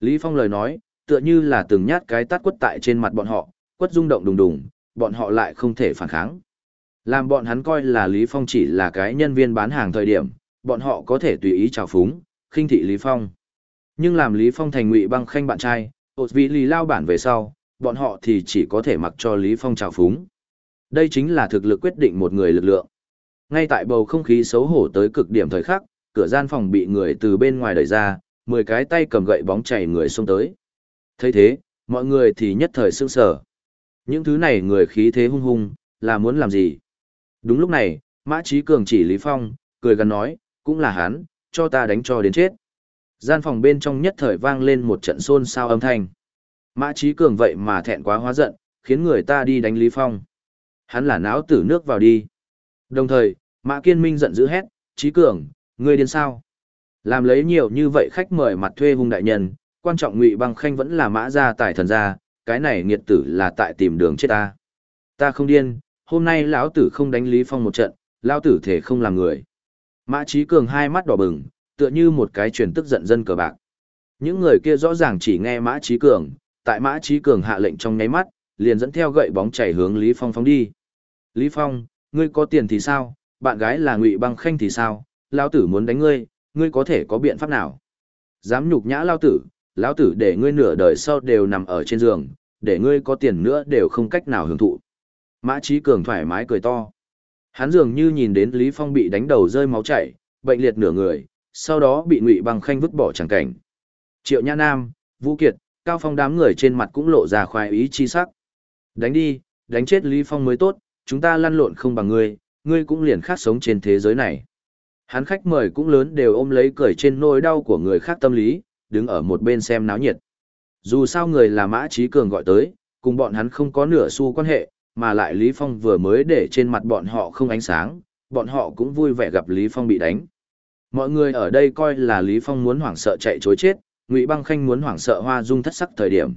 Lý Phong lời nói, tựa như là từng nhát cái tát quất tại trên mặt bọn họ, quất rung động đùng đùng, bọn họ lại không thể phản kháng. Làm bọn hắn coi là Lý Phong chỉ là cái nhân viên bán hàng thời điểm, bọn họ có thể tùy ý chào phúng, khinh thị Lý Phong. Nhưng làm Lý Phong thành ngụy băng khanh bạn trai, ột vị Lý lao bản về sau, bọn họ thì chỉ có thể mặc cho Lý Phong chào phúng. Đây chính là thực lực quyết định một người lực lượng. Ngay tại bầu không khí xấu hổ tới cực điểm thời khắc, cửa gian phòng bị người từ bên ngoài đẩy ra, mười cái tay cầm gậy bóng chảy người xông tới. thấy thế, mọi người thì nhất thời sương sở. Những thứ này người khí thế hung hung, là muốn làm gì? Đúng lúc này, Mã Trí Cường chỉ Lý Phong, cười gần nói, cũng là hắn, cho ta đánh cho đến chết. Gian phòng bên trong nhất thời vang lên một trận xôn xao âm thanh. Mã Trí Cường vậy mà thẹn quá hóa giận, khiến người ta đi đánh Lý Phong. Hắn là náo tử nước vào đi. Đồng thời, Mã Kiên Minh giận dữ hét, Trí Cường, ngươi điên sao? Làm lấy nhiều như vậy khách mời mặt thuê hung đại nhân, quan trọng ngụy băng khanh vẫn là mã gia tài thần gia, cái này nghiệt tử là tại tìm đường chết ta. Ta không điên, hôm nay lão tử không đánh Lý Phong một trận, lão tử thể không làm người. Mã Trí Cường hai mắt đỏ bừng, tựa như một cái truyền tức giận dân cờ bạc. Những người kia rõ ràng chỉ nghe Mã Trí Cường, tại Mã Trí Cường hạ lệnh trong nháy mắt, liền dẫn theo gậy bóng chảy hướng Lý Phong phóng đi. Lý Phong, ngươi có tiền thì sao, bạn gái là Ngụy Băng Khanh thì sao, lão tử muốn đánh ngươi, ngươi có thể có biện pháp nào? Dám nhục nhã lão tử, lão tử để ngươi nửa đời sau đều nằm ở trên giường, để ngươi có tiền nữa đều không cách nào hưởng thụ. Mã Chí Cường thoải mái cười to. Hắn dường như nhìn đến Lý Phong bị đánh đầu rơi máu chảy, bệnh liệt nửa người, sau đó bị Ngụy Bằng Khanh vứt bỏ chẳng cảnh. Triệu Nhã Nam, Vũ Kiệt, Cao Phong đám người trên mặt cũng lộ ra khoái ý chi sắc. Đánh đi, đánh chết Lý Phong mới tốt, chúng ta lăn lộn không bằng ngươi, ngươi cũng liền khác sống trên thế giới này. Hắn khách mời cũng lớn đều ôm lấy cười trên nỗi đau của người khác tâm lý, đứng ở một bên xem náo nhiệt. Dù sao người là Mã Trí Cường gọi tới, cùng bọn hắn không có nửa xu quan hệ, mà lại Lý Phong vừa mới để trên mặt bọn họ không ánh sáng, bọn họ cũng vui vẻ gặp Lý Phong bị đánh. Mọi người ở đây coi là Lý Phong muốn hoảng sợ chạy chối chết, Ngụy Băng Khanh muốn hoảng sợ Hoa Dung thất sắc thời điểm.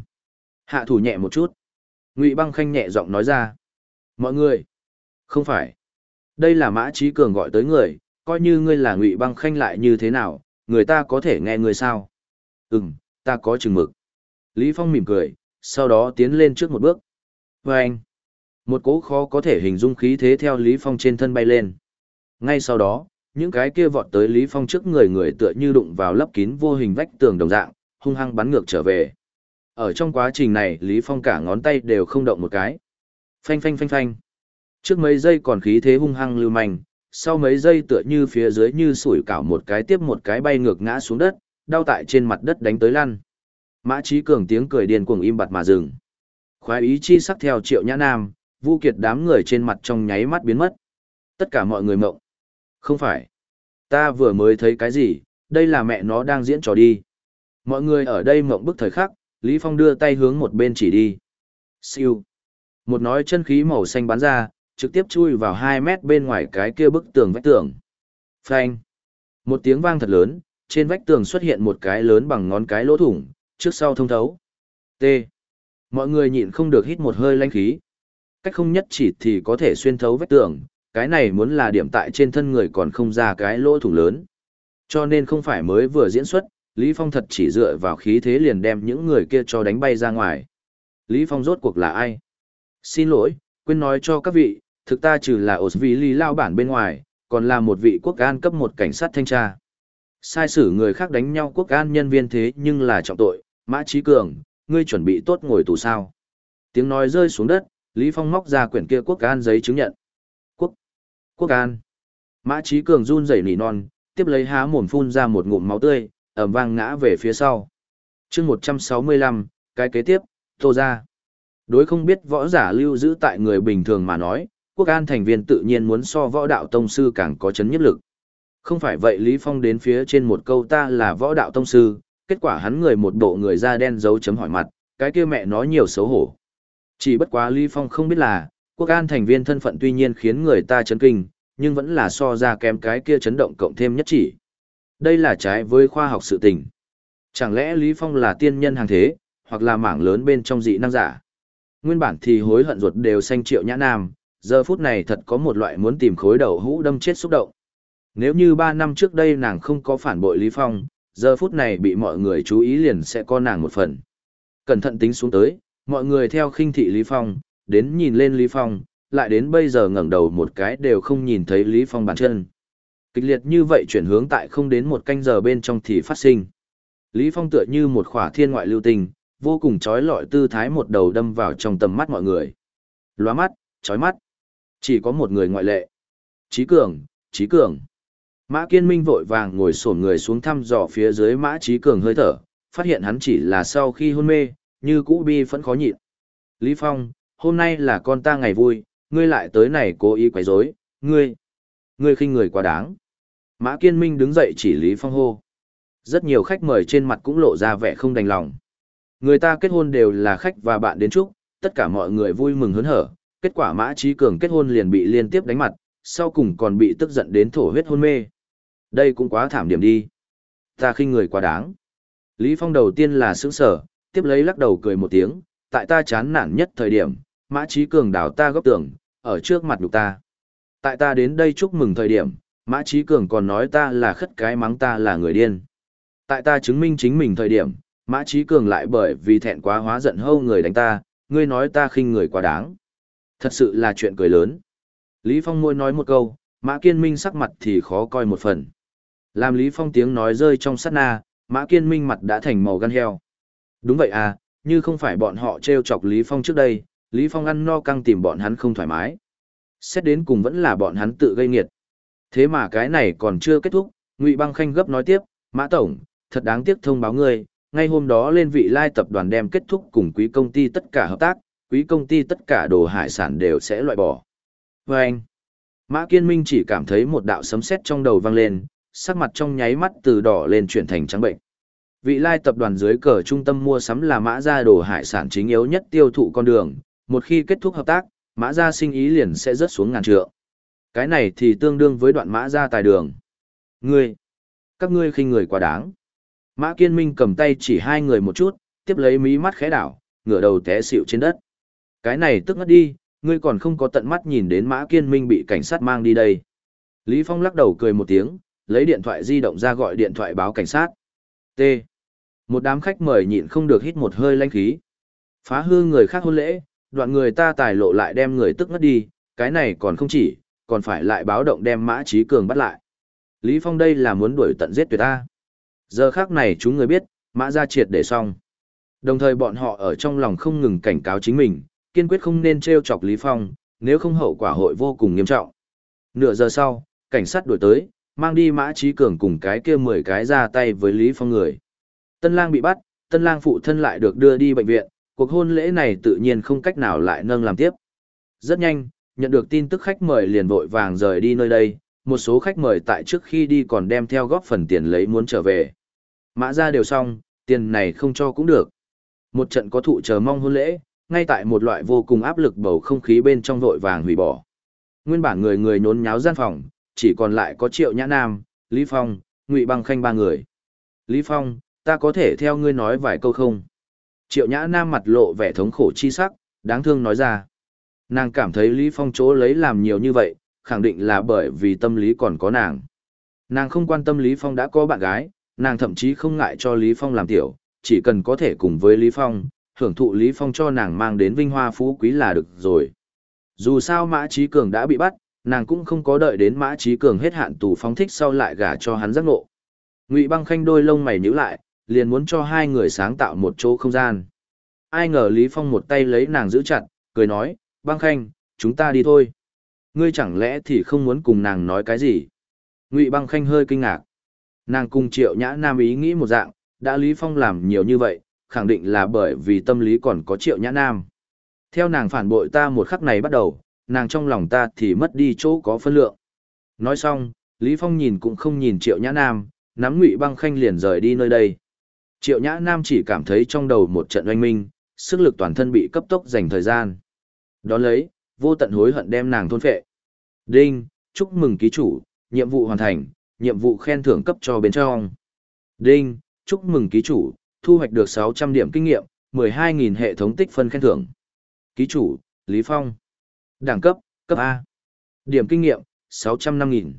Hạ thủ nhẹ một chút. Ngụy Băng Khanh nhẹ giọng nói ra. Mọi người. Không phải. Đây là Mã Trí Cường gọi tới người, coi như ngươi là Ngụy Băng Khanh lại như thế nào, người ta có thể nghe ngươi sao? Ừm, ta có chừng mực. Lý Phong mỉm cười, sau đó tiến lên trước một bước. Và anh. Một cỗ khó có thể hình dung khí thế theo Lý Phong trên thân bay lên. Ngay sau đó, những cái kia vọt tới Lý Phong trước người người tựa như đụng vào lấp kín vô hình vách tường đồng dạng, hung hăng bắn ngược trở về. Ở trong quá trình này Lý Phong cả ngón tay đều không động một cái. Phanh phanh phanh phanh. Trước mấy giây còn khí thế hung hăng lưu manh, sau mấy giây tựa như phía dưới như sủi cảo một cái tiếp một cái bay ngược ngã xuống đất, đau tại trên mặt đất đánh tới lăn. Mã Chí Cường tiếng cười điên cuồng im bặt mà dừng. Khoái ý chi sắc theo Triệu Nhã Nam, Vu Kiệt đám người trên mặt trong nháy mắt biến mất. Tất cả mọi người mộng. Không phải. Ta vừa mới thấy cái gì, đây là mẹ nó đang diễn trò đi. Mọi người ở đây mộng bức thời khắc, Lý Phong đưa tay hướng một bên chỉ đi. Siêu. Một nói chân khí màu xanh bắn ra, trực tiếp chui vào 2 mét bên ngoài cái kia bức tường vách tường. Phanh. Một tiếng vang thật lớn, trên vách tường xuất hiện một cái lớn bằng ngón cái lỗ thủng, trước sau thông thấu. T. Mọi người nhịn không được hít một hơi lanh khí. Cách không nhất chỉ thì có thể xuyên thấu vách tường, cái này muốn là điểm tại trên thân người còn không ra cái lỗ thủng lớn. Cho nên không phải mới vừa diễn xuất, Lý Phong thật chỉ dựa vào khí thế liền đem những người kia cho đánh bay ra ngoài. Lý Phong rốt cuộc là ai? Xin lỗi, quên nói cho các vị, thực ta trừ là Osvili lao bản bên ngoài, còn là một vị quốc an cấp một cảnh sát thanh tra. Sai sử người khác đánh nhau quốc an nhân viên thế nhưng là trọng tội, Mã Trí Cường, ngươi chuẩn bị tốt ngồi tù sao. Tiếng nói rơi xuống đất, Lý Phong móc ra quyển kia quốc an giấy chứng nhận. Quốc, quốc an. Mã Trí Cường run rẩy nỉ non, tiếp lấy há mồm phun ra một ngụm máu tươi, ẩm vang ngã về phía sau. chương 165, cái kế tiếp, tô ra. Đối không biết võ giả lưu giữ tại người bình thường mà nói, quốc an thành viên tự nhiên muốn so võ đạo tông sư càng có chấn nhất lực. Không phải vậy Lý Phong đến phía trên một câu ta là võ đạo tông sư, kết quả hắn người một bộ người da đen dấu chấm hỏi mặt, cái kia mẹ nói nhiều xấu hổ. Chỉ bất quá Lý Phong không biết là, quốc an thành viên thân phận tuy nhiên khiến người ta chấn kinh, nhưng vẫn là so ra kém cái kia chấn động cộng thêm nhất chỉ. Đây là trái với khoa học sự tình. Chẳng lẽ Lý Phong là tiên nhân hàng thế, hoặc là mảng lớn bên trong dị năng giả? Nguyên bản thì hối hận ruột đều xanh triệu nhã nam, giờ phút này thật có một loại muốn tìm khối đầu hũ đâm chết xúc động. Nếu như ba năm trước đây nàng không có phản bội Lý Phong, giờ phút này bị mọi người chú ý liền sẽ có nàng một phần. Cẩn thận tính xuống tới, mọi người theo khinh thị Lý Phong, đến nhìn lên Lý Phong, lại đến bây giờ ngẩng đầu một cái đều không nhìn thấy Lý Phong bàn chân. Kịch liệt như vậy chuyển hướng tại không đến một canh giờ bên trong thì phát sinh. Lý Phong tựa như một khỏa thiên ngoại lưu tình, vô cùng chói lọi tư thái một đầu đâm vào trong tầm mắt mọi người. Lóa mắt, chói mắt. Chỉ có một người ngoại lệ. Trí Cường, Trí Cường. Mã Kiên Minh vội vàng ngồi xổm người xuống thăm dò phía dưới Mã Trí Cường hơi thở, phát hiện hắn chỉ là sau khi hôn mê, như cũ bi vẫn khó nhịn. Lý Phong, hôm nay là con ta ngày vui, ngươi lại tới này cố ý quấy rối, ngươi, ngươi khinh người quá đáng. Mã Kiên Minh đứng dậy chỉ Lý Phong hô. Rất nhiều khách mời trên mặt cũng lộ ra vẻ không đành lòng. Người ta kết hôn đều là khách và bạn đến chúc, tất cả mọi người vui mừng hớn hở, kết quả Mã Trí Cường kết hôn liền bị liên tiếp đánh mặt, sau cùng còn bị tức giận đến thổ huyết hôn mê. Đây cũng quá thảm điểm đi. Ta khinh người quá đáng. Lý Phong đầu tiên là sững sở, tiếp lấy lắc đầu cười một tiếng, tại ta chán nản nhất thời điểm, Mã Trí Cường đào ta góc tường, ở trước mặt nhục ta. Tại ta đến đây chúc mừng thời điểm, Mã Trí Cường còn nói ta là khất cái mắng ta là người điên. Tại ta chứng minh chính mình thời điểm, Mã Trí Cường lại bởi vì thẹn quá hóa giận hâu người đánh ta, ngươi nói ta khinh người quá đáng. Thật sự là chuyện cười lớn. Lý Phong môi nói một câu, Mã Kiên Minh sắc mặt thì khó coi một phần. Làm Lý Phong tiếng nói rơi trong sát na, Mã Kiên Minh mặt đã thành màu gan heo. Đúng vậy à, như không phải bọn họ treo chọc Lý Phong trước đây, Lý Phong ăn no căng tìm bọn hắn không thoải mái. Xét đến cùng vẫn là bọn hắn tự gây nghiệt. Thế mà cái này còn chưa kết thúc, Ngụy Băng Khanh gấp nói tiếp, Mã Tổng, thật đáng tiếc thông báo ngươi, ngay hôm đó lên vị lai tập đoàn đem kết thúc cùng quý công ty tất cả hợp tác, quý công ty tất cả đồ hải sản đều sẽ loại bỏ. Và anh, Mã Kiên Minh chỉ cảm thấy một đạo sấm sét trong đầu vang lên, sắc mặt trong nháy mắt từ đỏ lên chuyển thành trắng bệnh. Vị lai tập đoàn dưới cờ trung tâm mua sắm là mã gia đồ hải sản chính yếu nhất tiêu thụ con đường, một khi kết thúc hợp tác, mã gia sinh ý liền sẽ rớt xuống ngàn trượng. Cái này thì tương đương với đoạn mã gia tài đường. Ngươi, các ngươi khinh người quá đáng. Mã Kiên Minh cầm tay chỉ hai người một chút, tiếp lấy mí mắt khẽ đảo, ngửa đầu té xỉu trên đất. Cái này tức ngất đi, ngươi còn không có tận mắt nhìn đến Mã Kiên Minh bị cảnh sát mang đi đây. Lý Phong lắc đầu cười một tiếng, lấy điện thoại di động ra gọi điện thoại báo cảnh sát. T. Một đám khách mời nhịn không được hít một hơi lanh khí. Phá hư người khác hôn lễ, đoạn người ta tài lộ lại đem người tức ngất đi, cái này còn không chỉ, còn phải lại báo động đem Mã Trí Cường bắt lại. Lý Phong đây là muốn đuổi tận giết tuyệt ta. Giờ khác này chúng người biết, Mã ra triệt để xong. Đồng thời bọn họ ở trong lòng không ngừng cảnh cáo chính mình, kiên quyết không nên treo chọc Lý Phong, nếu không hậu quả hội vô cùng nghiêm trọng. Nửa giờ sau, cảnh sát đuổi tới, mang đi Mã Trí Cường cùng cái kia 10 cái ra tay với Lý Phong người. Tân lang bị bắt, tân lang phụ thân lại được đưa đi bệnh viện, cuộc hôn lễ này tự nhiên không cách nào lại nâng làm tiếp. Rất nhanh, nhận được tin tức khách mời liền vội vàng rời đi nơi đây, một số khách mời tại trước khi đi còn đem theo góp phần tiền lấy muốn trở về. Mã ra đều xong, tiền này không cho cũng được. Một trận có thụ chờ mong hôn lễ, ngay tại một loại vô cùng áp lực bầu không khí bên trong vội vàng hủy bỏ. Nguyên bản người người nhốn nháo gian phòng, chỉ còn lại có Triệu Nhã Nam, Lý Phong, Ngụy Băng Khanh ba người. Lý Phong, ta có thể theo ngươi nói vài câu không? Triệu Nhã Nam mặt lộ vẻ thống khổ chi sắc, đáng thương nói ra. Nàng cảm thấy Lý Phong chỗ lấy làm nhiều như vậy, khẳng định là bởi vì tâm lý còn có nàng. Nàng không quan tâm Lý Phong đã có bạn gái, nàng thậm chí không ngại cho Lý Phong làm tiểu, chỉ cần có thể cùng với Lý Phong, hưởng thụ Lý Phong cho nàng mang đến vinh hoa phú quý là được rồi. Dù sao Mã Trí Cường đã bị bắt, nàng cũng không có đợi đến Mã Trí Cường hết hạn tù phóng thích sau lại gả cho hắn giác ngộ. Ngụy Băng Khanh đôi lông mày nhíu lại, liền muốn cho hai người sáng tạo một chỗ không gian. Ai ngờ Lý Phong một tay lấy nàng giữ chặt, cười nói, Băng Khanh, chúng ta đi thôi. Ngươi chẳng lẽ thì không muốn cùng nàng nói cái gì? Ngụy Băng Khanh hơi kinh ngạc. Nàng cùng Triệu Nhã Nam ý nghĩ một dạng, đã Lý Phong làm nhiều như vậy, khẳng định là bởi vì tâm lý còn có Triệu Nhã Nam. Theo nàng phản bội ta một khắc này bắt đầu, nàng trong lòng ta thì mất đi chỗ có phân lượng. Nói xong, Lý Phong nhìn cũng không nhìn Triệu Nhã Nam, nắm Ngụy Băng Khanh liền rời đi nơi đây. Triệu Nhã Nam chỉ cảm thấy trong đầu một trận oanh minh, sức lực toàn thân bị cấp tốc dành thời gian. Đón lấy, vô tận hối hận đem nàng thôn phệ. Đinh, chúc mừng ký chủ, nhiệm vụ hoàn thành, nhiệm vụ khen thưởng cấp cho bên trong. Đinh, chúc mừng ký chủ, thu hoạch được 600 điểm kinh nghiệm, 12.000 hệ thống tích phân khen thưởng. Ký chủ, Lý Phong. Đẳng cấp, cấp A. Điểm kinh nghiệm, 605.000.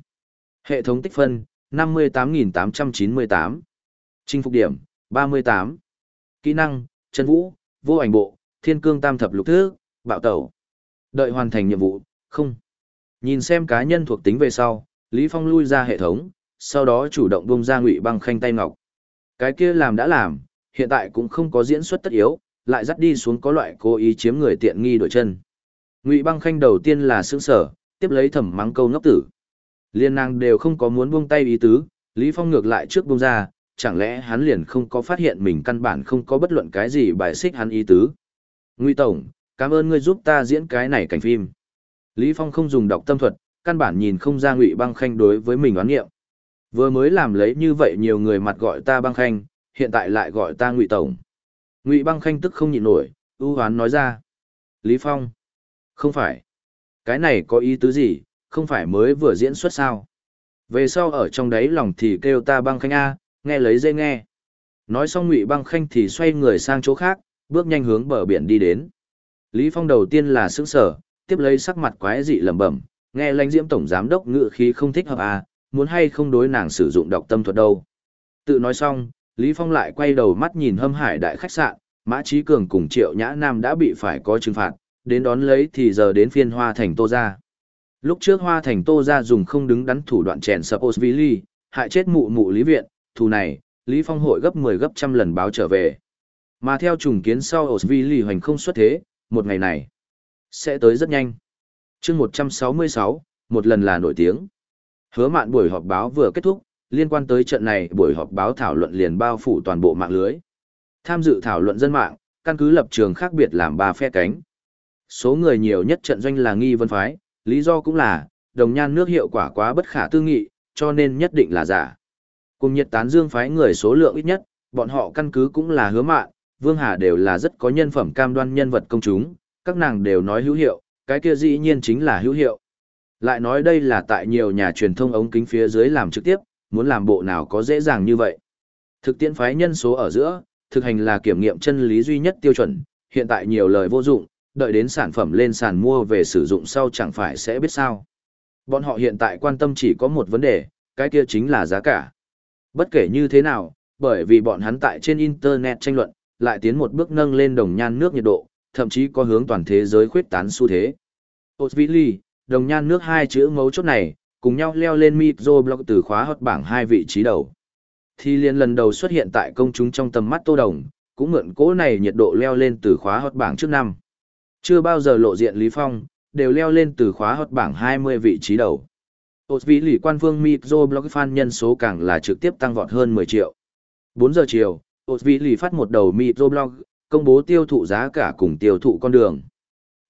Hệ thống tích phân, 58.898. Chinh phục điểm, 38. Kỹ năng, chân vũ, vô ảnh bộ, thiên cương tam thập lục thứ, bạo tẩu. Đợi hoàn thành nhiệm vụ, không. Nhìn xem cá nhân thuộc tính về sau, Lý Phong lui ra hệ thống, sau đó chủ động bung ra ngụy băng khanh tay ngọc. Cái kia làm đã làm, hiện tại cũng không có diễn xuất tất yếu, lại dắt đi xuống có loại cố ý chiếm người tiện nghi đổi chân. Ngụy băng khanh đầu tiên là sững sở, tiếp lấy thẩm mắng câu ngốc tử. Liên nàng đều không có muốn buông tay ý tứ, Lý Phong ngược lại trước buông ra, chẳng lẽ hắn liền không có phát hiện mình căn bản không có bất luận cái gì bài xích hắn ý tứ. Ngụy Tổng, cảm ơn ngươi giúp ta diễn cái này cảnh phim. Lý Phong không dùng đọc tâm thuật, căn bản nhìn không ra Ngụy Băng Khanh đối với mình oán nghiệm. Vừa mới làm lấy như vậy nhiều người mặt gọi ta Băng Khanh, hiện tại lại gọi ta Ngụy Tổng. Ngụy Băng Khanh tức không nhịn nổi, ưu oán nói ra. Lý Phong, không phải. Cái này có ý tứ gì, không phải mới vừa diễn xuất sao. Về sau ở trong đấy lòng thì kêu ta Băng Khanh A, nghe lấy dây nghe. Nói xong Ngụy Băng Khanh thì xoay người sang chỗ khác, bước nhanh hướng bờ biển đi đến. Lý Phong đầu tiên là sững sở, tiếp lấy sắc mặt quái dị lẩm bẩm, nghe lãnh diễm tổng giám đốc ngự khí không thích hợp à, muốn hay không đối nàng sử dụng độc tâm thuật đâu. Tự nói xong, Lý Phong lại quay đầu mắt nhìn hâm hải đại khách sạn, Mã Trí Cường cùng Triệu Nhã Nam đã bị phải có trừng phạt, đến đón lấy thì giờ đến phiên Hoa Thành Tô Gia. Lúc trước Hoa Thành Tô Gia dùng không đứng đắn thủ đoạn chèn sập Osvili, hại chết mụ mụ Lý Viện, thù này, Lý Phong hội gấp 10 gấp trăm lần báo trở về. Mà theo trùng kiến sau Osvili hoành không xuất thế, một ngày này sẽ tới rất nhanh chương 166, một lần là nổi tiếng. Hứa mạn buổi họp báo vừa kết thúc, liên quan tới trận này buổi họp báo thảo luận liền bao phủ toàn bộ mạng lưới. Tham dự thảo luận dân mạng, căn cứ lập trường khác biệt làm ba phe cánh. Số người nhiều nhất trận doanh là nghi vân phái, lý do cũng là, đồng nhan nước hiệu quả quá bất khả tư nghị, cho nên nhất định là giả. Cùng nhiệt tán dương phái người số lượng ít nhất, bọn họ căn cứ cũng là hứa mạn, Vương Hà đều là rất có nhân phẩm cam đoan nhân vật công chúng, các nàng đều nói hữu hiệu, cái kia dĩ nhiên chính là hữu hiệu. Lại nói đây là tại nhiều nhà truyền thông ống kính phía dưới làm trực tiếp, muốn làm bộ nào có dễ dàng như vậy. Thực tiễn phái nhân số ở giữa, thực hành là kiểm nghiệm chân lý duy nhất tiêu chuẩn, hiện tại nhiều lời vô dụng, đợi đến sản phẩm lên sàn mua về sử dụng sau chẳng phải sẽ biết sao. Bọn họ hiện tại quan tâm chỉ có một vấn đề, cái kia chính là giá cả. Bất kể như thế nào, bởi vì bọn hắn tại trên Internet tranh luận, lại tiến một bước nâng lên đồng nhan nước nhiệt độ, thậm chí có hướng toàn thế giới khuyết tán xu thế. Osvili, đồng nhan nước hai chữ mấu chốt này, cùng nhau leo lên microblog từ khóa hot bảng hai vị trí đầu. Thì liên lần đầu xuất hiện tại công chúng trong tầm mắt Tô Đồng, cũng mượn cố này nhiệt độ leo lên từ khóa hot bảng trước năm. Chưa bao giờ lộ diện Lý Phong, đều leo lên từ khóa hot bảng 20 vị trí đầu. Osvili quan phương microblog fan nhân số càng là trực tiếp tăng vọt hơn 10 triệu. 4 giờ chiều, Osvili phát một đầu microblog, công bố tiêu thụ giá cả cùng tiêu thụ con đường.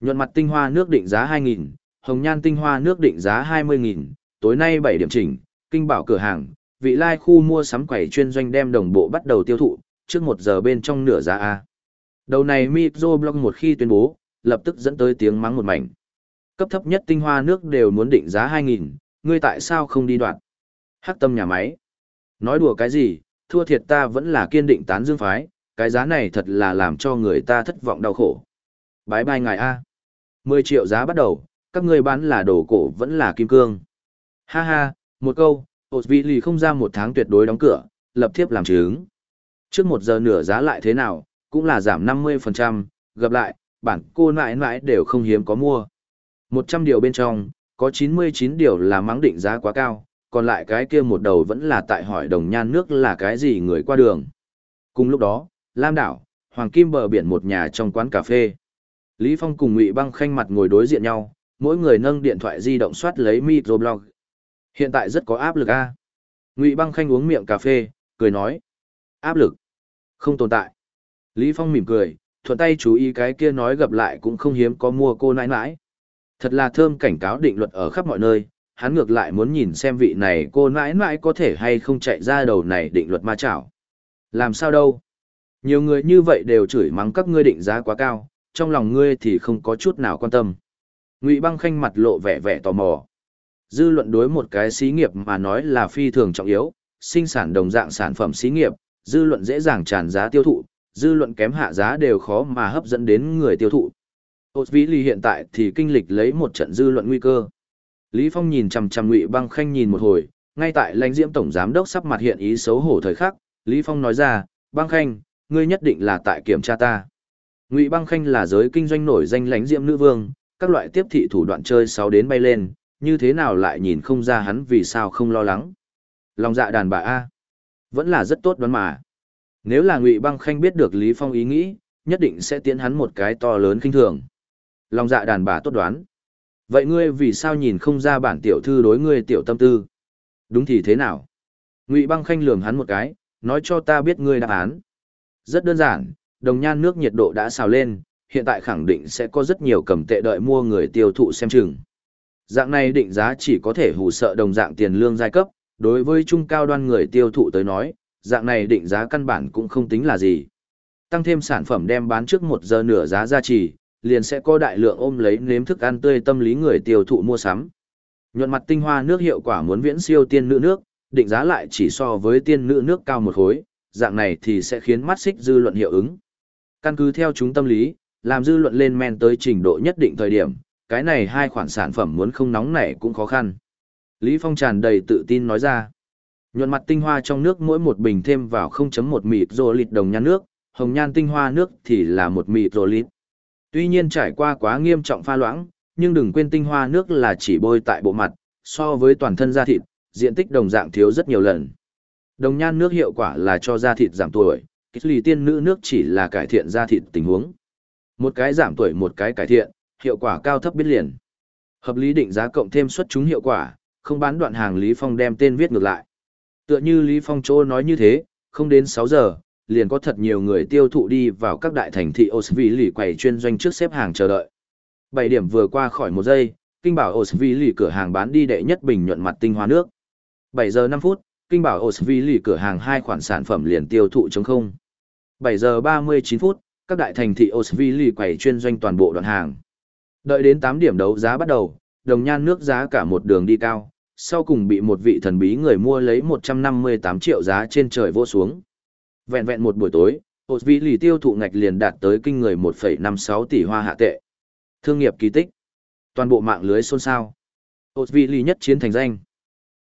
Nhuận mặt tinh hoa nước định giá 2.000, hồng nhan tinh hoa nước định giá 20.000, tối nay 7 điểm chỉnh, kinh bảo cửa hàng, vị lai khu mua sắm quầy chuyên doanh đem đồng bộ bắt đầu tiêu thụ, trước 1 giờ bên trong nửa giá A. Đầu này microblog một khi tuyên bố, lập tức dẫn tới tiếng mắng một mảnh. Cấp thấp nhất tinh hoa nước đều muốn định giá 2.000, ngươi tại sao không đi đoạn? Hắc tâm nhà máy. Nói đùa cái gì, thua thiệt ta vẫn là kiên định tán dương phái, cái giá này thật là làm cho người ta thất vọng đau khổ. Bái bai ngài A. 10 triệu giá bắt đầu, các ngươi bán là đồ cổ vẫn là kim cương. Ha ha, một câu, ột vị lì không ra một tháng tuyệt đối đóng cửa, lập thiếp làm chứng. Trước một giờ nửa giá lại thế nào, cũng là giảm 50%, gặp lại, bản cô mãi mãi đều không hiếm có mua. 100 điều bên trong, có 99 điều là mắng định giá quá cao, còn lại cái kia một đầu vẫn là tại hỏi đồng nhan nước là cái gì người qua đường. Cùng lúc đó, Lam Đảo, Hoàng Kim bờ biển một nhà trong quán cà phê. Lý Phong cùng Ngụy Băng khanh mặt ngồi đối diện nhau, mỗi người nâng điện thoại di động soát lấy microblog. Hiện tại rất có áp lực a. Ngụy Băng khanh uống miệng cà phê, cười nói: "Áp lực không tồn tại." Lý Phong mỉm cười, thuận tay chú ý cái kia nói gặp lại cũng không hiếm có mua cô nãi nãi. Thật là thơm cảnh cáo định luật ở khắp mọi nơi, hắn ngược lại muốn nhìn xem vị này cô nãi nãi có thể hay không chạy ra đầu này định luật ma chảo. Làm sao đâu? Nhiều người như vậy đều chửi mắng các ngươi định giá quá cao, trong lòng ngươi thì không có chút nào quan tâm. Ngụy băng khanh mặt lộ vẻ vẻ tò mò. Dư luận đối một cái xí nghiệp mà nói là phi thường trọng yếu, sinh sản đồng dạng sản phẩm xí nghiệp, dư luận dễ dàng tràn giá tiêu thụ, dư luận kém hạ giá đều khó mà hấp dẫn đến người tiêu thụ. Ôt Vĩ Ly hiện tại thì kinh lịch lấy một trận dư luận nguy cơ. Lý Phong nhìn chằm chằm Ngụy Băng Khanh nhìn một hồi, ngay tại lãnh diễm tổng giám đốc sắp mặt hiện ý xấu hổ thời khắc, Lý Phong nói ra, băng khanh, ngươi nhất định là tại kiểm tra ta. Ngụy băng khanh là giới kinh doanh nổi danh lãnh diệm nữ vương, các loại tiếp thị thủ đoạn chơi sáu đến bay lên, như thế nào lại nhìn không ra hắn vì sao không lo lắng. Lòng dạ đàn bà A. Vẫn là rất tốt đoán mà. Nếu là Ngụy băng khanh biết được Lý Phong ý nghĩ, nhất định sẽ tiến hắn một cái to lớn kinh thường. Lòng dạ đàn bà tốt đoán. Vậy ngươi vì sao nhìn không ra bản tiểu thư đối ngươi tiểu tâm tư? Đúng thì thế nào? Ngụy băng khanh lườm hắn một cái, nói cho ta biết ngươi đáp án. Rất đơn giản, đồng nhan nước nhiệt độ đã xào lên, hiện tại khẳng định sẽ có rất nhiều cầm tệ đợi mua người tiêu thụ xem chừng. Dạng này định giá chỉ có thể hù sợ đồng dạng tiền lương giai cấp, đối với trung cao đoan người tiêu thụ tới nói, dạng này định giá căn bản cũng không tính là gì. Tăng thêm sản phẩm đem bán trước một giờ nửa giá gia trì, liền sẽ có đại lượng ôm lấy nếm thức ăn tươi tâm lý người tiêu thụ mua sắm. Nhuận mặt tinh hoa nước hiệu quả muốn viễn siêu tiên nữ nước, định giá lại chỉ so với tiên nữ nước cao một khối, dạng này thì sẽ khiến mắt xích dư luận hiệu ứng. Căn cứ theo chúng tâm lý, làm dư luận lên men tới trình độ nhất định thời điểm, cái này hai khoản sản phẩm muốn không nóng nảy cũng khó khăn. Lý Phong tràn đầy tự tin nói ra. Nhuận mặt tinh hoa trong nước mỗi một bình thêm vào 0.1 mịt rô lịt đồng nhan nước, hồng nhan tinh hoa nước thì là một mịt rô lịt Tuy nhiên trải qua quá nghiêm trọng pha loãng, nhưng đừng quên tinh hoa nước là chỉ bôi tại bộ mặt, so với toàn thân da thịt, diện tích đồng dạng thiếu rất nhiều lần. Đồng nhan nước hiệu quả là cho da thịt giảm tuổi, kích lì tiên nữ nước chỉ là cải thiện da thịt tình huống. Một cái giảm tuổi một cái cải thiện, hiệu quả cao thấp biết liền. Hợp lý định giá cộng thêm xuất chúng hiệu quả, không bán đoạn hàng Lý Phong đem tên viết ngược lại. Tựa như Lý Phong chỗ nói như thế, không đến 6 giờ, liền có thật nhiều người tiêu thụ đi vào các đại thành thị Osvi lì quầy chuyên doanh trước xếp hàng chờ đợi. 7 điểm vừa qua khỏi một giây, kinh bảo Osvi lì cửa hàng bán đi đệ nhất bình nhuận mặt tinh hoa nước. 7 giờ 5 phút, kinh bảo Osvili cửa hàng hai khoản sản phẩm liền tiêu thụ chống không. 7 giờ 39 phút, các đại thành thị Osvili quầy chuyên doanh toàn bộ đoạn hàng. Đợi đến 8 điểm đấu giá bắt đầu, đồng nhan nước giá cả một đường đi cao, sau cùng bị một vị thần bí người mua lấy 158 triệu giá trên trời vô xuống. Vẹn vẹn một buổi tối, Osvili tiêu thụ ngạch liền đạt tới kinh người 1,56 tỷ hoa hạ tệ. Thương nghiệp kỳ tích. Toàn bộ mạng lưới xôn xao. Osvili nhất chiến thành danh.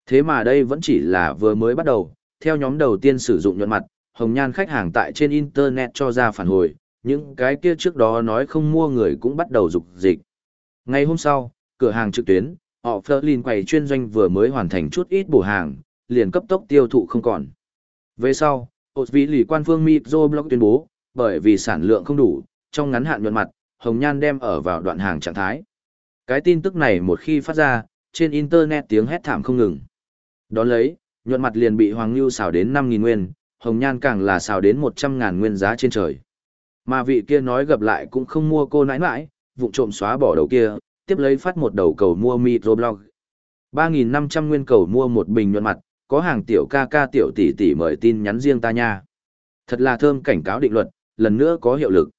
Thế mà đây vẫn chỉ là vừa mới bắt đầu, theo nhóm đầu tiên sử dụng nhuận mặt, hồng nhan khách hàng tại trên Internet cho ra phản hồi, những cái kia trước đó nói không mua người cũng bắt đầu dục dịch. Ngày hôm sau, cửa hàng trực tuyến, họ Flerlin quầy chuyên doanh vừa mới hoàn thành chút ít bổ hàng, liền cấp tốc tiêu thụ không còn. Về sau, ột vị lì quan phương Microblog tuyên bố, bởi vì sản lượng không đủ, trong ngắn hạn nhuận mặt, hồng nhan đem ở vào đoạn hàng trạng thái. Cái tin tức này một khi phát ra, trên Internet tiếng hét thảm không ngừng. Đón lấy, nhuận mặt liền bị Hoàng Nhu xào đến 5.000 nguyên, hồng nhan càng là xào đến 100.000 nguyên giá trên trời. Mà vị kia nói gặp lại cũng không mua cô nãi nãi, vụng trộm xóa bỏ đầu kia, tiếp lấy phát một đầu cầu mua microblog. 3.500 nguyên cầu mua một bình nhuận mặt, có hàng tiểu ca ca tiểu tỷ tỷ mời tin nhắn riêng ta nha. Thật là thơm cảnh cáo định luật, lần nữa có hiệu lực.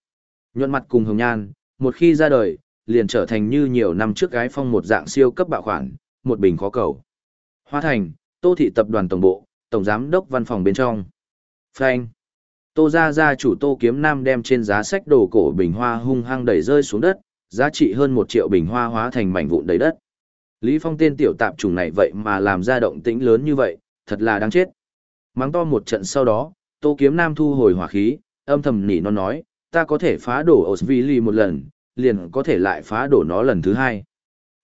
Nhuận mặt cùng hồng nhan, một khi ra đời, liền trở thành như nhiều năm trước gái phong một dạng siêu cấp bạo khoản, một bình khó cầu. Hoa thành, tô thị tập đoàn tổng bộ, tổng giám đốc văn phòng bên trong. Frank. Tô gia gia chủ Tô Kiếm Nam đem trên giá sách đồ cổ bình hoa hung hăng đẩy rơi xuống đất, giá trị hơn một triệu bình hoa hóa thành mảnh vụn đầy đất. Lý Phong tên tiểu tạp trùng này vậy mà làm ra động tĩnh lớn như vậy, thật là đáng chết. Mắng to một trận sau đó, Tô Kiếm Nam thu hồi hỏa khí, âm thầm nỉ non nói, ta có thể phá đổ Osvili một lần, liền có thể lại phá đổ nó lần thứ hai.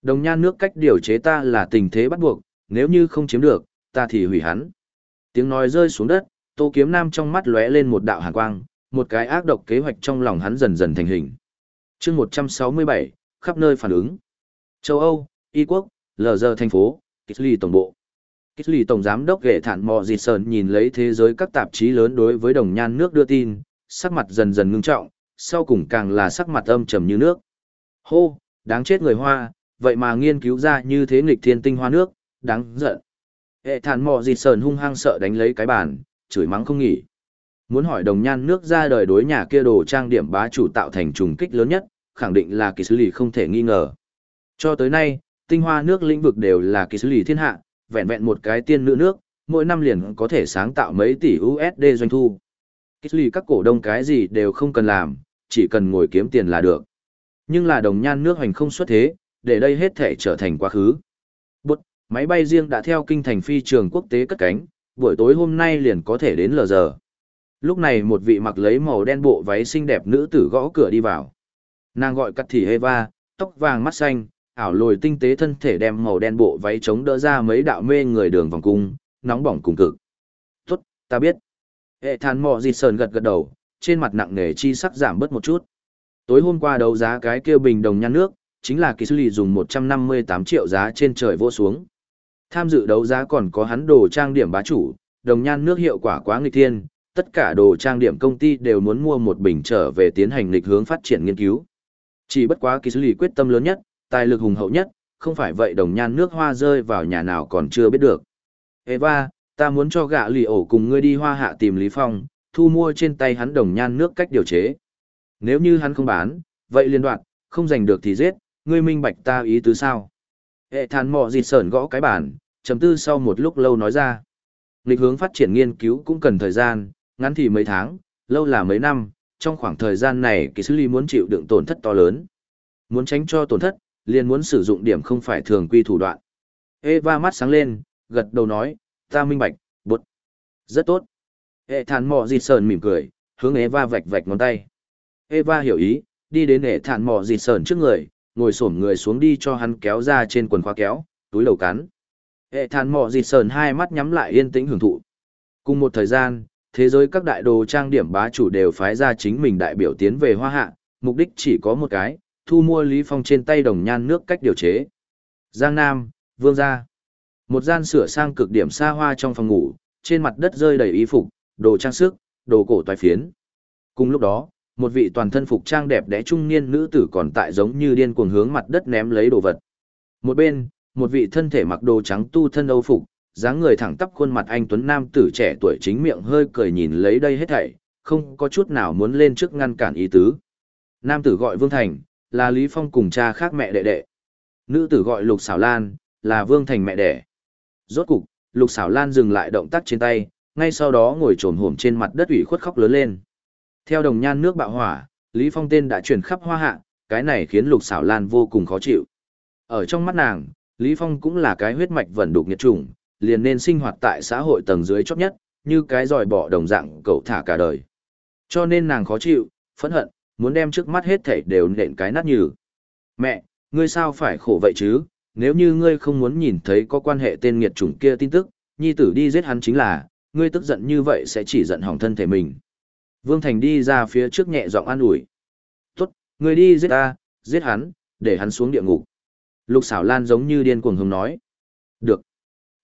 Đồng nhan nước cách điều chế ta là tình thế bắt buộc, nếu như không chiếm được, ta thì hủy hắn. Tiếng nói rơi xuống đất, Tô Kiếm Nam trong mắt lóe lên một đạo hàn quang, một cái ác độc kế hoạch trong lòng hắn dần dần thành hình. Chương 167, khắp nơi phản ứng. Châu Âu, Y quốc, lờ giờ thành phố, Kitli tổng bộ. Kitli tổng giám đốc ghệ thản mò dịt sờn nhìn lấy thế giới các tạp chí lớn đối với đồng nhan nước đưa tin, sắc mặt dần dần ngưng trọng, sau cùng càng là sắc mặt âm trầm như nước. Hô, đáng chết người Hoa, vậy mà nghiên cứu ra như thế nghịch thiên tinh hoa nước, đáng giận. Hệ thản mò dịt sờn hung hăng sợ đánh lấy cái bàn, chửi mắng không nghỉ. Muốn hỏi đồng nhan nước ra đời đối nhà kia đồ trang điểm bá chủ tạo thành trùng kích lớn nhất, khẳng định là kỳ xử lý không thể nghi ngờ. Cho tới nay, tinh hoa nước lĩnh vực đều là kỳ xử lý thiên hạ, vẹn vẹn một cái tiên nữ nước, mỗi năm liền có thể sáng tạo mấy tỷ USD doanh thu. Kỳ xử lý các cổ đông cái gì đều không cần làm, chỉ cần ngồi kiếm tiền là được. Nhưng là đồng nhan nước hành không xuất thế, để đây hết thể trở thành quá khứ. Máy bay riêng đã theo kinh thành phi trường quốc tế cất cánh, buổi tối hôm nay liền có thể đến lờ giờ. Lúc này một vị mặc lấy màu đen bộ váy xinh đẹp nữ tử gõ cửa đi vào. Nàng gọi cắt thì Eva, tóc vàng mắt xanh, ảo lồi tinh tế thân thể đem màu đen bộ váy chống đỡ ra mấy đạo mê người đường vòng cung, nóng bỏng cùng cực. Tốt, ta biết. Hệ thàn mò dịt sờn gật gật đầu, trên mặt nặng nề chi sắc giảm bớt một chút. Tối hôm qua đấu giá cái kia bình đồng nhăn nước, chính là kỳ sư lì dùng 158 triệu giá trên trời vô xuống. Tham dự đấu giá còn có hắn đồ trang điểm bá chủ, đồng nhan nước hiệu quả quá nghịch thiên, tất cả đồ trang điểm công ty đều muốn mua một bình trở về tiến hành lịch hướng phát triển nghiên cứu. Chỉ bất quá kỳ sư lì quyết tâm lớn nhất, tài lực hùng hậu nhất, không phải vậy đồng nhan nước hoa rơi vào nhà nào còn chưa biết được. Eva, ta muốn cho gạ lì ổ cùng ngươi đi hoa hạ tìm Lý Phong, thu mua trên tay hắn đồng nhan nước cách điều chế. Nếu như hắn không bán, vậy liên đoạn, không giành được thì giết, ngươi minh bạch ta ý tứ sao. Hệ thàn mò dịt sởn gõ cái bản, chấm tư sau một lúc lâu nói ra. Lịch hướng phát triển nghiên cứu cũng cần thời gian, ngắn thì mấy tháng, lâu là mấy năm, trong khoảng thời gian này kỳ sư ly muốn chịu đựng tổn thất to lớn. Muốn tránh cho tổn thất, liền muốn sử dụng điểm không phải thường quy thủ đoạn. Eva mắt sáng lên, gật đầu nói, ta minh bạch, bút. Rất tốt. Hệ thản mò dịt sờn mỉm cười, hướng Eva vạch vạch ngón tay. Eva hiểu ý, đi đến hệ thản mò dịt sờn trước người, ngồi xổm người xuống đi cho hắn kéo ra trên quần khoa kéo, túi đầu cắn. Hệ thản mò dịt sờn hai mắt nhắm lại yên tĩnh hưởng thụ. Cùng một thời gian, thế giới các đại đồ trang điểm bá chủ đều phái ra chính mình đại biểu tiến về hoa hạ, mục đích chỉ có một cái, thu mua Lý Phong trên tay đồng nhan nước cách điều chế. Giang Nam, Vương Gia. Một gian sửa sang cực điểm xa hoa trong phòng ngủ, trên mặt đất rơi đầy y phục, đồ trang sức, đồ cổ toái phiến. Cùng lúc đó, một vị toàn thân phục trang đẹp đẽ trung niên nữ tử còn tại giống như điên cuồng hướng mặt đất ném lấy đồ vật. Một bên, một vị thân thể mặc đồ trắng tu thân âu phục, dáng người thẳng tắp khuôn mặt anh tuấn nam tử trẻ tuổi chính miệng hơi cười nhìn lấy đây hết thảy, không có chút nào muốn lên trước ngăn cản ý tứ. Nam tử gọi Vương Thành, là Lý Phong cùng cha khác mẹ đệ đệ. Nữ tử gọi Lục Xảo Lan, là Vương Thành mẹ đẻ. Rốt cục, Lục Xảo Lan dừng lại động tác trên tay, ngay sau đó ngồi trồn hổm trên mặt đất ủy khuất khóc lớn lên. Theo đồng nhan nước bạo hỏa, Lý Phong tên đã chuyển khắp hoa hạ, cái này khiến Lục Xảo Lan vô cùng khó chịu. Ở trong mắt nàng, Lý Phong cũng là cái huyết mạch vẩn đục nhiệt chủng, liền nên sinh hoạt tại xã hội tầng dưới chót nhất, như cái giỏi bỏ đồng dạng cậu thả cả đời. Cho nên nàng khó chịu, phẫn hận, muốn đem trước mắt hết thảy đều nện cái nát nhừ. Mẹ, ngươi sao phải khổ vậy chứ, nếu như ngươi không muốn nhìn thấy có quan hệ tên nghiệt chủng kia tin tức, nhi tử đi giết hắn chính là, ngươi tức giận như vậy sẽ chỉ giận hỏng thân thể mình. Vương Thành đi ra phía trước nhẹ giọng an ủi. Tốt, ngươi đi giết ta, giết hắn, để hắn xuống địa ngục. Lục xảo lan giống như điên cuồng hùng nói. Được.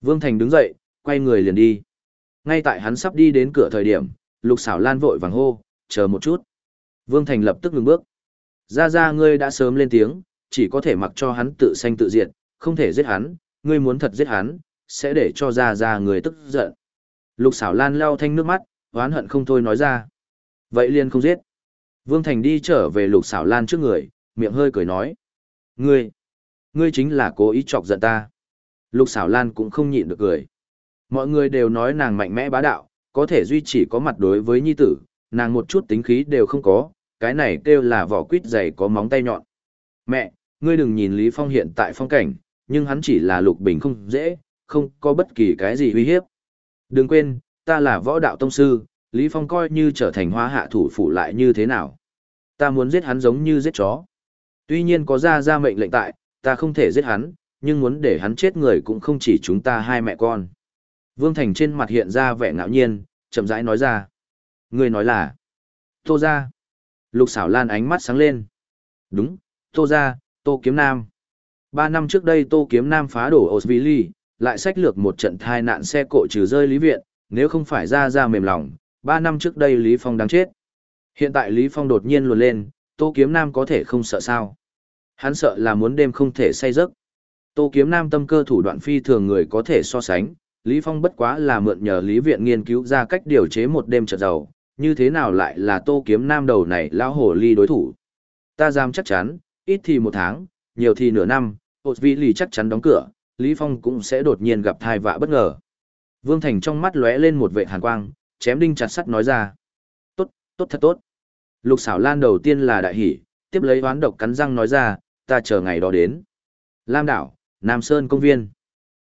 Vương Thành đứng dậy, quay người liền đi. Ngay tại hắn sắp đi đến cửa thời điểm, lục xảo lan vội vàng hô, chờ một chút. Vương Thành lập tức ngừng bước. Ra ra ngươi đã sớm lên tiếng, chỉ có thể mặc cho hắn tự sanh tự diệt, không thể giết hắn, ngươi muốn thật giết hắn, sẽ để cho ra ra người tức giận. Lục xảo lan lau thanh nước mắt, oán hận không thôi nói ra. Vậy liền không giết. Vương Thành đi trở về lục xảo lan trước người, miệng hơi cười nói. Ngươi, ngươi chính là cố ý chọc giận ta. Lục xảo lan cũng không nhịn được cười. Mọi người đều nói nàng mạnh mẽ bá đạo, có thể duy trì có mặt đối với nhi tử, nàng một chút tính khí đều không có, cái này kêu là vỏ quýt dày có móng tay nhọn. Mẹ, ngươi đừng nhìn Lý Phong hiện tại phong cảnh, nhưng hắn chỉ là lục bình không dễ, không có bất kỳ cái gì uy hiếp. Đừng quên, ta là võ đạo tông sư, Lý Phong coi như trở thành hoa hạ thủ phụ lại như thế nào. Ta muốn giết hắn giống như giết chó. Tuy nhiên có ra ra mệnh lệnh tại, ta không thể giết hắn, nhưng muốn để hắn chết người cũng không chỉ chúng ta hai mẹ con. Vương Thành trên mặt hiện ra vẻ ngạo nhiên, chậm rãi nói ra. Ngươi nói là, Tô ra. Lục xảo lan ánh mắt sáng lên. Đúng, Tô ra, Tô Kiếm Nam. Ba năm trước đây Tô Kiếm Nam phá đổ Osvili, lại sách lược một trận thai nạn xe cộ trừ rơi Lý Viện, nếu không phải ra ra mềm lòng, ba năm trước đây Lý Phong đáng chết. Hiện tại Lý Phong đột nhiên luồn lên, Tô Kiếm Nam có thể không sợ sao. Hắn sợ là muốn đêm không thể say giấc. Tô Kiếm Nam tâm cơ thủ đoạn phi thường người có thể so sánh, Lý Phong bất quá là mượn nhờ Lý Viện nghiên cứu ra cách điều chế một đêm trợ giàu, như thế nào lại là Tô Kiếm Nam đầu này lão hồ ly đối thủ. Ta dám chắc chắn, ít thì một tháng, nhiều thì nửa năm, hột vị lì chắc chắn đóng cửa, Lý Phong cũng sẽ đột nhiên gặp thai vạ bất ngờ. Vương Thành trong mắt lóe lên một vệ hàn quang, chém đinh chặt sắt nói ra. Tốt, tốt thật tốt. Lục xảo lan đầu tiên là đại hỷ, tiếp lấy hoán độc cắn răng nói ra, ta chờ ngày đó đến. Lam đảo, Nam Sơn công viên.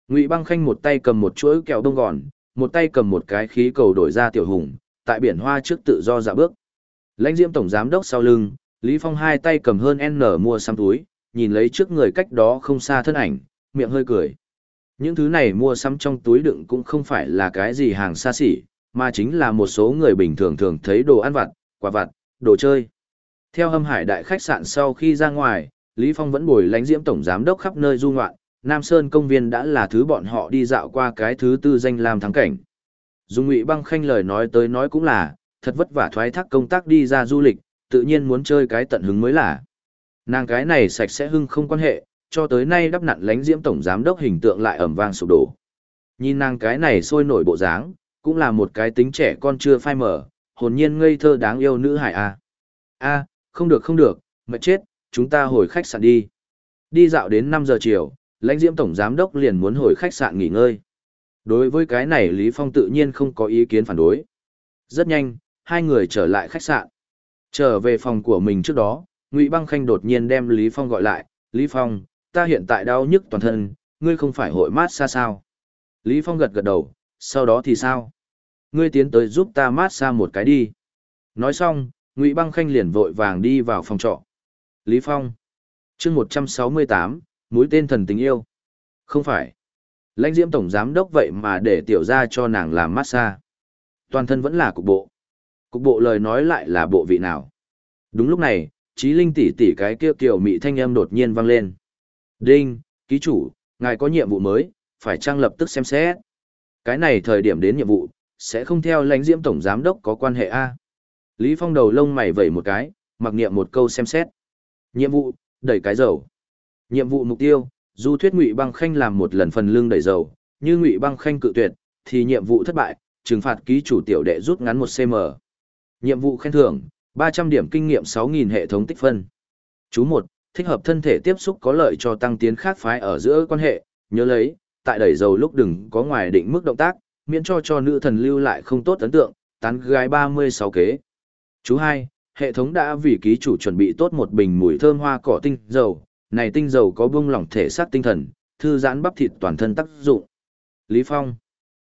Ngụy băng khanh một tay cầm một chuỗi kẹo đông gòn, một tay cầm một cái khí cầu đổi ra tiểu hùng, tại biển hoa trước tự do dạ bước. Lãnh Diễm tổng giám đốc sau lưng, Lý Phong hai tay cầm hơn N mua xăm túi, nhìn lấy trước người cách đó không xa thân ảnh, miệng hơi cười. Những thứ này mua sắm trong túi đựng cũng không phải là cái gì hàng xa xỉ, mà chính là một số người bình thường thường thấy đồ ăn vặt, quà vặt, đồ chơi. Theo hâm hải đại khách sạn sau khi ra ngoài, Lý Phong vẫn bồi lánh diễm tổng giám đốc khắp nơi du ngoạn, Nam Sơn công viên đã là thứ bọn họ đi dạo qua cái thứ tư danh làm thắng cảnh. Dung Ngụy Băng Khanh lời nói tới nói cũng là, thật vất vả thoái thác công tác đi ra du lịch, tự nhiên muốn chơi cái tận hứng mới là. Nàng cái này sạch sẽ hưng không quan hệ, cho tới nay đắp nặn lánh diễm tổng giám đốc hình tượng lại ẩm vang sụp đổ. Nhìn nàng cái này sôi nổi bộ dáng, cũng là một cái tính trẻ con chưa phai mở, hồn nhiên ngây thơ đáng yêu nữ hải a. A, không được không được, mệt chết, chúng ta hồi khách sạn đi. Đi dạo đến 5 giờ chiều, lãnh diễm tổng giám đốc liền muốn hồi khách sạn nghỉ ngơi. Đối với cái này Lý Phong tự nhiên không có ý kiến phản đối. Rất nhanh, hai người trở lại khách sạn. Trở về phòng của mình trước đó, Ngụy Băng Khanh đột nhiên đem Lý Phong gọi lại, Lý Phong, ta hiện tại đau nhức toàn thân, ngươi không phải hội mát xa sao. Lý Phong gật gật đầu, sau đó thì sao? Ngươi tiến tới giúp ta mát xa một cái đi. Nói xong, Ngụy Băng Khanh liền vội vàng đi vào phòng trọ. Lý Phong. chương 168, mũi tên thần tình yêu. Không phải. Lãnh diễm tổng giám đốc vậy mà để tiểu ra cho nàng làm massage. Toàn thân vẫn là cục bộ. Cục bộ lời nói lại là bộ vị nào. Đúng lúc này, trí linh tỷ tỷ cái kia kiểu mị thanh âm đột nhiên vang lên. Đinh, ký chủ, ngài có nhiệm vụ mới, phải trang lập tức xem xét. Cái này thời điểm đến nhiệm vụ, sẽ không theo lãnh diễm tổng giám đốc có quan hệ A. Lý Phong đầu lông mày vẩy một cái, mặc niệm một câu xem xét. Nhiệm vụ, đẩy cái dầu. Nhiệm vụ mục tiêu, du thuyết Ngụy Băng Khanh làm một lần phần lương đẩy dầu, như Ngụy Băng Khanh cự tuyệt, thì nhiệm vụ thất bại, trừng phạt ký chủ tiểu đệ rút ngắn một cm. Nhiệm vụ khen thưởng, 300 điểm kinh nghiệm 6.000 hệ thống tích phân. Chú một, thích hợp thân thể tiếp xúc có lợi cho tăng tiến khác phái ở giữa quan hệ, nhớ lấy, tại đẩy dầu lúc đừng có ngoài định mức động tác, miễn cho cho nữ thần lưu lại không tốt ấn tượng, tán gái 36 kế. Chú hai hệ thống đã vì ký chủ chuẩn bị tốt một bình mùi thơm hoa cỏ tinh dầu, này tinh dầu có buông lỏng thể xác tinh thần, thư giãn bắp thịt toàn thân tác dụng. Lý Phong.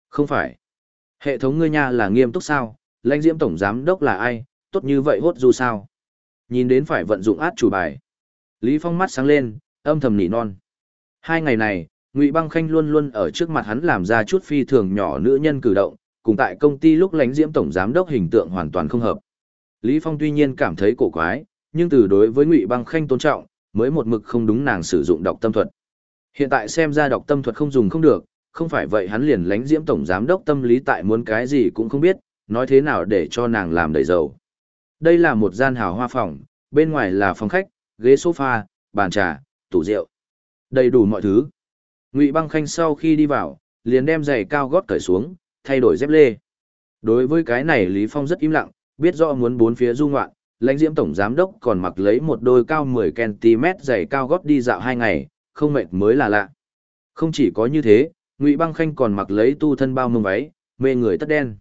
Không phải. Hệ thống ngươi nhà là nghiêm túc sao, lãnh diễm tổng giám đốc là ai, tốt như vậy hốt dù sao. Nhìn đến phải vận dụng át chủ bài. Lý Phong mắt sáng lên, âm thầm nỉ non. Hai ngày này, Ngụy Băng Khanh luôn luôn ở trước mặt hắn làm ra chút phi thường nhỏ nữ nhân cử động, cùng tại công ty lúc lánh diễm tổng giám đốc hình tượng hoàn toàn không hợp. Lý Phong tuy nhiên cảm thấy cổ quái, nhưng từ đối với Ngụy Băng Khanh tôn trọng, mới một mực không đúng nàng sử dụng đọc tâm thuật. Hiện tại xem ra đọc tâm thuật không dùng không được, không phải vậy hắn liền lánh diễm tổng giám đốc tâm lý tại muốn cái gì cũng không biết, nói thế nào để cho nàng làm đầy dầu. Đây là một gian hào hoa phòng, bên ngoài là phòng khách, ghế sofa, bàn trà, tủ rượu. Đầy đủ mọi thứ. Ngụy Băng Khanh sau khi đi vào, liền đem giày cao gót cởi xuống, thay đổi dép lê. Đối với cái này Lý Phong rất im lặng, biết rõ muốn bốn phía du ngoạn, lãnh diễm tổng giám đốc còn mặc lấy một đôi cao 10cm giày cao gót đi dạo hai ngày, không mệt mới là lạ. Không chỉ có như thế, Ngụy Băng Khanh còn mặc lấy tu thân bao mông váy, mê người tất đen.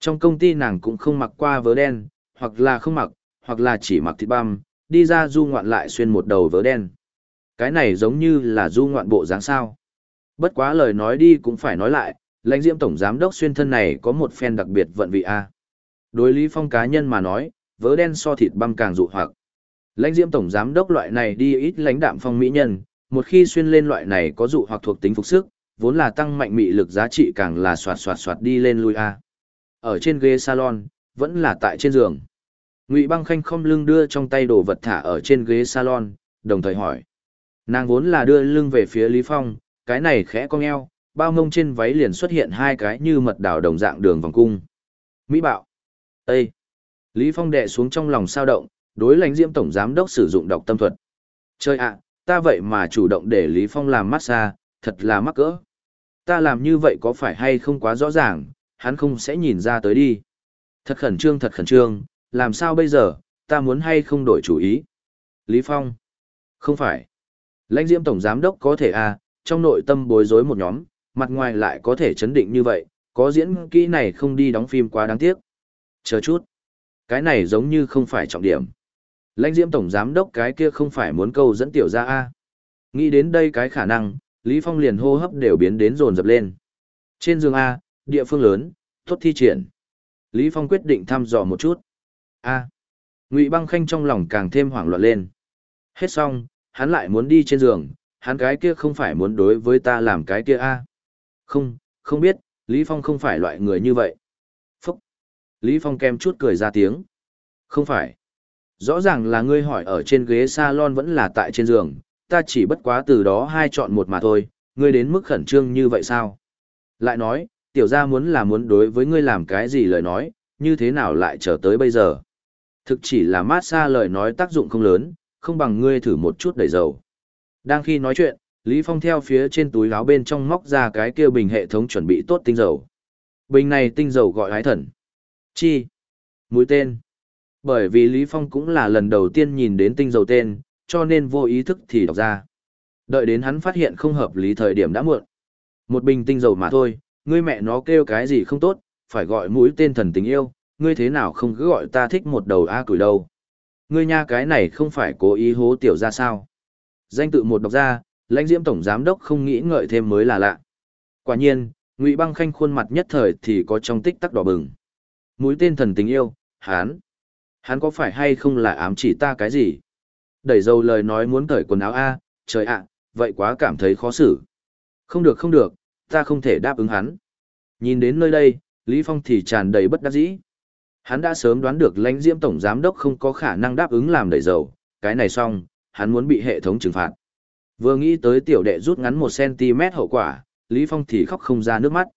Trong công ty nàng cũng không mặc qua vớ đen, hoặc là không mặc, hoặc là chỉ mặc thịt băm, đi ra du ngoạn lại xuyên một đầu vớ đen. Cái này giống như là du ngoạn bộ dáng sao. Bất quá lời nói đi cũng phải nói lại, lãnh diễm tổng giám đốc xuyên thân này có một phen đặc biệt vận vị A. Đối Lý Phong cá nhân mà nói, vớ đen so thịt băm càng dụ hoặc. Lãnh diễm tổng giám đốc loại này đi ít lãnh đạm phong mỹ nhân, một khi xuyên lên loại này có dụ hoặc thuộc tính phục sức, vốn là tăng mạnh mị lực giá trị càng là xoạt xoạt xoạt đi lên lui a. Ở trên ghế salon, vẫn là tại trên giường. Ngụy Băng Khanh không lưng đưa trong tay đồ vật thả ở trên ghế salon, đồng thời hỏi. Nàng vốn là đưa lưng về phía Lý Phong, cái này khẽ cong eo, bao ngông trên váy liền xuất hiện hai cái như mật đảo đồng dạng đường vòng cung. Mỹ bạo. Ê! Lý Phong đệ xuống trong lòng sao động, đối lãnh diễm tổng giám đốc sử dụng độc tâm thuật. Chơi ạ, ta vậy mà chủ động để Lý Phong làm massage, thật là mắc cỡ. Ta làm như vậy có phải hay không quá rõ ràng, hắn không sẽ nhìn ra tới đi. Thật khẩn trương thật khẩn trương, làm sao bây giờ, ta muốn hay không đổi chủ ý. Lý Phong. Không phải. Lãnh diễm tổng giám đốc có thể à, trong nội tâm bối rối một nhóm, mặt ngoài lại có thể chấn định như vậy, có diễn kỹ này không đi đóng phim quá đáng tiếc. Chờ chút. Cái này giống như không phải trọng điểm. Lãnh diễm tổng giám đốc cái kia không phải muốn câu dẫn tiểu ra A. Nghĩ đến đây cái khả năng, Lý Phong liền hô hấp đều biến đến rồn dập lên. Trên giường A, Địa phương lớn, tốt thi triển. Lý Phong quyết định thăm dò một chút. A. Ngụy Băng Khanh trong lòng càng thêm hoảng loạn lên. Hết xong, hắn lại muốn đi trên giường, hắn cái kia không phải muốn đối với ta làm cái kia a. Không, không biết, Lý Phong không phải loại người như vậy. Phúc. Lý Phong kem chút cười ra tiếng. Không phải. Rõ ràng là ngươi hỏi ở trên ghế salon vẫn là tại trên giường, ta chỉ bất quá từ đó hai chọn một mà thôi, ngươi đến mức khẩn trương như vậy sao? Lại nói, tiểu gia muốn là muốn đối với ngươi làm cái gì lời nói, như thế nào lại trở tới bây giờ? Thực chỉ là mát xa lời nói tác dụng không lớn, không bằng ngươi thử một chút đầy dầu. Đang khi nói chuyện, Lý Phong theo phía trên túi áo bên trong móc ra cái kia bình hệ thống chuẩn bị tốt tinh dầu. Bình này tinh dầu gọi ái thần. Chi? Mũi tên. Bởi vì Lý Phong cũng là lần đầu tiên nhìn đến tinh dầu tên, cho nên vô ý thức thì đọc ra. Đợi đến hắn phát hiện không hợp lý thời điểm đã muộn. Một bình tinh dầu mà thôi, ngươi mẹ nó kêu cái gì không tốt, phải gọi mũi tên thần tình yêu, ngươi thế nào không cứ gọi ta thích một đầu A cửi đâu. Ngươi nha cái này không phải cố ý hố tiểu ra sao. Danh tự một đọc ra, lãnh diễm tổng giám đốc không nghĩ ngợi thêm mới là lạ. Quả nhiên, Ngụy Băng Khanh khuôn mặt nhất thời thì có trong tích tắc đỏ bừng. Mũi tên thần tình yêu, hán. Hắn có phải hay không là ám chỉ ta cái gì? Đẩy dầu lời nói muốn cởi quần áo A, trời ạ, vậy quá cảm thấy khó xử. Không được không được, ta không thể đáp ứng hắn. Nhìn đến nơi đây, Lý Phong thì tràn đầy bất đắc dĩ. Hắn đã sớm đoán được lãnh diễm tổng giám đốc không có khả năng đáp ứng làm đầy dầu, cái này xong, hắn muốn bị hệ thống trừng phạt. Vừa nghĩ tới tiểu đệ rút ngắn 1cm hậu quả, Lý Phong thì khóc không ra nước mắt.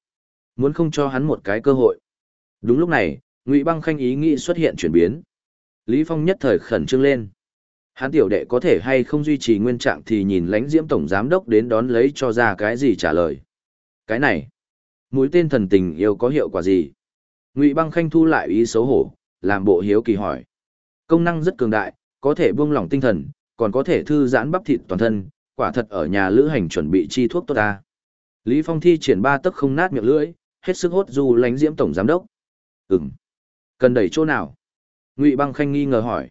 Muốn không cho hắn một cái cơ hội. Đúng lúc này, Ngụy Băng Khanh ý nghĩ xuất hiện chuyển biến. Lý Phong nhất thời khẩn trương lên. Hắn tiểu đệ có thể hay không duy trì nguyên trạng thì nhìn lãnh diễm tổng giám đốc đến đón lấy cho ra cái gì trả lời. Cái này, mũi tên thần tình yêu có hiệu quả gì? Ngụy băng khanh thu lại ý xấu hổ, làm bộ hiếu kỳ hỏi. Công năng rất cường đại, có thể buông lỏng tinh thần, còn có thể thư giãn bắp thịt toàn thân, quả thật ở nhà lữ hành chuẩn bị chi thuốc tốt ta. Lý Phong thi triển ba tấc không nát miệng lưỡi, hết sức hốt du lánh diễm tổng giám đốc. Ừm. Cần đẩy chỗ nào? Ngụy băng khanh nghi ngờ hỏi.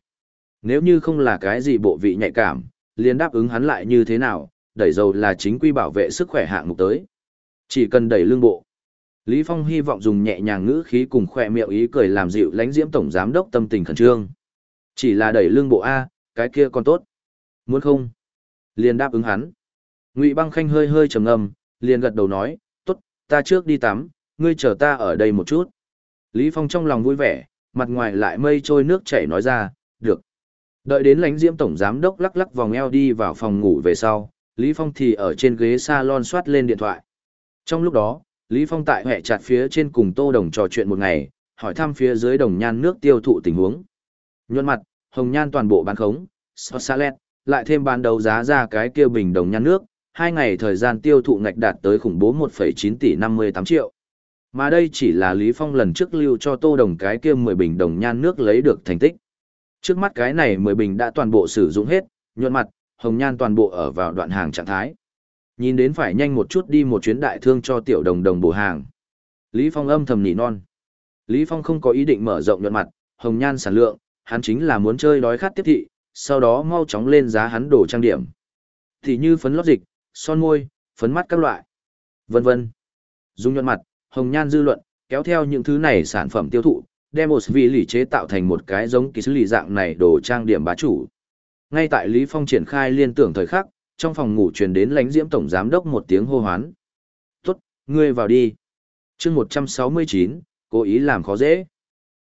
Nếu như không là cái gì bộ vị nhạy cảm, liền đáp ứng hắn lại như thế nào, đẩy dầu là chính quy bảo vệ sức khỏe hạng mục tới. Chỉ cần đẩy lương bộ. Lý Phong hy vọng dùng nhẹ nhàng ngữ khí cùng khỏe miệng ý cười làm dịu lãnh diễm tổng giám đốc tâm tình khẩn trương. Chỉ là đẩy lương bộ A, cái kia còn tốt. Muốn không? Liền đáp ứng hắn. Ngụy băng khanh hơi hơi trầm ngâm, liền gật đầu nói, tốt, ta trước đi tắm, ngươi chờ ta ở đây một chút. Lý Phong trong lòng vui vẻ, mặt ngoài lại mây trôi nước chảy nói ra, được. Đợi đến lãnh diễm tổng giám đốc lắc lắc vòng eo đi vào phòng ngủ về sau, Lý Phong thì ở trên ghế salon soát lên điện thoại. Trong lúc đó, Lý Phong tại hệ chặt phía trên cùng Tô Đồng trò chuyện một ngày, hỏi thăm phía dưới đồng nhan nước tiêu thụ tình huống. Nhuận mặt, hồng nhan toàn bộ bán khống, Sosalet, lại thêm bán đấu giá ra cái kia bình đồng nhan nước, hai ngày thời gian tiêu thụ ngạch đạt tới khủng bố 1,9 tỷ 58 triệu. Mà đây chỉ là Lý Phong lần trước lưu cho Tô Đồng cái kia 10 bình đồng nhan nước lấy được thành tích. Trước mắt cái này 10 bình đã toàn bộ sử dụng hết, nhuận mặt, hồng nhan toàn bộ ở vào đoạn hàng trạng thái. Nhìn đến phải nhanh một chút đi một chuyến đại thương cho tiểu đồng đồng bổ hàng. Lý Phong âm thầm nỉ non. Lý Phong không có ý định mở rộng nhuận mặt, hồng nhan sản lượng, hắn chính là muốn chơi đói khát tiếp thị, sau đó mau chóng lên giá hắn đổ trang điểm. Thì như phấn lót dịch, son môi, phấn mắt các loại, vân vân. Dùng nhuận mặt, hồng nhan dư luận, kéo theo những thứ này sản phẩm tiêu thụ, đem một vị lì chế tạo thành một cái giống kỳ xử lì dạng này đồ trang điểm bá chủ. Ngay tại Lý Phong triển khai liên tưởng thời khắc, trong phòng ngủ truyền đến lãnh diễm tổng giám đốc một tiếng hô hoán. Tốt, ngươi vào đi. chương 169, cố ý làm khó dễ.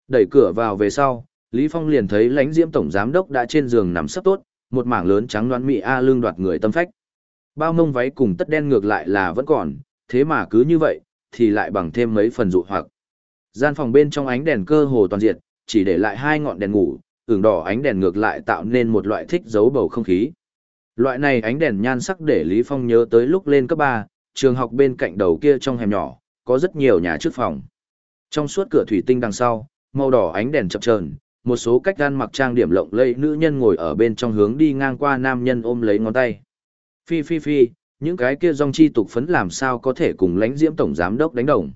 Đẩy cửa vào về sau, Lý Phong liền thấy lãnh diễm tổng giám đốc đã trên giường nằm sắp tốt, một mảng lớn trắng đoán mị A lương đoạt người tâm phách. Bao mông váy cùng tất đen ngược lại là vẫn còn, thế mà cứ như vậy, thì lại bằng thêm mấy phần dụ hoặc. Gian phòng bên trong ánh đèn cơ hồ toàn diện, chỉ để lại hai ngọn đèn ngủ, ửng đỏ ánh đèn ngược lại tạo nên một loại thích giấu bầu không khí. Loại này ánh đèn nhan sắc để Lý Phong nhớ tới lúc lên cấp 3, trường học bên cạnh đầu kia trong hẻm nhỏ, có rất nhiều nhà trước phòng. Trong suốt cửa thủy tinh đằng sau, màu đỏ ánh đèn chập chờn, một số cách gan mặc trang điểm lộng lẫy nữ nhân ngồi ở bên trong hướng đi ngang qua nam nhân ôm lấy ngón tay. Phi phi phi, những cái kia dòng chi tục phấn làm sao có thể cùng lãnh diễm tổng giám đốc đánh đồng.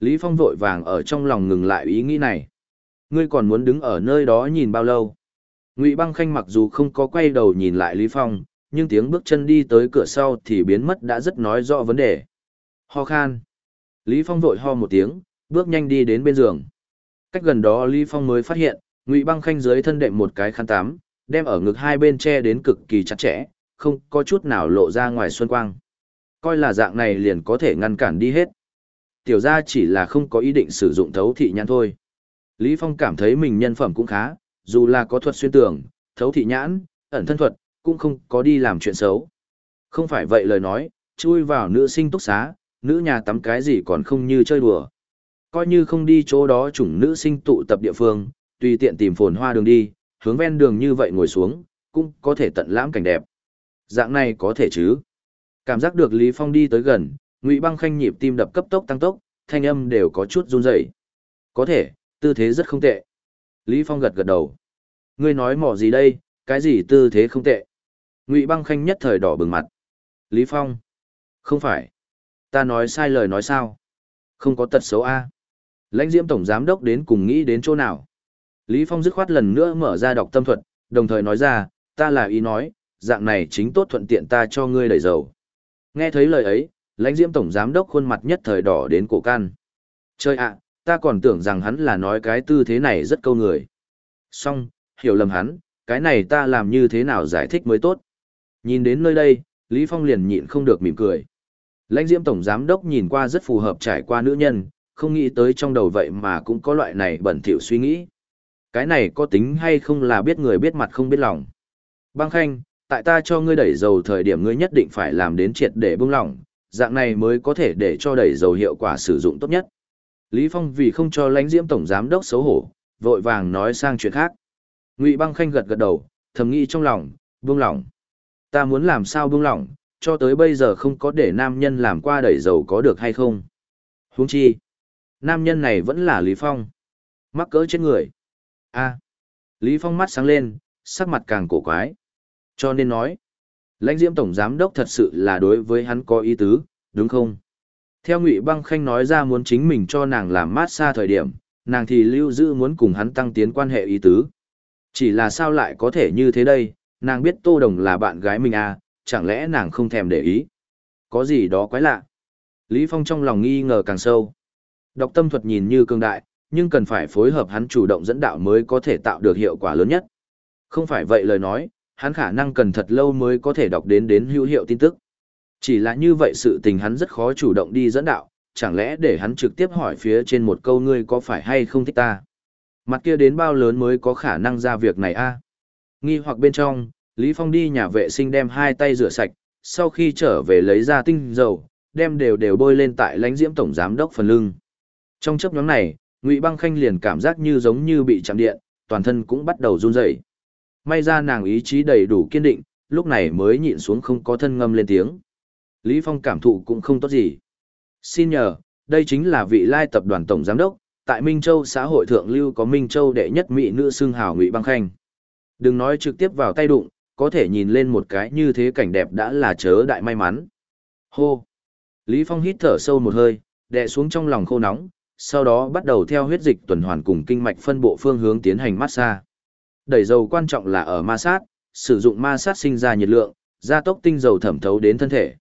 Lý Phong vội vàng ở trong lòng ngừng lại ý nghĩ này. Ngươi còn muốn đứng ở nơi đó nhìn bao lâu? Ngụy Băng Khanh mặc dù không có quay đầu nhìn lại Lý Phong, nhưng tiếng bước chân đi tới cửa sau thì biến mất đã rất nói rõ vấn đề. Ho khan. Lý Phong vội ho một tiếng, bước nhanh đi đến bên giường. Cách gần đó Lý Phong mới phát hiện, Ngụy Băng Khanh dưới thân đệm một cái khăn tắm, đem ở ngực hai bên che đến cực kỳ chặt chẽ, không có chút nào lộ ra ngoài xuân quang. Coi là dạng này liền có thể ngăn cản đi hết. Tiểu gia chỉ là không có ý định sử dụng thấu thị nhãn thôi. Lý Phong cảm thấy mình nhân phẩm cũng khá, dù là có thuật xuyên tường, thấu thị nhãn, ẩn thân thuật, cũng không có đi làm chuyện xấu. Không phải vậy lời nói, chui vào nữ sinh túc xá, nữ nhà tắm cái gì còn không như chơi đùa. Coi như không đi chỗ đó chủng nữ sinh tụ tập địa phương, tùy tiện tìm phồn hoa đường đi, hướng ven đường như vậy ngồi xuống, cũng có thể tận lãm cảnh đẹp. Dạng này có thể chứ. Cảm giác được Lý Phong đi tới gần, Ngụy Băng Khanh nhịp tim đập cấp tốc tăng tốc, thanh âm đều có chút run rẩy. Có thể, tư thế rất không tệ. Lý Phong gật gật đầu. Ngươi nói mỏ gì đây, cái gì tư thế không tệ. Ngụy Băng Khanh nhất thời đỏ bừng mặt. Lý Phong. Không phải. Ta nói sai lời nói sao? Không có tật xấu A. Lãnh diễm tổng giám đốc đến cùng nghĩ đến chỗ nào? Lý Phong dứt khoát lần nữa mở ra đọc tâm thuật, đồng thời nói ra, ta là ý nói, dạng này chính tốt thuận tiện ta cho ngươi đẩy dầu. Nghe thấy lời ấy, lãnh diễm tổng giám đốc khuôn mặt nhất thời đỏ đến cổ can. Chơi ạ, ta còn tưởng rằng hắn là nói cái tư thế này rất câu người. Xong, hiểu lầm hắn, cái này ta làm như thế nào giải thích mới tốt. Nhìn đến nơi đây, Lý Phong liền nhịn không được mỉm cười. Lãnh diễm tổng giám đốc nhìn qua rất phù hợp trải qua nữ nhân, không nghĩ tới trong đầu vậy mà cũng có loại này bẩn thỉu suy nghĩ. Cái này có tính hay không là biết người biết mặt không biết lòng. Băng khanh, tại ta cho ngươi đẩy dầu thời điểm ngươi nhất định phải làm đến triệt để bung lỏng, dạng này mới có thể để cho đẩy dầu hiệu quả sử dụng tốt nhất. Lý Phong vì không cho lãnh diễm tổng giám đốc xấu hổ, vội vàng nói sang chuyện khác. Ngụy băng khanh gật gật đầu, thầm nghĩ trong lòng, buông lỏng. Ta muốn làm sao buông lỏng, cho tới bây giờ không có để nam nhân làm qua đẩy dầu có được hay không. Huống chi, nam nhân này vẫn là Lý Phong. Mắc cỡ chết người. a Lý Phong mắt sáng lên, sắc mặt càng cổ quái. Cho nên nói, lãnh diễm tổng giám đốc thật sự là đối với hắn có ý tứ, đúng không? Theo Ngụy Băng Khanh nói ra muốn chính mình cho nàng làm mát xa thời điểm, nàng thì lưu giữ muốn cùng hắn tăng tiến quan hệ ý tứ. Chỉ là sao lại có thể như thế đây, nàng biết Tô Đồng là bạn gái mình à, chẳng lẽ nàng không thèm để ý? Có gì đó quái lạ. Lý Phong trong lòng nghi ngờ càng sâu. Đọc tâm thuật nhìn như cường đại, nhưng cần phải phối hợp hắn chủ động dẫn đạo mới có thể tạo được hiệu quả lớn nhất. Không phải vậy lời nói, hắn khả năng cần thật lâu mới có thể đọc đến đến hữu hiệu tin tức. Chỉ là như vậy sự tình hắn rất khó chủ động đi dẫn đạo, chẳng lẽ để hắn trực tiếp hỏi phía trên một câu ngươi có phải hay không thích ta. Mặt kia đến bao lớn mới có khả năng ra việc này a Nghi hoặc bên trong, Lý Phong đi nhà vệ sinh đem hai tay rửa sạch, sau khi trở về lấy ra tinh dầu, đem đều đều bôi lên tại lãnh diễm tổng giám đốc phần lưng. Trong chấp nhóm này, Ngụy Băng Khanh liền cảm giác như giống như bị chạm điện, toàn thân cũng bắt đầu run rẩy. May ra nàng ý chí đầy đủ kiên định, lúc này mới nhịn xuống không có thân ngâm lên tiếng. Lý Phong cảm thụ cũng không tốt gì. Xin nhờ, đây chính là vị lai tập đoàn tổng giám đốc, tại Minh Châu xã hội thượng lưu có Minh Châu đệ nhất mỹ nữ xương hào Ngụy Băng Khanh. Đừng nói trực tiếp vào tay đụng, có thể nhìn lên một cái như thế cảnh đẹp đã là chớ đại may mắn. Hô! Lý Phong hít thở sâu một hơi, đè xuống trong lòng khô nóng, sau đó bắt đầu theo huyết dịch tuần hoàn cùng kinh mạch phân bộ phương hướng tiến hành massage. Đẩy dầu quan trọng là ở ma sát, sử dụng ma sát sinh ra nhiệt lượng, gia tốc tinh dầu thẩm thấu đến thân thể.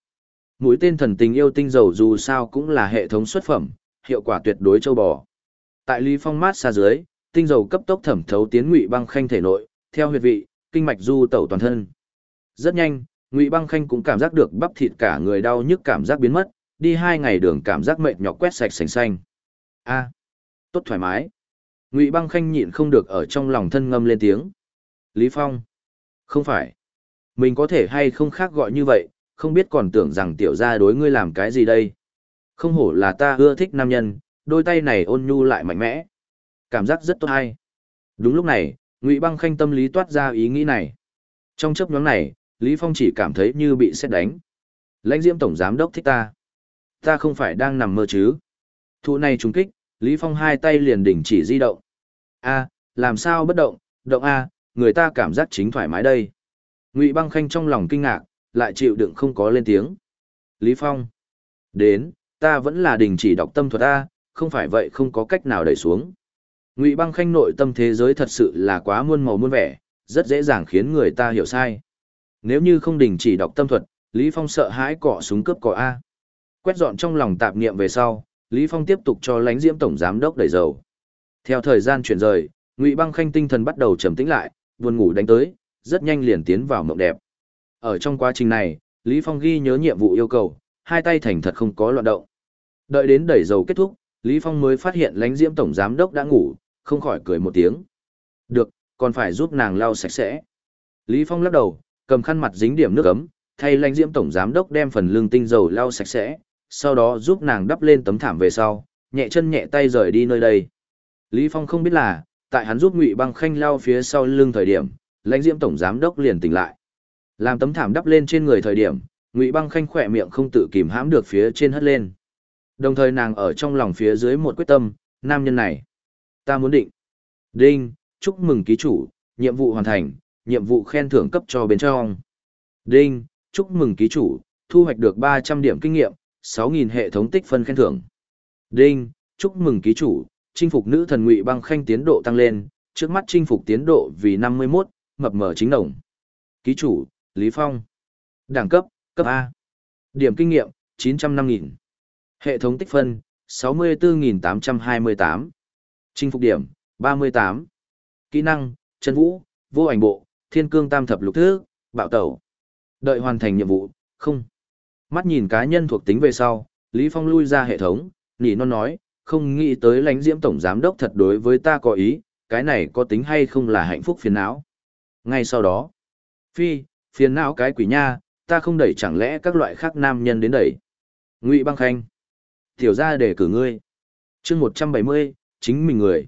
Mũi tên thần tình yêu tinh dầu dù sao cũng là hệ thống xuất phẩm, hiệu quả tuyệt đối châu bò. Tại Lý Phong mát xa dưới, tinh dầu cấp tốc thẩm thấu tiến ngụy băng khanh thể nội, theo huyệt vị, kinh mạch du tẩu toàn thân. Rất nhanh, Ngụy Băng Khanh cũng cảm giác được bắp thịt cả người đau nhức cảm giác biến mất, đi hai ngày đường cảm giác mệt nhọc quét sạch sành xanh. A, tốt thoải mái. Ngụy Băng Khanh nhịn không được ở trong lòng thân ngâm lên tiếng. Lý Phong, không phải, mình có thể hay không khác gọi như vậy, không biết còn tưởng rằng tiểu gia đối ngươi làm cái gì đây. Không hổ là ta ưa thích nam nhân, đôi tay này ôn nhu lại mạnh mẽ. Cảm giác rất tốt hay. Đúng lúc này, ngụy băng khanh tâm lý toát ra ý nghĩ này. Trong chớp nhoáng này lý phong chỉ cảm thấy như bị xét đánh. Lãnh diễm tổng giám đốc thích ta. Ta không phải đang nằm mơ chứ. Thụ này trúng kích lý phong hai tay liền đình chỉ di động. A làm sao bất động? Động a người ta cảm giác chính thoải mái đây. Ngụy băng khanh trong lòng kinh ngạc lại chịu đựng không có lên tiếng lý phong đến ta vẫn là đình chỉ đọc tâm thuật a không phải vậy không có cách nào đẩy xuống Ngụy Băng Khanh nội tâm thế giới thật sự là quá muôn màu muôn vẻ, rất dễ dàng khiến người ta hiểu sai. Nếu như không đình chỉ đọc tâm thuật, Lý Phong sợ hãi cọ súng cướp cọ A. Quét dọn trong lòng tạp niệm về sau, Lý Phong tiếp tục cho lãnh diễm tổng giám đốc đẩy dầu. Theo thời gian chuyển rời, Ngụy Băng Khanh tinh thần bắt đầu trầm tĩnh lại, buồn ngủ đánh tới, rất nhanh liền tiến vào mộng đẹp. Ở trong quá trình này, Lý Phong ghi nhớ nhiệm vụ yêu cầu, hai tay thành thật không có loạn động. Đợi đến đẩy dầu kết thúc, Lý Phong mới phát hiện lãnh diễm tổng giám đốc đã ngủ, không khỏi cười một tiếng. Được, còn phải giúp nàng lau sạch sẽ. Lý Phong lắc đầu, cầm khăn mặt dính điểm nước ấm, thay lãnh diễm tổng giám đốc đem phần lưng tinh dầu lau sạch sẽ, sau đó giúp nàng đắp lên tấm thảm về sau, nhẹ chân nhẹ tay rời đi nơi đây. Lý Phong không biết là, tại hắn giúp Ngụy Băng Khanh lau phía sau lưng thời điểm, lãnh diễm tổng giám đốc liền tỉnh lại. Làm tấm thảm đắp lên trên người thời điểm, Ngụy Băng Khanh khỏe miệng không tự kìm hãm được phía trên hất lên. Đồng thời nàng ở trong lòng phía dưới một quyết tâm, nam nhân này, ta muốn định. Đinh, chúc mừng ký chủ, nhiệm vụ hoàn thành, nhiệm vụ khen thưởng cấp cho bên trong. Đinh, chúc mừng ký chủ, thu hoạch được 300 điểm kinh nghiệm, 6.000 hệ thống tích phân khen thưởng. Đinh, chúc mừng ký chủ, chinh phục nữ thần ngụy băng khanh tiến độ tăng lên, trước mắt chinh phục tiến độ vì 51, mập mờ chính đồng. Ký chủ, Lý Phong. Đẳng cấp, cấp A. Điểm kinh nghiệm, 905.000. Hệ thống tích phân, 64.828. Chinh phục điểm, 38. Kỹ năng, chân vũ, vô ảnh bộ, thiên cương tam thập lục thứ, bạo tẩu. Đợi hoàn thành nhiệm vụ, không. Mắt nhìn cá nhân thuộc tính về sau, Lý Phong lui ra hệ thống, nỉ non nói, không nghĩ tới lãnh diễm tổng giám đốc thật đối với ta có ý, cái này có tính hay không là hạnh phúc phiền não. Ngay sau đó, phi, phiền não cái quỷ nha, ta không đẩy chẳng lẽ các loại khác nam nhân đến đẩy. Ngụy băng khanh, tiểu ra để cử ngươi. chương 170, chính mình người.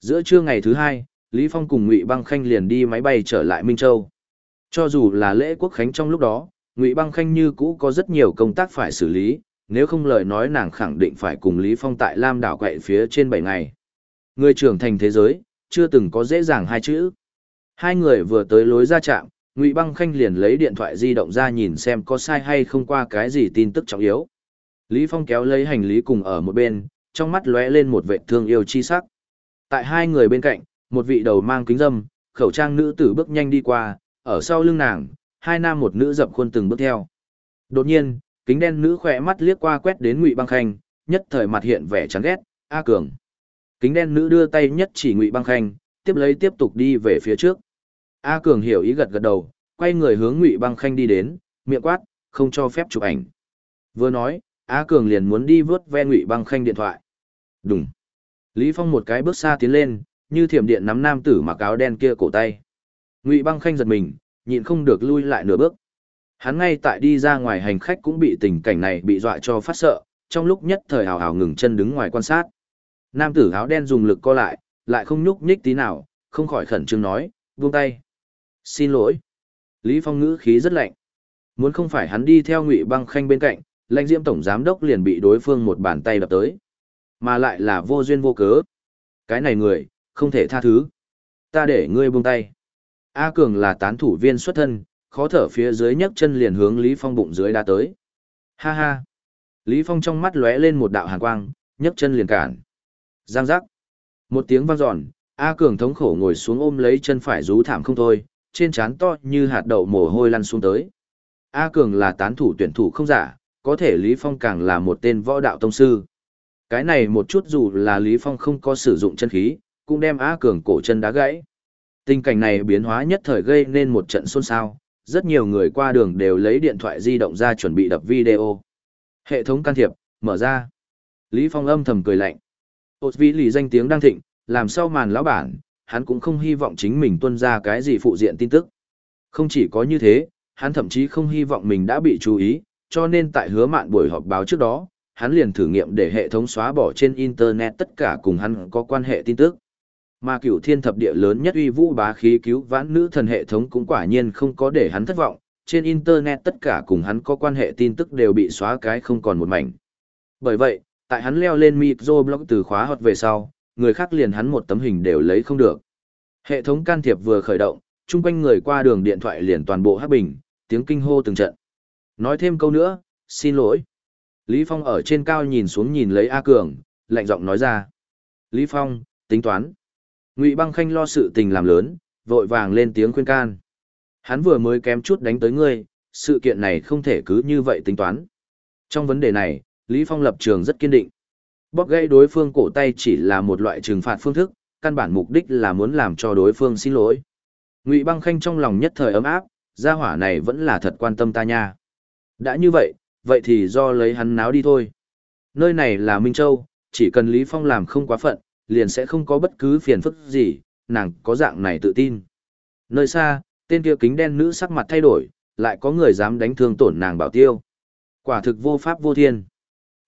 Giữa trưa ngày thứ hai, Lý Phong cùng Ngụy băng khanh liền đi máy bay trở lại Minh Châu. Cho dù là lễ quốc khánh trong lúc đó, Ngụy băng khanh như cũ có rất nhiều công tác phải xử lý, nếu không lời nói nàng khẳng định phải cùng Lý Phong tại Lam đảo quậy phía trên 7 ngày. Người trưởng thành thế giới, chưa từng có dễ dàng hai chữ. Hai người vừa tới lối ra trạm, Ngụy Băng Khanh liền lấy điện thoại di động ra nhìn xem có sai hay không qua cái gì tin tức trọng yếu. Lý Phong kéo lấy hành lý cùng ở một bên, trong mắt lóe lên một vệ thương yêu chi sắc. Tại hai người bên cạnh, một vị đầu mang kính dâm, khẩu trang nữ tử bước nhanh đi qua, ở sau lưng nàng, hai nam một nữ dập khuôn từng bước theo. Đột nhiên, kính đen nữ khỏe mắt liếc qua quét đến Ngụy Băng Khanh, nhất thời mặt hiện vẻ chán ghét, "A Cường." Kính đen nữ đưa tay nhất chỉ Ngụy Băng Khanh, tiếp lấy tiếp tục đi về phía trước. A Cường hiểu ý gật gật đầu, quay người hướng Ngụy Băng Khanh đi đến, miệng quát, không cho phép chụp ảnh. Vừa nói, A Cường liền muốn đi vớt ve Ngụy Băng Khanh điện thoại. Đùng. Lý Phong một cái bước xa tiến lên, như thiểm điện nắm nam tử mặc áo đen kia cổ tay. Ngụy Băng Khanh giật mình, nhịn không được lui lại nửa bước. Hắn ngay tại đi ra ngoài hành khách cũng bị tình cảnh này bị dọa cho phát sợ, trong lúc nhất thời hào hào ngừng chân đứng ngoài quan sát. Nam tử áo đen dùng lực co lại, lại không nhúc nhích tí nào, không khỏi khẩn trương nói, buông tay. Xin lỗi. Lý Phong ngữ khí rất lạnh. Muốn không phải hắn đi theo Ngụy Băng Khanh bên cạnh, lãnh diễm tổng giám đốc liền bị đối phương một bàn tay đập tới. Mà lại là vô duyên vô cớ. Cái này người, không thể tha thứ. Ta để ngươi buông tay. A Cường là tán thủ viên xuất thân, khó thở phía dưới nhấc chân liền hướng Lý Phong bụng dưới đá tới. Ha ha. Lý Phong trong mắt lóe lên một đạo hàn quang, nhấc chân liền cản. Giang giác. Một tiếng vang dọn, A Cường thống khổ ngồi xuống ôm lấy chân phải rú thảm không thôi, trên trán to như hạt đậu mồ hôi lăn xuống tới. A Cường là tán thủ tuyển thủ không giả, có thể Lý Phong càng là một tên võ đạo tông sư. Cái này một chút dù là Lý Phong không có sử dụng chân khí, cũng đem A Cường cổ chân đá gãy. Tình cảnh này biến hóa nhất thời gây nên một trận xôn xao, rất nhiều người qua đường đều lấy điện thoại di động ra chuẩn bị đập video. Hệ thống can thiệp, mở ra. Lý Phong âm thầm cười lạnh. Ôt vĩ lì danh tiếng đang thịnh, làm sao màn lão bản, hắn cũng không hy vọng chính mình tuân ra cái gì phụ diện tin tức. Không chỉ có như thế, hắn thậm chí không hy vọng mình đã bị chú ý, cho nên tại hứa mạn buổi họp báo trước đó, hắn liền thử nghiệm để hệ thống xóa bỏ trên Internet tất cả cùng hắn có quan hệ tin tức. Mà cửu thiên thập địa lớn nhất uy vũ bá khí cứu vãn nữ thần hệ thống cũng quả nhiên không có để hắn thất vọng, trên Internet tất cả cùng hắn có quan hệ tin tức đều bị xóa cái không còn một mảnh. Bởi vậy, tại hắn leo lên microblog từ khóa hot về sau, người khác liền hắn một tấm hình đều lấy không được. Hệ thống can thiệp vừa khởi động, chung quanh người qua đường điện thoại liền toàn bộ hắc bình, tiếng kinh hô từng trận. Nói thêm câu nữa, xin lỗi. Lý Phong ở trên cao nhìn xuống nhìn lấy A Cường, lạnh giọng nói ra. Lý Phong, tính toán. Ngụy Băng Khanh lo sự tình làm lớn, vội vàng lên tiếng khuyên can. Hắn vừa mới kém chút đánh tới ngươi, sự kiện này không thể cứ như vậy tính toán. Trong vấn đề này, Lý Phong lập trường rất kiên định. Bóp gãy đối phương cổ tay chỉ là một loại trừng phạt phương thức, căn bản mục đích là muốn làm cho đối phương xin lỗi. Ngụy Băng Khanh trong lòng nhất thời ấm áp, gia hỏa này vẫn là thật quan tâm ta nha. Đã như vậy, vậy thì do lấy hắn náo đi thôi. Nơi này là Minh Châu, chỉ cần Lý Phong làm không quá phận, liền sẽ không có bất cứ phiền phức gì, nàng có dạng này tự tin. Nơi xa, tên kia kính đen nữ sắc mặt thay đổi, lại có người dám đánh thương tổn nàng bảo tiêu. Quả thực vô pháp vô thiên.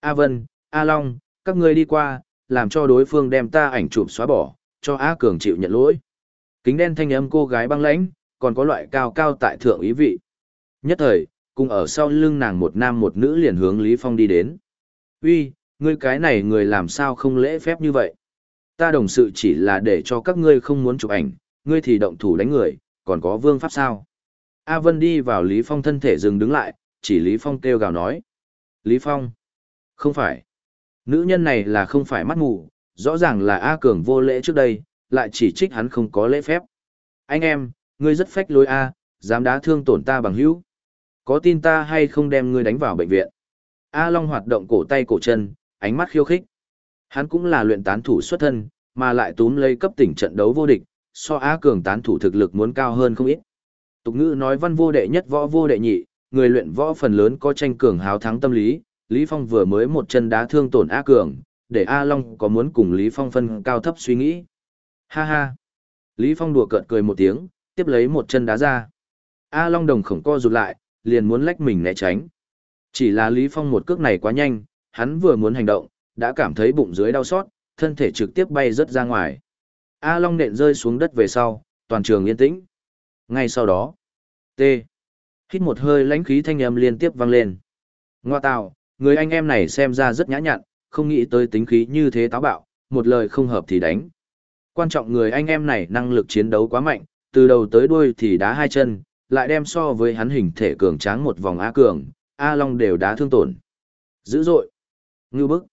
A Vân, A Long, các ngươi đi qua, làm cho đối phương đem ta ảnh chụp xóa bỏ, cho A Cường chịu nhận lỗi. Kính đen thanh âm cô gái băng lãnh, còn có loại cao cao tại thượng ý vị. Nhất thời, cùng ở sau lưng nàng một nam một nữ liền hướng Lý Phong đi đến. Uy, ngươi cái này người làm sao không lễ phép như vậy? Ta đồng sự chỉ là để cho các ngươi không muốn chụp ảnh, ngươi thì động thủ đánh người, còn có vương pháp sao? A Vân đi vào Lý Phong thân thể dừng đứng lại, chỉ Lý Phong kêu gào nói. Lý Phong? Không phải. Nữ nhân này là không phải mắt mù, rõ ràng là A Cường vô lễ trước đây, lại chỉ trích hắn không có lễ phép. Anh em, ngươi rất phách lối A, dám đá thương tổn ta bằng hữu. Có tin ta hay không đem ngươi đánh vào bệnh viện? A Long hoạt động cổ tay cổ chân, ánh mắt khiêu khích. Hắn cũng là luyện tán thủ xuất thân, mà lại túm lấy cấp tỉnh trận đấu vô địch, so A Cường tán thủ thực lực muốn cao hơn không ít. Tục ngữ nói văn vô đệ nhất võ vô đệ nhị, người luyện võ phần lớn có tranh cường háo thắng tâm lý, Lý Phong vừa mới một chân đá thương tổn A Cường, để A Long có muốn cùng Lý Phong phân cao thấp suy nghĩ. Ha ha. Lý Phong đùa cợt cười một tiếng, tiếp lấy một chân đá ra. A Long đồng khổng co rụt lại, liền muốn lách mình né tránh. Chỉ là Lý Phong một cước này quá nhanh, hắn vừa muốn hành động, đã cảm thấy bụng dưới đau xót, thân thể trực tiếp bay rất ra ngoài. A Long nện rơi xuống đất về sau, toàn trường yên tĩnh. Ngay sau đó, T. Hít một hơi lãnh khí thanh âm liên tiếp vang lên. Ngoa tạo, người anh em này xem ra rất nhã nhặn, không nghĩ tới tính khí như thế táo bạo, một lời không hợp thì đánh. Quan trọng người anh em này năng lực chiến đấu quá mạnh, từ đầu tới đuôi thì đá hai chân, lại đem so với hắn hình thể cường tráng một vòng A cường, A Long đều đá thương tổn. Dữ dội. Ngưu bức.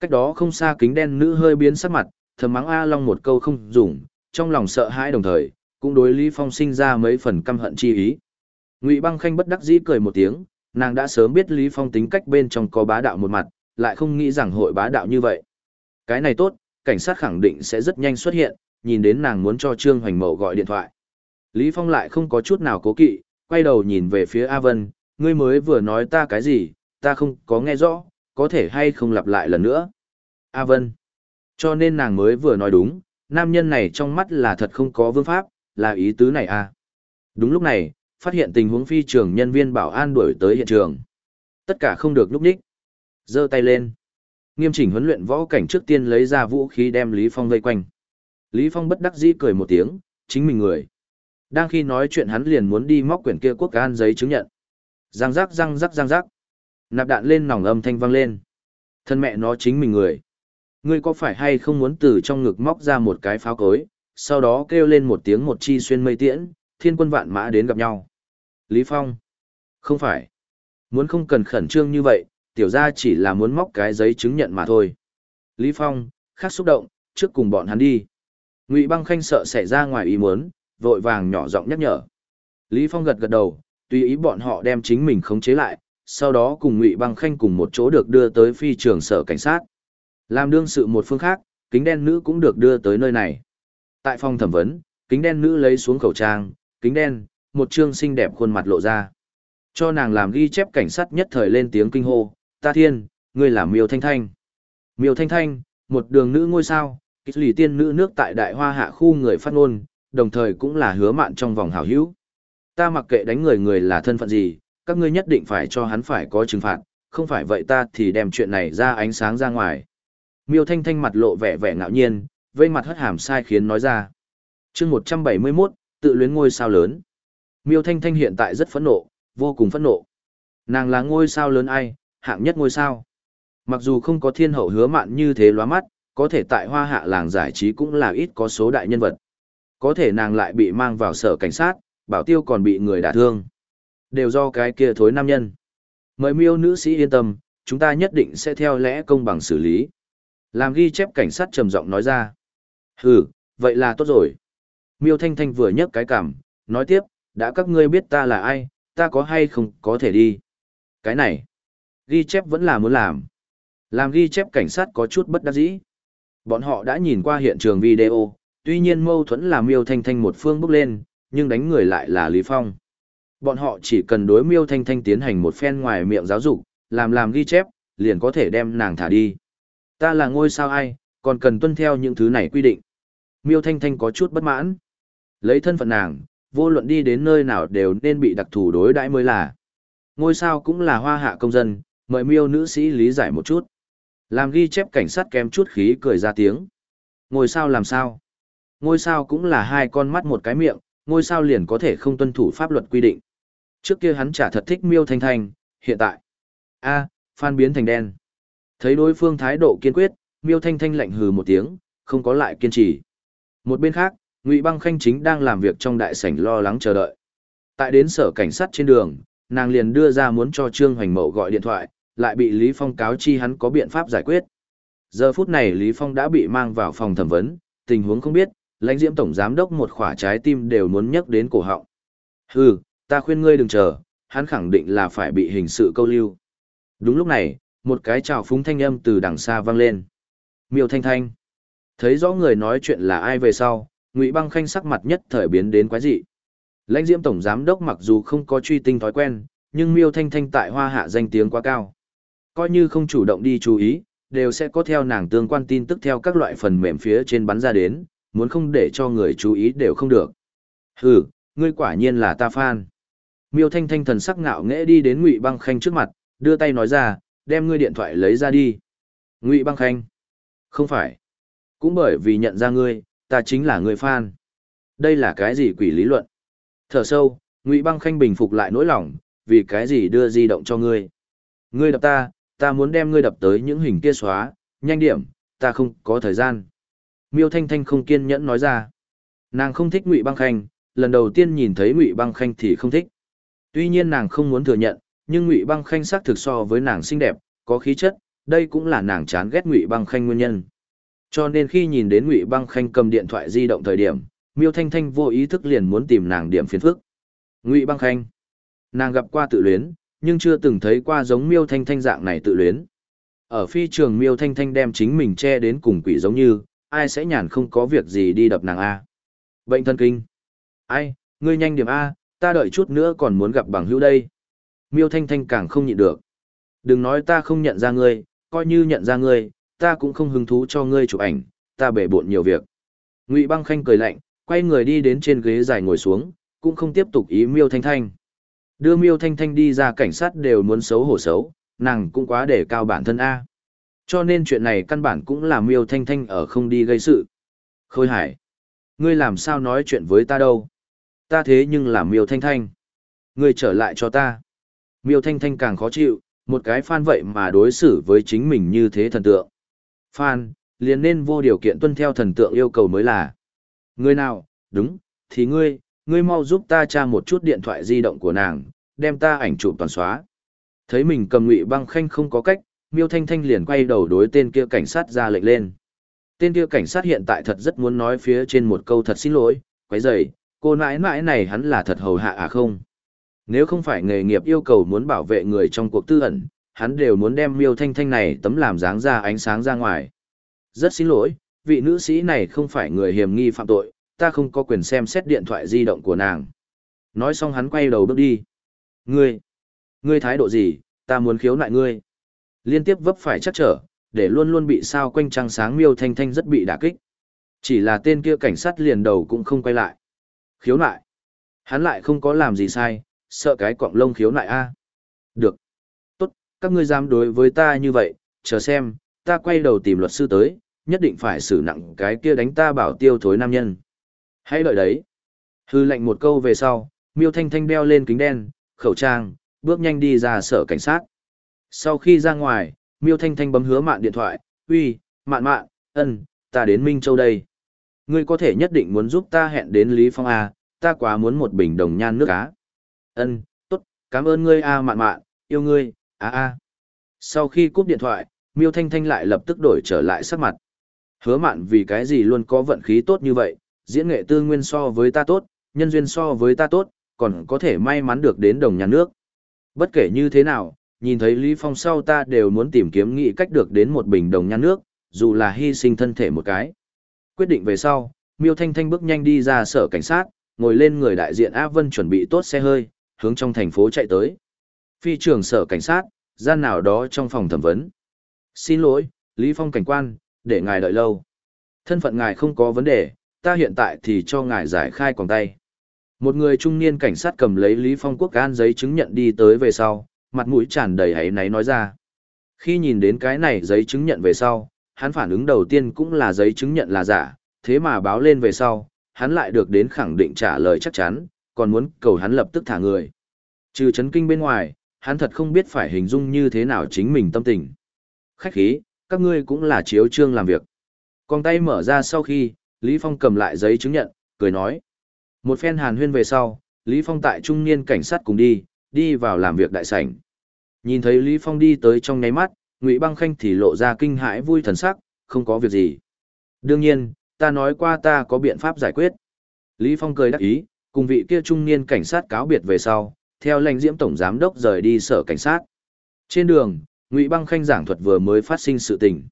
Cách đó không xa kính đen nữ hơi biến sắc mặt, thầm mắng A Long một câu không dùng, trong lòng sợ hãi đồng thời, cũng đối Lý Phong sinh ra mấy phần căm hận chi ý. Ngụy Băng Khanh bất đắc dĩ cười một tiếng, nàng đã sớm biết Lý Phong tính cách bên trong có bá đạo một mặt, lại không nghĩ rằng hội bá đạo như vậy. Cái này tốt, cảnh sát khẳng định sẽ rất nhanh xuất hiện, nhìn đến nàng muốn cho Trương Hoành Mậu gọi điện thoại. Lý Phong lại không có chút nào cố kỵ, quay đầu nhìn về phía A Vân, ngươi mới vừa nói ta cái gì, ta không có nghe rõ, có thể hay không lặp lại lần nữa. A Vân. Cho nên nàng mới vừa nói đúng, nam nhân này trong mắt là thật không có vương pháp, là ý tứ này à. Đúng lúc này, phát hiện tình huống phi trường nhân viên bảo an đuổi tới hiện trường. Tất cả không được núp ních. giơ tay lên. Nghiêm chỉnh huấn luyện võ cảnh trước tiên lấy ra vũ khí đem Lý Phong vây quanh. Lý Phong bất đắc dĩ cười một tiếng, chính mình người. Đang khi nói chuyện hắn liền muốn đi móc quyển kia quốc an giấy chứng nhận. Giang rắc răng rắc răng rắc. Nạp đạn lên nòng âm thanh vang lên. Thân mẹ nó chính mình người. Ngươi có phải hay không muốn từ trong ngực móc ra một cái pháo cối, sau đó kêu lên một tiếng một chi xuyên mây tiễn, thiên quân vạn mã đến gặp nhau. Lý Phong. Không phải. Muốn không cần khẩn trương như vậy, tiểu gia chỉ là muốn móc cái giấy chứng nhận mà thôi. Lý Phong, khác xúc động, trước cùng bọn hắn đi. Ngụy Băng Khanh sợ xảy ra ngoài ý muốn, vội vàng nhỏ giọng nhắc nhở. Lý Phong gật gật đầu, tùy ý bọn họ đem chính mình khống chế lại, sau đó cùng Ngụy Băng Khanh cùng một chỗ được đưa tới phi trường sở cảnh sát. Làm đương sự một phương khác, kính đen nữ cũng được đưa tới nơi này. Tại phòng thẩm vấn, kính đen nữ lấy xuống khẩu trang, kính đen, một trương xinh đẹp khuôn mặt lộ ra. Cho nàng làm ghi chép cảnh sát nhất thời lên tiếng kinh hô, ta thiên, ngươi là miêu thanh thanh. Miêu thanh thanh, một đường nữ ngôi sao, kịch lì tiên nữ nước tại đại hoa hạ khu người phát ngôn, đồng thời cũng là hứa mạn trong vòng hảo hữu. Ta mặc kệ đánh người người là thân phận gì, các ngươi nhất định phải cho hắn phải có trừng phạt, không phải vậy ta thì đem chuyện này ra ánh sáng ra ngoài. Miêu Thanh Thanh mặt lộ vẻ vẻ ngạo nhiên, vây mặt hất hàm sai khiến nói ra. chương 171, tự luyến ngôi sao lớn. Miêu Thanh Thanh hiện tại rất phẫn nộ, vô cùng phẫn nộ. Nàng là ngôi sao lớn ai, hạng nhất ngôi sao. Mặc dù không có thiên hậu hứa mạn như thế lóa mắt, có thể tại hoa hạ làng giải trí cũng là ít có số đại nhân vật. Có thể nàng lại bị mang vào sở cảnh sát, bảo tiêu còn bị người đả thương. Đều do cái kia thối nam nhân. Mời miêu nữ sĩ yên tâm, chúng ta nhất định sẽ theo lẽ công bằng xử lý. Làm ghi chép cảnh sát trầm giọng nói ra. Hừ, vậy là tốt rồi. Miêu Thanh Thanh vừa nhấc cái cảm, nói tiếp, đã các ngươi biết ta là ai, ta có hay không có thể đi. Cái này, ghi chép vẫn là muốn làm. Làm ghi chép cảnh sát có chút bất đắc dĩ. Bọn họ đã nhìn qua hiện trường video, tuy nhiên mâu thuẫn là Miêu Thanh Thanh một phương bước lên, nhưng đánh người lại là Lý Phong. Bọn họ chỉ cần đối Miêu Thanh Thanh tiến hành một phen ngoài miệng giáo dục, làm làm ghi chép, liền có thể đem nàng thả đi. Ta là ngôi sao ai, còn cần tuân theo những thứ này quy định. Miêu Thanh Thanh có chút bất mãn. Lấy thân phận nàng, vô luận đi đến nơi nào đều nên bị đặc thù đối đãi mới là. Ngôi sao cũng là hoa hạ công dân, mời miêu nữ sĩ lý giải một chút. Làm ghi chép cảnh sát kém chút khí cười ra tiếng. Ngôi sao làm sao? Ngôi sao cũng là hai con mắt một cái miệng, ngôi sao liền có thể không tuân thủ pháp luật quy định. Trước kia hắn chả thật thích miêu thanh thanh, hiện tại. a phan biến thành đen. Thấy đối phương thái độ kiên quyết, miêu thanh thanh lạnh hừ một tiếng, không có lại kiên trì. Một bên khác, Ngụy Băng Khanh chính đang làm việc trong đại sảnh lo lắng chờ đợi. Tại đến sở cảnh sát trên đường, nàng liền đưa ra muốn cho Trương Hoành Mậu gọi điện thoại, lại bị Lý Phong cáo chi hắn có biện pháp giải quyết. Giờ phút này Lý Phong đã bị mang vào phòng thẩm vấn, tình huống không biết, lãnh diễm tổng giám đốc một khỏa trái tim đều muốn nhắc đến cổ họng. Hừ, ta khuyên ngươi đừng chờ, hắn khẳng định là phải bị hình sự câu lưu. Đúng lúc này, một cái chào phúng thanh âm từ đằng xa vang lên. Miêu Thanh Thanh. Thấy rõ người nói chuyện là ai về sau, Ngụy Băng Khanh sắc mặt nhất thời biến đến quái dị. Lãnh Diễm tổng giám đốc mặc dù không có truy tinh thói quen, nhưng Miêu Thanh Thanh tại Hoa Hạ danh tiếng quá cao. Coi như không chủ động đi chú ý, đều sẽ có theo nàng tương quan tin tức theo các loại phần mềm phía trên bắn ra đến, muốn không để cho người chú ý đều không được. Hừ, ngươi quả nhiên là ta fan. Miêu Thanh Thanh thần sắc ngạo nghễ đi đến Ngụy Băng Khanh trước mặt, đưa tay nói ra, đem ngươi điện thoại lấy ra đi. Ngụy Băng Khanh. Không phải. Cũng bởi vì nhận ra ngươi, ta chính là người fan. Đây là cái gì quỷ lý luận? Thở sâu, Ngụy Băng Khanh bình phục lại nỗi lòng, vì cái gì đưa di động cho ngươi? Ngươi đập ta, ta muốn đem ngươi đập tới những hình kia xóa, nhanh điểm, ta không có thời gian. Miêu Thanh Thanh không kiên nhẫn nói ra. Nàng không thích Ngụy Băng Khanh, lần đầu tiên nhìn thấy Ngụy Băng Khanh thì không thích. Tuy nhiên nàng không muốn thừa nhận, nhưng Ngụy Băng Khanh xác thực so với nàng xinh đẹp, có khí chất, đây cũng là nàng chán ghét Ngụy Băng Khanh nguyên nhân. Cho nên khi nhìn đến Ngụy Băng Khanh cầm điện thoại di động thời điểm, Miêu Thanh Thanh vô ý thức liền muốn tìm nàng điểm phiền phức. Ngụy Băng Khanh, nàng gặp qua tự luyến, nhưng chưa từng thấy qua giống Miêu Thanh Thanh dạng này tự luyến. Ở phi trường Miêu Thanh Thanh đem chính mình che đến cùng quỷ giống như, ai sẽ nhàn không có việc gì đi đập nàng a? Bệnh thân kinh. Ai, ngươi nhanh điểm a, ta đợi chút nữa còn muốn gặp bằng hữu đây. Miêu Thanh Thanh càng không nhịn được. Đừng nói ta không nhận ra ngươi, coi như nhận ra ngươi, ta cũng không hứng thú cho ngươi chụp ảnh, ta bể bộn nhiều việc. Ngụy Băng Khanh cười lạnh, quay người đi đến trên ghế dài ngồi xuống, cũng không tiếp tục ý Miêu Thanh Thanh. Đưa Miêu Thanh Thanh đi ra cảnh sát đều muốn xấu hổ xấu, nàng cũng quá để cao bản thân A. Cho nên chuyện này căn bản cũng là Miêu Thanh Thanh ở không đi gây sự. Khôi Hải, ngươi làm sao nói chuyện với ta đâu? Ta thế nhưng là Miêu Thanh Thanh. Ngươi trở lại cho ta. Miêu Thanh Thanh càng khó chịu, một cái fan vậy mà đối xử với chính mình như thế thần tượng. Phan, liền nên vô điều kiện tuân theo thần tượng yêu cầu mới là. Người nào, đúng, thì ngươi, ngươi mau giúp ta tra một chút điện thoại di động của nàng, đem ta ảnh chụp toàn xóa. Thấy mình cầm ngụy băng khanh không có cách, miêu thanh thanh liền quay đầu đối tên kia cảnh sát ra lệnh lên. Tên kia cảnh sát hiện tại thật rất muốn nói phía trên một câu thật xin lỗi, quấy rầy, cô nãi nãi này hắn là thật hầu hạ à không? Nếu không phải nghề nghiệp yêu cầu muốn bảo vệ người trong cuộc tư ẩn, hắn đều muốn đem miêu thanh thanh này tấm làm dáng ra ánh sáng ra ngoài. Rất xin lỗi, vị nữ sĩ này không phải người hiểm nghi phạm tội, ta không có quyền xem xét điện thoại di động của nàng. Nói xong hắn quay đầu bước đi. Ngươi, ngươi thái độ gì, ta muốn khiếu nại ngươi. Liên tiếp vấp phải chắc trở, để luôn luôn bị sao quanh trăng sáng miêu thanh thanh rất bị đả kích. Chỉ là tên kia cảnh sát liền đầu cũng không quay lại. Khiếu nại. Hắn lại không có làm gì sai, sợ cái cọng lông khiếu nại a. Được các ngươi dám đối với ta như vậy, chờ xem, ta quay đầu tìm luật sư tới, nhất định phải xử nặng cái kia đánh ta bảo tiêu thối nam nhân. Hãy đợi đấy. Hư lệnh một câu về sau, miêu thanh thanh đeo lên kính đen, khẩu trang, bước nhanh đi ra sở cảnh sát. Sau khi ra ngoài, miêu thanh thanh bấm hứa mạn điện thoại, uy, mạn mạn, ân, ta đến Minh Châu đây. Ngươi có thể nhất định muốn giúp ta hẹn đến Lý Phong A, ta quá muốn một bình đồng nhan nước cá. Ân, tốt, cảm ơn ngươi A mạn mạn, yêu ngươi, a a sau khi cúp điện thoại miêu thanh thanh lại lập tức đổi trở lại sắc mặt hứa mạn vì cái gì luôn có vận khí tốt như vậy diễn nghệ tư nguyên so với ta tốt nhân duyên so với ta tốt còn có thể may mắn được đến đồng nhà nước bất kể như thế nào Nhìn thấy Lý Phong sau ta đều muốn tìm kiếm nghị cách được đến một bình đồng nhà nước, dù là hy sinh thân thể một cái. Quyết định về sau, Miêu Thanh Thanh bước nhanh đi ra sở cảnh sát, ngồi lên người đại diện a Vân chuẩn bị tốt xe hơi, hướng trong thành phố chạy tới. Phi trường sở cảnh sát, gian nào đó trong phòng thẩm vấn. Xin lỗi, Lý Phong cảnh quan, để ngài đợi lâu. Thân phận ngài không có vấn đề, ta hiện tại thì cho ngài giải khai quòng tay. Một người trung niên cảnh sát cầm lấy Lý Phong quốc an giấy chứng nhận đi tới về sau, mặt mũi tràn đầy hãy náy nói ra. Khi nhìn đến cái này giấy chứng nhận về sau, hắn phản ứng đầu tiên cũng là giấy chứng nhận là giả, thế mà báo lên về sau, hắn lại được đến khẳng định trả lời chắc chắn, còn muốn cầu hắn lập tức thả người. Trừ chấn kinh bên ngoài, hắn thật không biết phải hình dung như thế nào chính mình tâm tình. Khách khí, các ngươi cũng là chiếu trương làm việc. Con tay mở ra sau khi, Lý Phong cầm lại giấy chứng nhận, cười nói. Một phen hàn huyên về sau, Lý Phong tại trung niên cảnh sát cùng đi, đi vào làm việc đại sảnh. Nhìn thấy Lý Phong đi tới trong nháy mắt, Ngụy Băng Khanh thì lộ ra kinh hãi vui thần sắc, không có việc gì. Đương nhiên, ta nói qua ta có biện pháp giải quyết. Lý Phong cười đắc ý, cùng vị kia trung niên cảnh sát cáo biệt về sau, theo lãnh diễm tổng giám đốc rời đi sở cảnh sát. Trên đường, Ngụy Băng Khanh giảng thuật vừa mới phát sinh sự tình.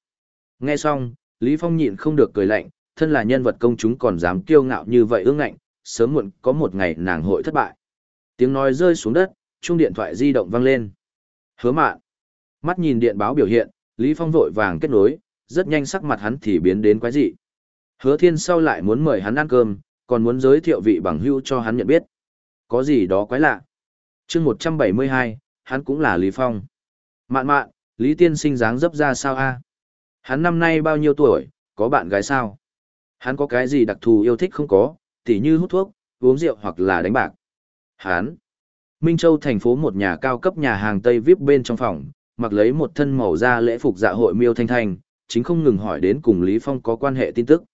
Nghe xong, Lý Phong nhịn không được cười lạnh, thân là nhân vật công chúng còn dám kiêu ngạo như vậy ương ngạnh, sớm muộn có một ngày nàng hội thất bại. Tiếng nói rơi xuống đất, chuông điện thoại di động vang lên. Hứa mạn. Mắt nhìn điện báo biểu hiện, Lý Phong vội vàng kết nối, rất nhanh sắc mặt hắn thì biến đến quái dị. Hứa thiên sau lại muốn mời hắn ăn cơm, còn muốn giới thiệu vị bằng hữu cho hắn nhận biết. Có gì đó quái lạ chương 172, hắn cũng là Lý Phong. Mạn mạn, Lý Tiên sinh dáng dấp ra sao a? Hắn năm nay bao nhiêu tuổi, có bạn gái sao? Hắn có cái gì đặc thù yêu thích không có, tỉ như hút thuốc, uống rượu hoặc là đánh bạc. Hắn. Minh Châu thành phố một nhà cao cấp nhà hàng Tây VIP bên trong phòng, mặc lấy một thân màu da lễ phục dạ hội miêu thanh thanh, chính không ngừng hỏi đến cùng Lý Phong có quan hệ tin tức.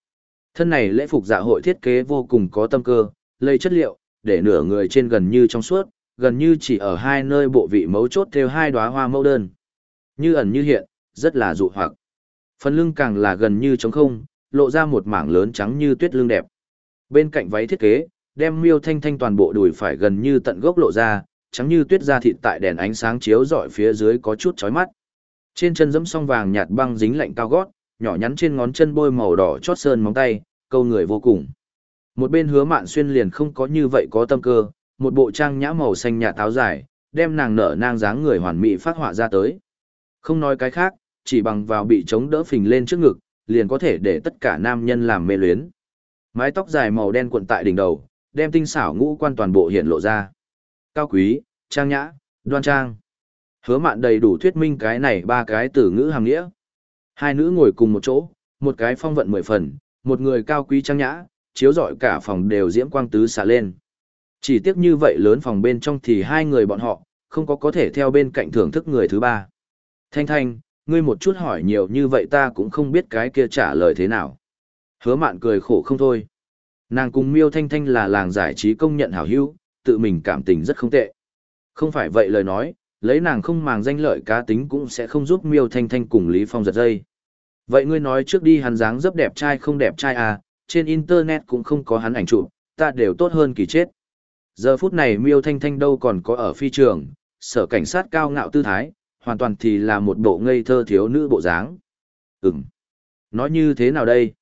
Thân này lễ phục dạ hội thiết kế vô cùng có tâm cơ, lây chất liệu, để nửa người trên gần như trong suốt, gần như chỉ ở hai nơi bộ vị mấu chốt theo hai đóa hoa mẫu đơn. Như ẩn như hiện, rất là dụ hoặc. Phần lưng càng là gần như trống không, lộ ra một mảng lớn trắng như tuyết lưng đẹp. Bên cạnh váy thiết kế, đem miêu thanh thanh toàn bộ đùi phải gần như tận gốc lộ ra, trắng như tuyết da thịt tại đèn ánh sáng chiếu rọi phía dưới có chút chói mắt. Trên chân giẫm song vàng nhạt băng dính lạnh cao gót, nhỏ nhắn trên ngón chân bôi màu đỏ chót sơn móng tay, câu người vô cùng. Một bên hứa mạn xuyên liền không có như vậy có tâm cơ, một bộ trang nhã màu xanh nhạt táo dài, đem nàng nở nang dáng người hoàn mỹ phát họa ra tới. Không nói cái khác, chỉ bằng vào bị chống đỡ phình lên trước ngực, liền có thể để tất cả nam nhân làm mê luyến. Mái tóc dài màu đen cuộn tại đỉnh đầu, đem tinh xảo ngũ quan toàn bộ hiện lộ ra. Cao quý, trang nhã, đoan trang. Hứa mạn đầy đủ thuyết minh cái này ba cái từ ngữ hàng nghĩa. Hai nữ ngồi cùng một chỗ, một cái phong vận mười phần, một người cao quý trang nhã, chiếu rọi cả phòng đều diễm quang tứ xả lên. Chỉ tiếc như vậy lớn phòng bên trong thì hai người bọn họ, không có có thể theo bên cạnh thưởng thức người thứ ba. Thanh thanh, ngươi một chút hỏi nhiều như vậy ta cũng không biết cái kia trả lời thế nào. Hứa mạn cười khổ không thôi. Nàng cùng miêu thanh thanh là làng giải trí công nhận hảo hữu, tự mình cảm tình rất không tệ. Không phải vậy lời nói, lấy nàng không màng danh lợi cá tính cũng sẽ không giúp miêu thanh thanh cùng Lý Phong giật dây. Vậy ngươi nói trước đi hắn dáng dấp đẹp trai không đẹp trai à, trên internet cũng không có hắn ảnh chụp, ta đều tốt hơn kỳ chết. Giờ phút này miêu thanh thanh đâu còn có ở phi trường, sở cảnh sát cao ngạo tư thái, hoàn toàn thì là một bộ ngây thơ thiếu nữ bộ dáng. Ừm. Nói như thế nào đây?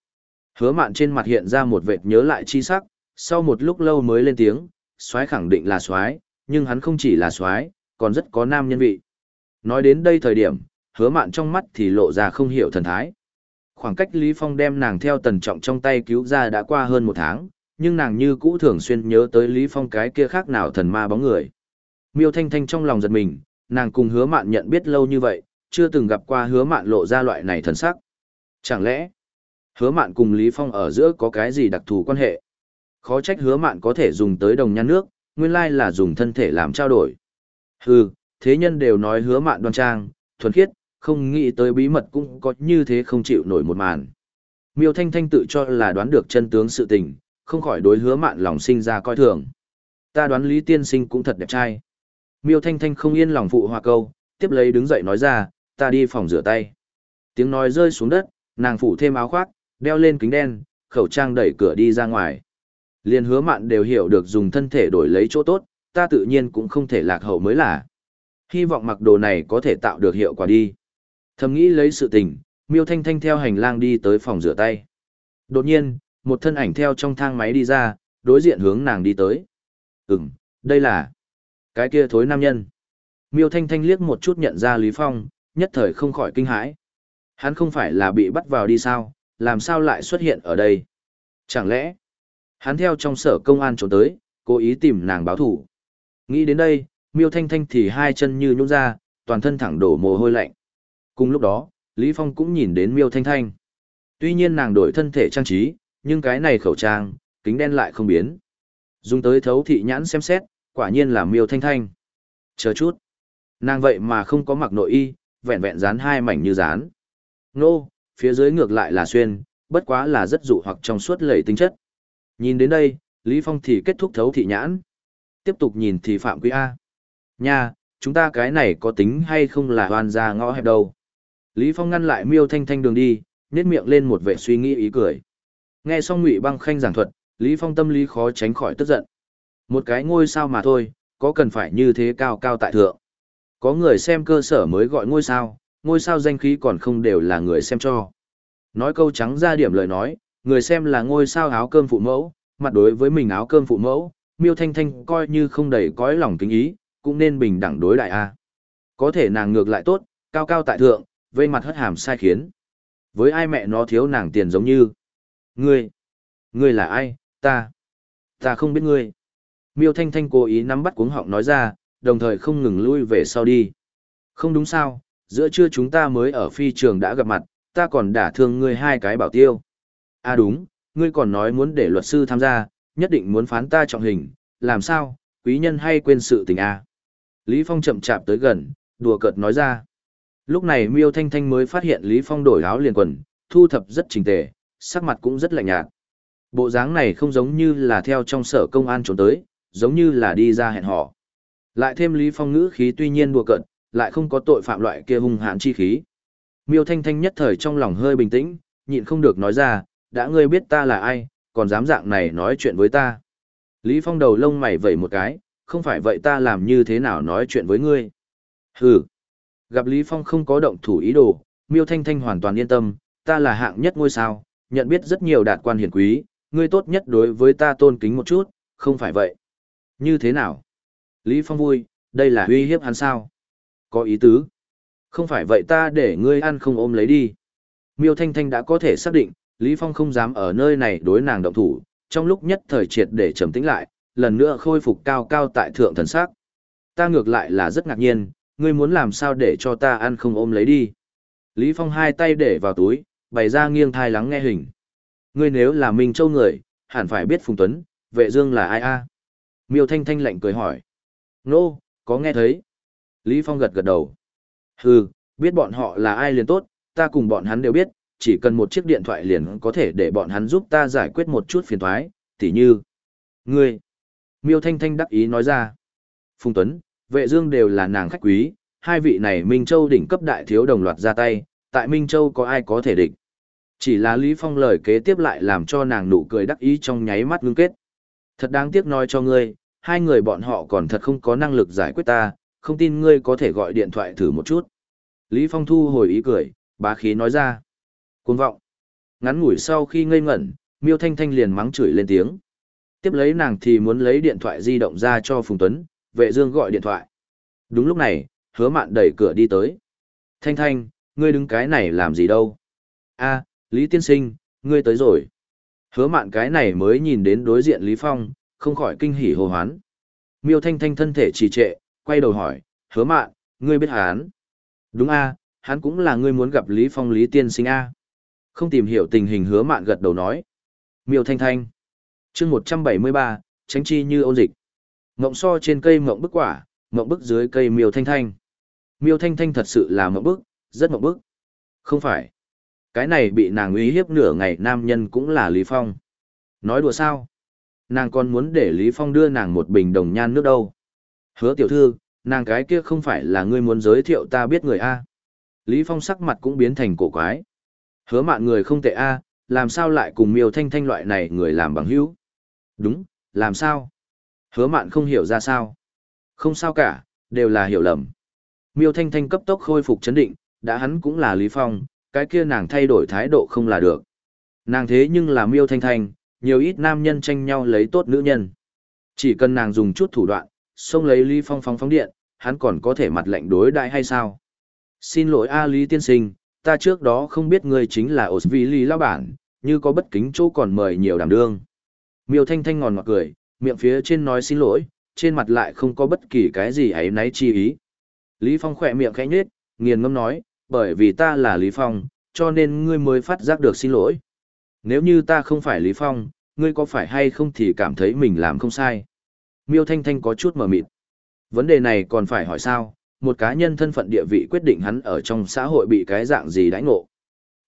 Hứa mạn trên mặt hiện ra một vệt nhớ lại chi sắc, sau một lúc lâu mới lên tiếng, soái khẳng định là soái, nhưng hắn không chỉ là soái, còn rất có nam nhân vị. Nói đến đây thời điểm, hứa mạn trong mắt thì lộ ra không hiểu thần thái. Khoảng cách Lý Phong đem nàng theo tần trọng trong tay cứu ra đã qua hơn một tháng, nhưng nàng như cũ thường xuyên nhớ tới Lý Phong cái kia khác nào thần ma bóng người. Miêu Thanh Thanh trong lòng giật mình, nàng cùng hứa mạn nhận biết lâu như vậy, chưa từng gặp qua hứa mạn lộ ra loại này thần sắc. Chẳng lẽ, hứa mạn cùng Lý Phong ở giữa có cái gì đặc thù quan hệ? Khó trách hứa mạn có thể dùng tới đồng nhan nước, nguyên lai là dùng thân thể làm trao đổi. Hừ, thế nhân đều nói hứa mạn đoan trang, thuần khiết, không nghĩ tới bí mật cũng có như thế không chịu nổi một màn. Miêu Thanh Thanh tự cho là đoán được chân tướng sự tình, không khỏi đối hứa mạn lòng sinh ra coi thường. Ta đoán Lý Tiên Sinh cũng thật đẹp trai. Miêu Thanh Thanh không yên lòng phụ hòa câu, tiếp lấy đứng dậy nói ra, ta đi phòng rửa tay. Tiếng nói rơi xuống đất, nàng phủ thêm áo khoác, đeo lên kính đen, khẩu trang đẩy cửa đi ra ngoài. Liên hứa mạn đều hiểu được dùng thân thể đổi lấy chỗ tốt, ta tự nhiên cũng không thể lạc hậu mới là. Hy vọng mặc đồ này có thể tạo được hiệu quả đi. Thầm nghĩ lấy sự tình, Miêu Thanh Thanh theo hành lang đi tới phòng rửa tay. Đột nhiên, một thân ảnh theo trong thang máy đi ra, đối diện hướng nàng đi tới. Ừm, đây là cái kia thối nam nhân. Miêu Thanh Thanh liếc một chút nhận ra Lý Phong, nhất thời không khỏi kinh hãi. Hắn không phải là bị bắt vào đi sao, làm sao lại xuất hiện ở đây? Chẳng lẽ, hắn theo trong sở công an trốn tới, cố ý tìm nàng báo thủ. Nghĩ đến đây, Miêu Thanh Thanh thì hai chân như nhũn ra, toàn thân thẳng đổ mồ hôi lạnh. Cùng lúc đó, Lý Phong cũng nhìn đến Miêu Thanh Thanh. Tuy nhiên nàng đổi thân thể trang trí, nhưng cái này khẩu trang, kính đen lại không biến. Dùng tới thấu thị nhãn xem xét, quả nhiên là Miêu Thanh Thanh. Chờ chút. Nàng vậy mà không có mặc nội y, vẹn vẹn dán hai mảnh như dán. Nô, phía dưới ngược lại là xuyên, bất quá là rất dụ hoặc trong suốt lầy tính chất. Nhìn đến đây, Lý Phong thì kết thúc thấu thị nhãn. Tiếp tục nhìn thì Phạm Quý A. Nha, chúng ta cái này có tính hay không là hoàn ra ngõ hẹp đâu. Lý Phong ngăn lại miêu thanh thanh đường đi, nét miệng lên một vẻ suy nghĩ ý cười. Nghe xong Ngụy Băng Khanh giảng thuật, Lý Phong tâm lý khó tránh khỏi tức giận. Một cái ngôi sao mà thôi, có cần phải như thế cao cao tại thượng. Có người xem cơ sở mới gọi ngôi sao, ngôi sao danh khí còn không đều là người xem cho. Nói câu trắng ra điểm lời nói, người xem là ngôi sao áo cơm phụ mẫu, mặt đối với mình áo cơm phụ mẫu, miêu thanh thanh coi như không đầy cõi lòng kính ý, cũng nên bình đẳng đối đại a. Có thể nàng ngược lại tốt, cao cao tại thượng, vây mặt hất hàm sai khiến. Với ai mẹ nó thiếu nàng tiền giống như. Ngươi, ngươi là ai, ta, ta không biết ngươi. Miêu Thanh Thanh cố ý nắm bắt cuống họng nói ra, đồng thời không ngừng lui về sau đi. Không đúng sao, giữa trưa chúng ta mới ở phi trường đã gặp mặt, ta còn đả thương ngươi hai cái bảo tiêu. À đúng, ngươi còn nói muốn để luật sư tham gia, nhất định muốn phán ta trọng hình, làm sao, quý nhân hay quên sự tình à. Lý Phong chậm chạp tới gần, đùa cợt nói ra. Lúc này Miêu Thanh Thanh mới phát hiện Lý Phong đổi áo liền quần, thu thập rất chỉnh tề, sắc mặt cũng rất lạnh nhạt. Bộ dáng này không giống như là theo trong sở công an trốn tới, giống như là đi ra hẹn hò. Lại thêm Lý Phong ngữ khí tuy nhiên đùa cợt, lại không có tội phạm loại kia hung hãn chi khí. Miêu Thanh Thanh nhất thời trong lòng hơi bình tĩnh, nhịn không được nói ra, đã ngươi biết ta là ai, còn dám dạng này nói chuyện với ta. Lý Phong đầu lông mày vẩy một cái, không phải vậy ta làm như thế nào nói chuyện với ngươi. Hừ. Gặp Lý Phong không có động thủ ý đồ, Miêu Thanh Thanh hoàn toàn yên tâm, ta là hạng nhất ngôi sao, nhận biết rất nhiều đạt quan hiển quý, ngươi tốt nhất đối với ta tôn kính một chút, không phải vậy. Như thế nào? Lý Phong vui, đây là uy hiếp hắn sao? Có ý tứ. Không phải vậy ta để ngươi ăn không ôm lấy đi. Miêu Thanh Thanh đã có thể xác định, Lý Phong không dám ở nơi này đối nàng động thủ, trong lúc nhất thời triệt để trầm tĩnh lại, lần nữa khôi phục cao cao tại thượng thần sắc. Ta ngược lại là rất ngạc nhiên, ngươi muốn làm sao để cho ta ăn không ôm lấy đi. Lý Phong hai tay để vào túi, bày ra nghiêng thai lắng nghe hình. Ngươi nếu là Minh Châu người, hẳn phải biết Phùng Tuấn, vệ dương là ai a? Miêu Thanh Thanh lạnh cười hỏi. Nô, no, có nghe thấy. Lý Phong gật gật đầu. Hừ, biết bọn họ là ai liền tốt, ta cùng bọn hắn đều biết, chỉ cần một chiếc điện thoại liền có thể để bọn hắn giúp ta giải quyết một chút phiền toái, tỉ như. Ngươi. Miêu Thanh Thanh đắc ý nói ra. Phùng Tuấn, vệ dương đều là nàng khách quý, hai vị này Minh Châu đỉnh cấp đại thiếu đồng loạt ra tay, tại Minh Châu có ai có thể địch. Chỉ là Lý Phong lời kế tiếp lại làm cho nàng nụ cười đắc ý trong nháy mắt ngưng kết. Thật đáng tiếc nói cho ngươi, hai người bọn họ còn thật không có năng lực giải quyết ta, không tin ngươi có thể gọi điện thoại thử một chút. Lý Phong thu hồi ý cười, bá khí nói ra. Cuồng vọng. Ngắn ngủi sau khi ngây ngẩn, Miêu Thanh Thanh liền mắng chửi lên tiếng. Tiếp lấy nàng thì muốn lấy điện thoại di động ra cho Phùng Tuấn, vệ dương gọi điện thoại. Đúng lúc này, hứa mạn đẩy cửa đi tới. Thanh Thanh, ngươi đứng cái này làm gì đâu? A, Lý Tiên Sinh, ngươi tới rồi. Hứa mạn cái này mới nhìn đến đối diện Lý Phong, không khỏi kinh hỉ hồ hoán. Miêu Thanh Thanh thân thể trì trệ, quay đầu hỏi, hứa mạn, ngươi biết hắn? Đúng a, hắn cũng là ngươi muốn gặp Lý Phong Lý Tiên Sinh a. Không tìm hiểu tình hình hứa mạn gật đầu nói. Miêu Thanh Thanh. chương 173, tránh chi như ôn dịch. Ngộng so trên cây ngộng bức quả, ngộng bức dưới cây miêu thanh thanh. Miêu thanh thanh thật sự là ngộng bức, rất mộng bức. Không phải. Cái này bị nàng uy hiếp nửa ngày nam nhân cũng là Lý Phong. Nói đùa sao? Nàng còn muốn để Lý Phong đưa nàng một bình đồng nhan nước đâu. Hứa tiểu thư, nàng cái kia không phải là ngươi muốn giới thiệu ta biết người A. Lý Phong sắc mặt cũng biến thành cổ quái. Hứa mạn người không tệ A, làm sao lại cùng miêu thanh thanh loại này người làm bằng hữu? Đúng, làm sao? Hứa mạn không hiểu ra sao. Không sao cả, đều là hiểu lầm. Miêu Thanh Thanh cấp tốc khôi phục chấn định, đã hắn cũng là Lý Phong, cái kia nàng thay đổi thái độ không là được. Nàng thế nhưng là Miêu Thanh Thanh, nhiều ít nam nhân tranh nhau lấy tốt nữ nhân. Chỉ cần nàng dùng chút thủ đoạn, xông lấy Lý Phong phóng phóng điện, hắn còn có thể mặt lệnh đối đại hay sao? Xin lỗi A Lý tiên sinh, ta trước đó không biết ngươi chính là ổng vì Lý lao bản, như có bất kính chỗ còn mời nhiều đảm đương. Miêu Thanh Thanh ngòn ngọt cười, miệng phía trên nói xin lỗi, trên mặt lại không có bất kỳ cái gì ấy náy chi ý. Lý Phong khỏe miệng khẽ nhếch, nghiền ngâm nói, bởi vì ta là Lý Phong, cho nên ngươi mới phát giác được xin lỗi. Nếu như ta không phải Lý Phong, ngươi có phải hay không thì cảm thấy mình làm không sai. Miêu Thanh Thanh có chút mờ mịt. Vấn đề này còn phải hỏi sao, một cá nhân thân phận địa vị quyết định hắn ở trong xã hội bị cái dạng gì đãi ngộ.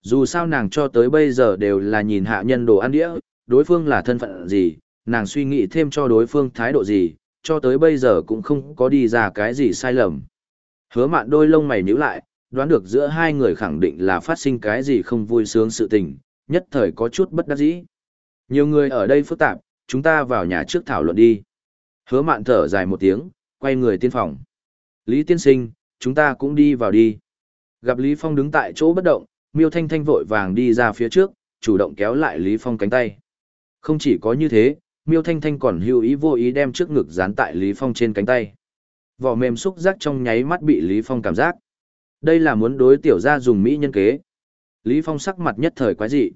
Dù sao nàng cho tới bây giờ đều là nhìn hạ nhân đồ ăn đĩa, đối phương là thân phận gì, nàng suy nghĩ thêm cho đối phương thái độ gì, cho tới bây giờ cũng không có đi ra cái gì sai lầm. Hứa mạn đôi lông mày nhíu lại, đoán được giữa hai người khẳng định là phát sinh cái gì không vui sướng sự tình, nhất thời có chút bất đắc dĩ. Nhiều người ở đây phức tạp, chúng ta vào nhà trước thảo luận đi. Hứa mạn thở dài một tiếng, quay người tiên phòng. Lý tiên sinh, chúng ta cũng đi vào đi. Gặp Lý Phong đứng tại chỗ bất động, Miêu Thanh Thanh vội vàng đi ra phía trước, chủ động kéo lại Lý Phong cánh tay. Không chỉ có như thế, Miêu Thanh Thanh còn hữu ý vô ý đem trước ngực dán tại Lý Phong trên cánh tay. Vỏ mềm xúc giác trong nháy mắt bị Lý Phong cảm giác. Đây là muốn đối tiểu gia dùng mỹ nhân kế. Lý Phong sắc mặt nhất thời quái dị.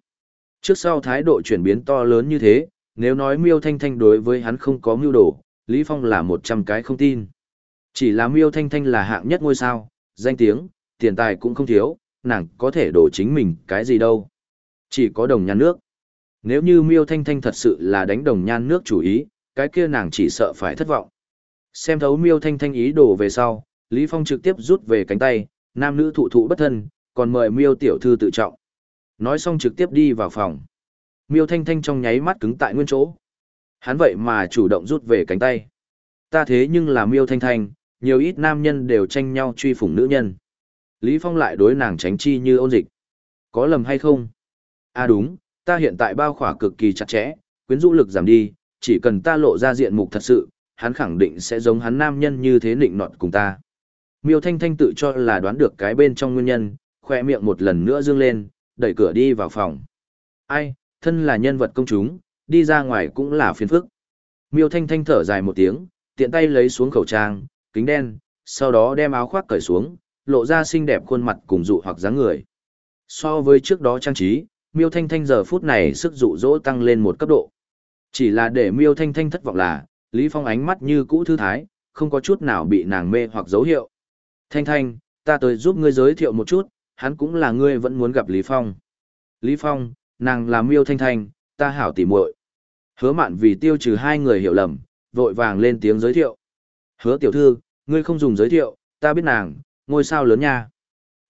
Trước sau thái độ chuyển biến to lớn như thế, nếu nói Miêu Thanh Thanh đối với hắn không có mưu đồ, Lý Phong là một trăm cái không tin. Chỉ là Miêu Thanh Thanh là hạng nhất ngôi sao, danh tiếng, tiền tài cũng không thiếu, nàng có thể đổ chính mình cái gì đâu. Chỉ có đồng nhan nước. Nếu như Miêu Thanh Thanh thật sự là đánh đồng nhan nước chủ ý, cái kia nàng chỉ sợ phải thất vọng. Xem thấu Miêu Thanh Thanh ý đồ về sau, Lý Phong trực tiếp rút về cánh tay, nam nữ thụ thụ bất thân, còn mời Miêu tiểu thư tự trọng. Nói xong trực tiếp đi vào phòng. Miêu Thanh Thanh trong nháy mắt cứng tại nguyên chỗ. Hắn vậy mà chủ động rút về cánh tay. Ta thế nhưng là Miêu Thanh Thanh, nhiều ít nam nhân đều tranh nhau truy phủng nữ nhân. Lý Phong lại đối nàng tránh chi như ôn dịch. Có lầm hay không? À đúng, ta hiện tại bao khỏa cực kỳ chặt chẽ, quyến rũ lực giảm đi, chỉ cần ta lộ ra diện mục thật sự, hắn khẳng định sẽ giống hắn nam nhân như thế nịnh nọt cùng ta. Miêu Thanh Thanh tự cho là đoán được cái bên trong nguyên nhân, khoe miệng một lần nữa dương lên, đẩy cửa đi vào phòng. Ai, thân là nhân vật công chúng, đi ra ngoài cũng là phiền phức. Miêu Thanh Thanh thở dài một tiếng, tiện tay lấy xuống khẩu trang, kính đen, sau đó đem áo khoác cởi xuống, lộ ra xinh đẹp khuôn mặt cùng dụ hoặc dáng người. So với trước đó trang trí, Miêu Thanh Thanh giờ phút này sức dụ dỗ tăng lên một cấp độ. Chỉ là để Miêu Thanh Thanh thất vọng là, Lý Phong ánh mắt như cũ thư thái, không có chút nào bị nàng mê hoặc dấu hiệu. Thanh Thanh, ta tới giúp ngươi giới thiệu một chút, hắn cũng là ngươi vẫn muốn gặp Lý Phong. Lý Phong, nàng là Miêu Thanh Thanh, ta hảo tỉ muội. Hứa mạn vì tiêu trừ hai người hiểu lầm, vội vàng lên tiếng giới thiệu. Hứa tiểu thư, ngươi không dùng giới thiệu, ta biết nàng, ngôi sao lớn nha.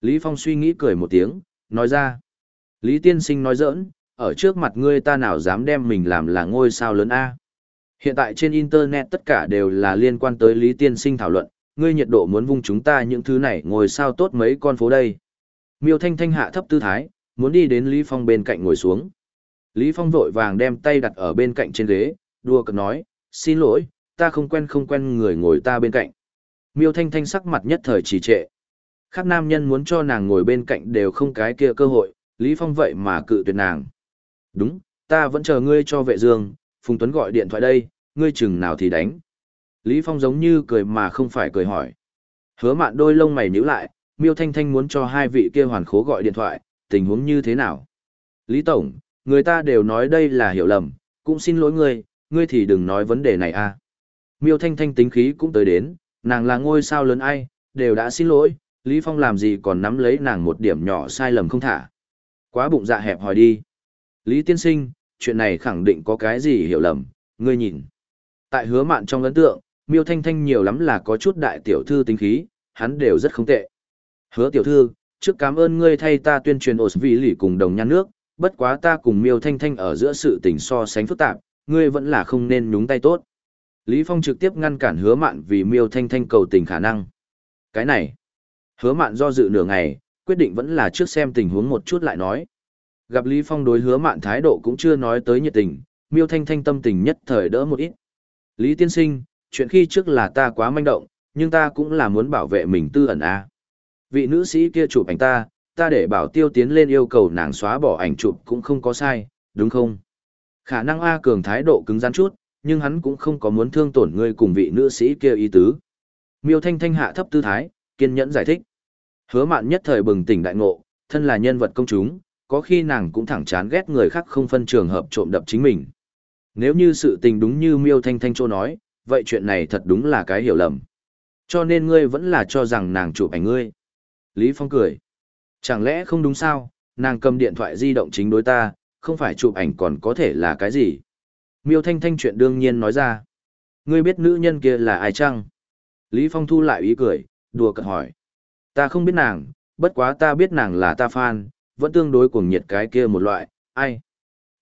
Lý Phong suy nghĩ cười một tiếng, nói ra. Lý tiên sinh nói giỡn, ở trước mặt ngươi ta nào dám đem mình làm là ngôi sao lớn A. Hiện tại trên Internet tất cả đều là liên quan tới Lý tiên sinh thảo luận, ngươi nhiệt độ muốn vung chúng ta những thứ này ngồi sao tốt mấy con phố đây. Miêu Thanh Thanh hạ thấp tư thái, muốn đi đến Lý Phong bên cạnh ngồi xuống. Lý Phong vội vàng đem tay đặt ở bên cạnh trên ghế, đùa cợt nói, xin lỗi, ta không quen không quen người ngồi ta bên cạnh. Miêu Thanh Thanh sắc mặt nhất thời trì trệ. Khác nam nhân muốn cho nàng ngồi bên cạnh đều không cái kia cơ hội, Lý Phong vậy mà cự tuyệt nàng. Đúng, ta vẫn chờ ngươi cho vệ dương, Phùng Tuấn gọi điện thoại đây, ngươi chừng nào thì đánh. Lý Phong giống như cười mà không phải cười hỏi. Hứa mạn đôi lông mày nhíu lại, Miêu Thanh Thanh muốn cho hai vị kia hoàn khố gọi điện thoại, tình huống như thế nào? Lý Tổng, người ta đều nói đây là hiểu lầm, cũng xin lỗi ngươi, ngươi thì đừng nói vấn đề này a. À. Miêu Thanh Thanh tính khí cũng tới đến, nàng là ngôi sao lớn ai, đều đã xin lỗi, Lý Phong làm gì còn nắm lấy nàng một điểm nhỏ sai lầm không thả. Quá bụng dạ hẹp hỏi đi. Lý Tiên Sinh, chuyện này khẳng định có cái gì hiểu lầm, ngươi nhìn. Tại hứa mạn trong ấn tượng, Miêu Thanh Thanh nhiều lắm là có chút đại tiểu thư tính khí, hắn đều rất không tệ. Hứa tiểu thư, trước cảm ơn ngươi thay ta tuyên truyền ổ vị lì cùng đồng nhan nước, bất quá ta cùng Miêu Thanh Thanh ở giữa sự tình so sánh phức tạp, ngươi vẫn là không nên nhúng tay tốt. Lý Phong trực tiếp ngăn cản hứa mạn vì Miêu Thanh Thanh cầu tình khả năng. Cái này, hứa mạn do dự nửa ngày, quyết định vẫn là trước xem tình huống một chút lại nói. Gặp Lý Phong đối hứa mạn thái độ cũng chưa nói tới nhiệt tình, Miêu Thanh Thanh tâm tình nhất thời đỡ một ít. Lý Tiên Sinh, chuyện khi trước là ta quá manh động, nhưng ta cũng là muốn bảo vệ mình tư ẩn a. Vị nữ sĩ kia chụp ảnh ta, ta để bảo tiêu tiến lên yêu cầu nàng xóa bỏ ảnh chụp cũng không có sai, đúng không? Khả năng A Cường thái độ cứng rắn chút, nhưng hắn cũng không có muốn thương tổn ngươi cùng vị nữ sĩ kia ý tứ. Miêu Thanh Thanh hạ thấp tư thái, kiên nhẫn giải thích. Hứa mạn nhất thời bừng tỉnh đại ngộ, thân là nhân vật công chúng, có khi nàng cũng thẳng chán ghét người khác không phân trường hợp trộm đập chính mình. Nếu như sự tình đúng như Miêu Thanh Thanh Châu nói, vậy chuyện này thật đúng là cái hiểu lầm. Cho nên ngươi vẫn là cho rằng nàng chụp ảnh ngươi. Lý Phong cười. Chẳng lẽ không đúng sao, nàng cầm điện thoại di động chính đối ta, không phải chụp ảnh còn có thể là cái gì? Miêu Thanh Thanh chuyện đương nhiên nói ra. Ngươi biết nữ nhân kia là ai chăng? Lý Phong thu lại ý cười, đùa cợt hỏi. Ta không biết nàng, bất quá ta biết nàng là ta fan, vẫn tương đối cuồng nhiệt cái kia một loại, ai?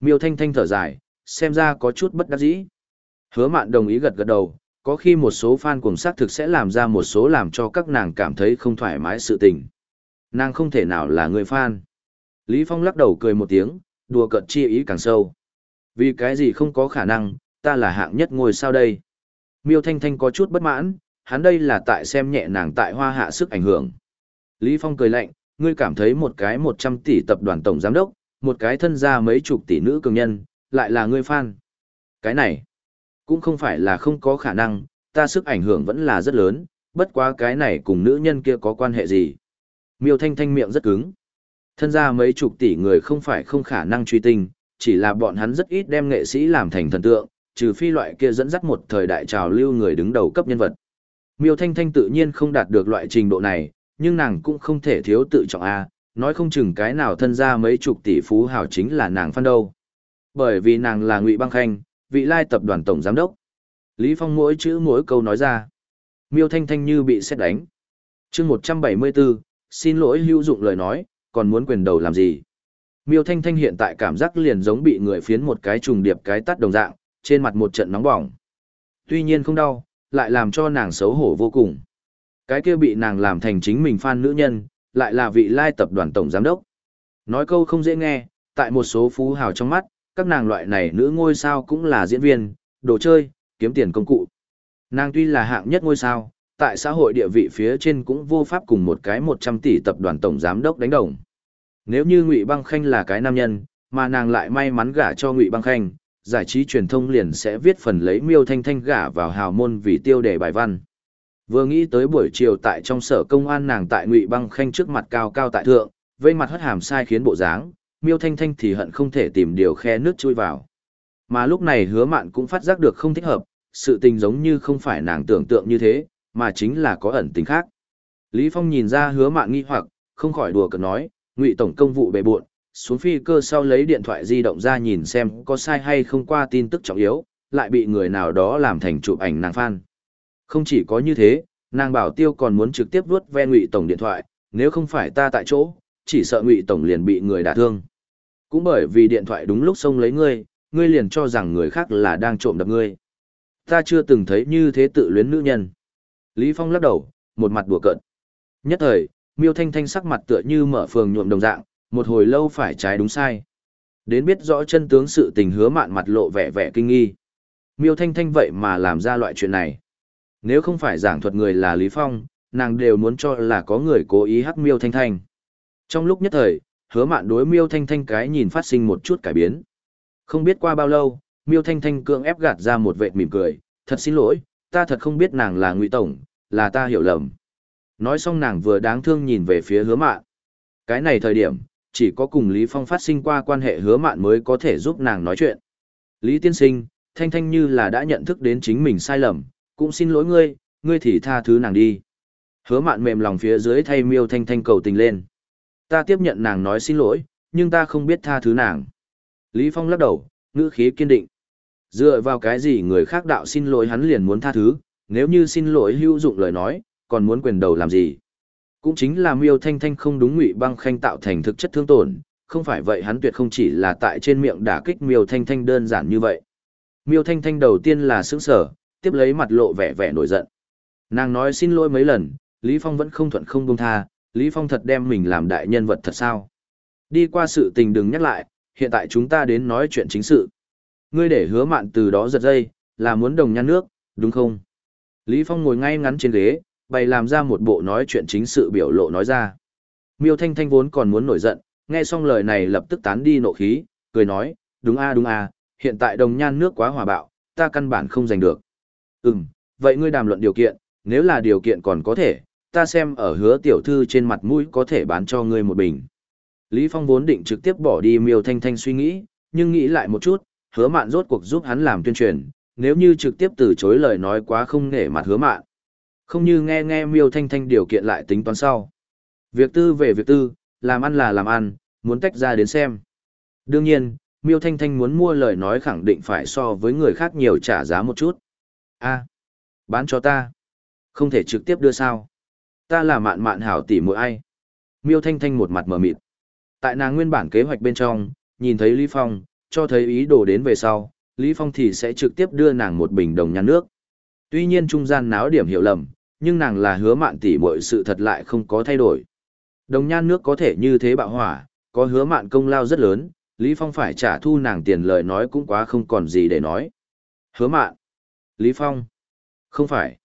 Miêu Thanh Thanh thở dài, xem ra có chút bất đắc dĩ. Hứa mạn đồng ý gật gật đầu, có khi một số fan cuồng sát thực sẽ làm ra một số làm cho các nàng cảm thấy không thoải mái sự tình. Nàng không thể nào là người fan. Lý Phong lắc đầu cười một tiếng, đùa cợt chi ý càng sâu. Vì cái gì không có khả năng, ta là hạng nhất ngôi sao đây. Miêu Thanh Thanh có chút bất mãn, hắn đây là tại xem nhẹ nàng tại hoa hạ sức ảnh hưởng. Lý Phong cười lạnh, ngươi cảm thấy một cái 100 tỷ tập đoàn tổng giám đốc, một cái thân gia mấy chục tỷ nữ cường nhân, lại là ngươi fan. Cái này, cũng không phải là không có khả năng, ta sức ảnh hưởng vẫn là rất lớn, bất quá cái này cùng nữ nhân kia có quan hệ gì. Miêu Thanh Thanh miệng rất cứng. Thân gia mấy chục tỷ người không phải không khả năng truy tinh, chỉ là bọn hắn rất ít đem nghệ sĩ làm thành thần tượng, trừ phi loại kia dẫn dắt một thời đại trào lưu người đứng đầu cấp nhân vật. Miêu Thanh Thanh tự nhiên không đạt được loại trình độ này, nhưng nàng cũng không thể thiếu tự trọng A, nói không chừng cái nào thân ra mấy chục tỷ phú hào chính là nàng phân đâu. Bởi vì nàng là Ngụy Băng Khanh, vị lai tập đoàn tổng giám đốc. Lý Phong mỗi chữ mỗi câu nói ra. Miêu Thanh Thanh như bị xét đánh. chương 174, xin lỗi hữu dụng lời nói, còn muốn quyền đầu làm gì? Miêu Thanh Thanh hiện tại cảm giác liền giống bị người phiến một cái trùng điệp cái tắt đồng dạng, trên mặt một trận nóng bỏng. Tuy nhiên không đau, lại làm cho nàng xấu hổ vô cùng. Cái kia bị nàng làm thành chính mình fan nữ nhân, lại là vị lai tập đoàn tổng giám đốc. Nói câu không dễ nghe, tại một số phú hào trong mắt, các nàng loại này nữ ngôi sao cũng là diễn viên, đồ chơi, kiếm tiền công cụ. Nàng tuy là hạng nhất ngôi sao, tại xã hội địa vị phía trên cũng vô pháp cùng một cái 100 tỷ tập đoàn tổng giám đốc đánh đồng. Nếu như Ngụy Băng Khanh là cái nam nhân, mà nàng lại may mắn gả cho Ngụy Băng Khanh, giải trí truyền thông liền sẽ viết phần lấy Miêu Thanh Thanh gả vào hào môn vì tiêu đề bài văn. Vừa nghĩ tới buổi chiều tại trong sở công an nàng tại Ngụy Băng Khanh trước mặt cao cao tại thượng, vây mặt hất hàm sai khiến bộ dáng, Miêu Thanh Thanh thì hận không thể tìm điều khe nước chui vào. Mà lúc này Hứa Mạn cũng phát giác được không thích hợp, sự tình giống như không phải nàng tưởng tượng như thế, mà chính là có ẩn tình khác. Lý Phong nhìn ra Hứa Mạn nghi hoặc, không khỏi đùa cợt nói, ngụy tổng công vụ bề bộn xuống phi cơ sau lấy điện thoại di động ra nhìn xem có sai hay không qua tin tức trọng yếu lại bị người nào đó làm thành chụp ảnh nàng phan không chỉ có như thế nàng bảo tiêu còn muốn trực tiếp vuốt ve ngụy tổng điện thoại nếu không phải ta tại chỗ chỉ sợ ngụy tổng liền bị người đả thương cũng bởi vì điện thoại đúng lúc xông lấy ngươi ngươi liền cho rằng người khác là đang trộm đập ngươi ta chưa từng thấy như thế tự luyến nữ nhân lý phong lắc đầu một mặt đùa cợt nhất thời miêu thanh thanh sắc mặt tựa như mở phường nhuộm đồng dạng, một hồi lâu phải trái đúng sai. Đến biết rõ chân tướng sự tình hứa mạn mặt lộ vẻ vẻ kinh nghi. Miêu thanh thanh vậy mà làm ra loại chuyện này. Nếu không phải giảng thuật người là Lý Phong, nàng đều muốn cho là có người cố ý hắc miêu thanh thanh. Trong lúc nhất thời, hứa mạn đối miêu thanh thanh cái nhìn phát sinh một chút cải biến. Không biết qua bao lâu, miêu thanh thanh cưỡng ép gạt ra một vệt mỉm cười, thật xin lỗi, ta thật không biết nàng là ngụy tổng, là ta hiểu lầm. Nói xong nàng vừa đáng thương nhìn về phía hứa mạn. Cái này thời điểm, chỉ có cùng Lý Phong phát sinh qua quan hệ hứa mạn mới có thể giúp nàng nói chuyện. Lý tiên sinh, thanh thanh như là đã nhận thức đến chính mình sai lầm, cũng xin lỗi ngươi, ngươi thì tha thứ nàng đi. Hứa mạn mềm lòng phía dưới thay miêu thanh thanh cầu tình lên. Ta tiếp nhận nàng nói xin lỗi, nhưng ta không biết tha thứ nàng. Lý Phong lắc đầu, ngữ khí kiên định. Dựa vào cái gì người khác đạo xin lỗi hắn liền muốn tha thứ, nếu như xin lỗi hữu dụng lời nói, còn muốn quyền đầu làm gì? Cũng chính là miêu thanh thanh không đúng ngụy băng khanh tạo thành thực chất thương tổn, không phải vậy hắn tuyệt không chỉ là tại trên miệng đả kích miêu thanh thanh đơn giản như vậy. Miêu thanh thanh đầu tiên là sững sở, tiếp lấy mặt lộ vẻ vẻ nổi giận. Nàng nói xin lỗi mấy lần, Lý Phong vẫn không thuận không buông tha, Lý Phong thật đem mình làm đại nhân vật thật sao? Đi qua sự tình đừng nhắc lại, hiện tại chúng ta đến nói chuyện chính sự. Ngươi để hứa mạn từ đó giật dây, là muốn đồng nhan nước, đúng không? Lý Phong ngồi ngay ngắn trên ghế, bày làm ra một bộ nói chuyện chính sự biểu lộ nói ra. Miêu Thanh Thanh vốn còn muốn nổi giận, nghe xong lời này lập tức tán đi nộ khí, cười nói, đúng a đúng a, hiện tại đồng nhan nước quá hòa bạo, ta căn bản không giành được. Ừm, vậy ngươi đàm luận điều kiện, nếu là điều kiện còn có thể, ta xem ở hứa tiểu thư trên mặt mũi có thể bán cho ngươi một bình. Lý Phong vốn định trực tiếp bỏ đi miêu thanh thanh suy nghĩ, nhưng nghĩ lại một chút, hứa mạn rốt cuộc giúp hắn làm tuyên truyền, nếu như trực tiếp từ chối lời nói quá không nể mặt hứa mạn. Không như nghe nghe miêu thanh thanh điều kiện lại tính toán sau. Việc tư về việc tư, làm ăn là làm ăn, muốn tách ra đến xem. Đương nhiên, miêu thanh thanh muốn mua lời nói khẳng định phải so với người khác nhiều trả giá một chút. a bán cho ta. Không thể trực tiếp đưa sao. Ta là mạn mạn hảo tỷ mỗi ai. Miêu thanh thanh một mặt mở mịt. Tại nàng nguyên bản kế hoạch bên trong, nhìn thấy Lý Phong, cho thấy ý đồ đến về sau, Lý Phong thì sẽ trực tiếp đưa nàng một bình đồng nhan nước. Tuy nhiên trung gian náo điểm hiểu lầm, nhưng nàng là hứa mạn tỷ mọi sự thật lại không có thay đổi. Đồng nhan nước có thể như thế bạo hỏa, có hứa mạn công lao rất lớn, Lý Phong phải trả thu nàng tiền lời nói cũng quá không còn gì để nói. Hứa mạn. Lý Phong. Không phải.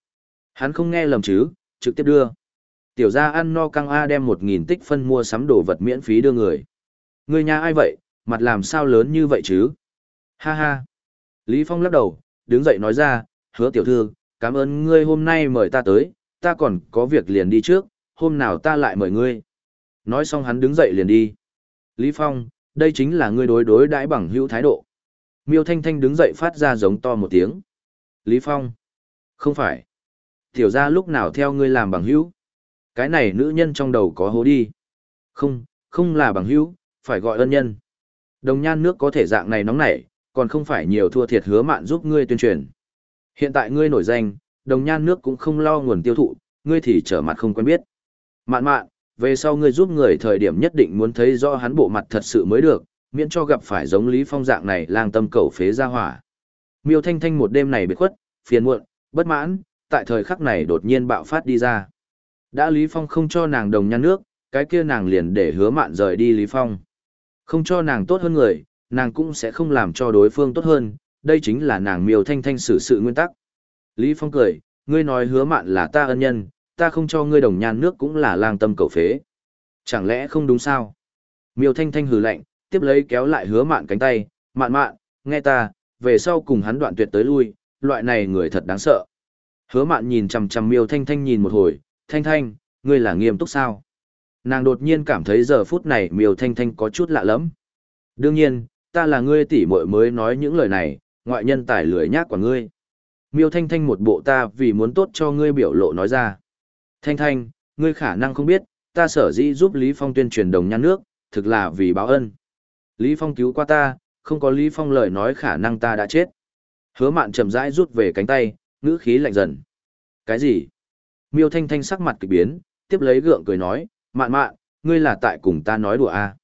Hắn không nghe lầm chứ, trực tiếp đưa. Tiểu gia ăn no căng A đem một nghìn tích phân mua sắm đồ vật miễn phí đưa người. Người nhà ai vậy, mặt làm sao lớn như vậy chứ? Ha ha. Lý Phong lắc đầu, đứng dậy nói ra, hứa tiểu thư, cảm ơn ngươi hôm nay mời ta tới, ta còn có việc liền đi trước, hôm nào ta lại mời ngươi. Nói xong hắn đứng dậy liền đi. Lý Phong, đây chính là ngươi đối đối đãi bằng hữu thái độ. Miêu Thanh Thanh đứng dậy phát ra giống to một tiếng. Lý Phong. Không phải. Tiểu ra lúc nào theo ngươi làm bằng hữu. Cái này nữ nhân trong đầu có hố đi. Không, không là bằng hữu, phải gọi ân nhân. Đồng nhan nước có thể dạng này nóng nảy, còn không phải nhiều thua thiệt hứa mạn giúp ngươi tuyên truyền. Hiện tại ngươi nổi danh, đồng nhan nước cũng không lo nguồn tiêu thụ, ngươi thì trở mặt không quen biết. Mạn mạn, về sau ngươi giúp người thời điểm nhất định muốn thấy do hắn bộ mặt thật sự mới được, miễn cho gặp phải giống Lý Phong dạng này lang tâm cầu phế ra hỏa. Miêu Thanh Thanh một đêm này biệt khuất, phiền muộn, bất mãn, tại thời khắc này đột nhiên bạo phát đi ra. Đã Lý Phong không cho nàng đồng nhan nước, cái kia nàng liền để hứa mạn rời đi Lý Phong. Không cho nàng tốt hơn người, nàng cũng sẽ không làm cho đối phương tốt hơn, đây chính là nàng miêu thanh thanh xử sự nguyên tắc. Lý Phong cười, ngươi nói hứa mạn là ta ân nhân, ta không cho ngươi đồng nhan nước cũng là lang tâm cầu phế. Chẳng lẽ không đúng sao? Miêu thanh thanh hừ lạnh, tiếp lấy kéo lại hứa mạn cánh tay, mạn mạn, nghe ta, về sau cùng hắn đoạn tuyệt tới lui, loại này người thật đáng sợ. Hứa mạn nhìn chằm chằm miêu thanh thanh nhìn một hồi, thanh thanh, ngươi là nghiêm túc sao? Nàng đột nhiên cảm thấy giờ phút này miêu thanh thanh có chút lạ lắm. Đương nhiên, ta là ngươi tỷ muội mới nói những lời này, ngoại nhân tài lười nhác của ngươi. Miêu thanh thanh một bộ ta vì muốn tốt cho ngươi biểu lộ nói ra. Thanh thanh, ngươi khả năng không biết, ta sở dĩ giúp Lý Phong tuyên truyền đồng nhan nước, thực là vì báo ân. Lý Phong cứu qua ta, không có Lý Phong lời nói khả năng ta đã chết. Hứa mạn chậm rãi rút về cánh tay, ngữ khí lạnh dần. Cái gì? Miêu Thanh Thanh sắc mặt kỳ biến, tiếp lấy gượng cười nói, mạn mạn, ngươi là tại cùng ta nói đùa à?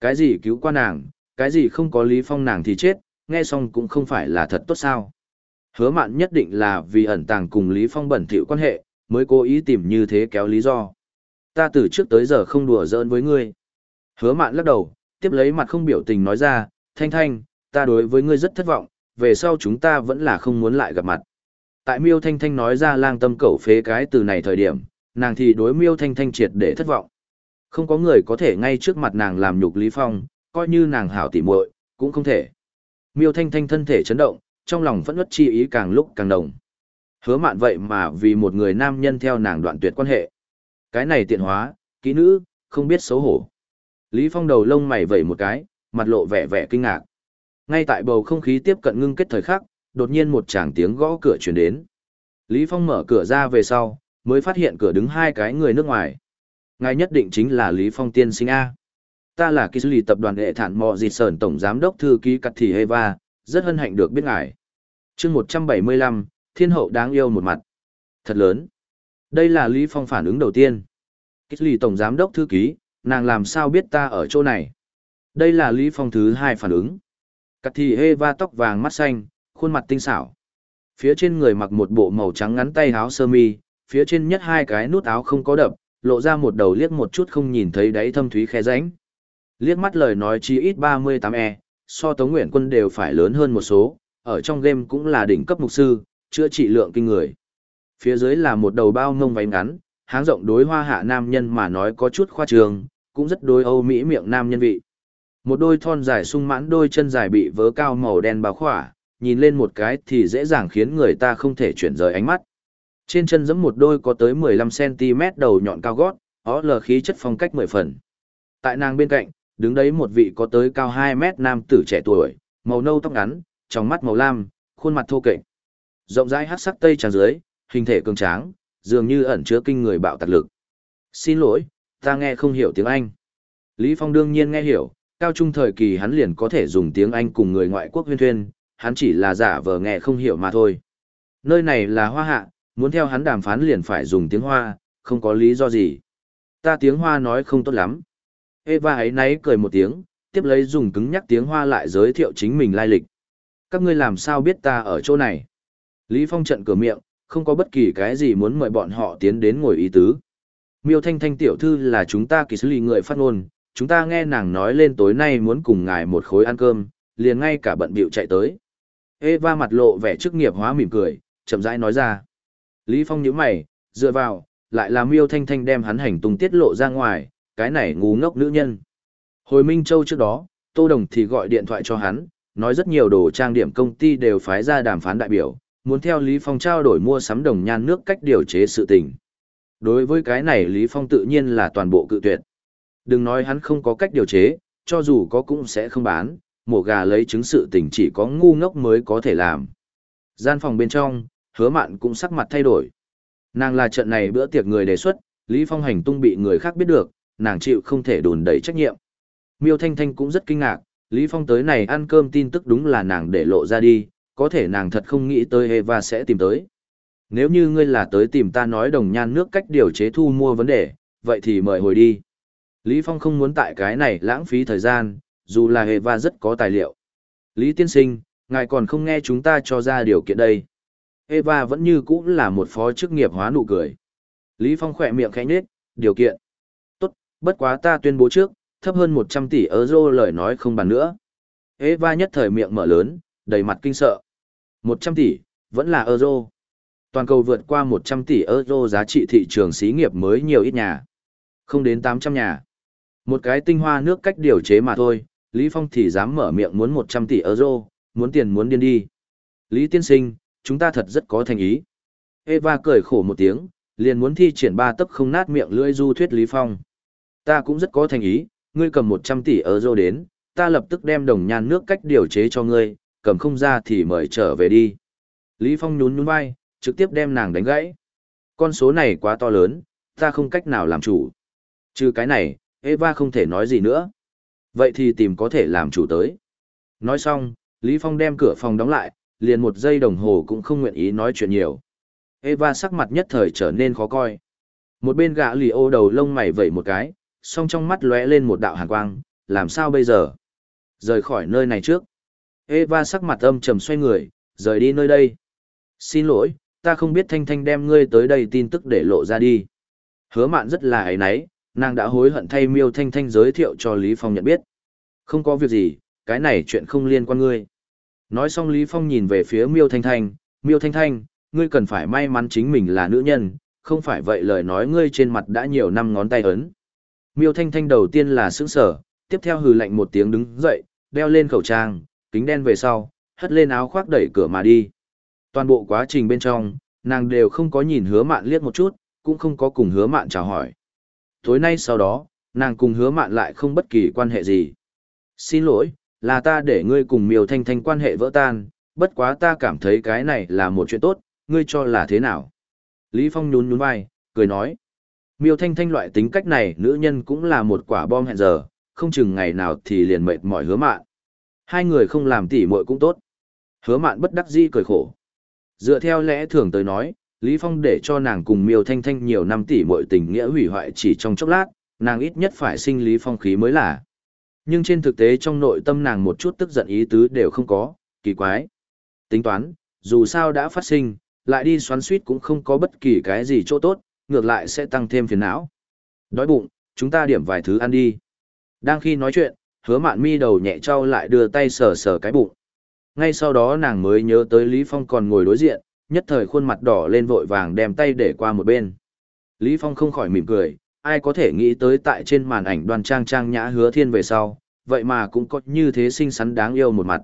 Cái gì cứu qua nàng, cái gì không có Lý Phong nàng thì chết, nghe xong cũng không phải là thật tốt sao. Hứa mạn nhất định là vì ẩn tàng cùng Lý Phong bẩn thỉu quan hệ, mới cố ý tìm như thế kéo lý do. Ta từ trước tới giờ không đùa giỡn với ngươi. Hứa mạn lắc đầu, tiếp lấy mặt không biểu tình nói ra, Thanh Thanh, ta đối với ngươi rất thất vọng, về sau chúng ta vẫn là không muốn lại gặp mặt. Tại miêu thanh thanh nói ra lang tâm cẩu phế cái từ này thời điểm, nàng thì đối miêu thanh thanh triệt để thất vọng. Không có người có thể ngay trước mặt nàng làm nhục Lý Phong, coi như nàng hảo tỉ muội cũng không thể. Miêu thanh thanh thân thể chấn động, trong lòng vẫn uất chi ý càng lúc càng đồng. Hứa mạn vậy mà vì một người nam nhân theo nàng đoạn tuyệt quan hệ. Cái này tiện hóa, kỹ nữ, không biết xấu hổ. Lý Phong đầu lông mày vẩy một cái, mặt lộ vẻ vẻ kinh ngạc. Ngay tại bầu không khí tiếp cận ngưng kết thời khắc, đột nhiên một tràng tiếng gõ cửa truyền đến. Lý Phong mở cửa ra về sau, mới phát hiện cửa đứng hai cái người nước ngoài. Ngài nhất định chính là Lý Phong tiên sinh A. Ta là kỳ lì tập đoàn hệ thản mò dịt sờn tổng giám đốc thư ký Cắt Thị Heva rất hân hạnh được biết ngài. chương 175, thiên hậu đáng yêu một mặt. Thật lớn. Đây là Lý Phong phản ứng đầu tiên. Kỳ lì tổng giám đốc thư ký, nàng làm sao biết ta ở chỗ này. Đây là Lý Phong thứ hai phản ứng. Cắt Thị Heva tóc vàng mắt xanh, khuôn mặt tinh xảo. Phía trên người mặc một bộ màu trắng ngắn tay áo sơ mi, phía trên nhất hai cái nút áo không có đập, lộ ra một đầu liếc một chút không nhìn thấy đáy thâm thúy khe rãnh. Liếc mắt lời nói chi ít 38E, so Tống Nguyện Quân đều phải lớn hơn một số, ở trong game cũng là đỉnh cấp mục sư, chữa trị lượng kinh người. Phía dưới là một đầu bao ngông váy ngắn, háng rộng đối hoa hạ nam nhân mà nói có chút khoa trường, cũng rất đối Âu Mỹ miệng nam nhân vị. Một đôi thon dài sung mãn đôi chân dài bị vớ cao màu đen bao khỏa, nhìn lên một cái thì dễ dàng khiến người ta không thể chuyển rời ánh mắt. Trên chân giẫm một đôi có tới 15cm đầu nhọn cao gót, ó lờ khí chất phong cách mười phần. Tại nàng bên cạnh, đứng đấy một vị có tới cao 2 mét nam tử trẻ tuổi, màu nâu tóc ngắn, trong mắt màu lam, khuôn mặt thô kệch. Rộng rãi hát sắc tây tràn dưới, hình thể cường tráng, dường như ẩn chứa kinh người bạo tạc lực. Xin lỗi, ta nghe không hiểu tiếng Anh. Lý Phong đương nhiên nghe hiểu, cao trung thời kỳ hắn liền có thể dùng tiếng Anh cùng người ngoại quốc huyên thuyên, hắn chỉ là giả vờ nghe không hiểu mà thôi. Nơi này là hoa hạ, muốn theo hắn đàm phán liền phải dùng tiếng hoa, không có lý do gì. Ta tiếng hoa nói không tốt lắm. Eva ấy nấy cười một tiếng, tiếp lấy dùng cứng nhắc tiếng hoa lại giới thiệu chính mình lai lịch. Các ngươi làm sao biết ta ở chỗ này? Lý Phong trận cửa miệng, không có bất kỳ cái gì muốn mời bọn họ tiến đến ngồi ý tứ. Miêu Thanh Thanh tiểu thư là chúng ta kỳ xử lý người phát ngôn, chúng ta nghe nàng nói lên tối nay muốn cùng ngài một khối ăn cơm, liền ngay cả bận bịu chạy tới. Eva mặt lộ vẻ chức nghiệp hóa mỉm cười, chậm rãi nói ra. Lý Phong nhíu mày, dựa vào, lại là Miêu Thanh Thanh đem hắn hành tung tiết lộ ra ngoài, cái này ngu ngốc nữ nhân. Hồi Minh Châu trước đó, Tô Đồng thì gọi điện thoại cho hắn, nói rất nhiều đồ trang điểm công ty đều phái ra đàm phán đại biểu, muốn theo Lý Phong trao đổi mua sắm đồng nhan nước cách điều chế sự tình. Đối với cái này Lý Phong tự nhiên là toàn bộ cự tuyệt. Đừng nói hắn không có cách điều chế, cho dù có cũng sẽ không bán, mổ gà lấy trứng sự tình chỉ có ngu ngốc mới có thể làm. Gian phòng bên trong, hứa mạn cũng sắc mặt thay đổi. Nàng là trận này bữa tiệc người đề xuất, Lý Phong hành tung bị người khác biết được, nàng chịu không thể đùn đẩy trách nhiệm. Miêu Thanh Thanh cũng rất kinh ngạc, Lý Phong tới này ăn cơm tin tức đúng là nàng để lộ ra đi, có thể nàng thật không nghĩ tới Eva sẽ tìm tới. Nếu như ngươi là tới tìm ta nói đồng nhan nước cách điều chế thu mua vấn đề, vậy thì mời hồi đi. Lý Phong không muốn tại cái này lãng phí thời gian, dù là Eva rất có tài liệu. Lý Tiên Sinh, ngài còn không nghe chúng ta cho ra điều kiện đây. Eva vẫn như cũ là một phó chức nghiệp hóa nụ cười. Lý Phong khỏe miệng khẽ nhếch, điều kiện. Tốt, bất quá ta tuyên bố trước, thấp hơn 100 tỷ euro lời nói không bàn nữa. Eva nhất thời miệng mở lớn, đầy mặt kinh sợ. 100 tỷ, vẫn là euro. Toàn cầu vượt qua 100 tỷ euro giá trị thị trường xí nghiệp mới nhiều ít nhà. Không đến 800 nhà. Một cái tinh hoa nước cách điều chế mà thôi, Lý Phong thì dám mở miệng muốn 100 tỷ euro, muốn tiền muốn điên đi. Lý tiên sinh, chúng ta thật rất có thành ý. Eva cười khổ một tiếng, liền muốn thi triển ba tấc không nát miệng lưỡi du thuyết Lý Phong. Ta cũng rất có thành ý, ngươi cầm 100 tỷ euro đến, ta lập tức đem đồng nhan nước cách điều chế cho ngươi, cầm không ra thì mời trở về đi. Lý Phong nhún nhún vai, trực tiếp đem nàng đánh gãy. Con số này quá to lớn, ta không cách nào làm chủ. Trừ cái này, Eva không thể nói gì nữa. Vậy thì tìm có thể làm chủ tới. Nói xong, Lý Phong đem cửa phòng đóng lại, liền một giây đồng hồ cũng không nguyện ý nói chuyện nhiều. Eva sắc mặt nhất thời trở nên khó coi. Một bên gã lì ô đầu lông mày vẩy một cái, song trong mắt lóe lên một đạo hàn quang, làm sao bây giờ? Rời khỏi nơi này trước. Eva sắc mặt âm trầm xoay người, rời đi nơi đây. Xin lỗi, ta không biết Thanh Thanh đem ngươi tới đây tin tức để lộ ra đi. Hứa mạn rất là ấy náy, nàng đã hối hận thay miêu Thanh Thanh giới thiệu cho Lý Phong nhận biết. Không có việc gì, cái này chuyện không liên quan ngươi. Nói xong Lý Phong nhìn về phía miêu Thanh Thanh, miêu Thanh Thanh, ngươi cần phải may mắn chính mình là nữ nhân, không phải vậy lời nói ngươi trên mặt đã nhiều năm ngón tay ấn. Miêu Thanh Thanh đầu tiên là sững sở, tiếp theo hừ lạnh một tiếng đứng dậy, đeo lên khẩu trang, kính đen về sau, hất lên áo khoác đẩy cửa mà đi. Toàn bộ quá trình bên trong, nàng đều không có nhìn hứa mạn liếc một chút, cũng không có cùng hứa mạn chào hỏi. Tối nay sau đó, nàng cùng hứa mạn lại không bất kỳ quan hệ gì. Xin lỗi, là ta để ngươi cùng miêu thanh thanh quan hệ vỡ tan, bất quá ta cảm thấy cái này là một chuyện tốt, ngươi cho là thế nào? Lý Phong nhún nhún vai, cười nói. Miêu thanh thanh loại tính cách này nữ nhân cũng là một quả bom hẹn giờ, không chừng ngày nào thì liền mệt mỏi hứa mạn. Hai người không làm tỉ muội cũng tốt. Hứa mạn bất đắc dĩ cười khổ. Dựa theo lẽ thường tới nói, Lý Phong để cho nàng cùng Miêu Thanh Thanh nhiều năm tỷ muội tình nghĩa hủy hoại chỉ trong chốc lát, nàng ít nhất phải sinh Lý Phong khí mới là. Nhưng trên thực tế trong nội tâm nàng một chút tức giận ý tứ đều không có, kỳ quái. Tính toán, dù sao đã phát sinh, lại đi xoắn suýt cũng không có bất kỳ cái gì chỗ tốt, ngược lại sẽ tăng thêm phiền não. Đói bụng, chúng ta điểm vài thứ ăn đi. Đang khi nói chuyện, hứa mạn mi đầu nhẹ trao lại đưa tay sờ sờ cái bụng. Ngay sau đó nàng mới nhớ tới Lý Phong còn ngồi đối diện, nhất thời khuôn mặt đỏ lên vội vàng đem tay để qua một bên. Lý Phong không khỏi mỉm cười, ai có thể nghĩ tới tại trên màn ảnh đoàn trang trang nhã hứa thiên về sau, vậy mà cũng có như thế xinh xắn đáng yêu một mặt.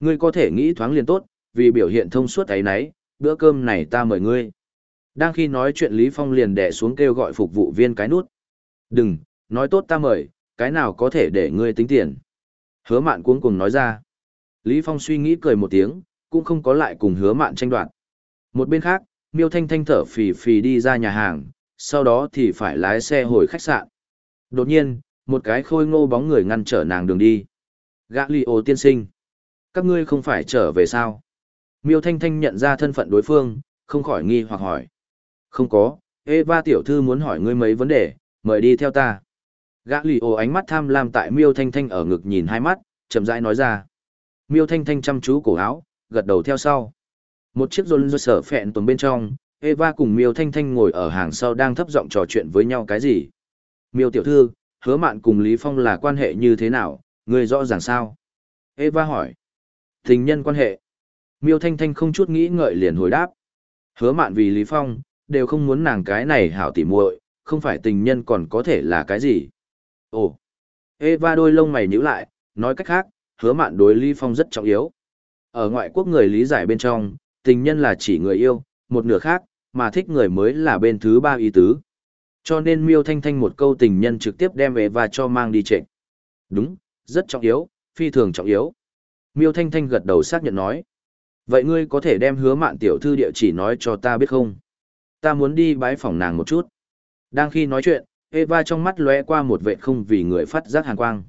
Ngươi có thể nghĩ thoáng liền tốt, vì biểu hiện thông suốt ấy nấy, bữa cơm này ta mời ngươi. Đang khi nói chuyện Lý Phong liền đè xuống kêu gọi phục vụ viên cái nút. Đừng, nói tốt ta mời, cái nào có thể để ngươi tính tiền. Hứa mạn cuống cùng nói ra. Lý Phong suy nghĩ cười một tiếng, cũng không có lại cùng hứa mạn tranh đoạt. Một bên khác, Miêu Thanh Thanh thở phì phì đi ra nhà hàng, sau đó thì phải lái xe hồi khách sạn. Đột nhiên, một cái khôi ngô bóng người ngăn trở nàng đường đi. Gã lì ô tiên sinh. Các ngươi không phải trở về sao? Miêu Thanh Thanh nhận ra thân phận đối phương, không khỏi nghi hoặc hỏi. Không có, Eva tiểu thư muốn hỏi ngươi mấy vấn đề, mời đi theo ta. Gã lì ô ánh mắt tham lam tại Miêu Thanh Thanh ở ngực nhìn hai mắt, chậm rãi nói ra. Miêu Thanh Thanh chăm chú cổ áo, gật đầu theo sau. Một chiếc rôn rôn sở phẹn tuần bên trong, Eva cùng Miêu Thanh Thanh ngồi ở hàng sau đang thấp giọng trò chuyện với nhau cái gì. Miêu tiểu thư, hứa mạn cùng Lý Phong là quan hệ như thế nào, người rõ ràng sao? Eva hỏi. Tình nhân quan hệ. Miêu Thanh Thanh không chút nghĩ ngợi liền hồi đáp. Hứa mạn vì Lý Phong, đều không muốn nàng cái này hảo tỉ muội, không phải tình nhân còn có thể là cái gì. Ồ. Eva đôi lông mày nhíu lại, nói cách khác, hứa mạn đối Lý Phong rất trọng yếu. Ở ngoại quốc người lý giải bên trong, tình nhân là chỉ người yêu, một nửa khác, mà thích người mới là bên thứ ba ý tứ. Cho nên miêu thanh thanh một câu tình nhân trực tiếp đem về và cho mang đi trệnh. Đúng, rất trọng yếu, phi thường trọng yếu. Miêu thanh thanh gật đầu xác nhận nói. Vậy ngươi có thể đem hứa mạn tiểu thư địa chỉ nói cho ta biết không? Ta muốn đi bái phòng nàng một chút. Đang khi nói chuyện, Eva trong mắt lóe qua một vệ không vì người phát giác hàn quang.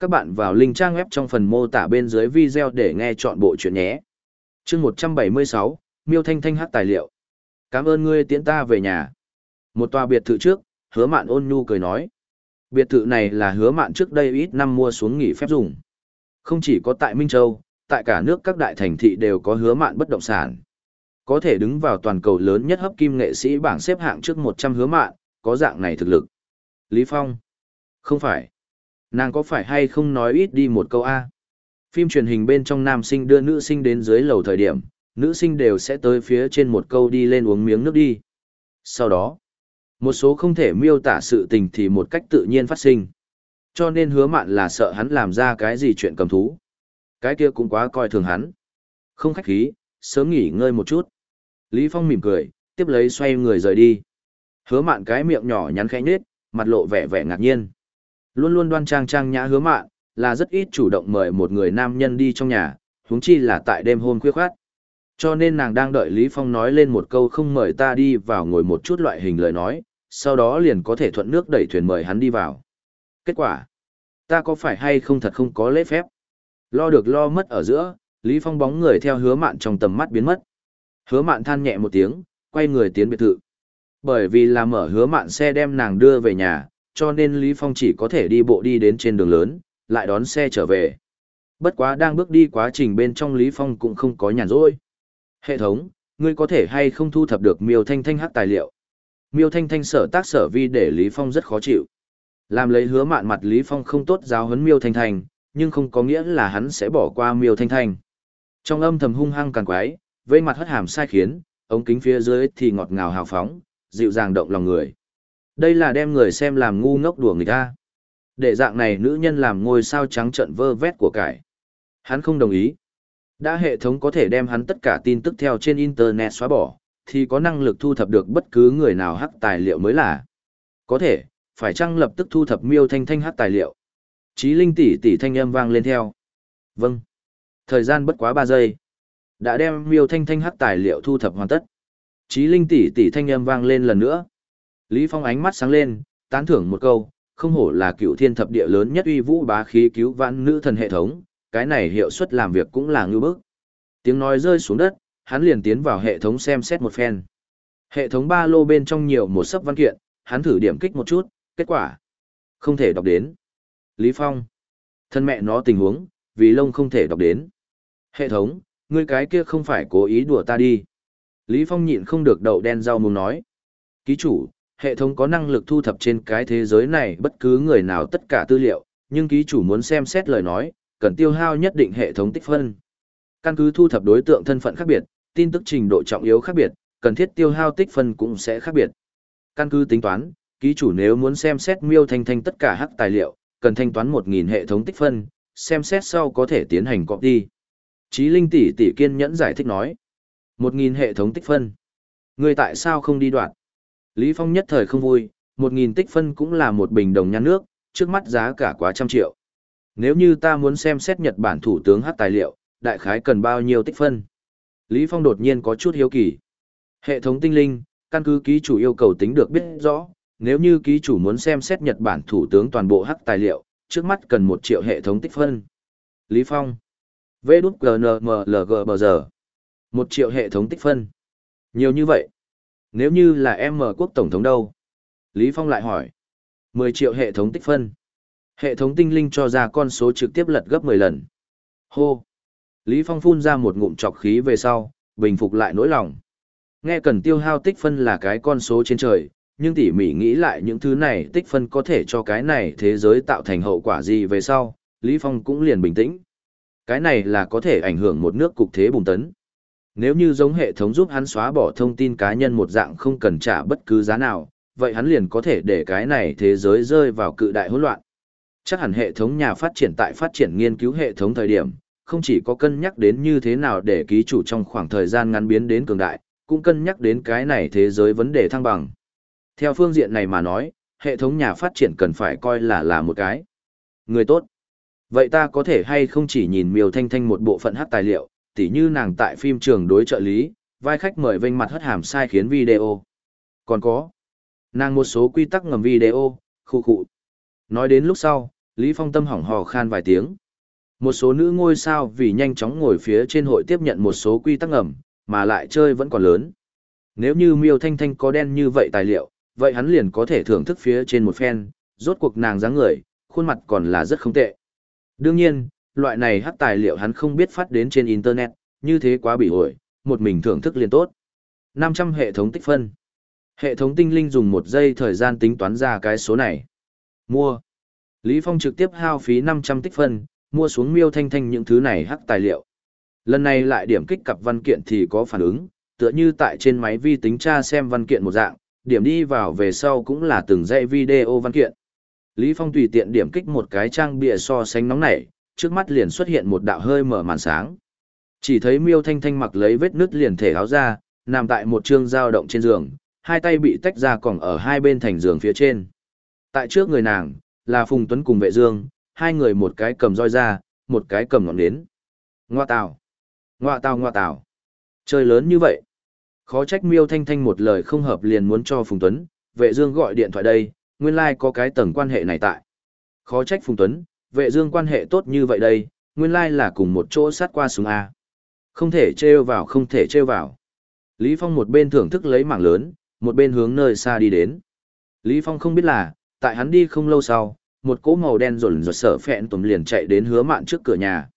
Các bạn vào link trang web trong phần mô tả bên dưới video để nghe chọn bộ chuyện nhé chương 176, Miêu Thanh Thanh hát tài liệu. Cảm ơn ngươi tiễn ta về nhà. Một tòa biệt thự trước, hứa mạn ôn nhu cười nói. Biệt thự này là hứa mạn trước đây ít năm mua xuống nghỉ phép dùng. Không chỉ có tại Minh Châu, tại cả nước các đại thành thị đều có hứa mạn bất động sản. Có thể đứng vào toàn cầu lớn nhất hấp kim nghệ sĩ bảng xếp hạng trước 100 hứa mạn, có dạng này thực lực. Lý Phong. Không phải. Nàng có phải hay không nói ít đi một câu A. Phim truyền hình bên trong nam sinh đưa nữ sinh đến dưới lầu thời điểm, nữ sinh đều sẽ tới phía trên một câu đi lên uống miếng nước đi. Sau đó, một số không thể miêu tả sự tình thì một cách tự nhiên phát sinh. Cho nên hứa mạn là sợ hắn làm ra cái gì chuyện cầm thú. Cái kia cũng quá coi thường hắn. Không khách khí, sớm nghỉ ngơi một chút. Lý Phong mỉm cười, tiếp lấy xoay người rời đi. Hứa mạn cái miệng nhỏ nhắn khẽ nhết, mặt lộ vẻ vẻ ngạc nhiên. Luôn luôn đoan trang trang nhã hứa mạn, là rất ít chủ động mời một người nam nhân đi trong nhà, huống chi là tại đêm hôm khuya khoát. Cho nên nàng đang đợi Lý Phong nói lên một câu không mời ta đi vào ngồi một chút loại hình lời nói, sau đó liền có thể thuận nước đẩy thuyền mời hắn đi vào. Kết quả, ta có phải hay không thật không có lễ phép? Lo được lo mất ở giữa, Lý Phong bóng người theo hứa mạn trong tầm mắt biến mất. Hứa mạn than nhẹ một tiếng, quay người tiến biệt thự. Bởi vì là mở hứa mạn xe đem nàng đưa về nhà, cho nên Lý Phong chỉ có thể đi bộ đi đến trên đường lớn, lại đón xe trở về. Bất quá đang bước đi quá trình bên trong Lý Phong cũng không có nhàn rỗi. Hệ thống, ngươi có thể hay không thu thập được miêu thanh thanh hát tài liệu. Miêu thanh thanh sở tác sở vi để Lý Phong rất khó chịu. Làm lấy hứa mạn mặt Lý Phong không tốt giáo huấn miêu thanh thanh, nhưng không có nghĩa là hắn sẽ bỏ qua miêu thanh thanh. Trong âm thầm hung hăng càng quái, vây mặt hất hàm sai khiến, ống kính phía dưới thì ngọt ngào hào phóng, dịu dàng động lòng người. Đây là đem người xem làm ngu ngốc đùa người ta. Để dạng này nữ nhân làm ngôi sao trắng trận vơ vét của cải. Hắn không đồng ý. Đã hệ thống có thể đem hắn tất cả tin tức theo trên Internet xóa bỏ, thì có năng lực thu thập được bất cứ người nào hắc tài liệu mới là. Có thể, phải chăng lập tức thu thập miêu thanh thanh hắc tài liệu. Chí linh tỷ tỷ thanh âm vang lên theo. Vâng. Thời gian bất quá 3 giây. Đã đem miêu thanh thanh hắc tài liệu thu thập hoàn tất. Chí linh tỷ tỷ thanh âm vang lên lần nữa. Lý Phong ánh mắt sáng lên, tán thưởng một câu, không hổ là cựu thiên thập địa lớn nhất uy vũ bá khí cứu vãn nữ thần hệ thống, cái này hiệu suất làm việc cũng là ngư bức. Tiếng nói rơi xuống đất, hắn liền tiến vào hệ thống xem xét một phen. Hệ thống ba lô bên trong nhiều một sấp văn kiện, hắn thử điểm kích một chút, kết quả không thể đọc đến. Lý Phong, thân mẹ nó tình huống, vì lông không thể đọc đến. Hệ thống, ngươi cái kia không phải cố ý đùa ta đi. Lý Phong nhịn không được đậu đen rau muốn nói. Ký chủ, hệ thống có năng lực thu thập trên cái thế giới này bất cứ người nào tất cả tư liệu, nhưng ký chủ muốn xem xét lời nói, cần tiêu hao nhất định hệ thống tích phân. Căn cứ thu thập đối tượng thân phận khác biệt, tin tức trình độ trọng yếu khác biệt, cần thiết tiêu hao tích phân cũng sẽ khác biệt. Căn cứ tính toán, ký chủ nếu muốn xem xét miêu thanh thanh tất cả hắc tài liệu, cần thanh toán 1.000 hệ thống tích phân, xem xét sau có thể tiến hành copy. Chí Linh tỷ tỷ kiên nhẫn giải thích nói. 1.000 hệ thống tích phân. Người tại sao không đi đoạn? Lý Phong nhất thời không vui, 1.000 tích phân cũng là một bình đồng nhan nước, trước mắt giá cả quá trăm triệu. Nếu như ta muốn xem xét Nhật Bản thủ tướng hát tài liệu, đại khái cần bao nhiêu tích phân? Lý Phong đột nhiên có chút hiếu kỳ. Hệ thống tinh linh, căn cứ ký chủ yêu cầu tính được biết rõ, nếu như ký chủ muốn xem xét Nhật Bản thủ tướng toàn bộ hắc tài liệu, trước mắt cần một triệu hệ thống tích phân. Lý Phong. V đút GNMLG bờ giờ. Một triệu hệ thống tích phân. Nhiều như vậy. Nếu như là em mở quốc tổng thống đâu? Lý Phong lại hỏi. 10 triệu hệ thống tích phân. Hệ thống tinh linh cho ra con số trực tiếp lật gấp 10 lần. Hô. Lý Phong phun ra một ngụm trọc khí về sau, bình phục lại nỗi lòng. Nghe cần tiêu hao tích phân là cái con số trên trời, nhưng tỉ mỉ nghĩ lại những thứ này tích phân có thể cho cái này thế giới tạo thành hậu quả gì về sau, Lý Phong cũng liền bình tĩnh. Cái này là có thể ảnh hưởng một nước cục thế bùng tấn. Nếu như giống hệ thống giúp hắn xóa bỏ thông tin cá nhân một dạng không cần trả bất cứ giá nào, vậy hắn liền có thể để cái này thế giới rơi vào cự đại hỗn loạn. Chắc hẳn hệ thống nhà phát triển tại phát triển nghiên cứu hệ thống thời điểm, không chỉ có cân nhắc đến như thế nào để ký chủ trong khoảng thời gian ngắn biến đến cường đại, cũng cân nhắc đến cái này thế giới vấn đề thăng bằng. Theo phương diện này mà nói, hệ thống nhà phát triển cần phải coi là là một cái người tốt. Vậy ta có thể hay không chỉ nhìn miêu thanh thanh một bộ phận hát tài liệu, tỉ như nàng tại phim trường đối trợ lý, vai khách mời vênh mặt hất hàm sai khiến video. Còn có, nàng một số quy tắc ngầm video, khu khu. Nói đến lúc sau, Lý Phong tâm hỏng hò khan vài tiếng. Một số nữ ngôi sao vì nhanh chóng ngồi phía trên hội tiếp nhận một số quy tắc ngầm, mà lại chơi vẫn còn lớn. Nếu như miêu thanh thanh có đen như vậy tài liệu, vậy hắn liền có thể thưởng thức phía trên một phen, rốt cuộc nàng dáng người, khuôn mặt còn là rất không tệ. Đương nhiên, loại này hát tài liệu hắn không biết phát đến trên Internet, như thế quá bị ổi, một mình thưởng thức liền tốt. 500 hệ thống tích phân. Hệ thống tinh linh dùng một giây thời gian tính toán ra cái số này. Mua. Lý Phong trực tiếp hao phí 500 tích phân, mua xuống miêu thanh thanh những thứ này hắc tài liệu. Lần này lại điểm kích cặp văn kiện thì có phản ứng, tựa như tại trên máy vi tính tra xem văn kiện một dạng, điểm đi vào về sau cũng là từng dãy video văn kiện. Lý Phong tùy tiện điểm kích một cái trang bìa so sánh nóng nảy, trước mắt liền xuất hiện một đạo hơi mở màn sáng. Chỉ thấy Miêu Thanh Thanh mặc lấy vết nứt liền thể áo ra, nằm tại một trương dao động trên giường, hai tay bị tách ra còn ở hai bên thành giường phía trên. Tại trước người nàng, là Phùng Tuấn cùng vệ dương, hai người một cái cầm roi ra, một cái cầm ngọn nến. Ngoa tào, ngoa tào ngoa tào. Chơi lớn như vậy. Khó trách miêu thanh thanh một lời không hợp liền muốn cho Phùng Tuấn, vệ dương gọi điện thoại đây, nguyên lai like có cái tầng quan hệ này tại. Khó trách Phùng Tuấn, vệ dương quan hệ tốt như vậy đây, nguyên lai là cùng một chỗ sát qua súng A. Không thể treo vào không thể treo vào. Lý Phong một bên thưởng thức lấy mảng lớn, một bên hướng nơi xa đi đến. Lý Phong không biết là, tại hắn đi không lâu sau, một cỗ màu đen rồn rột sở phẹn tùm liền chạy đến hứa mạn trước cửa nhà.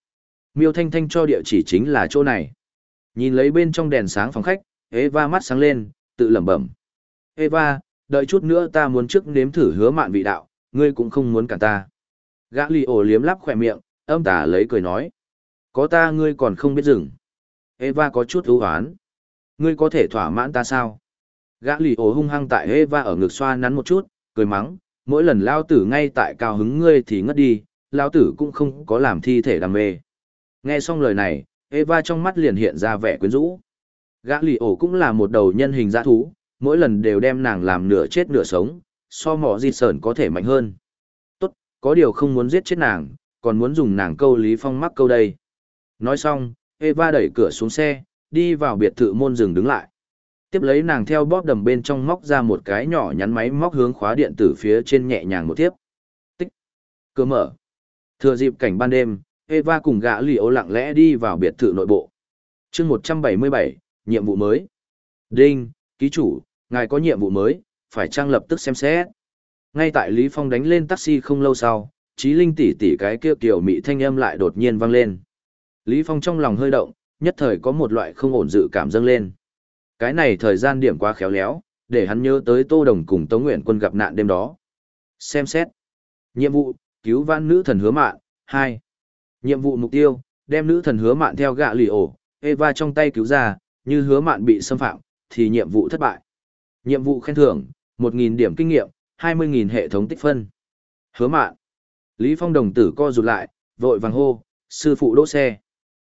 Miêu Thanh Thanh cho địa chỉ chính là chỗ này. Nhìn lấy bên trong đèn sáng phòng khách, Eva mắt sáng lên, tự lẩm bẩm. Eva, đợi chút nữa ta muốn trước nếm thử hứa mạn vị đạo, ngươi cũng không muốn cả ta. Gã lì ổ liếm lắp khỏe miệng, âm tả lấy cười nói. Có ta ngươi còn không biết dừng. Eva có chút ưu hoán. Ngươi có thể thỏa mãn ta sao? Gã lì ổ hung hăng tại Eva ở ngực xoa nắn một chút, cười mắng. Mỗi lần lao tử ngay tại cao hứng ngươi thì ngất đi, lao tử cũng không có làm thi thể đam mê. Nghe xong lời này, Eva trong mắt liền hiện ra vẻ quyến rũ. Gã lì ổ cũng là một đầu nhân hình dã thú, mỗi lần đều đem nàng làm nửa chết nửa sống, so mỏ di sờn có thể mạnh hơn. Có điều không muốn giết chết nàng, còn muốn dùng nàng câu Lý Phong mắc câu đây. Nói xong, Eva đẩy cửa xuống xe, đi vào biệt thự môn rừng đứng lại. Tiếp lấy nàng theo bóp đầm bên trong móc ra một cái nhỏ nhắn máy móc hướng khóa điện tử phía trên nhẹ nhàng một tiếp. Tích. Cửa mở. Thừa dịp cảnh ban đêm, Eva cùng gã lì ấu lặng lẽ đi vào biệt thự nội bộ. chương 177, nhiệm vụ mới. Đinh, ký chủ, ngài có nhiệm vụ mới, phải trang lập tức xem xét. Ngay tại Lý Phong đánh lên taxi không lâu sau, trí linh tỷ tỷ cái kia kiểu mị thanh âm lại đột nhiên vang lên. Lý Phong trong lòng hơi động, nhất thời có một loại không ổn dự cảm dâng lên. Cái này thời gian điểm quá khéo léo, để hắn nhớ tới Tô Đồng cùng Tống Nguyện quân gặp nạn đêm đó. Xem xét. Nhiệm vụ, cứu vãn nữ thần hứa mạn, 2. Nhiệm vụ mục tiêu, đem nữ thần hứa mạn theo gạ lì ổ, Eva trong tay cứu ra, như hứa mạn bị xâm phạm, thì nhiệm vụ thất bại. Nhiệm vụ khen thưởng, 1.000 điểm kinh nghiệm, 20.000 hệ thống tích phân. Hứa mạn. Lý Phong đồng tử co rụt lại, vội vàng hô, sư phụ đỗ xe.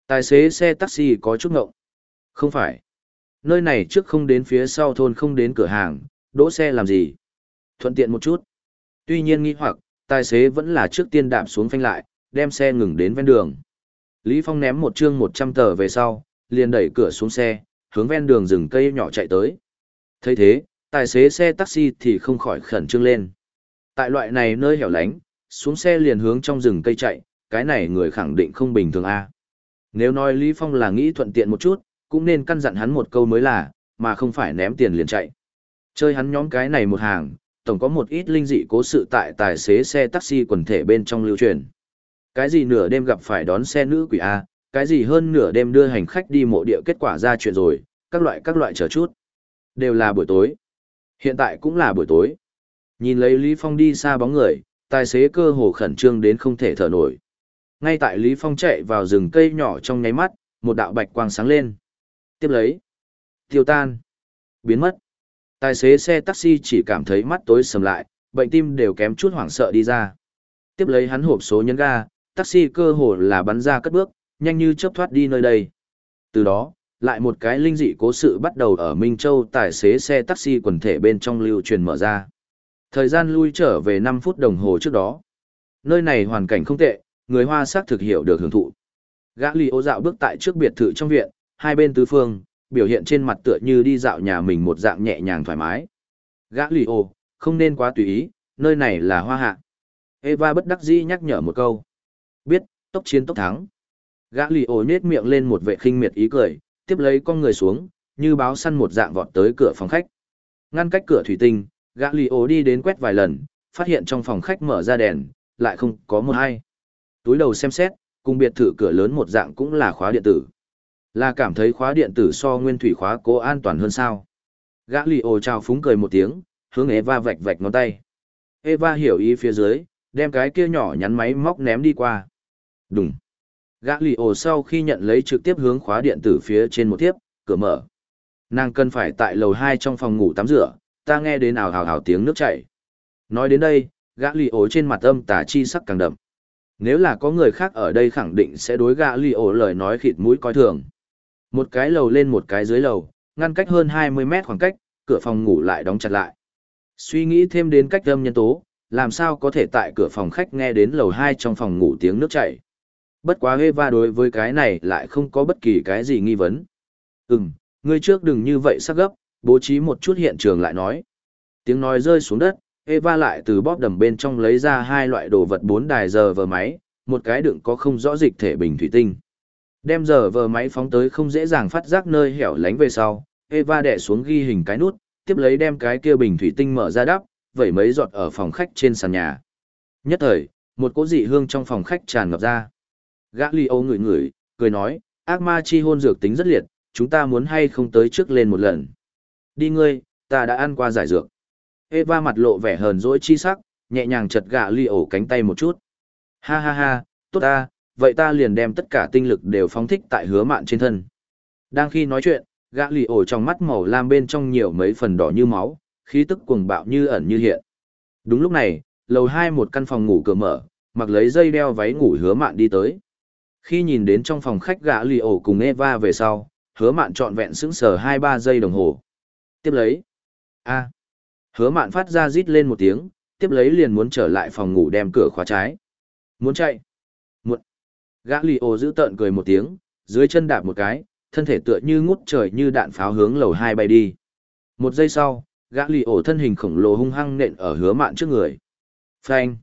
Tài xế xe taxi có chút ngộng. Không phải. Nơi này trước không đến phía sau thôn không đến cửa hàng, đỗ xe làm gì? Thuận tiện một chút. Tuy nhiên nghi hoặc, tài xế vẫn là trước tiên đạp xuống phanh lại, đem xe ngừng đến ven đường. Lý Phong ném một chương 100 tờ về sau, liền đẩy cửa xuống xe, hướng ven đường rừng cây nhỏ chạy tới. thấy thế, tài xế xe taxi thì không khỏi khẩn trương lên. Tại loại này nơi hẻo lánh, xuống xe liền hướng trong rừng cây chạy, cái này người khẳng định không bình thường a. Nếu nói Lý Phong là nghĩ thuận tiện một chút, cũng nên căn dặn hắn một câu mới là, mà không phải ném tiền liền chạy. Chơi hắn nhóm cái này một hàng, tổng có một ít linh dị cố sự tại tài xế xe taxi quần thể bên trong lưu truyền. Cái gì nửa đêm gặp phải đón xe nữ quỷ A, cái gì hơn nửa đêm đưa hành khách đi mộ địa kết quả ra chuyện rồi, các loại các loại chờ chút. Đều là buổi tối. Hiện tại cũng là buổi tối. Nhìn lấy Lý Phong đi xa bóng người, tài xế cơ hồ khẩn trương đến không thể thở nổi. Ngay tại Lý Phong chạy vào rừng cây nhỏ trong nháy mắt, một đạo bạch quang sáng lên. Tiếp lấy. Tiêu tan. Biến mất. Tài xế xe taxi chỉ cảm thấy mắt tối sầm lại, bệnh tim đều kém chút hoảng sợ đi ra. Tiếp lấy hắn hộp số nhấn ga, taxi cơ hồ là bắn ra cất bước, nhanh như chớp thoát đi nơi đây. Từ đó, lại một cái linh dị cố sự bắt đầu ở Minh Châu tài xế xe taxi quần thể bên trong lưu truyền mở ra. Thời gian lui trở về 5 phút đồng hồ trước đó. Nơi này hoàn cảnh không tệ, người Hoa xác thực hiểu được hưởng thụ. Gã lì ô dạo bước tại trước biệt thự trong viện, hai bên tứ phương, biểu hiện trên mặt tựa như đi dạo nhà mình một dạng nhẹ nhàng thoải mái. Gã lì ô, không nên quá tùy ý, nơi này là hoa hạ. Eva bất đắc dĩ nhắc nhở một câu. Biết, tốc chiến tốc thắng. Gã lì ô nhết miệng lên một vệ khinh miệt ý cười, tiếp lấy con người xuống, như báo săn một dạng vọt tới cửa phòng khách. Ngăn cách cửa thủy tinh, gã lì ố đi đến quét vài lần, phát hiện trong phòng khách mở ra đèn, lại không có một ai. Túi đầu xem xét, cùng biệt thự cửa lớn một dạng cũng là khóa điện tử. Là cảm thấy khóa điện tử so nguyên thủy khóa cố an toàn hơn sao. Gã lì ồ trao phúng cười một tiếng, hướng Eva vạch vạch ngón tay. Eva hiểu ý phía dưới, đem cái kia nhỏ nhắn máy móc ném đi qua. Đúng. Gã lì ổ sau khi nhận lấy trực tiếp hướng khóa điện tử phía trên một tiếp, cửa mở. Nàng cần phải tại lầu 2 trong phòng ngủ tắm rửa, ta nghe đến ào hào hào tiếng nước chảy. Nói đến đây, gã lì ổ trên mặt âm tà chi sắc càng đậm. Nếu là có người khác ở đây khẳng định sẽ đối gã lì ổ lời nói khịt mũi coi thường. Một cái lầu lên một cái dưới lầu, ngăn cách hơn 20 mét khoảng cách, cửa phòng ngủ lại đóng chặt lại. Suy nghĩ thêm đến cách âm nhân tố, làm sao có thể tại cửa phòng khách nghe đến lầu 2 trong phòng ngủ tiếng nước chảy. Bất quá Eva đối với cái này lại không có bất kỳ cái gì nghi vấn. Ừm, ngươi trước đừng như vậy sắc gấp, bố trí một chút hiện trường lại nói. Tiếng nói rơi xuống đất, Eva lại từ bóp đầm bên trong lấy ra hai loại đồ vật bốn đài giờ vờ máy, một cái đựng có không rõ dịch thể bình thủy tinh. Đem giờ vờ máy phóng tới không dễ dàng phát giác nơi hẻo lánh về sau, Eva đè xuống ghi hình cái nút, tiếp lấy đem cái kia bình thủy tinh mở ra đắp, vẩy mấy giọt ở phòng khách trên sàn nhà. Nhất thời, một cỗ dị hương trong phòng khách tràn ngập ra. Gã Li Âu ngửi ngửi, cười nói, ác ma chi hôn dược tính rất liệt, chúng ta muốn hay không tới trước lên một lần. Đi ngươi, ta đã ăn qua giải dược. Eva mặt lộ vẻ hờn dỗi chi sắc, nhẹ nhàng chật gã Li Âu cánh tay một chút. Ha ha ha, tốt ta, vậy ta liền đem tất cả tinh lực đều phóng thích tại hứa mạn trên thân. Đang khi nói chuyện, gã lì ổ trong mắt màu lam bên trong nhiều mấy phần đỏ như máu, khí tức cuồng bạo như ẩn như hiện. Đúng lúc này, lầu hai một căn phòng ngủ cửa mở, mặc lấy dây đeo váy ngủ hứa mạn đi tới. Khi nhìn đến trong phòng khách gã lì ổ cùng Eva về sau, hứa mạn trọn vẹn sững sờ hai ba giây đồng hồ. Tiếp lấy. a Hứa mạn phát ra rít lên một tiếng, tiếp lấy liền muốn trở lại phòng ngủ đem cửa khóa trái. Muốn chạy. Muộn. Gã lì ổ giữ tợn cười một tiếng, dưới chân đạp một cái, thân thể tựa như ngút trời như đạn pháo hướng lầu hai bay đi. Một giây sau, gã lì ổ thân hình khổng lồ hung hăng nện ở hứa mạn trước người. Phanh.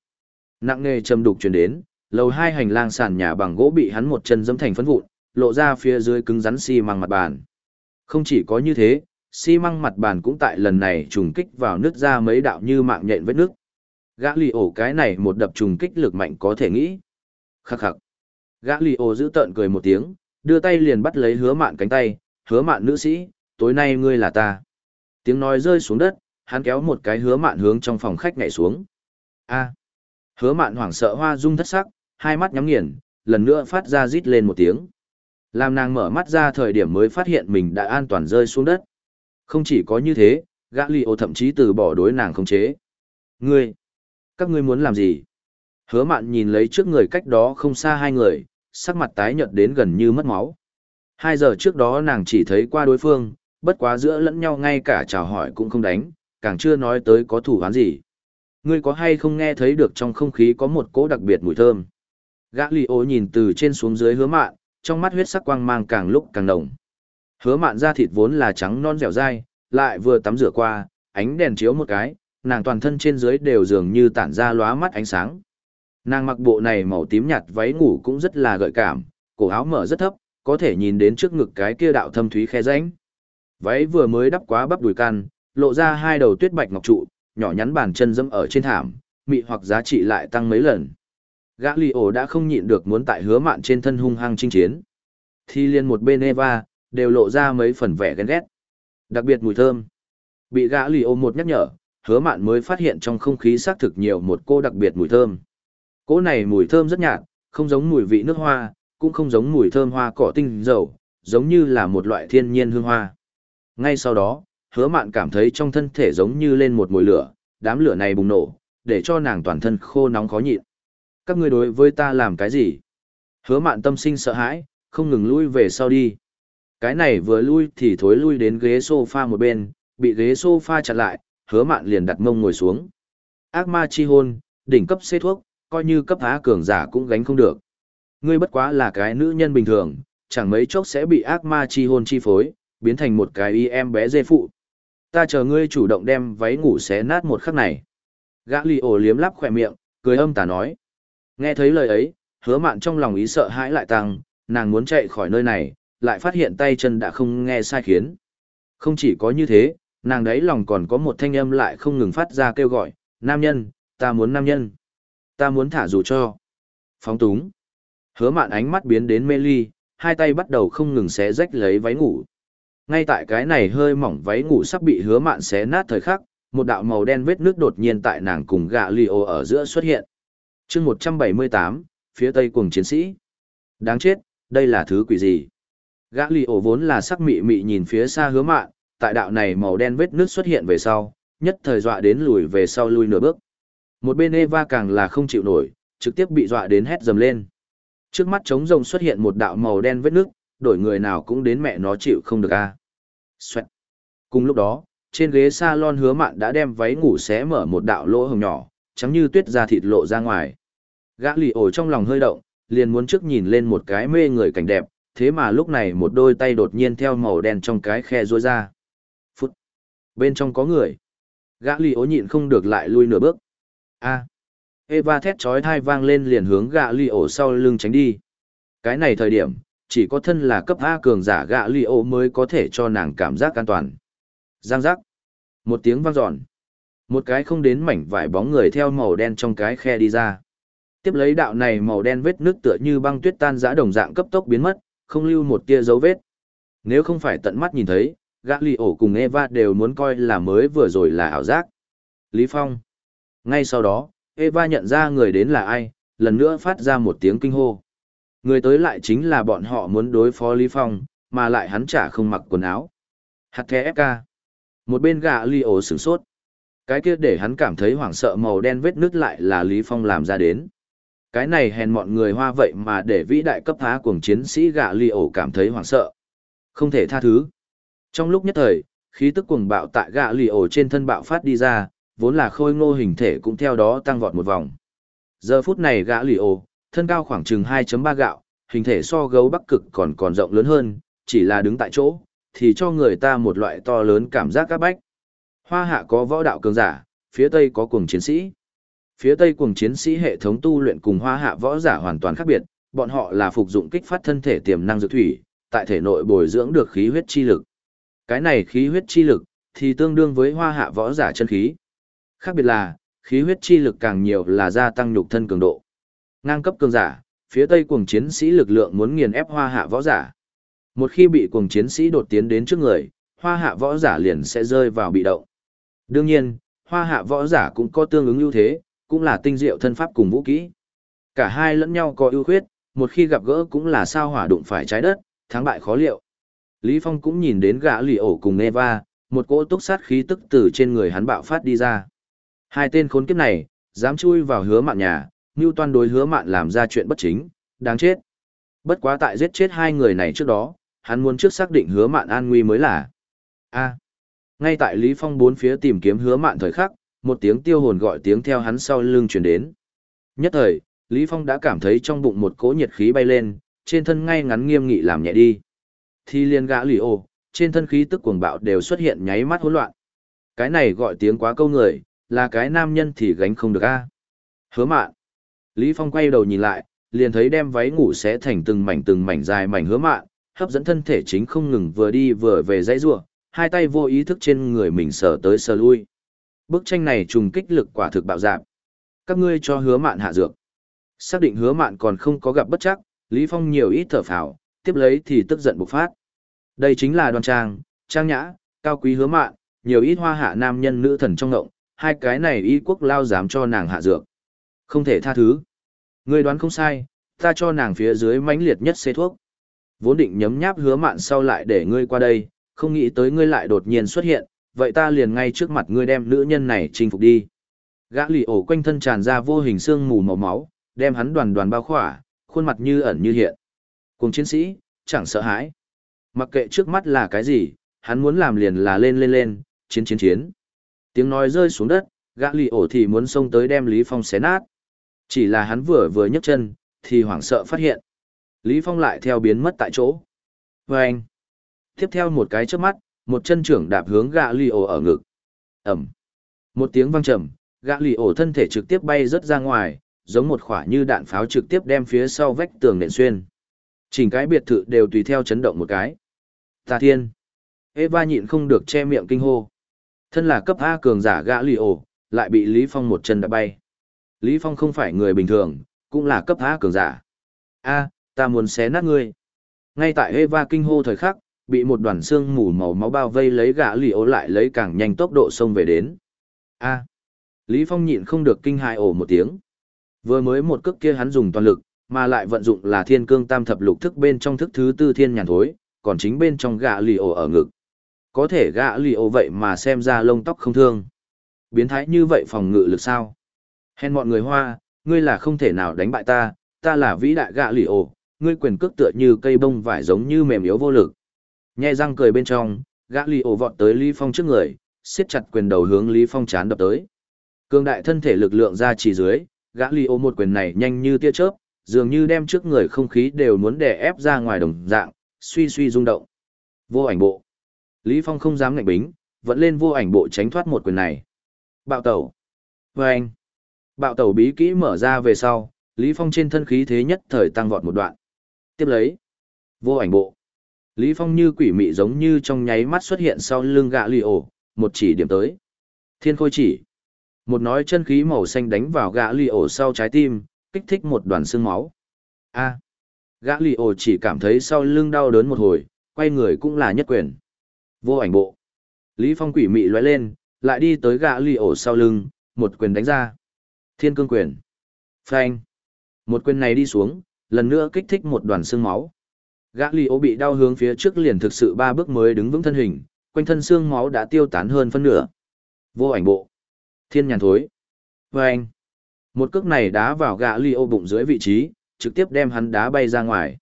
Nặng nề châm đục truyền đến, lầu hai hành lang sàn nhà bằng gỗ bị hắn một chân dẫm thành phấn vụn, lộ ra phía dưới cứng rắn xi măng mặt bàn. Không chỉ có như thế, xi măng mặt bàn cũng tại lần này trùng kích vào nước ra mấy đạo như mạng nhện vết nước. Gã lì ổ cái này một đập trùng kích lực mạnh có thể nghĩ. Khắc khắc. Gã lì ổ giữ tợn cười một tiếng, đưa tay liền bắt lấy hứa mạn cánh tay, hứa mạn nữ sĩ, tối nay ngươi là ta. Tiếng nói rơi xuống đất, hắn kéo một cái hứa mạn hướng trong phòng khách nhảy xuống. A. Hứa mạn hoảng sợ hoa dung thất sắc, hai mắt nhắm nghiền, lần nữa phát ra rít lên một tiếng. Làm nàng mở mắt ra thời điểm mới phát hiện mình đã an toàn rơi xuống đất. Không chỉ có như thế, gã lì ô thậm chí từ bỏ đối nàng không chế. Ngươi, các ngươi muốn làm gì? Hứa mạn nhìn lấy trước người cách đó không xa hai người, sắc mặt tái nhợt đến gần như mất máu. Hai giờ trước đó nàng chỉ thấy qua đối phương, bất quá giữa lẫn nhau ngay cả chào hỏi cũng không đánh, càng chưa nói tới có thủ án gì. Ngươi có hay không nghe thấy được trong không khí có một cỗ đặc biệt mùi thơm? Gã lì ô nhìn từ trên xuống dưới hứa mạn, trong mắt huyết sắc quang mang càng lúc càng nồng. Hứa mạn da thịt vốn là trắng non dẻo dai, lại vừa tắm rửa qua, ánh đèn chiếu một cái, nàng toàn thân trên dưới đều dường như tản ra lóa mắt ánh sáng. Nàng mặc bộ này màu tím nhạt váy ngủ cũng rất là gợi cảm, cổ áo mở rất thấp, có thể nhìn đến trước ngực cái kia đạo thâm thúy khe rãnh. Váy vừa mới đắp quá bắp đùi can, lộ ra hai đầu tuyết bạch ngọc trụ, nhỏ nhắn bàn chân dẫm ở trên thảm, mị hoặc giá trị lại tăng mấy lần. Gã lì ổ đã không nhịn được muốn tại hứa mạn trên thân hung hăng chinh chiến. Thì liền một bên Eva, đều lộ ra mấy phần vẻ ghen ghét. Đặc biệt mùi thơm. Bị gã lì ổ một nhắc nhở, hứa mạn mới phát hiện trong không khí xác thực nhiều một cô đặc biệt mùi thơm. Cô này mùi thơm rất nhạt, không giống mùi vị nước hoa, cũng không giống mùi thơm hoa cỏ tinh dầu, giống như là một loại thiên nhiên hương hoa. Ngay sau đó, hứa mạn cảm thấy trong thân thể giống như lên một mùi lửa, đám lửa này bùng nổ, để cho nàng toàn thân khô nóng khó nhịn. Các ngươi đối với ta làm cái gì? Hứa mạn tâm sinh sợ hãi, không ngừng lui về sau đi. Cái này vừa lui thì thối lui đến ghế sofa một bên, bị ghế sofa chặn lại, hứa mạn liền đặt mông ngồi xuống. Ác ma chi hôn, đỉnh cấp xê thuốc, coi như cấp há cường giả cũng gánh không được. Ngươi bất quá là cái nữ nhân bình thường, chẳng mấy chốc sẽ bị ác ma chi hôn chi phối, biến thành một cái y em bé dê phụ. Ta chờ ngươi chủ động đem váy ngủ xé nát một khắc này. Gã lì ổ liếm lắp khỏe miệng, cười âm tà nói. Nghe thấy lời ấy, hứa mạn trong lòng ý sợ hãi lại tăng, nàng muốn chạy khỏi nơi này, lại phát hiện tay chân đã không nghe sai khiến. Không chỉ có như thế, nàng đấy lòng còn có một thanh âm lại không ngừng phát ra kêu gọi, nam nhân, ta muốn nam nhân, ta muốn thả dù cho. Phóng túng. Hứa mạn ánh mắt biến đến mê ly, hai tay bắt đầu không ngừng xé rách lấy váy ngủ. Ngay tại cái này hơi mỏng váy ngủ sắp bị hứa mạn xé nát thời khắc, một đạo màu đen vết nước đột nhiên tại nàng cùng gạ li ô ở giữa xuất hiện chương 178, phía tây cùng chiến sĩ. Đáng chết, đây là thứ quỷ gì? Gã lì ổ vốn là sắc mị mị nhìn phía xa hứa mạn, tại đạo này màu đen vết nước xuất hiện về sau, nhất thời dọa đến lùi về sau lui nửa bước. Một bên Eva càng là không chịu nổi, trực tiếp bị dọa đến hét dầm lên. Trước mắt trống rồng xuất hiện một đạo màu đen vết nước, đổi người nào cũng đến mẹ nó chịu không được a. À. Cùng lúc đó, trên ghế salon hứa mạn đã đem váy ngủ xé mở một đạo lỗ hồng nhỏ, trắng như tuyết da thịt lộ ra ngoài. Gã lì ổ trong lòng hơi động, liền muốn trước nhìn lên một cái mê người cảnh đẹp, thế mà lúc này một đôi tay đột nhiên theo màu đen trong cái khe rối ra. Phút. Bên trong có người. Gã lì ổ nhịn không được lại lui nửa bước. A. Eva thét chói thai vang lên liền hướng gã lì ổ sau lưng tránh đi. Cái này thời điểm, chỉ có thân là cấp A cường giả gã lì ổ mới có thể cho nàng cảm giác an toàn. Giang giác. Một tiếng vang dọn. Một cái không đến mảnh vải bóng người theo màu đen trong cái khe đi ra. Tiếp lấy đạo này màu đen vết nước tựa như băng tuyết tan giã đồng dạng cấp tốc biến mất, không lưu một tia dấu vết. Nếu không phải tận mắt nhìn thấy, gã lì ổ cùng Eva đều muốn coi là mới vừa rồi là ảo giác. Lý Phong. Ngay sau đó, Eva nhận ra người đến là ai, lần nữa phát ra một tiếng kinh hô. Người tới lại chính là bọn họ muốn đối phó Lý Phong, mà lại hắn chả không mặc quần áo. Hạt thẻ FK. Một bên gã lì ổ sửng sốt. Cái kia để hắn cảm thấy hoảng sợ màu đen vết nứt lại là Lý Phong làm ra đến. Cái này hèn mọn người hoa vậy mà để vĩ đại cấp há cuồng chiến sĩ gã lì ổ cảm thấy hoảng sợ. Không thể tha thứ. Trong lúc nhất thời, khí tức cuồng bạo tại gã lì ổ trên thân bạo phát đi ra, vốn là khôi ngô hình thể cũng theo đó tăng vọt một vòng. Giờ phút này gã lì ổ, thân cao khoảng chừng 2.3 gạo, hình thể so gấu bắc cực còn còn rộng lớn hơn, chỉ là đứng tại chỗ, thì cho người ta một loại to lớn cảm giác áp bách. Hoa hạ có võ đạo cường giả, phía tây có cuồng chiến sĩ. Phía tây cuồng chiến sĩ hệ thống tu luyện cùng hoa hạ võ giả hoàn toàn khác biệt, bọn họ là phục dụng kích phát thân thể tiềm năng dược thủy, tại thể nội bồi dưỡng được khí huyết chi lực. Cái này khí huyết chi lực thì tương đương với hoa hạ võ giả chân khí. Khác biệt là, khí huyết chi lực càng nhiều là gia tăng nhục thân cường độ. Ngang cấp cường giả, phía tây cuồng chiến sĩ lực lượng muốn nghiền ép hoa hạ võ giả. Một khi bị cuồng chiến sĩ đột tiến đến trước người, hoa hạ võ giả liền sẽ rơi vào bị động. Đương nhiên, hoa hạ võ giả cũng có tương ứng ưu thế, cũng là tinh diệu thân pháp cùng vũ kỹ. Cả hai lẫn nhau có ưu khuyết, một khi gặp gỡ cũng là sao hỏa đụng phải trái đất, thắng bại khó liệu. Lý Phong cũng nhìn đến gã lì ổ cùng Eva, một cỗ túc sát khí tức từ trên người hắn bạo phát đi ra. Hai tên khốn kiếp này, dám chui vào hứa mạn nhà, như toàn đối hứa mạn làm ra chuyện bất chính, đáng chết. Bất quá tại giết chết hai người này trước đó, hắn muốn trước xác định hứa mạn an nguy mới là. A. Ngay tại Lý Phong bốn phía tìm kiếm hứa mạn thời khắc, một tiếng tiêu hồn gọi tiếng theo hắn sau lưng truyền đến. Nhất thời, Lý Phong đã cảm thấy trong bụng một cỗ nhiệt khí bay lên, trên thân ngay ngắn nghiêm nghị làm nhẹ đi. Thì liền gã lì ô, trên thân khí tức cuồng bạo đều xuất hiện nháy mắt hỗn loạn. Cái này gọi tiếng quá câu người, là cái nam nhân thì gánh không được a. Hứa mạn. Lý Phong quay đầu nhìn lại, liền thấy đem váy ngủ xé thành từng mảnh từng mảnh dài mảnh hứa mạn, hấp dẫn thân thể chính không ngừng vừa đi vừa về dãy rủa, hai tay vô ý thức trên người mình sờ tới sờ lui. Bức tranh này trùng kích lực quả thực bạo dạn. Các ngươi cho hứa mạn hạ dược. Xác định hứa mạn còn không có gặp bất chắc, Lý Phong nhiều ít thở phào, tiếp lấy thì tức giận bộc phát. Đây chính là đoan trang, trang nhã, cao quý hứa mạn, nhiều ít hoa hạ nam nhân nữ thần trong ngộng, hai cái này y quốc lao dám cho nàng hạ dược. Không thể tha thứ. Ngươi đoán không sai, ta cho nàng phía dưới mãnh liệt nhất xê thuốc. Vốn định nhấm nháp hứa mạn sau lại để ngươi qua đây, không nghĩ tới ngươi lại đột nhiên xuất hiện, vậy ta liền ngay trước mặt ngươi đem nữ nhân này chinh phục đi. Gã lì ổ quanh thân tràn ra vô hình xương mù màu máu, đem hắn đoàn đoàn bao khỏa, khuôn mặt như ẩn như hiện. Cùng chiến sĩ, chẳng sợ hãi. Mặc kệ trước mắt là cái gì, hắn muốn làm liền là lên lên lên, chiến chiến chiến. Tiếng nói rơi xuống đất, gã lì ổ thì muốn xông tới đem Lý Phong xé nát. Chỉ là hắn vừa vừa nhấc chân, thì hoảng sợ phát hiện. Lý Phong lại theo biến mất tại chỗ. Và anh. Tiếp theo một cái trước mắt, một chân trưởng đạp hướng gã lì ổ ở ngực. Ẩm. Một tiếng vang trầm, gã lì ổ thân thể trực tiếp bay rớt ra ngoài, giống một khoả như đạn pháo trực tiếp đem phía sau vách tường nện xuyên. Chỉnh cái biệt thự đều tùy theo chấn động một cái. Tà thiên. Eva nhịn không được che miệng kinh hô. Thân là cấp A cường giả gã lì ổ, lại bị Lý Phong một chân đã bay. Lý Phong không phải người bình thường, cũng là cấp A cường giả. A, ta muốn xé nát ngươi. Ngay tại Eva kinh hô thời khắc, bị một đoàn xương mù màu máu bao vây lấy gã lì ổ lại lấy càng nhanh tốc độ xông về đến. A. Lý Phong nhịn không được kinh hại ổ một tiếng. Vừa mới một cước kia hắn dùng toàn lực, mà lại vận dụng là thiên cương tam thập lục thức bên trong thức thứ tư thiên nhàn thối, còn chính bên trong gã lì ổ ở ngực. Có thể gã lì ổ vậy mà xem ra lông tóc không thương. Biến thái như vậy phòng ngự lực sao? Hèn mọi người hoa, ngươi là không thể nào đánh bại ta, ta là vĩ đại gã lì ổ, ngươi quyền cước tựa như cây bông vải giống như mềm yếu vô lực. Nhe răng cười bên trong, gã lì ổ vọt tới Lý Phong trước người, siết chặt quyền đầu hướng Lý Phong chán đập tới. Cương đại thân thể lực lượng ra chỉ dưới, gã lì ổ một quyền này nhanh như tia chớp, dường như đem trước người không khí đều muốn đè ép ra ngoài đồng dạng, suy suy rung động. Vô ảnh bộ. Lý Phong không dám ngạnh bính, vẫn lên vô ảnh bộ tránh thoát một quyền này. Bạo tẩu. Vâng. anh. Bạo tẩu bí kỹ mở ra về sau, Lý Phong trên thân khí thế nhất thời tăng vọt một đoạn. Tiếp lấy. Vô ảnh bộ. Lý Phong như quỷ mị giống như trong nháy mắt xuất hiện sau lưng gã lì ổ, một chỉ điểm tới. Thiên khôi chỉ. Một nói chân khí màu xanh đánh vào gã lì ổ sau trái tim, kích thích một đoàn xương máu. A. Gã lì ổ chỉ cảm thấy sau lưng đau đớn một hồi, quay người cũng là nhất quyền. Vô ảnh bộ. Lý Phong quỷ mị lóe lên, lại đi tới gã lì ổ sau lưng, một quyền đánh ra. Thiên cương quyền. Phanh. Một quyền này đi xuống, lần nữa kích thích một đoàn xương máu. Gã lì ô bị đau hướng phía trước liền thực sự ba bước mới đứng vững thân hình, quanh thân xương máu đã tiêu tán hơn phân nửa. Vô ảnh bộ. Thiên nhàn thối. Vâng Phanh. Một cước này đá vào gã lì ô bụng dưới vị trí, trực tiếp đem hắn đá bay ra ngoài.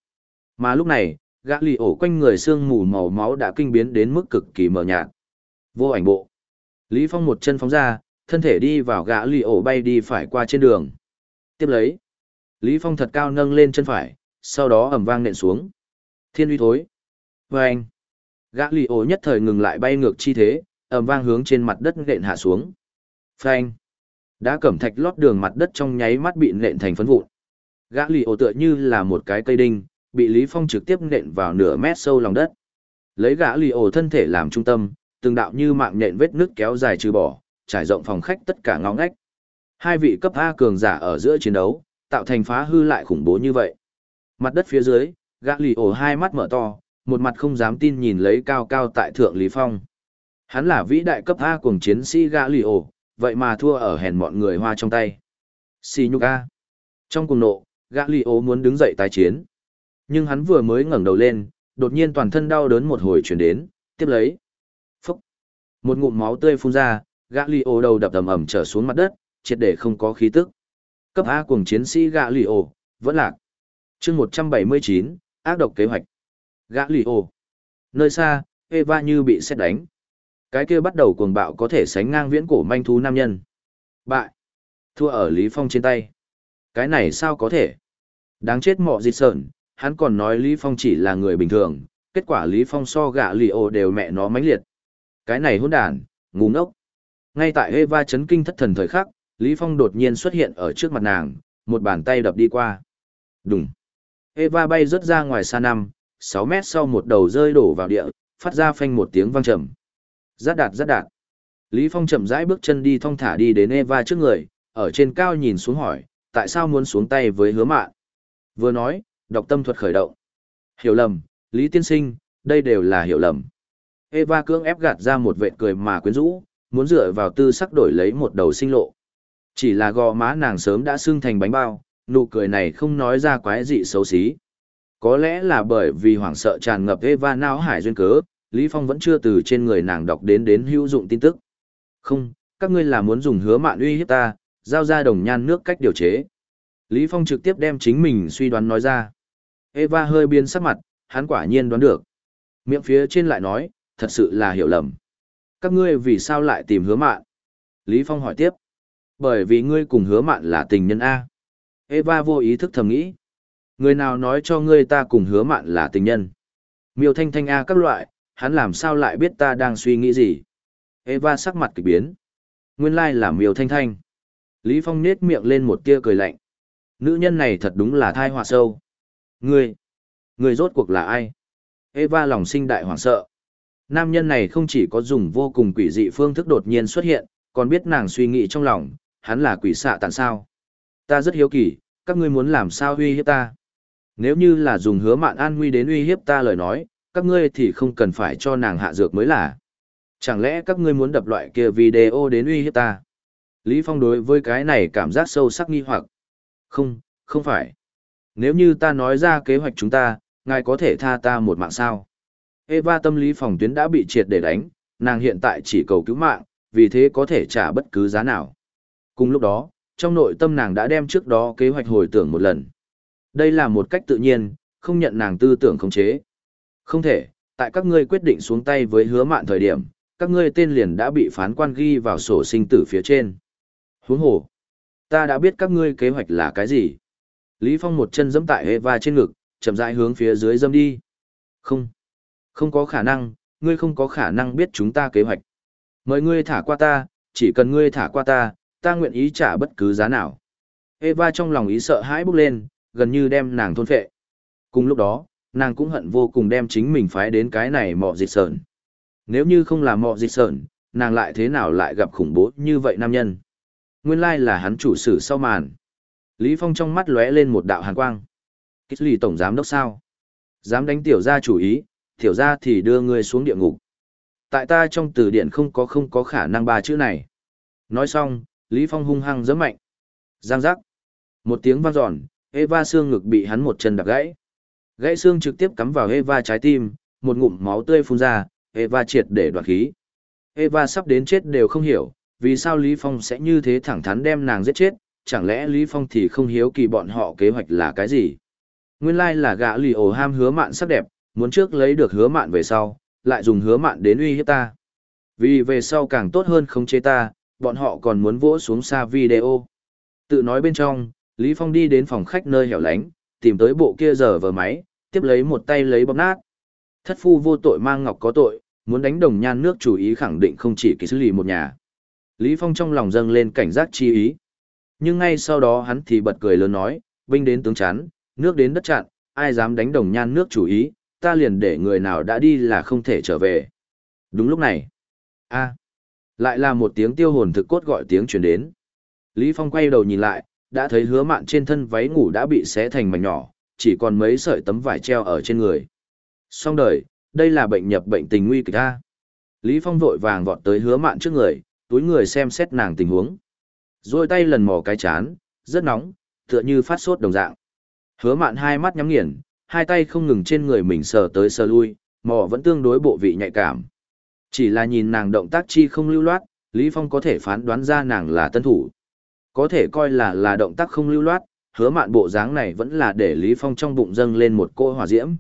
Mà lúc này, gã lì ổ quanh người xương mù màu máu đã kinh biến đến mức cực kỳ mờ nhạt. Vô ảnh bộ. Lý Phong một chân phóng ra, thân thể đi vào gã lì ổ bay đi phải qua trên đường. Tiếp lấy. Lý Phong thật cao nâng lên chân phải, sau đó ầm vang nện xuống. Thiên uy thối. Và anh. Gã lì ổ nhất thời ngừng lại bay ngược chi thế, ầm vang hướng trên mặt đất nện hạ xuống. Phanh. Đã cẩm thạch lót đường mặt đất trong nháy mắt bị nện thành phấn vụn. Gã lì ổ tựa như là một cái cây đinh, bị Lý Phong trực tiếp nện vào nửa mét sâu lòng đất. Lấy gã lì ổ thân thể làm trung tâm, từng đạo như mạng nện vết nước kéo dài trừ bỏ, trải rộng phòng khách tất cả ngõ ngách. Hai vị cấp A cường giả ở giữa chiến đấu, tạo thành phá hư lại khủng bố như vậy. Mặt đất phía dưới, gã lì ổ hai mắt mở to, một mặt không dám tin nhìn lấy cao cao tại thượng Lý Phong. Hắn là vĩ đại cấp A cùng chiến sĩ gã lì ổ, vậy mà thua ở hèn mọi người hoa trong tay. Xì nhục A. Trong cùng nộ, gã lì ổ muốn đứng dậy tái chiến. Nhưng hắn vừa mới ngẩng đầu lên, đột nhiên toàn thân đau đớn một hồi chuyển đến, tiếp lấy. Phúc! Một ngụm máu tươi phun ra, gã lì ổ đầu đập tầm ẩm trở xuống mặt đất, triệt để không có khí tức. Cấp A cùng chiến sĩ gã lì ổ, vẫn lạc. chương 179, ác độc kế hoạch. Gã lì ồ. Nơi xa, Eva như bị xét đánh. Cái kia bắt đầu cuồng bạo có thể sánh ngang viễn cổ manh thú nam nhân. Bại. Thua ở Lý Phong trên tay. Cái này sao có thể? Đáng chết mọ dịch sợn, hắn còn nói Lý Phong chỉ là người bình thường, kết quả Lý Phong so gã lì ồ đều mẹ nó mãnh liệt. Cái này hỗn đản, ngu ngốc. Ngay tại Eva chấn kinh thất thần thời khắc, Lý Phong đột nhiên xuất hiện ở trước mặt nàng, một bàn tay đập đi qua. Đùng. Eva bay rớt ra ngoài xa năm, 6 mét sau một đầu rơi đổ vào địa, phát ra phanh một tiếng vang trầm. Rát đạt rát đạt. Lý Phong chậm rãi bước chân đi thong thả đi đến Eva trước người, ở trên cao nhìn xuống hỏi, tại sao muốn xuống tay với hứa mạn? Vừa nói, đọc tâm thuật khởi động. Hiểu lầm, Lý Tiên Sinh, đây đều là hiểu lầm. Eva cưỡng ép gạt ra một vệt cười mà quyến rũ, muốn dựa vào tư sắc đổi lấy một đầu sinh lộ. Chỉ là gò má nàng sớm đã sưng thành bánh bao, nụ cười này không nói ra quái dị xấu xí. Có lẽ là bởi vì hoảng sợ tràn ngập Eva não hải duyên cớ, Lý Phong vẫn chưa từ trên người nàng đọc đến đến hữu dụng tin tức. Không, các ngươi là muốn dùng hứa mạn uy hiếp ta, giao ra đồng nhan nước cách điều chế. Lý Phong trực tiếp đem chính mình suy đoán nói ra. Eva hơi biến sắc mặt, hắn quả nhiên đoán được. Miệng phía trên lại nói, thật sự là hiểu lầm. Các ngươi vì sao lại tìm hứa mạn? Lý Phong hỏi tiếp. Bởi vì ngươi cùng hứa mạn là tình nhân A. Eva vô ý thức thầm nghĩ. Người nào nói cho ngươi ta cùng hứa mạn là tình nhân? Miêu thanh thanh A các loại, hắn làm sao lại biết ta đang suy nghĩ gì? Eva sắc mặt kỳ biến. Nguyên lai là miêu thanh thanh. Lý Phong nết miệng lên một tia cười lạnh. Nữ nhân này thật đúng là thai họa sâu. Ngươi, ngươi rốt cuộc là ai? Eva lòng sinh đại hoảng sợ. Nam nhân này không chỉ có dùng vô cùng quỷ dị phương thức đột nhiên xuất hiện, còn biết nàng suy nghĩ trong lòng, hắn là quỷ xạ tàn sao. Ta rất hiếu kỳ, các ngươi muốn làm sao uy hiếp ta. Nếu như là dùng hứa mạn an nguy đến uy hiếp ta lời nói, các ngươi thì không cần phải cho nàng hạ dược mới là. Chẳng lẽ các ngươi muốn đập loại kia video đến uy hiếp ta? Lý Phong đối với cái này cảm giác sâu sắc nghi hoặc. Không, không phải. Nếu như ta nói ra kế hoạch chúng ta, ngài có thể tha ta một mạng sao? Eva tâm lý phòng tuyến đã bị triệt để đánh, nàng hiện tại chỉ cầu cứu mạng, vì thế có thể trả bất cứ giá nào. Cùng lúc đó, trong nội tâm nàng đã đem trước đó kế hoạch hồi tưởng một lần. Đây là một cách tự nhiên, không nhận nàng tư tưởng khống chế. Không thể, tại các ngươi quyết định xuống tay với hứa mạn thời điểm, các ngươi tên liền đã bị phán quan ghi vào sổ sinh tử phía trên. Huống hồ, ta đã biết các ngươi kế hoạch là cái gì. Lý Phong một chân giẫm tại Eva trên ngực, chậm rãi hướng phía dưới dâm đi. Không, không có khả năng, ngươi không có khả năng biết chúng ta kế hoạch. Mời ngươi thả qua ta, chỉ cần ngươi thả qua ta, ta nguyện ý trả bất cứ giá nào. Eva trong lòng ý sợ hãi bốc lên, gần như đem nàng thôn phệ. Cùng lúc đó, nàng cũng hận vô cùng đem chính mình phái đến cái này mọ dịch sợn. Nếu như không là mọ dịch sợn, nàng lại thế nào lại gặp khủng bố như vậy nam nhân. Nguyên lai là hắn chủ sử sau màn. Lý Phong trong mắt lóe lên một đạo hàn quang. Kích lì tổng giám đốc sao? Dám đánh tiểu gia chủ ý, tiểu gia thì đưa ngươi xuống địa ngục. Tại ta trong từ điển không có không có khả năng ba chữ này. Nói xong, Lý Phong hung hăng giẫm mạnh. Giang giác. Một tiếng vang giòn, Eva xương ngực bị hắn một chân đập gãy. Gãy xương trực tiếp cắm vào Eva trái tim, một ngụm máu tươi phun ra, Eva triệt để đoạt khí. Eva sắp đến chết đều không hiểu, vì sao Lý Phong sẽ như thế thẳng thắn đem nàng giết chết, chẳng lẽ Lý Phong thì không hiếu kỳ bọn họ kế hoạch là cái gì? Nguyên lai là gã lì ổ ham hứa mạn sắc đẹp, muốn trước lấy được hứa mạn về sau, lại dùng hứa mạn đến uy hiếp ta. Vì về sau càng tốt hơn không chế ta, bọn họ còn muốn vỗ xuống xa video. Tự nói bên trong, Lý Phong đi đến phòng khách nơi hẻo lánh, tìm tới bộ kia giờ vờ máy, tiếp lấy một tay lấy bóp nát. Thất phu vô tội mang ngọc có tội, muốn đánh đồng nhan nước chủ ý khẳng định không chỉ kỳ xử lý một nhà. Lý Phong trong lòng dâng lên cảnh giác chi ý. Nhưng ngay sau đó hắn thì bật cười lớn nói, binh đến tướng chán, nước đến đất chặn, ai dám đánh đồng nhan nước chủ ý, ta liền để người nào đã đi là không thể trở về. Đúng lúc này, a lại là một tiếng tiêu hồn thực cốt gọi tiếng truyền đến. Lý Phong quay đầu nhìn lại, đã thấy hứa mạn trên thân váy ngủ đã bị xé thành mảnh nhỏ, chỉ còn mấy sợi tấm vải treo ở trên người. Xong đời, đây là bệnh nhập bệnh tình nguy kịch a. Lý Phong vội vàng vọt tới hứa mạn trước người, túi người xem xét nàng tình huống. Rồi tay lần mò cái chán, rất nóng, tựa như phát sốt đồng dạng. Hứa mạn hai mắt nhắm nghiền, hai tay không ngừng trên người mình sờ tới sờ lui, mò vẫn tương đối bộ vị nhạy cảm. Chỉ là nhìn nàng động tác chi không lưu loát, Lý Phong có thể phán đoán ra nàng là tân thủ. Có thể coi là là động tác không lưu loát, hứa mạn bộ dáng này vẫn là để Lý Phong trong bụng dâng lên một cô hỏa diễm.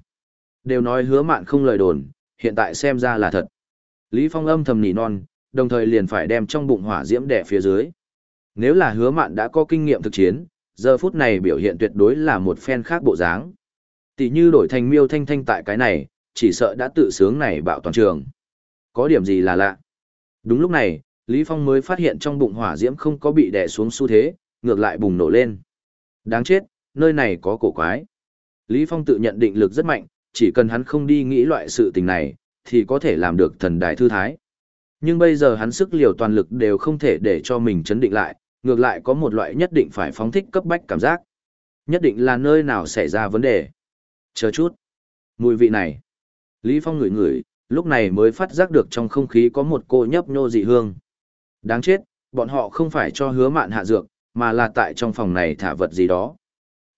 Đều nói hứa mạn không lời đồn, hiện tại xem ra là thật. Lý Phong âm thầm nỉ non, đồng thời liền phải đem trong bụng hỏa diễm đè phía dưới. Nếu là hứa mạn đã có kinh nghiệm thực chiến, giờ phút này biểu hiện tuyệt đối là một phen khác bộ dáng. Tỷ như đổi thành miêu thanh thanh tại cái này, chỉ sợ đã tự sướng này bạo toàn trường. Có điểm gì là lạ. Đúng lúc này, Lý Phong mới phát hiện trong bụng hỏa diễm không có bị đè xuống xu thế, ngược lại bùng nổ lên. Đáng chết, nơi này có cổ quái. Lý Phong tự nhận định lực rất mạnh, chỉ cần hắn không đi nghĩ loại sự tình này, thì có thể làm được thần đài thư thái. Nhưng bây giờ hắn sức liều toàn lực đều không thể để cho mình chấn định lại, ngược lại có một loại nhất định phải phóng thích cấp bách cảm giác. Nhất định là nơi nào xảy ra vấn đề. Chờ chút. Mùi vị này. Lý Phong ngửi ngửi, lúc này mới phát giác được trong không khí có một cô nhấp nhô dị hương. Đáng chết, bọn họ không phải cho hứa mạn hạ dược, mà là tại trong phòng này thả vật gì đó.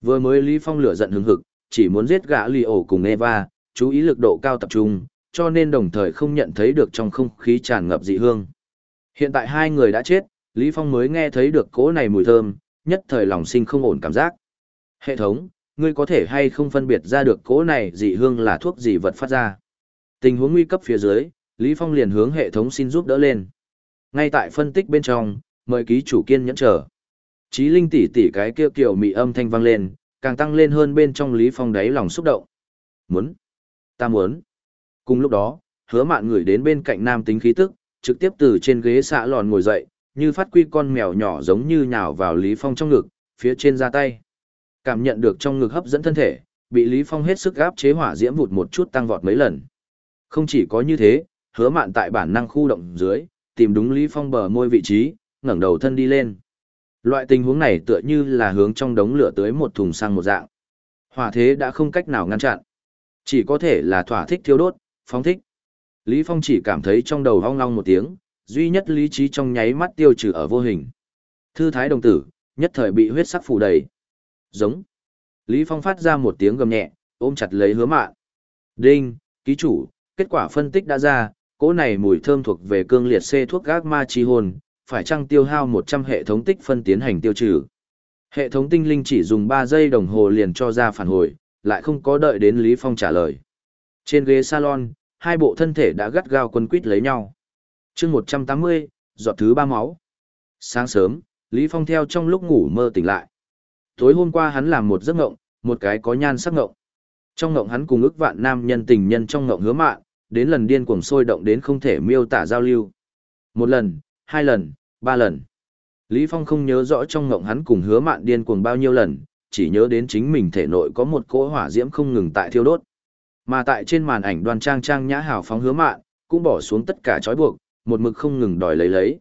Vừa mới Lý Phong lửa giận hứng hực, chỉ muốn giết gã lì ổ cùng Eva, chú ý lực độ cao tập trung, cho nên đồng thời không nhận thấy được trong không khí tràn ngập dị hương. Hiện tại hai người đã chết, Lý Phong mới nghe thấy được cỗ này mùi thơm, nhất thời lòng sinh không ổn cảm giác. Hệ thống, ngươi có thể hay không phân biệt ra được cỗ này dị hương là thuốc gì vật phát ra. Tình huống nguy cấp phía dưới, Lý Phong liền hướng hệ thống xin giúp đỡ lên. Ngay tại phân tích bên trong, mời ký chủ kiên nhẫn chờ. Chí linh tỷ tỷ cái kia kiểu mị âm thanh vang lên, càng tăng lên hơn bên trong Lý Phong đáy lòng xúc động. Muốn. Ta muốn. Cùng lúc đó, hứa mạn người đến bên cạnh nam tính khí tức, trực tiếp từ trên ghế xạ lòn ngồi dậy, như phát quy con mèo nhỏ giống như nhào vào Lý Phong trong ngực, phía trên ra tay. Cảm nhận được trong ngực hấp dẫn thân thể, bị Lý Phong hết sức gáp chế hỏa diễm vụt một chút tăng vọt mấy lần. Không chỉ có như thế, hứa mạn tại bản năng khu động dưới, tìm đúng Lý Phong bờ môi vị trí, ngẩng đầu thân đi lên. Loại tình huống này tựa như là hướng trong đống lửa tới một thùng xăng một dạng. Hỏa thế đã không cách nào ngăn chặn. Chỉ có thể là thỏa thích thiêu đốt, phóng thích. Lý Phong chỉ cảm thấy trong đầu hong long một tiếng, duy nhất lý trí trong nháy mắt tiêu trừ ở vô hình. Thư thái đồng tử, nhất thời bị huyết sắc phủ đầy. Giống. Lý Phong phát ra một tiếng gầm nhẹ, ôm chặt lấy hứa mạn. Đinh, ký chủ, kết quả phân tích đã ra, cỗ này mùi thơm thuộc về cương liệt C thuốc gác ma chi hồn, phải chăng tiêu hao 100 hệ thống tích phân tiến hành tiêu trừ. Hệ thống tinh linh chỉ dùng 3 giây đồng hồ liền cho ra phản hồi, lại không có đợi đến Lý Phong trả lời. Trên ghế salon, hai bộ thân thể đã gắt gao quân quýt lấy nhau. chương 180, giọt thứ ba máu. Sáng sớm, Lý Phong theo trong lúc ngủ mơ tỉnh lại. Tối hôm qua hắn làm một giấc ngộng, một cái có nhan sắc ngộng. Trong ngộng hắn cùng ức vạn nam nhân tình nhân trong ngộng hứa mạn, đến lần điên cuồng sôi động đến không thể miêu tả giao lưu. Một lần, hai lần, ba lần. Lý Phong không nhớ rõ trong ngộng hắn cùng hứa mạn điên cuồng bao nhiêu lần, chỉ nhớ đến chính mình thể nội có một cỗ hỏa diễm không ngừng tại thiêu đốt. Mà tại trên màn ảnh đoan trang trang nhã hào phóng hứa mạn, cũng bỏ xuống tất cả trói buộc, một mực không ngừng đòi lấy lấy.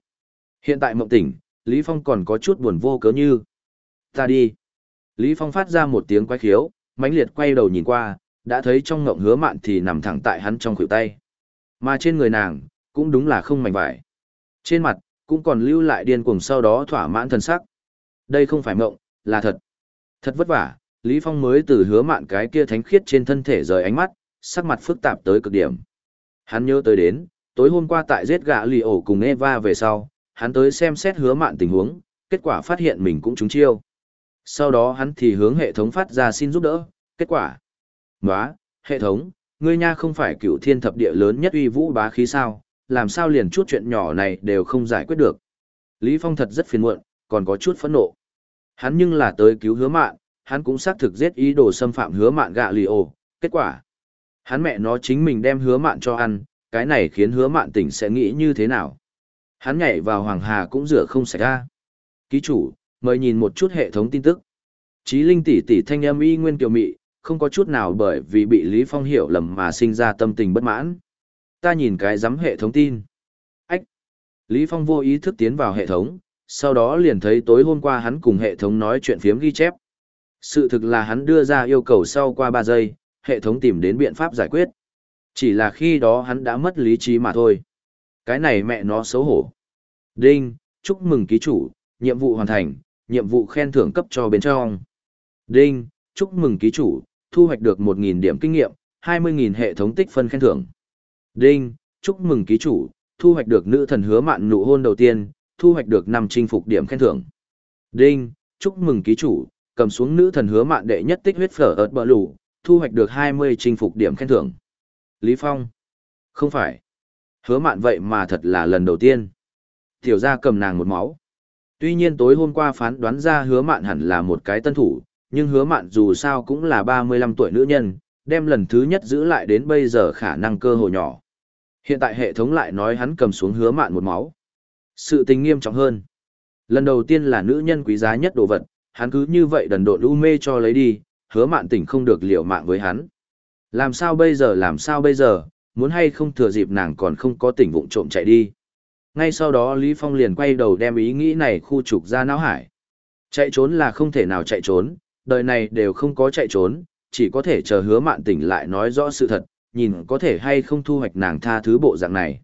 Hiện tại mộng tỉnh, Lý Phong còn có chút buồn vô cớ như. Ta đi. Lý Phong phát ra một tiếng quái khiếu, mãnh liệt quay đầu nhìn qua, đã thấy trong ngộng hứa mạn thì nằm thẳng tại hắn trong khuỷu tay. Mà trên người nàng, cũng đúng là không mảnh vải. Trên mặt, cũng còn lưu lại điên cuồng sau đó thỏa mãn thần sắc. Đây không phải mộng, là thật. Thật vất vả, Lý Phong mới từ hứa mạn cái kia thánh khiết trên thân thể rời ánh mắt, sắc mặt phức tạp tới cực điểm. Hắn nhớ tới đến, tối hôm qua tại giết gã lì ổ cùng Eva về sau, hắn tới xem xét hứa mạn tình huống, kết quả phát hiện mình cũng trúng chiêu. Sau đó hắn thì hướng hệ thống phát ra xin giúp đỡ, kết quả. Nóa, hệ thống, ngươi nha không phải cựu thiên thập địa lớn nhất uy vũ bá khí sao, làm sao liền chút chuyện nhỏ này đều không giải quyết được. Lý Phong thật rất phiền muộn, còn có chút phẫn nộ. Hắn nhưng là tới cứu hứa mạn, hắn cũng xác thực giết ý đồ xâm phạm hứa mạn gạ lì ồ, kết quả. Hắn mẹ nó chính mình đem hứa mạn cho ăn, cái này khiến hứa mạn tỉnh sẽ nghĩ như thế nào. Hắn nhảy vào hoàng hà cũng rửa không sạch ra. Ký chủ, mời nhìn một chút hệ thống tin tức. Chí linh tỷ tỷ thanh âm y nguyên kiều mị, không có chút nào bởi vì bị Lý Phong hiểu lầm mà sinh ra tâm tình bất mãn. Ta nhìn cái giám hệ thống tin. Ách! Lý Phong vô ý thức tiến vào hệ thống, sau đó liền thấy tối hôm qua hắn cùng hệ thống nói chuyện phiếm ghi chép. Sự thực là hắn đưa ra yêu cầu sau qua 3 giây, hệ thống tìm đến biện pháp giải quyết. Chỉ là khi đó hắn đã mất lý trí mà thôi. Cái này mẹ nó xấu hổ. Đinh, chúc mừng ký chủ, nhiệm vụ hoàn thành, nhiệm vụ khen thưởng cấp cho bên trong. Đinh, chúc mừng ký chủ, thu hoạch được 1.000 điểm kinh nghiệm, 20.000 hệ thống tích phân khen thưởng. Đinh, chúc mừng ký chủ, thu hoạch được nữ thần hứa mạn nụ hôn đầu tiên, thu hoạch được 5 chinh phục điểm khen thưởng. Đinh, chúc mừng ký chủ, cầm xuống nữ thần hứa mạn đệ nhất tích huyết phở ớt bờ lù, thu hoạch được 20 chinh phục điểm khen thưởng. Lý Phong. Không phải. Hứa mạn vậy mà thật là lần đầu tiên. Tiểu gia cầm nàng một máu. Tuy nhiên tối hôm qua phán đoán ra hứa mạn hẳn là một cái tân thủ, nhưng hứa mạn dù sao cũng là 35 tuổi nữ nhân, đem lần thứ nhất giữ lại đến bây giờ khả năng cơ hội nhỏ. Hiện tại hệ thống lại nói hắn cầm xuống hứa mạn một máu. Sự tình nghiêm trọng hơn. Lần đầu tiên là nữ nhân quý giá nhất đồ vật, hắn cứ như vậy đần độn u mê cho lấy đi, hứa mạn tỉnh không được liều mạng với hắn. Làm sao bây giờ làm sao bây giờ, muốn hay không thừa dịp nàng còn không có tỉnh vụng trộm chạy đi. Ngay sau đó Lý Phong liền quay đầu đem ý nghĩ này khu trục ra não hải. Chạy trốn là không thể nào chạy trốn, đời này đều không có chạy trốn, chỉ có thể chờ hứa mạn tỉnh lại nói rõ sự thật, nhìn có thể hay không thu hoạch nàng tha thứ bộ dạng này.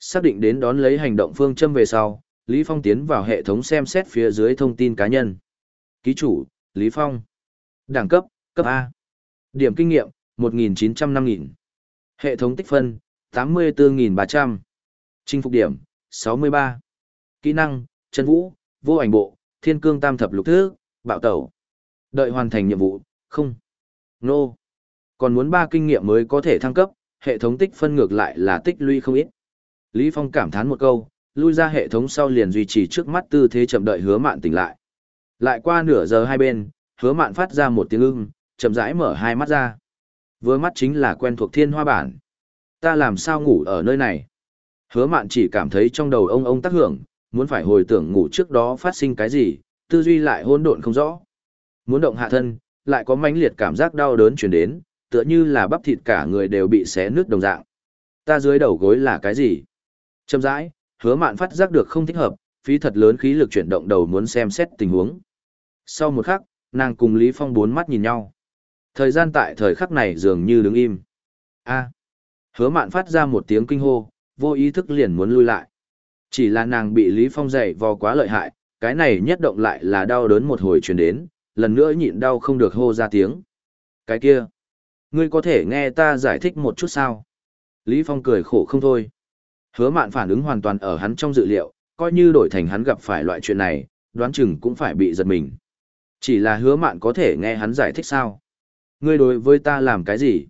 Xác định đến đón lấy hành động phương châm về sau, Lý Phong tiến vào hệ thống xem xét phía dưới thông tin cá nhân. Ký chủ, Lý Phong. Đẳng cấp, cấp A. Điểm kinh nghiệm, 1.905.000. Hệ thống tích phân, 84.300. Chinh phục điểm, 63. Kỹ năng, chân vũ, vô ảnh bộ, thiên cương tam thập lục thứ, bạo tẩu. Đợi hoàn thành nhiệm vụ, không. Nô. Còn muốn ba kinh nghiệm mới có thể thăng cấp, hệ thống tích phân ngược lại là tích lũy không ít. Lý Phong cảm thán một câu, lui ra hệ thống sau liền duy trì trước mắt tư thế chậm đợi hứa mạn tỉnh lại. Lại qua nửa giờ hai bên, hứa mạn phát ra một tiếng ưng, chậm rãi mở hai mắt ra. Vừa mắt chính là quen thuộc thiên hoa bản. Ta làm sao ngủ ở nơi này? Hứa mạn chỉ cảm thấy trong đầu ông ông tác hưởng, muốn phải hồi tưởng ngủ trước đó phát sinh cái gì, tư duy lại hỗn độn không rõ. Muốn động hạ thân, lại có mãnh liệt cảm giác đau đớn truyền đến, tựa như là bắp thịt cả người đều bị xé nứt đồng dạng. Ta dưới đầu gối là cái gì? Chậm rãi, hứa mạn phát giác được không thích hợp, phí thật lớn khí lực chuyển động đầu muốn xem xét tình huống. Sau một khắc, nàng cùng Lý Phong bốn mắt nhìn nhau. Thời gian tại thời khắc này dường như đứng im. A. Hứa mạn phát ra một tiếng kinh hô, vô ý thức liền muốn lui lại. Chỉ là nàng bị Lý Phong dạy vò quá lợi hại, cái này nhất động lại là đau đớn một hồi truyền đến, lần nữa nhịn đau không được hô ra tiếng. Cái kia, ngươi có thể nghe ta giải thích một chút sao? Lý Phong cười khổ không thôi. Hứa mạn phản ứng hoàn toàn ở hắn trong dự liệu, coi như đổi thành hắn gặp phải loại chuyện này, đoán chừng cũng phải bị giật mình. Chỉ là hứa mạn có thể nghe hắn giải thích sao? Ngươi đối với ta làm cái gì?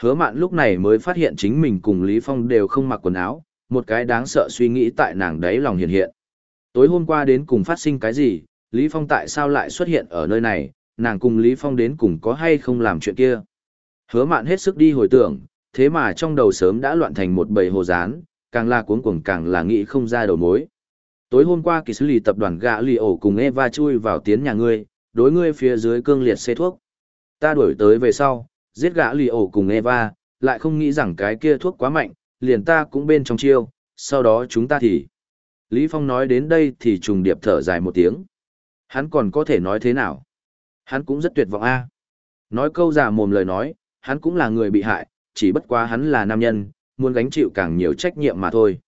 Hứa mạn lúc này mới phát hiện chính mình cùng Lý Phong đều không mặc quần áo, một cái đáng sợ suy nghĩ tại nàng đấy lòng hiện hiện. Tối hôm qua đến cùng phát sinh cái gì, Lý Phong tại sao lại xuất hiện ở nơi này, nàng cùng Lý Phong đến cùng có hay không làm chuyện kia. Hứa mạn hết sức đi hồi tưởng, thế mà trong đầu sớm đã loạn thành một bầy hồ rán, càng là cuống cuồng càng là nghĩ không ra đầu mối. Tối hôm qua kỳ xử lý tập đoàn gã lì ổ cùng Eva chui vào tiến nhà ngươi, đối ngươi phía dưới cương liệt xê thuốc. Ta đuổi tới về sau, giết gã lì ổ cùng Eva, lại không nghĩ rằng cái kia thuốc quá mạnh, liền ta cũng bên trong chiêu, sau đó chúng ta thì... Lý Phong nói đến đây thì trùng điệp thở dài một tiếng. Hắn còn có thể nói thế nào? Hắn cũng rất tuyệt vọng a. Nói câu giả mồm lời nói, hắn cũng là người bị hại, chỉ bất quá hắn là nam nhân, muốn gánh chịu càng nhiều trách nhiệm mà thôi.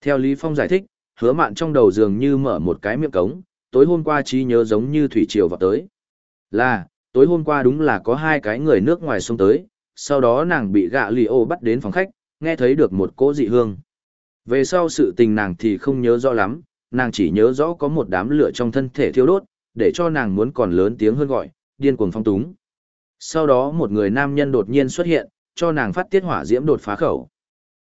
Theo Lý Phong giải thích, hứa mạn trong đầu dường như mở một cái miệng cống, tối hôm qua trí nhớ giống như thủy triều vào tới. Là, tối hôm qua đúng là có hai cái người nước ngoài xông tới, sau đó nàng bị gạ lì ô bắt đến phòng khách, nghe thấy được một cỗ dị hương. Về sau sự tình nàng thì không nhớ rõ lắm, nàng chỉ nhớ rõ có một đám lửa trong thân thể thiêu đốt, để cho nàng muốn còn lớn tiếng hơn gọi, điên cuồng phong túng. Sau đó một người nam nhân đột nhiên xuất hiện, cho nàng phát tiết hỏa diễm đột phá khẩu.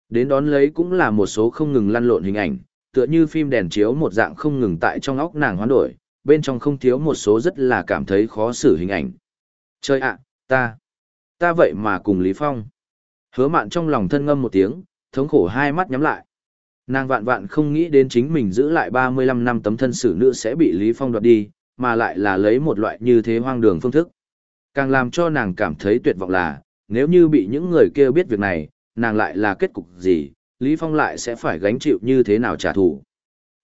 Đến đón lấy cũng là một số không ngừng lăn lộn hình ảnh, tựa như phim đèn chiếu một dạng không ngừng tại trong óc nàng hoán đổi, bên trong không thiếu một số rất là cảm thấy khó xử hình ảnh. Chơi ạ, ta, ta vậy mà cùng Lý Phong. Hứa mạn trong lòng thân ngâm một tiếng, thống khổ hai mắt nhắm lại. Nàng vạn vạn không nghĩ đến chính mình giữ lại 35 năm tấm thân xử nữ sẽ bị Lý Phong đoạt đi, mà lại là lấy một loại như thế hoang đường phương thức. Càng làm cho nàng cảm thấy tuyệt vọng là, nếu như bị những người kia biết việc này, nàng lại là kết cục gì, Lý Phong lại sẽ phải gánh chịu như thế nào trả thù.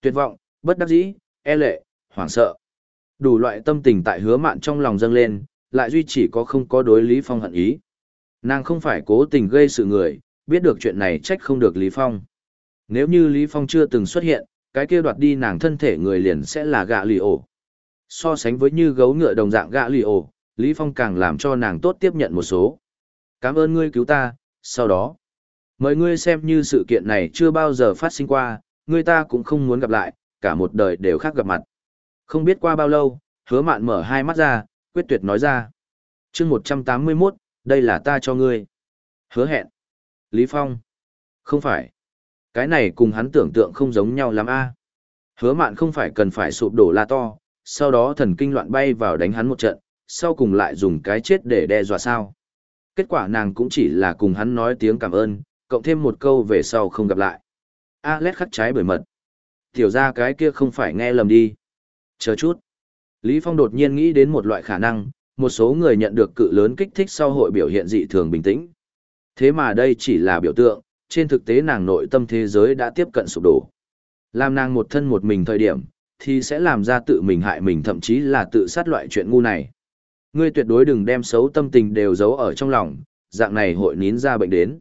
Tuyệt vọng, bất đắc dĩ, e lệ, hoảng sợ. Đủ loại tâm tình tại hứa mạn trong lòng dâng lên, lại duy chỉ có không có đối Lý Phong hận ý. Nàng không phải cố tình gây sự người, biết được chuyện này trách không được Lý Phong. Nếu như Lý Phong chưa từng xuất hiện, cái kia đoạt đi nàng thân thể người liền sẽ là gạ lì ổ. So sánh với như gấu ngựa đồng dạng gạ lì ổ, Lý Phong càng làm cho nàng tốt tiếp nhận một số. Cảm ơn ngươi cứu ta, sau đó. Mời ngươi xem như sự kiện này chưa bao giờ phát sinh qua, ngươi ta cũng không muốn gặp lại, cả một đời đều khác gặp mặt. Không biết qua bao lâu, hứa mạn mở hai mắt ra, quyết tuyệt nói ra. chương 181, đây là ta cho ngươi. Hứa hẹn. Lý Phong. Không phải. Cái này cùng hắn tưởng tượng không giống nhau lắm a. À. Hứa mạn không phải cần phải sụp đổ la to, sau đó thần kinh loạn bay vào đánh hắn một trận, sau cùng lại dùng cái chết để đe dọa sao. Kết quả nàng cũng chỉ là cùng hắn nói tiếng cảm ơn, cộng thêm một câu về sau không gặp lại. Alex khắc trái bởi mật. Tiểu ra cái kia không phải nghe lầm đi. Chờ chút. Lý Phong đột nhiên nghĩ đến một loại khả năng, một số người nhận được cự lớn kích thích sau hội biểu hiện dị thường bình tĩnh. Thế mà đây chỉ là biểu tượng, trên thực tế nàng nội tâm thế giới đã tiếp cận sụp đổ. Làm nàng một thân một mình thời điểm, thì sẽ làm ra tự mình hại mình thậm chí là tự sát loại chuyện ngu này. Ngươi tuyệt đối đừng đem xấu tâm tình đều giấu ở trong lòng, dạng này hội nín ra bệnh đến.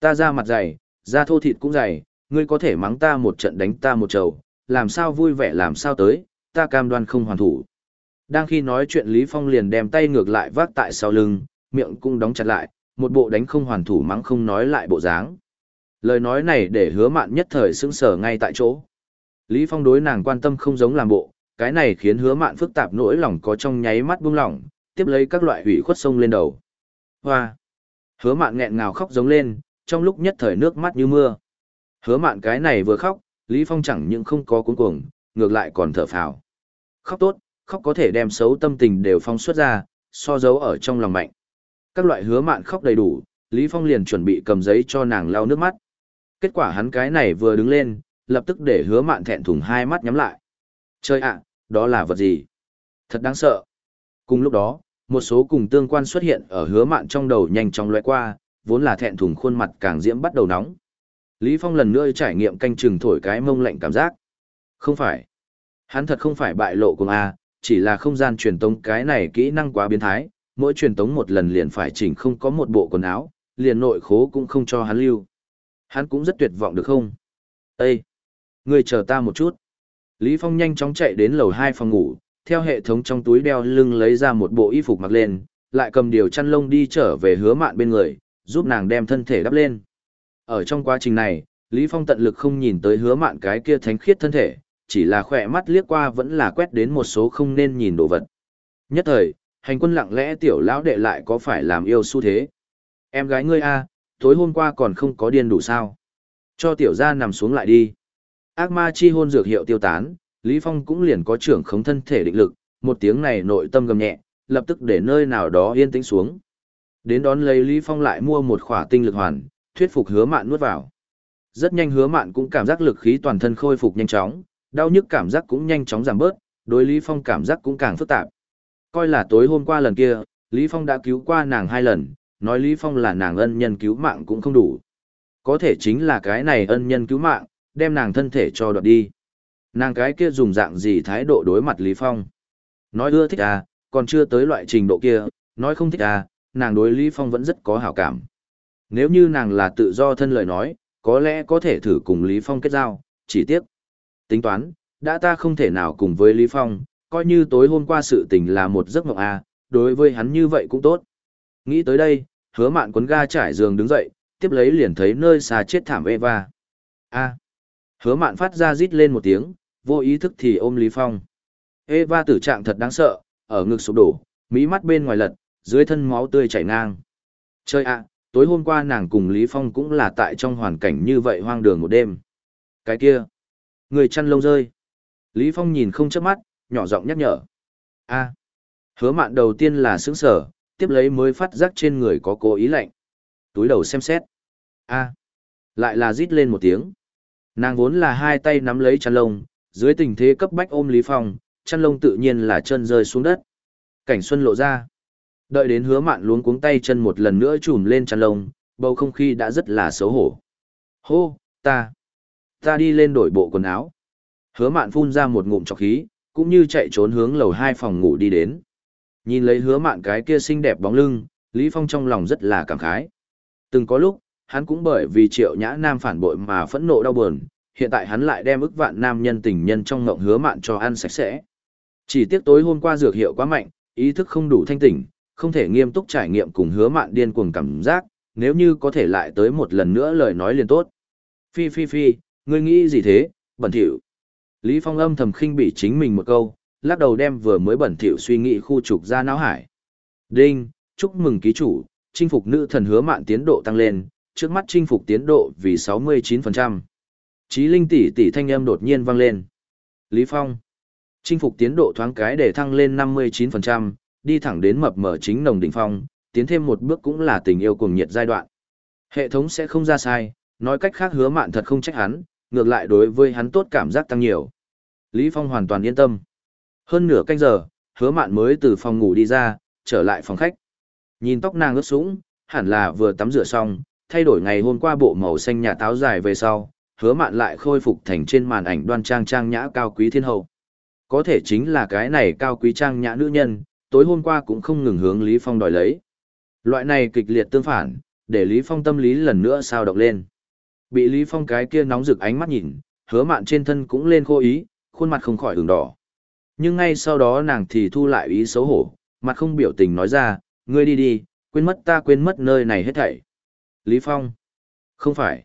Ta ra mặt dày, da thô thịt cũng dày, ngươi có thể mắng ta một trận đánh ta một trầu, làm sao vui vẻ làm sao tới, ta cam đoan không hoàn thủ. Đang khi nói chuyện Lý Phong liền đem tay ngược lại vác tại sau lưng, miệng cũng đóng chặt lại, một bộ đánh không hoàn thủ mắng không nói lại bộ dáng. Lời nói này để hứa mạn nhất thời sững sờ ngay tại chỗ. Lý Phong đối nàng quan tâm không giống làm bộ, cái này khiến hứa mạn phức tạp nỗi lòng có trong nháy mắt buông lỏng, tiếp lấy các loại hủy khuất sông lên đầu. Hoa! Hứa mạn nghẹn ngào khóc giống lên, trong lúc nhất thời nước mắt như mưa. Hứa mạn cái này vừa khóc, Lý Phong chẳng những không có cuốn cuồng, ngược lại còn thở phào. Khóc tốt, khóc có thể đem xấu tâm tình đều phong xuất ra, so dấu ở trong lòng mạnh. Các loại hứa mạn khóc đầy đủ, Lý Phong liền chuẩn bị cầm giấy cho nàng lau nước mắt. Kết quả hắn cái này vừa đứng lên, lập tức để hứa mạn thẹn thùng hai mắt nhắm lại. Chơi ạ, đó là vật gì? Thật đáng sợ. Cùng lúc đó, một số cùng tương quan xuất hiện ở hứa mạn trong đầu nhanh chóng loại qua, vốn là thẹn thùng khuôn mặt càng diễm bắt đầu nóng. Lý Phong lần nữa trải nghiệm canh chừng thổi cái mông lạnh cảm giác. Không phải. Hắn thật không phải bại lộ cùng A, chỉ là không gian truyền tống cái này kỹ năng quá biến thái, mỗi truyền tống một lần liền phải chỉnh không có một bộ quần áo, liền nội khố cũng không cho hắn lưu. Hắn cũng rất tuyệt vọng được không? Ê! Người chờ ta một chút. Lý Phong nhanh chóng chạy đến lầu hai phòng ngủ, theo hệ thống trong túi đeo lưng lấy ra một bộ y phục mặc lên, lại cầm điều chăn lông đi trở về hứa mạn bên người, giúp nàng đem thân thể đắp lên. Ở trong quá trình này, Lý Phong tận lực không nhìn tới hứa mạn cái kia thánh khiết thân thể, chỉ là khỏe mắt liếc qua vẫn là quét đến một số không nên nhìn đồ vật. Nhất thời, hành quân lặng lẽ tiểu lão đệ lại có phải làm yêu xu thế. Em gái ngươi a, tối hôm qua còn không có điên đủ sao. Cho tiểu gia nằm xuống lại đi. Ác ma chi hôn dược hiệu tiêu tán, Lý Phong cũng liền có trưởng khống thân thể định lực, một tiếng này nội tâm gầm nhẹ, lập tức để nơi nào đó yên tĩnh xuống. Đến đón lấy Lý Phong lại mua một khỏa tinh lực hoàn, thuyết phục hứa mạn nuốt vào. Rất nhanh hứa mạn cũng cảm giác lực khí toàn thân khôi phục nhanh chóng, đau nhức cảm giác cũng nhanh chóng giảm bớt, đối Lý Phong cảm giác cũng càng phức tạp. Coi là tối hôm qua lần kia, Lý Phong đã cứu qua nàng hai lần, nói Lý Phong là nàng ân nhân cứu mạng cũng không đủ. Có thể chính là cái này ân nhân cứu mạng, đem nàng thân thể cho đoạt đi. Nàng cái kia dùng dạng gì thái độ đối mặt Lý Phong. Nói ưa thích à, còn chưa tới loại trình độ kia, nói không thích à, nàng đối Lý Phong vẫn rất có hảo cảm. Nếu như nàng là tự do thân lời nói, có lẽ có thể thử cùng Lý Phong kết giao, chỉ tiếc. Tính toán, đã ta không thể nào cùng với Lý Phong, coi như tối hôm qua sự tình là một giấc mộng à, đối với hắn như vậy cũng tốt. Nghĩ tới đây, hứa mạn quấn ga trải giường đứng dậy, tiếp lấy liền thấy nơi xa chết thảm Eva. A. Hứa mạn phát ra rít lên một tiếng, vô ý thức thì ôm Lý Phong. Eva tử trạng thật đáng sợ, ở ngực sụp đổ, mí mắt bên ngoài lật, dưới thân máu tươi chảy ngang. Chơi ạ, tối hôm qua nàng cùng Lý Phong cũng là tại trong hoàn cảnh như vậy hoang đường một đêm. Cái kia, người chăn lông rơi. Lý Phong nhìn không chớp mắt, nhỏ giọng nhắc nhở. A. Hứa mạn đầu tiên là sững sở, tiếp lấy mới phát giác trên người có cố ý lạnh. Túi đầu xem xét. A. Lại là rít lên một tiếng. Nàng vốn là hai tay nắm lấy chăn lông, dưới tình thế cấp bách ôm Lý Phong, chăn lông tự nhiên là chân rơi xuống đất. Cảnh xuân lộ ra. Đợi đến hứa mạn luống cuống tay chân một lần nữa trùm lên chăn lông, bầu không khí đã rất là xấu hổ. Hô, ta, ta đi lên đổi bộ quần áo. Hứa mạn phun ra một ngụm trọc khí, cũng như chạy trốn hướng lầu hai phòng ngủ đi đến. Nhìn lấy hứa mạn cái kia xinh đẹp bóng lưng, Lý Phong trong lòng rất là cảm khái. Từng có lúc, hắn cũng bởi vì triệu nhã nam phản bội mà phẫn nộ đau buồn, hiện tại hắn lại đem ức vạn nam nhân tình nhân trong ngộng hứa mạn cho ăn sạch sẽ. Chỉ tiếc tối hôm qua dược hiệu quá mạnh, ý thức không đủ thanh tỉnh, không thể nghiêm túc trải nghiệm cùng hứa mạn điên cuồng cảm giác, nếu như có thể lại tới một lần nữa lời nói liền tốt. Phi phi phi, ngươi nghĩ gì thế, bẩn thỉu. Lý Phong âm thầm khinh bỉ chính mình một câu, lắc đầu đem vừa mới bẩn thỉu suy nghĩ khu trục ra não hải. Đinh, chúc mừng ký chủ, chinh phục nữ thần hứa mạn tiến độ tăng lên, trước mắt chinh phục tiến độ vì 69%. Chí linh tỷ tỷ thanh âm đột nhiên vang lên. Lý Phong. Chinh phục tiến độ thoáng cái để thăng lên 59%, đi thẳng đến mập mở chính nồng đỉnh phong, tiến thêm một bước cũng là tình yêu cùng nhiệt giai đoạn. Hệ thống sẽ không ra sai, nói cách khác hứa mạn thật không trách hắn, ngược lại đối với hắn tốt cảm giác tăng nhiều. Lý Phong hoàn toàn yên tâm. Hơn nửa canh giờ, hứa mạn mới từ phòng ngủ đi ra, trở lại phòng khách. Nhìn tóc nàng ướt sũng, hẳn là vừa tắm rửa xong, thay đổi ngày hôm qua bộ màu xanh nhà táo dài về sau, hứa mạn lại khôi phục thành trên màn ảnh đoan trang trang nhã cao quý thiên hậu. Có thể chính là cái này cao quý trang nhã nữ nhân, tối hôm qua cũng không ngừng hướng Lý Phong đòi lấy. Loại này kịch liệt tương phản, để Lý Phong tâm lý lần nữa sao động lên. Bị Lý Phong cái kia nóng rực ánh mắt nhìn, hứa mạn trên thân cũng lên khô ý, khuôn mặt không khỏi ửng đỏ. Nhưng ngay sau đó nàng thì thu lại ý xấu hổ, mặt không biểu tình nói ra, ngươi đi đi, quên mất ta quên mất nơi này hết thảy. Lý Phong. Không phải.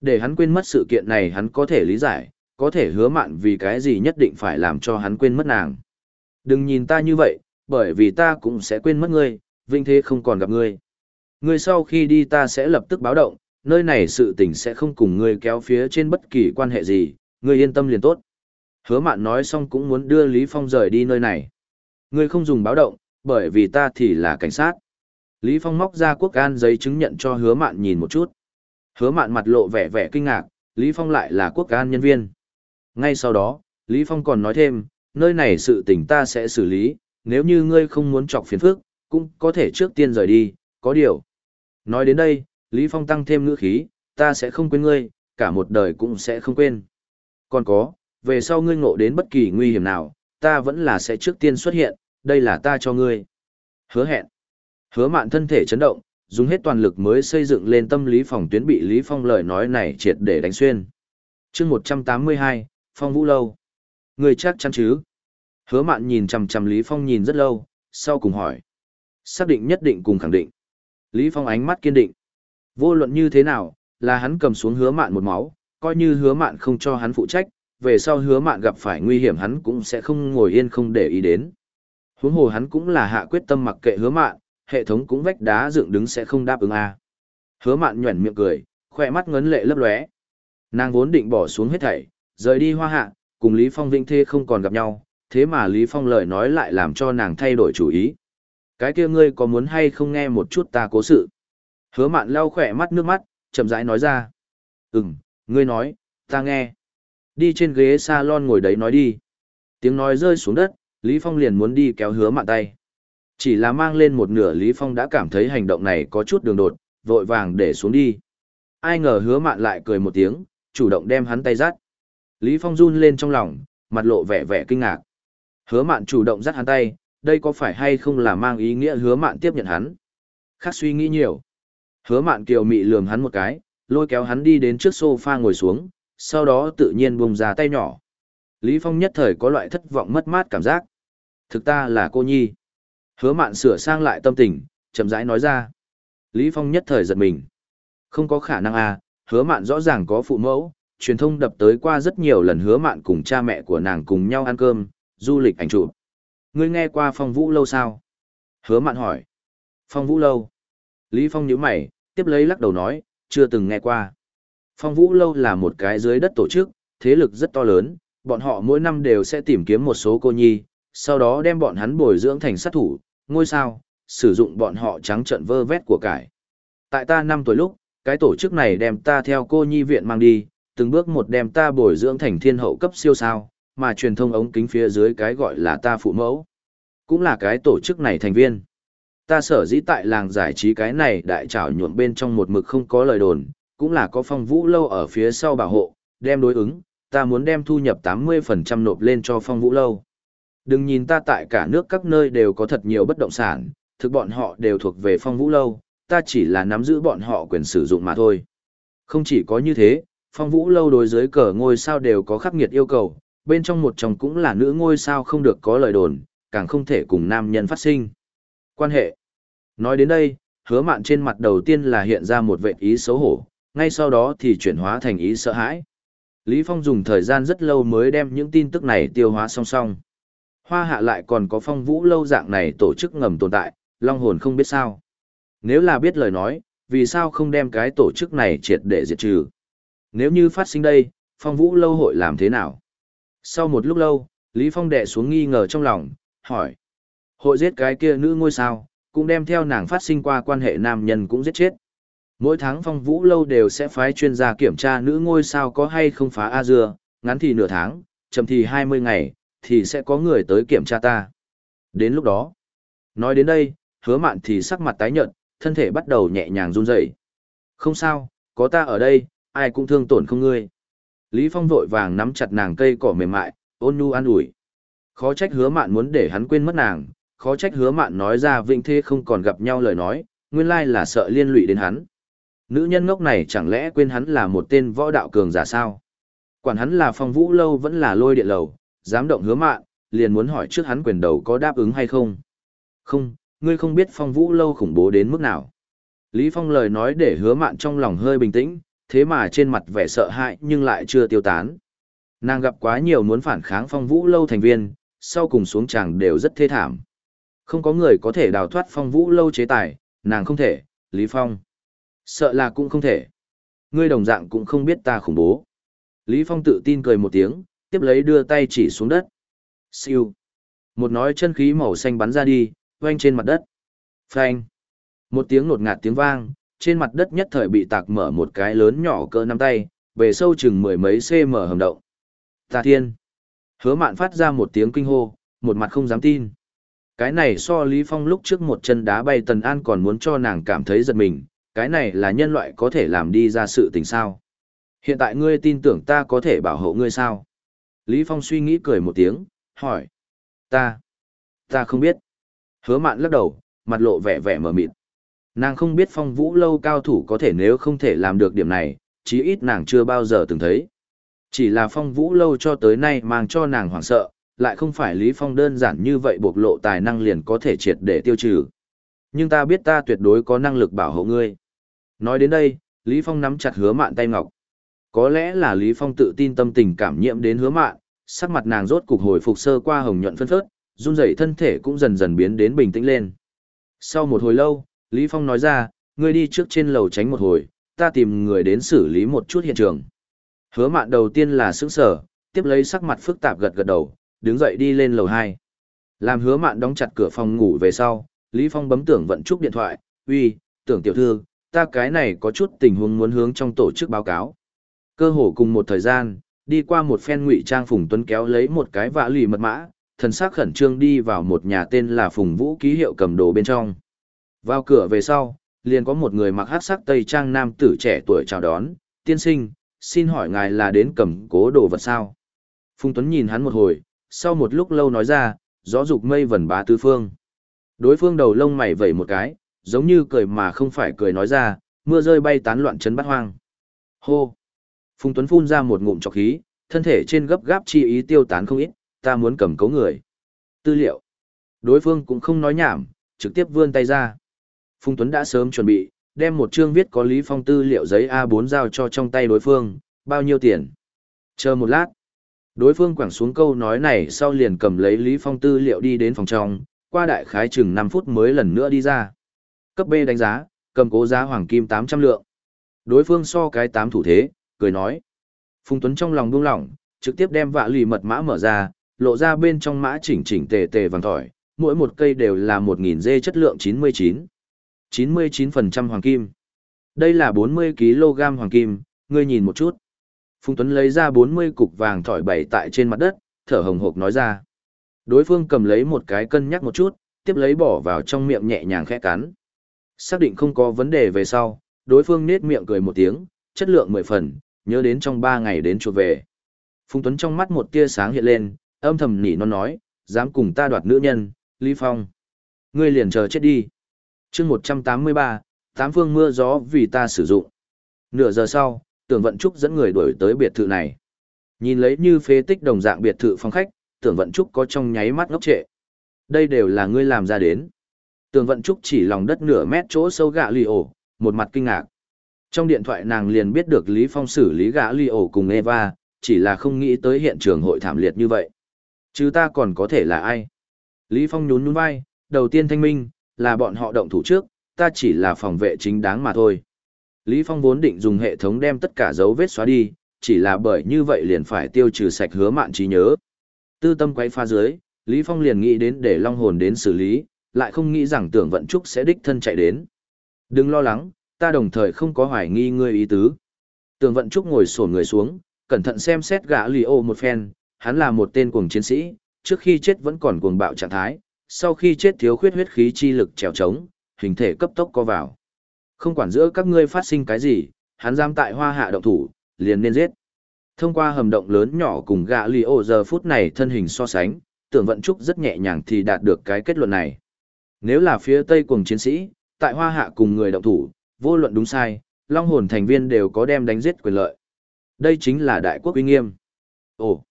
Để hắn quên mất sự kiện này hắn có thể lý giải, có thể hứa mạn vì cái gì nhất định phải làm cho hắn quên mất nàng. Đừng nhìn ta như vậy, bởi vì ta cũng sẽ quên mất ngươi, vinh thế không còn gặp ngươi. Ngươi sau khi đi ta sẽ lập tức báo động, nơi này sự tình sẽ không cùng ngươi kéo phía trên bất kỳ quan hệ gì, ngươi yên tâm liền tốt. Hứa mạn nói xong cũng muốn đưa Lý Phong rời đi nơi này. Ngươi không dùng báo động, bởi vì ta thì là cảnh sát. Lý Phong móc ra quốc an giấy chứng nhận cho hứa mạn nhìn một chút. Hứa mạn mặt lộ vẻ vẻ kinh ngạc, Lý Phong lại là quốc an nhân viên. Ngay sau đó, Lý Phong còn nói thêm, nơi này sự tình ta sẽ xử lý, nếu như ngươi không muốn chọc phiền phức, cũng có thể trước tiên rời đi, có điều. Nói đến đây, Lý Phong tăng thêm ngữ khí, ta sẽ không quên ngươi, cả một đời cũng sẽ không quên. Còn có, về sau ngươi ngộ đến bất kỳ nguy hiểm nào, ta vẫn là sẽ trước tiên xuất hiện, đây là ta cho ngươi. Hứa hẹn. Hứa mạn thân thể chấn động, dùng hết toàn lực mới xây dựng lên tâm lý phòng tuyến bị Lý Phong lời nói này triệt để đánh xuyên. chương 182, Phong Vũ Lâu. Người chắc chắn chứ? Hứa mạn nhìn chằm chằm Lý Phong nhìn rất lâu, sau cùng hỏi. Xác định nhất định cùng khẳng định. Lý Phong ánh mắt kiên định. Vô luận như thế nào, là hắn cầm xuống hứa mạn một máu, coi như hứa mạn không cho hắn phụ trách, về sau hứa mạn gặp phải nguy hiểm hắn cũng sẽ không ngồi yên không để ý đến. Huống hồ hắn cũng là hạ quyết tâm mặc kệ hứa mạn, hệ thống cũng vách đá dựng đứng sẽ không đáp ứng a. Hứa mạn nhuẩn miệng cười, khoe mắt ngấn lệ lấp lóe. Nàng vốn định bỏ xuống hết thảy, rời đi hoa hạ, cùng Lý Phong vinh thê không còn gặp nhau, thế mà Lý Phong lời nói lại làm cho nàng thay đổi chủ ý. Cái kia ngươi có muốn hay không nghe một chút ta cố sự? Hứa mạn lau khỏe mắt nước mắt, chậm rãi nói ra. Ừm, ngươi nói, ta nghe. Đi trên ghế salon ngồi đấy nói đi. Tiếng nói rơi xuống đất, Lý Phong liền muốn đi kéo hứa mạn tay. Chỉ là mang lên một nửa Lý Phong đã cảm thấy hành động này có chút đường đột, vội vàng để xuống đi. Ai ngờ hứa mạn lại cười một tiếng, chủ động đem hắn tay dắt. Lý Phong run lên trong lòng, mặt lộ vẻ vẻ kinh ngạc. Hứa mạn chủ động dắt hắn tay, đây có phải hay không là mang ý nghĩa hứa mạn tiếp nhận hắn? Khác suy nghĩ nhiều. Hứa mạn kiều mị lườm hắn một cái, lôi kéo hắn đi đến trước sofa ngồi xuống, sau đó tự nhiên buông ra tay nhỏ. Lý Phong nhất thời có loại thất vọng mất mát cảm giác. Thực ta là cô nhi. Hứa mạn sửa sang lại tâm tình, chậm rãi nói ra. Lý Phong nhất thời giật mình. Không có khả năng à, hứa mạn rõ ràng có phụ mẫu, truyền thông đập tới qua rất nhiều lần hứa mạn cùng cha mẹ của nàng cùng nhau ăn cơm, du lịch ảnh chụp. Ngươi nghe qua phong vũ lâu sao? Hứa mạn hỏi. Phong vũ lâu. Lý Phong nhíu mày, tiếp lấy lắc đầu nói, chưa từng nghe qua. Phong vũ lâu là một cái dưới đất tổ chức, thế lực rất to lớn, bọn họ mỗi năm đều sẽ tìm kiếm một số cô nhi, sau đó đem bọn hắn bồi dưỡng thành sát thủ, ngôi sao, sử dụng bọn họ trắng trận vơ vét của cải. Tại ta năm tuổi lúc, cái tổ chức này đem ta theo cô nhi viện mang đi, từng bước một đem ta bồi dưỡng thành thiên hậu cấp siêu sao, mà truyền thông ống kính phía dưới cái gọi là ta phụ mẫu. Cũng là cái tổ chức này thành viên. Ta sở dĩ tại làng giải trí cái này đại trảo nhuộm bên trong một mực không có lời đồn, cũng là có phong vũ lâu ở phía sau bảo hộ, đem đối ứng, ta muốn đem thu nhập 80% nộp lên cho phong vũ lâu. Đừng nhìn ta tại cả nước các nơi đều có thật nhiều bất động sản, thực bọn họ đều thuộc về phong vũ lâu, ta chỉ là nắm giữ bọn họ quyền sử dụng mà thôi. Không chỉ có như thế, phong vũ lâu đối dưới cờ ngôi sao đều có khắc nghiệt yêu cầu, bên trong một chồng cũng là nữ ngôi sao không được có lời đồn, càng không thể cùng nam nhân phát sinh. Quan hệ. Nói đến đây, hứa mạn trên mặt đầu tiên là hiện ra một vệ ý xấu hổ, ngay sau đó thì chuyển hóa thành ý sợ hãi. Lý Phong dùng thời gian rất lâu mới đem những tin tức này tiêu hóa song song. Hoa hạ lại còn có phong vũ lâu dạng này tổ chức ngầm tồn tại, long hồn không biết sao. Nếu là biết lời nói, vì sao không đem cái tổ chức này triệt để diệt trừ? Nếu như phát sinh đây, phong vũ lâu hội làm thế nào? Sau một lúc lâu, Lý Phong đệ xuống nghi ngờ trong lòng, hỏi. Hội giết cái kia nữ ngôi sao, cũng đem theo nàng phát sinh qua quan hệ nam nhân cũng giết chết. Mỗi tháng phong vũ lâu đều sẽ phái chuyên gia kiểm tra nữ ngôi sao có hay không phá A dưa, ngắn thì nửa tháng, chậm thì 20 ngày, thì sẽ có người tới kiểm tra ta. Đến lúc đó, nói đến đây, hứa mạn thì sắc mặt tái nhợt, thân thể bắt đầu nhẹ nhàng run rẩy. Không sao, có ta ở đây, ai cũng thương tổn không ngươi. Lý Phong vội vàng nắm chặt nàng cây cỏ mềm mại, ôn nhu an ủi. Khó trách hứa mạn muốn để hắn quên mất nàng, khó trách hứa mạn nói ra vĩnh thế không còn gặp nhau lời nói, nguyên lai là sợ liên lụy đến hắn. Nữ nhân ngốc này chẳng lẽ quên hắn là một tên võ đạo cường giả sao? Quản hắn là phong vũ lâu vẫn là lôi điện lầu, dám động hứa mạn, liền muốn hỏi trước hắn quyền đầu có đáp ứng hay không? Không, ngươi không biết phong vũ lâu khủng bố đến mức nào. Lý Phong lời nói để hứa mạn trong lòng hơi bình tĩnh, thế mà trên mặt vẻ sợ hãi nhưng lại chưa tiêu tán. Nàng gặp quá nhiều muốn phản kháng phong vũ lâu thành viên, sau cùng xuống chàng đều rất thê thảm. Không có người có thể đào thoát phong vũ lâu chế tài, nàng không thể, Lý Phong. Sợ là cũng không thể. Ngươi đồng dạng cũng không biết ta khủng bố. Lý Phong tự tin cười một tiếng, tiếp lấy đưa tay chỉ xuống đất. Siêu. Một nói chân khí màu xanh bắn ra đi, quanh trên mặt đất. Phanh. Một tiếng nột ngạt tiếng vang, trên mặt đất nhất thời bị tạc mở một cái lớn nhỏ cỡ nắm tay, về sâu chừng mười mấy cm hầm động. Tà thiên. Hứa mạn phát ra một tiếng kinh hô, một mặt không dám tin. Cái này so Lý Phong lúc trước một chân đá bay Tần An còn muốn cho nàng cảm thấy giật mình, cái này là nhân loại có thể làm đi ra sự tình sao. Hiện tại ngươi tin tưởng ta có thể bảo hộ ngươi sao? Lý Phong suy nghĩ cười một tiếng, hỏi. Ta, ta không biết. Hứa mạn lắc đầu, mặt lộ vẻ vẻ mờ mịt. Nàng không biết phong vũ lâu cao thủ có thể nếu không thể làm được điểm này, chí ít nàng chưa bao giờ từng thấy. Chỉ là phong vũ lâu cho tới nay mang cho nàng hoảng sợ, lại không phải Lý Phong đơn giản như vậy bộc lộ tài năng liền có thể triệt để tiêu trừ. Nhưng ta biết ta tuyệt đối có năng lực bảo hộ ngươi. Nói đến đây, Lý Phong nắm chặt hứa mạn tay ngọc. Có lẽ là Lý Phong tự tin tâm tình cảm nhiễm đến hứa mạn, sắc mặt nàng rốt cục hồi phục sơ qua hồng nhuận phân phớt, run rẩy thân thể cũng dần dần biến đến bình tĩnh lên. Sau một hồi lâu, Lý Phong nói ra, ngươi đi trước trên lầu tránh một hồi, ta tìm người đến xử lý một chút hiện trường. Hứa mạn đầu tiên là sững sở, tiếp lấy sắc mặt phức tạp gật gật đầu, đứng dậy đi lên lầu 2. Làm hứa mạn đóng chặt cửa phòng ngủ về sau, Lý Phong bấm tưởng vận trúc điện thoại, uy, tưởng tiểu thư, ta cái này có chút tình huống muốn hướng trong tổ chức báo cáo. Cơ hồ cùng một thời gian, đi qua một phen ngụy trang Phùng Tuấn kéo lấy một cái vạ lì mật mã, thần sắc khẩn trương đi vào một nhà tên là Phùng Vũ ký hiệu cầm đồ bên trong. Vào cửa về sau, liền có một người mặc hắc sắc tây trang nam tử trẻ tuổi chào đón, tiên sinh, xin hỏi ngài là đến cầm cố đồ vật sao? Phùng Tuấn nhìn hắn một hồi, sau một lúc lâu nói ra, gió dục mây vần bá tứ phương. Đối phương đầu lông mày vẩy một cái, giống như cười mà không phải cười nói ra, mưa rơi bay tán loạn chấn bát hoang. Hô! Phùng Tuấn phun ra một ngụm trọc khí, thân thể trên gấp gáp chi ý tiêu tán không ít, ta muốn cầm cấu người. Tư liệu. Đối phương cũng không nói nhảm, trực tiếp vươn tay ra. Phùng Tuấn đã sớm chuẩn bị, đem một chương viết có Lý Phong tư liệu giấy A4 giao cho trong tay đối phương, bao nhiêu tiền. Chờ một lát. Đối phương quẳng xuống câu nói này sau liền cầm lấy Lý Phong tư liệu đi đến phòng trong, qua đại khái chừng 5 phút mới lần nữa đi ra. Cấp B đánh giá, cầm cố giá hoàng kim 800 lượng. Đối phương so cái 8 thủ thế, cười nói. Phùng Tuấn trong lòng buông lỏng, trực tiếp đem vạ lì mật mã mở ra, lộ ra bên trong mã chỉnh chỉnh tề tề vàng tỏi, mỗi một cây đều là 1.000 dê chất lượng 99. 99% hoàng kim. Đây là 40 kg hoàng kim, ngươi nhìn một chút. Phùng Tuấn lấy ra 40 cục vàng thỏi bày tại trên mặt đất, thở hồng hộc nói ra. Đối phương cầm lấy một cái cân nhắc một chút, tiếp lấy bỏ vào trong miệng nhẹ nhàng khẽ cắn. Xác định không có vấn đề về sau, đối phương nết miệng cười một tiếng, chất lượng 10 phần, nhớ đến trong 3 ngày đến chuột về. Phùng Tuấn trong mắt một tia sáng hiện lên, âm thầm nỉ non nói, dám cùng ta đoạt nữ nhân, Lý Phong. Ngươi liền chờ chết đi. chương 183, tám phương mưa gió vì ta sử dụng. Nửa giờ sau, tưởng vận trúc dẫn người đuổi tới biệt thự này. Nhìn lấy như phế tích đồng dạng biệt thự phong khách, tưởng vận trúc có trong nháy mắt ngốc trệ. Đây đều là ngươi làm ra đến. Tường vận trúc chỉ lòng đất nửa mét chỗ sâu gạ lì ổ, một mặt kinh ngạc. Trong điện thoại nàng liền biết được Lý Phong xử lý gã Li ổ cùng Eva, chỉ là không nghĩ tới hiện trường hội thảm liệt như vậy. Chứ ta còn có thể là ai? Lý Phong nhún nhún vai, đầu tiên thanh minh, là bọn họ động thủ trước, ta chỉ là phòng vệ chính đáng mà thôi. Lý Phong vốn định dùng hệ thống đem tất cả dấu vết xóa đi, chỉ là bởi như vậy liền phải tiêu trừ sạch hứa mạn trí nhớ. Tư tâm quay pha dưới, Lý Phong liền nghĩ đến để Long Hồn đến xử lý, lại không nghĩ rằng tưởng vận trúc sẽ đích thân chạy đến. Đừng lo lắng, ta đồng thời không có hoài nghi ngươi ý tứ. Tưởng vận trúc ngồi sổ người xuống, cẩn thận xem xét gã lì ô một phen, hắn là một tên cuồng chiến sĩ, trước khi chết vẫn còn cuồng bạo trạng thái, sau khi chết thiếu khuyết huyết khí chi lực trèo trống, hình thể cấp tốc co vào. Không quản giữa các ngươi phát sinh cái gì, hắn giam tại hoa hạ động thủ, liền nên giết. Thông qua hầm động lớn nhỏ cùng gã lì ô giờ phút này thân hình so sánh, tưởng vận trúc rất nhẹ nhàng thì đạt được cái kết luận này. Nếu là phía tây cùng chiến sĩ, tại hoa hạ cùng người động thủ, vô luận đúng sai, long hồn thành viên đều có đem đánh giết quyền lợi. Đây chính là đại quốc uy nghiêm. Ồ,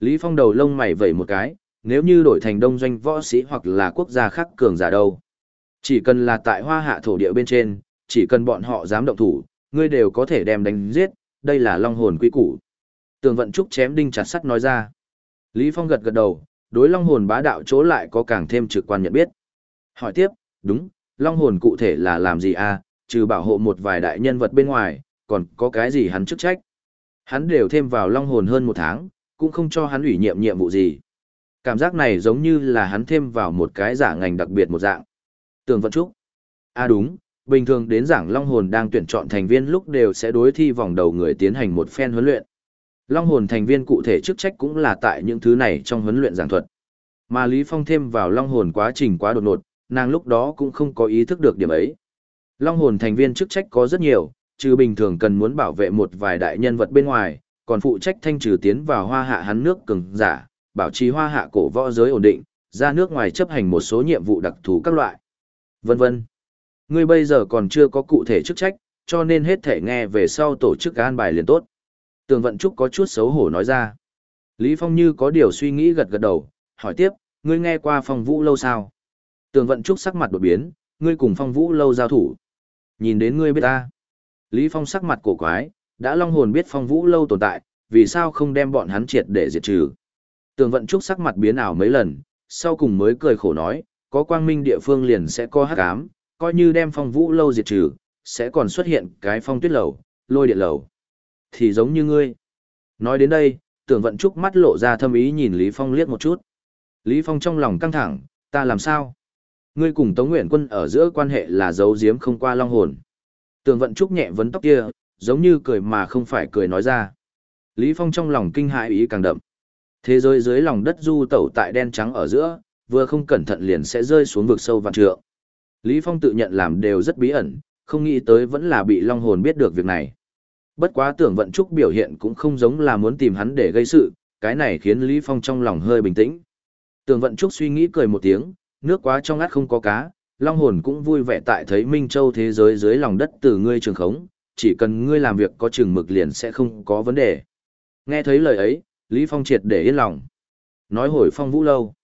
Lý Phong đầu lông mày vẩy một cái, nếu như đổi thành đông doanh võ sĩ hoặc là quốc gia khác cường giả đâu. Chỉ cần là tại hoa hạ thổ địa bên trên, chỉ cần bọn họ dám động thủ, ngươi đều có thể đem đánh giết, đây là long hồn quy củ. Tường vận trúc chém đinh chặt sắt nói ra. Lý Phong gật gật đầu, đối long hồn bá đạo chỗ lại có càng thêm trực quan nhận biết. Hỏi tiếp, đúng, long hồn cụ thể là làm gì à, trừ bảo hộ một vài đại nhân vật bên ngoài, còn có cái gì hắn chức trách. Hắn đều thêm vào long hồn hơn một tháng, cũng không cho hắn ủy nhiệm nhiệm vụ gì. Cảm giác này giống như là hắn thêm vào một cái giả ngành đặc biệt một dạng. Tường vận trúc. À đúng, bình thường đến giảng Long Hồn đang tuyển chọn thành viên lúc đều sẽ đối thi vòng đầu người tiến hành một phen huấn luyện. Long Hồn thành viên cụ thể chức trách cũng là tại những thứ này trong huấn luyện giảng thuật. Mà Lý Phong thêm vào Long Hồn quá trình quá đột ngột, nàng lúc đó cũng không có ý thức được điểm ấy. Long Hồn thành viên chức trách có rất nhiều, trừ bình thường cần muốn bảo vệ một vài đại nhân vật bên ngoài, còn phụ trách thanh trừ tiến vào hoa hạ hắn nước cường giả, bảo trì hoa hạ cổ võ giới ổn định, ra nước ngoài chấp hành một số nhiệm vụ đặc thù các loại. Vân vân. Ngươi bây giờ còn chưa có cụ thể chức trách, cho nên hết thể nghe về sau tổ chức an bài liền tốt. Tường Vận Trúc có chút xấu hổ nói ra. Lý Phong như có điều suy nghĩ gật gật đầu, hỏi tiếp, ngươi nghe qua phòng vũ lâu sao? Tường Vận Trúc sắc mặt đột biến, ngươi cùng phong vũ lâu giao thủ. Nhìn đến ngươi biết ta. Lý Phong sắc mặt cổ quái, đã long hồn biết phong vũ lâu tồn tại, vì sao không đem bọn hắn triệt để diệt trừ. Tường Vận Trúc sắc mặt biến ảo mấy lần, sau cùng mới cười khổ nói, có quang minh địa phương liền sẽ có hắc ám, coi như đem phong vũ lâu diệt trừ, sẽ còn xuất hiện cái phong tuyết lầu, lôi điện lầu. Thì giống như ngươi. Nói đến đây, tưởng vận trúc mắt lộ ra thâm ý nhìn Lý Phong liếc một chút. Lý Phong trong lòng căng thẳng, ta làm sao? Ngươi cùng Tống Nguyện Quân ở giữa quan hệ là giấu giếm không qua long hồn. Tường vận trúc nhẹ vấn tóc kia, giống như cười mà không phải cười nói ra. Lý Phong trong lòng kinh hãi ý càng đậm. Thế giới dưới lòng đất du tẩu tại đen trắng ở giữa, vừa không cẩn thận liền sẽ rơi xuống vực sâu vạn trượng. Lý Phong tự nhận làm đều rất bí ẩn, không nghĩ tới vẫn là bị Long Hồn biết được việc này. Bất quá tưởng vận trúc biểu hiện cũng không giống là muốn tìm hắn để gây sự, cái này khiến Lý Phong trong lòng hơi bình tĩnh. Tưởng vận trúc suy nghĩ cười một tiếng, nước quá trong ngắt không có cá, Long Hồn cũng vui vẻ tại thấy Minh Châu thế giới dưới lòng đất từ ngươi trường khống, chỉ cần ngươi làm việc có chừng mực liền sẽ không có vấn đề. Nghe thấy lời ấy, Lý Phong triệt để yên lòng. Nói hồi phong vũ lâu.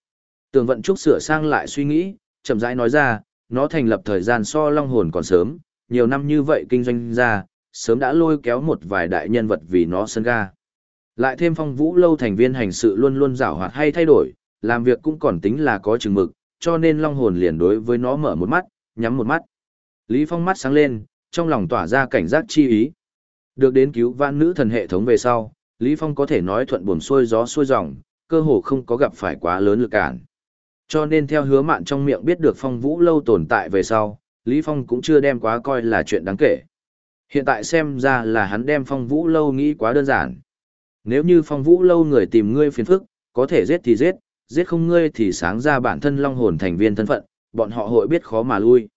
Tường vận trúc sửa sang lại suy nghĩ, chậm rãi nói ra, nó thành lập thời gian so long hồn còn sớm, nhiều năm như vậy kinh doanh ra, sớm đã lôi kéo một vài đại nhân vật vì nó sân ga. Lại thêm phong vũ lâu thành viên hành sự luôn luôn rảo hoạt hay thay đổi, làm việc cũng còn tính là có chừng mực, cho nên long hồn liền đối với nó mở một mắt, nhắm một mắt. Lý Phong mắt sáng lên, trong lòng tỏa ra cảnh giác chi ý. Được đến cứu vãn nữ thần hệ thống về sau, Lý Phong có thể nói thuận buồm xuôi gió xuôi dòng, cơ hồ không có gặp phải quá lớn lực cản. Cho nên theo hứa mạn trong miệng biết được phong vũ lâu tồn tại về sau, Lý Phong cũng chưa đem quá coi là chuyện đáng kể. Hiện tại xem ra là hắn đem phong vũ lâu nghĩ quá đơn giản. Nếu như phong vũ lâu người tìm ngươi phiền phức, có thể giết thì giết, giết không ngươi thì sáng ra bản thân long hồn thành viên thân phận, bọn họ hội biết khó mà lui.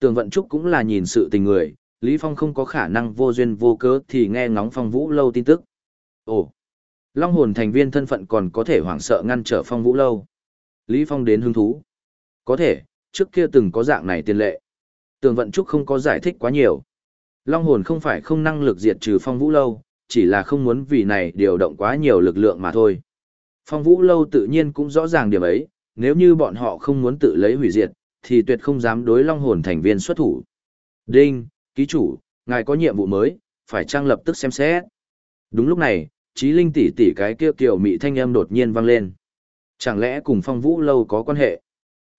Tường vận trúc cũng là nhìn sự tình người, Lý Phong không có khả năng vô duyên vô cớ thì nghe ngóng phong vũ lâu tin tức. Ồ, long hồn thành viên thân phận còn có thể hoảng sợ ngăn trở phong vũ lâu. Lý Phong đến hứng thú. Có thể, trước kia từng có dạng này tiền lệ. Tường Vận Trúc không có giải thích quá nhiều. Long hồn không phải không năng lực diệt trừ phong vũ lâu, chỉ là không muốn vì này điều động quá nhiều lực lượng mà thôi. Phong vũ lâu tự nhiên cũng rõ ràng điểm ấy, nếu như bọn họ không muốn tự lấy hủy diệt, thì tuyệt không dám đối long hồn thành viên xuất thủ. Đinh, ký chủ, ngài có nhiệm vụ mới, phải trang lập tức xem xét. Đúng lúc này, trí linh tỷ tỷ cái kia kiểu mị thanh âm đột nhiên vang lên. Chẳng lẽ cùng phong vũ lâu có quan hệ?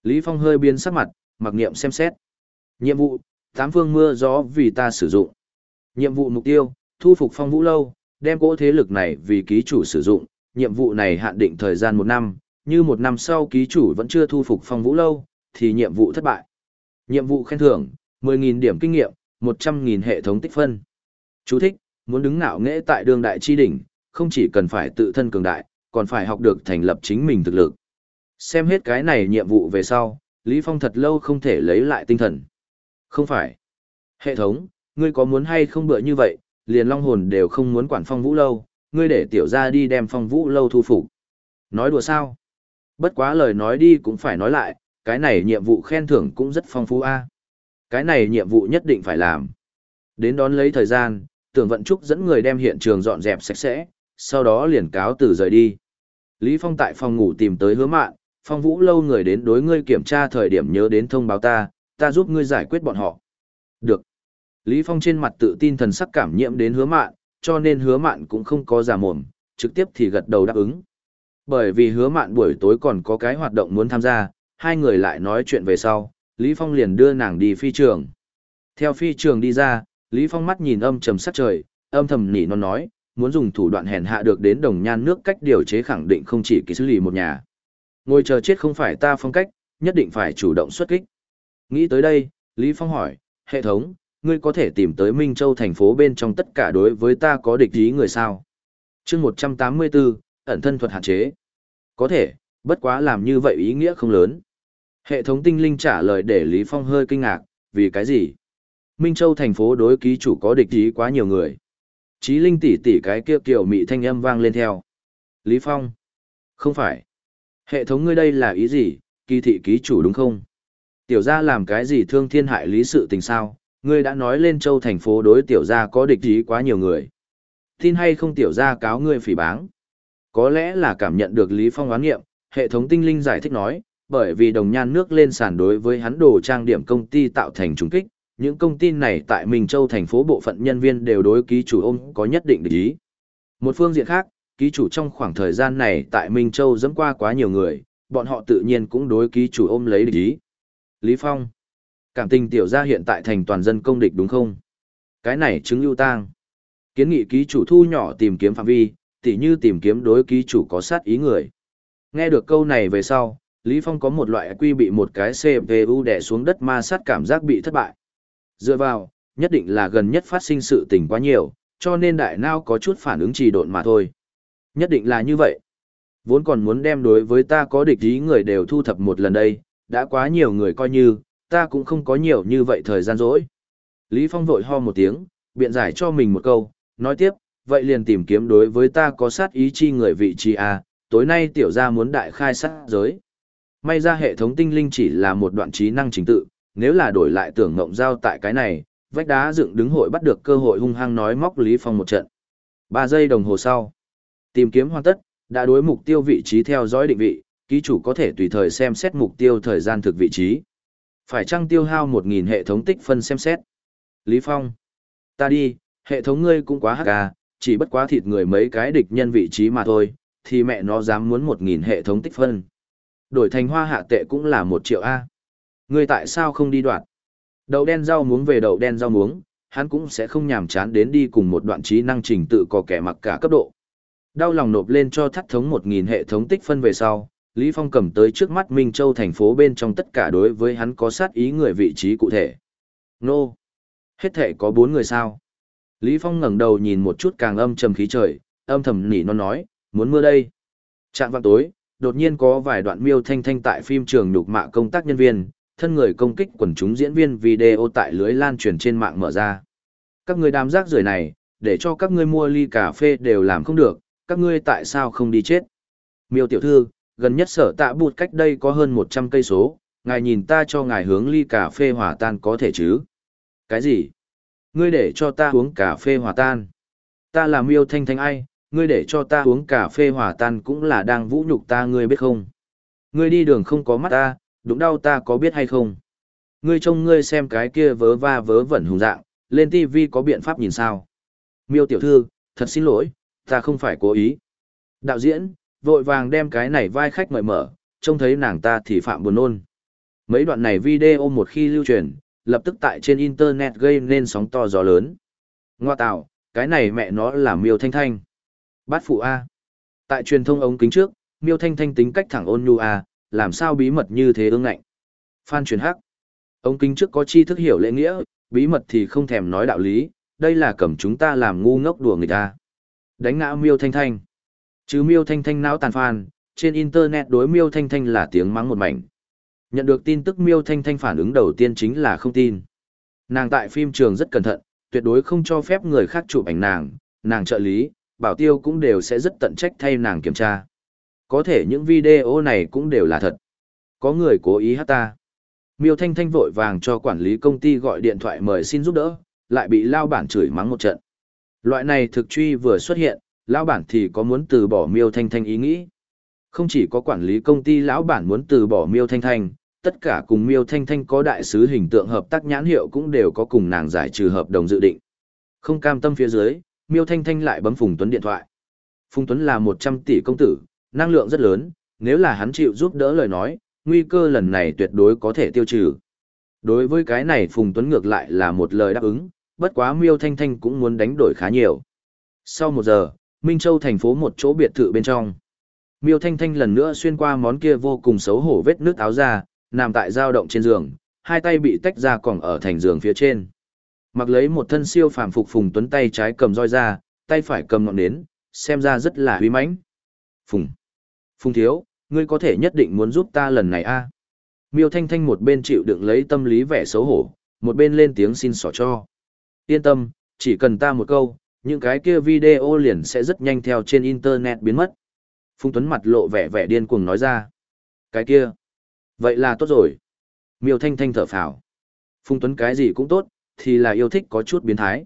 Lý Phong hơi biến sắc mặt, mặc niệm xem xét. Nhiệm vụ, tám phương mưa gió vì ta sử dụng. Nhiệm vụ mục tiêu, thu phục phong vũ lâu, đem cỗ thế lực này vì ký chủ sử dụng. Nhiệm vụ này hạn định thời gian một năm, như một năm sau ký chủ vẫn chưa thu phục phong vũ lâu, thì nhiệm vụ thất bại. Nhiệm vụ khen thưởng, 10.000 điểm kinh nghiệm, 100.000 hệ thống tích phân. Chú thích, muốn đứng ngạo nghễ tại đường đại chi đỉnh, không chỉ cần phải tự thân cường đại, còn phải học được thành lập chính mình thực lực. Xem hết cái này nhiệm vụ về sau, Lý Phong thật lâu không thể lấy lại tinh thần. Không phải. Hệ thống, ngươi có muốn hay không bựa như vậy, liền long hồn đều không muốn quản phong vũ lâu, ngươi để tiểu ra đi đem phong vũ lâu thu phục. Nói đùa sao? Bất quá lời nói đi cũng phải nói lại, cái này nhiệm vụ khen thưởng cũng rất phong phú a. Cái này nhiệm vụ nhất định phải làm. Đến đón lấy thời gian, tưởng vận trúc dẫn người đem hiện trường dọn dẹp sạch sẽ, sau đó liền cáo từ rời đi. Lý Phong tại phòng ngủ tìm tới hứa mạn, phong vũ lâu người đến đối ngươi kiểm tra thời điểm nhớ đến thông báo ta, ta giúp ngươi giải quyết bọn họ. Được. Lý Phong trên mặt tự tin thần sắc cảm nhiễm đến hứa mạn, cho nên hứa mạn cũng không có giả mồm, trực tiếp thì gật đầu đáp ứng. Bởi vì hứa mạn buổi tối còn có cái hoạt động muốn tham gia, hai người lại nói chuyện về sau, Lý Phong liền đưa nàng đi phi trường. Theo phi trường đi ra, Lý Phong mắt nhìn âm trầm sắc trời, âm thầm nỉ non nói, muốn dùng thủ đoạn hèn hạ được đến đồng nhan nước cách điều chế khẳng định không chỉ kỳ xử lý một nhà. Ngồi chờ chết không phải ta phong cách, nhất định phải chủ động xuất kích. Nghĩ tới đây, Lý Phong hỏi, hệ thống, ngươi có thể tìm tới Minh Châu thành phố bên trong tất cả đối với ta có địch ý người sao? chương 184, ẩn thân thuật hạn chế. Có thể, bất quá làm như vậy ý nghĩa không lớn. Hệ thống tinh linh trả lời để Lý Phong hơi kinh ngạc, vì cái gì? Minh Châu thành phố đối ký chủ có địch ý quá nhiều người. Chí linh tỷ tỷ cái kia kiểu mị thanh âm vang lên theo. Lý Phong. Không phải. Hệ thống ngươi đây là ý gì, kỳ thị ký chủ đúng không? Tiểu gia làm cái gì thương thiên hại lý sự tình sao? Ngươi đã nói lên châu thành phố đối tiểu gia có địch ý quá nhiều người. Tin hay không tiểu gia cáo ngươi phỉ báng? Có lẽ là cảm nhận được Lý Phong oán nghiệm, hệ thống tinh linh giải thích nói, bởi vì đồng nhan nước lên sàn đối với hắn đồ trang điểm công ty tạo thành trùng kích, những công ty này tại Minh Châu thành phố bộ phận nhân viên đều đối ký chủ ôm có nhất định địch ý. Một phương diện khác, ký chủ trong khoảng thời gian này tại Minh Châu dẫm qua quá nhiều người, bọn họ tự nhiên cũng đối ký chủ ôm lấy địch ý. Lý Phong. Cảm tình tiểu gia hiện tại thành toàn dân công địch đúng không? Cái này chứng ưu tang. Kiến nghị ký chủ thu nhỏ tìm kiếm phạm vi, tỉ như tìm kiếm đối ký chủ có sát ý người. Nghe được câu này về sau, Lý Phong có một loại quy bị một cái CPU đè xuống đất ma sát cảm giác bị thất bại. Dựa vào, nhất định là gần nhất phát sinh sự tình quá nhiều, cho nên đại não có chút phản ứng trì độn mà thôi. Nhất định là như vậy. Vốn còn muốn đem đối với ta có địch ý người đều thu thập một lần đây, đã quá nhiều người coi như, ta cũng không có nhiều như vậy thời gian rỗi. Lý Phong vội ho một tiếng, biện giải cho mình một câu, nói tiếp, vậy liền tìm kiếm đối với ta có sát ý chi người vị trí A, tối nay tiểu gia muốn đại khai sát giới. May ra hệ thống tinh linh chỉ là một đoạn trí năng chính tự, nếu là đổi lại tưởng ngộng giao tại cái này, vách đá dựng đứng hội bắt được cơ hội hung hăng nói móc Lý Phong một trận. Ba giây đồng hồ sau, tìm kiếm hoàn tất, đã đối mục tiêu vị trí theo dõi định vị, ký chủ có thể tùy thời xem xét mục tiêu thời gian thực vị trí. Phải chăng tiêu hao 1.000 hệ thống tích phân xem xét? Lý Phong. Ta đi, hệ thống ngươi cũng quá hắc à, chỉ bất quá thịt người mấy cái địch nhân vị trí mà thôi, thì mẹ nó dám muốn 1.000 hệ thống tích phân. Đổi thành hoa hạ tệ cũng là 1 triệu A. Ngươi tại sao không đi đoạn? Đậu đen rau muống về đậu đen rau muống, hắn cũng sẽ không nhàm chán đến đi cùng một đoạn trí năng trình tự có kẻ mặc cả cấp độ. Đau lòng nộp lên cho thắt thống 1.000 hệ thống tích phân về sau, Lý Phong cầm tới trước mắt Minh Châu thành phố bên trong tất cả đối với hắn có sát ý người vị trí cụ thể. Nô! Hết thể có bốn người sao? Lý Phong ngẩng đầu nhìn một chút càng âm trầm khí trời, âm thầm nỉ non nói, muốn mưa đây. Trạng vào tối, đột nhiên có vài đoạn miêu thanh thanh tại phim trường nhục mạ công tác nhân viên, thân người công kích quần chúng diễn viên video tại lưới lan truyền trên mạng mở ra. Các người đám rác rưởi này, để cho các ngươi mua ly cà phê đều làm không được, các ngươi tại sao không đi chết? Miêu tiểu thư, gần nhất sở tạ bụt cách đây có hơn 100 cây số, ngài nhìn ta cho ngài hướng ly cà phê hòa tan có thể chứ? Cái gì? Ngươi để cho ta uống cà phê hòa tan. Ta là miêu thanh thanh ai, ngươi để cho ta uống cà phê hòa tan cũng là đang vũ nhục ta ngươi biết không? Ngươi đi đường không có mắt ta, đúng đau ta có biết hay không? Ngươi trông ngươi xem cái kia vớ va vớ vẩn hùng dạng, lên tivi có biện pháp nhìn sao? Miêu tiểu thư, thật xin lỗi, ta không phải cố ý. Đạo diễn, vội vàng đem cái này vai khách mời mở, trông thấy nàng ta thì phạm buồn nôn. Mấy đoạn này video một khi lưu truyền, lập tức tại trên internet gây nên sóng to gió lớn. Ngoa tạo, cái này mẹ nó là miêu thanh thanh. Bát phụ A. Tại truyền thông ống kính trước, miêu thanh thanh tính cách thẳng ôn nhu A, làm sao bí mật như thế ương ngạnh. Phan truyền hắc. Ống kính trước có chi thức hiểu lễ nghĩa, bí mật thì không thèm nói đạo lý, đây là cầm chúng ta làm ngu ngốc đùa người ta. Đánh ngã miêu thanh thanh. Chứ miêu thanh thanh não tàn phan, trên internet đối miêu thanh thanh là tiếng mắng một mảnh. Nhận được tin tức miêu thanh thanh phản ứng đầu tiên chính là không tin. Nàng tại phim trường rất cẩn thận, tuyệt đối không cho phép người khác chụp ảnh nàng, nàng trợ lý, bảo tiêu cũng đều sẽ rất tận trách thay nàng kiểm tra. Có thể những video này cũng đều là thật. Có người cố ý hát ta. Miêu Thanh Thanh vội vàng cho quản lý công ty gọi điện thoại mời xin giúp đỡ, lại bị lao bản chửi mắng một trận. Loại này thực truy vừa xuất hiện, lão bản thì có muốn từ bỏ Miêu Thanh Thanh ý nghĩ. Không chỉ có quản lý công ty lão bản muốn từ bỏ Miêu Thanh Thanh, tất cả cùng Miêu Thanh Thanh có đại sứ hình tượng hợp tác nhãn hiệu cũng đều có cùng nàng giải trừ hợp đồng dự định. Không cam tâm phía dưới, Miêu Thanh Thanh lại bấm Phùng Tuấn điện thoại. Phùng Tuấn là 100 tỷ công tử, năng lượng rất lớn, nếu là hắn chịu giúp đỡ lời nói, nguy cơ lần này tuyệt đối có thể tiêu trừ. Đối với cái này Phùng Tuấn ngược lại là một lời đáp ứng, bất quá Miêu Thanh Thanh cũng muốn đánh đổi khá nhiều. Sau một giờ, Minh Châu thành phố một chỗ biệt thự bên trong. Miêu Thanh Thanh lần nữa xuyên qua món kia vô cùng xấu hổ vết nước áo ra, nằm tại dao động trên giường, hai tay bị tách ra còn ở thành giường phía trên. Mặc lấy một thân siêu phàm phục Phùng Tuấn tay trái cầm roi ra, tay phải cầm ngọn nến, xem ra rất là uy mãnh. Phùng. Phùng thiếu, ngươi có thể nhất định muốn giúp ta lần này a miêu thanh thanh một bên chịu đựng lấy tâm lý vẻ xấu hổ một bên lên tiếng xin xỏ cho yên tâm chỉ cần ta một câu những cái kia video liền sẽ rất nhanh theo trên internet biến mất. Phùng tuấn mặt lộ vẻ vẻ điên cuồng nói ra. Cái kia? Vậy là tốt rồi. Miêu thanh thanh thở phào. Phùng tuấn cái gì cũng tốt thì là yêu thích có chút biến thái.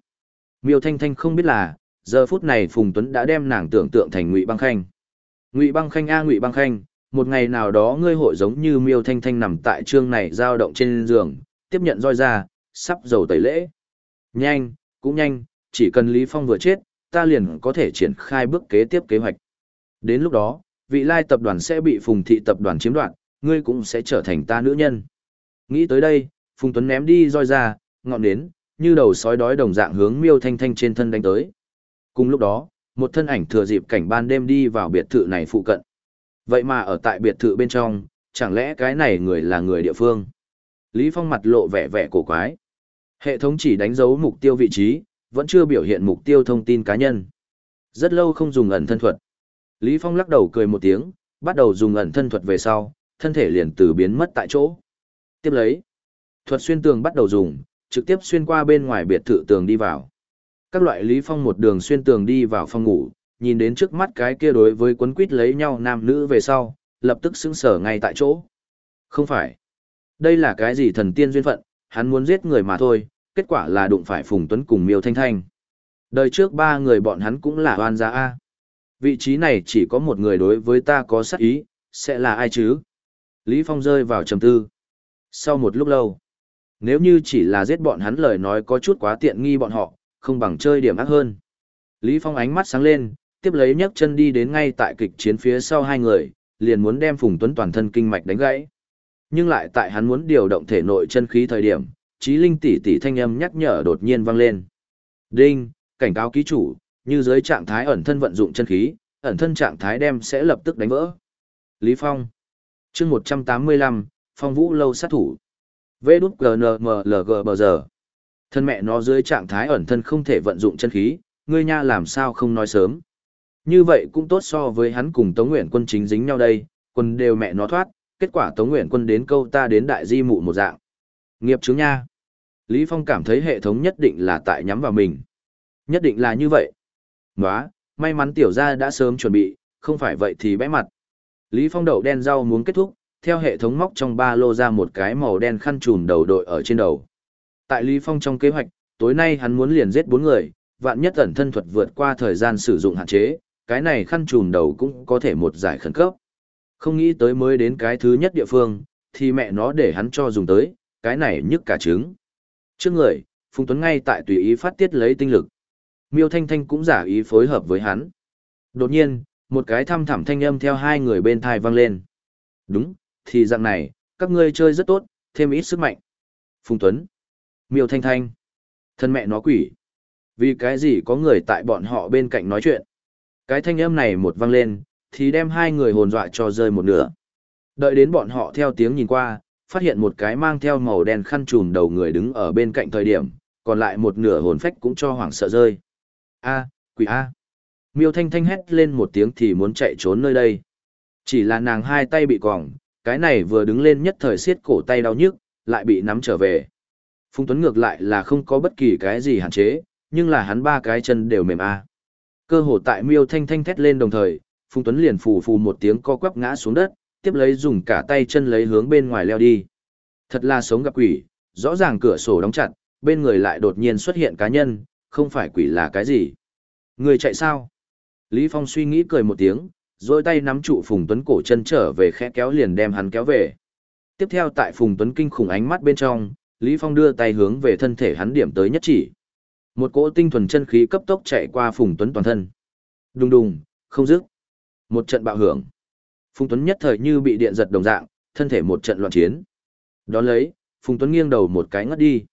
Miêu thanh thanh không biết là giờ phút này phùng tuấn đã đem nàng tưởng tượng thành ngụy băng khanh. Ngụy băng khanh a ngụy băng khanh một ngày nào đó ngươi hội giống như miêu thanh thanh nằm tại trương này dao động trên giường, tiếp nhận roi ra, sắp dầu tẩy lễ. Nhanh, cũng nhanh, chỉ cần Lý Phong vừa chết, ta liền có thể triển khai bước kế tiếp kế hoạch. Đến lúc đó, vị lai tập đoàn sẽ bị phùng thị tập đoàn chiếm đoạt, ngươi cũng sẽ trở thành ta nữ nhân. Nghĩ tới đây, Phùng Tuấn ném đi roi ra, ngọn nến, như đầu sói đói đồng dạng hướng miêu thanh thanh trên thân đánh tới. Cùng lúc đó, một thân ảnh thừa dịp cảnh ban đêm đi vào biệt thự này phụ cận. Vậy mà ở tại biệt thự bên trong, chẳng lẽ cái này người là người địa phương? Lý Phong mặt lộ vẻ vẻ cổ quái. Hệ thống chỉ đánh dấu mục tiêu vị trí, vẫn chưa biểu hiện mục tiêu thông tin cá nhân. Rất lâu không dùng ẩn thân thuật. Lý Phong lắc đầu cười một tiếng, bắt đầu dùng ẩn thân thuật về sau, thân thể liền từ biến mất tại chỗ. Tiếp lấy, thuật xuyên tường bắt đầu dùng, trực tiếp xuyên qua bên ngoài biệt thự tường đi vào. Các loại Lý Phong một đường xuyên tường đi vào phòng ngủ, nhìn đến trước mắt cái kia đối với quấn quýt lấy nhau nam nữ về sau, lập tức sững sờ ngay tại chỗ. Không phải. Đây là cái gì thần tiên duyên phận, hắn muốn giết người mà thôi, kết quả là đụng phải Phùng Tuấn cùng Miêu Thanh Thanh. Đời trước ba người bọn hắn cũng là oan gia A. Vị trí này chỉ có một người đối với ta có sát ý, sẽ là ai chứ? Lý Phong rơi vào trầm tư. Sau một lúc lâu, nếu như chỉ là giết bọn hắn lời nói có chút quá tiện nghi bọn họ, không bằng chơi điểm ác hơn. Lý Phong ánh mắt sáng lên, tiếp lấy nhấc chân đi đến ngay tại kịch chiến phía sau hai người, liền muốn đem Phùng Tuấn toàn thân kinh mạch đánh gãy. Nhưng lại tại hắn muốn điều động thể nội chân khí thời điểm, trí linh tỷ tỷ thanh âm nhắc nhở đột nhiên vang lên. Đinh, cảnh cáo ký chủ, như dưới trạng thái ẩn thân vận dụng chân khí, ẩn thân trạng thái đem sẽ lập tức đánh vỡ. Lý Phong. Chương 185, Phong Vũ lâu sát thủ. Vê đút GNMLG bờ giờ. Thân mẹ nó dưới trạng thái ẩn thân không thể vận dụng chân khí, ngươi nha làm sao không nói sớm. Như vậy cũng tốt so với hắn cùng Tống Nguyện quân chính dính nhau đây, quân đều mẹ nó thoát, kết quả Tống Nguyện quân đến câu ta đến đại di mụ một dạng. Nghiệp chứng nha. Lý Phong cảm thấy hệ thống nhất định là tại nhắm vào mình. Nhất định là như vậy. Nóa, may mắn tiểu gia đã sớm chuẩn bị, không phải vậy thì bẽ mặt. Lý Phong đậu đen rau muốn kết thúc, theo hệ thống móc trong ba lô ra một cái màu đen khăn trùm đầu đội ở trên đầu. Tại Lý Phong trong kế hoạch, tối nay hắn muốn liền giết bốn người, vạn nhất ẩn thân thuật vượt qua thời gian sử dụng hạn chế, cái này khăn trùm đầu cũng có thể một giải khẩn cấp. Không nghĩ tới mới đến cái thứ nhất địa phương, thì mẹ nó để hắn cho dùng tới, cái này nhức cả trứng. Trước người, Phùng Tuấn ngay tại tùy ý phát tiết lấy tinh lực. Miêu Thanh Thanh cũng giả ý phối hợp với hắn. Đột nhiên, một cái thăm thẳm thanh âm theo hai người bên thai vang lên. Đúng, thì dạng này, các ngươi chơi rất tốt, thêm ít sức mạnh. Phùng Tuấn. Miêu Thanh Thanh. Thân mẹ nó quỷ. Vì cái gì có người tại bọn họ bên cạnh nói chuyện. Cái thanh âm này một vang lên, thì đem hai người hồn dọa cho rơi một nửa. Đợi đến bọn họ theo tiếng nhìn qua, phát hiện một cái mang theo màu đen khăn trùm đầu người đứng ở bên cạnh thời điểm, còn lại một nửa hồn phách cũng cho hoảng sợ rơi. A, quỷ A. Miêu Thanh Thanh hét lên một tiếng thì muốn chạy trốn nơi đây. Chỉ là nàng hai tay bị còng, cái này vừa đứng lên nhất thời siết cổ tay đau nhức, lại bị nắm trở về. Phùng Tuấn ngược lại là không có bất kỳ cái gì hạn chế, nhưng là hắn ba cái chân đều mềm a. Cơ hồ tại Miêu Thanh Thanh thét lên đồng thời, Phùng Tuấn liền phù phù một tiếng co quắp ngã xuống đất, tiếp lấy dùng cả tay chân lấy hướng bên ngoài leo đi. Thật là sống gặp quỷ, rõ ràng cửa sổ đóng chặt, bên người lại đột nhiên xuất hiện cá nhân, không phải quỷ là cái gì. Người chạy sao? Lý Phong suy nghĩ cười một tiếng, rồi tay nắm trụ Phùng Tuấn cổ chân trở về khẽ kéo liền đem hắn kéo về. Tiếp theo tại Phùng Tuấn kinh khủng ánh mắt bên trong, Lý Phong đưa tay hướng về thân thể hắn điểm tới nhất chỉ. Một cỗ tinh thuần chân khí cấp tốc chạy qua Phùng Tuấn toàn thân. Đùng đùng, không dứt. Một trận bạo hưởng. Phùng Tuấn nhất thời như bị điện giật đồng dạng, thân thể một trận loạn chiến. Đón lấy, Phùng Tuấn nghiêng đầu một cái ngất đi.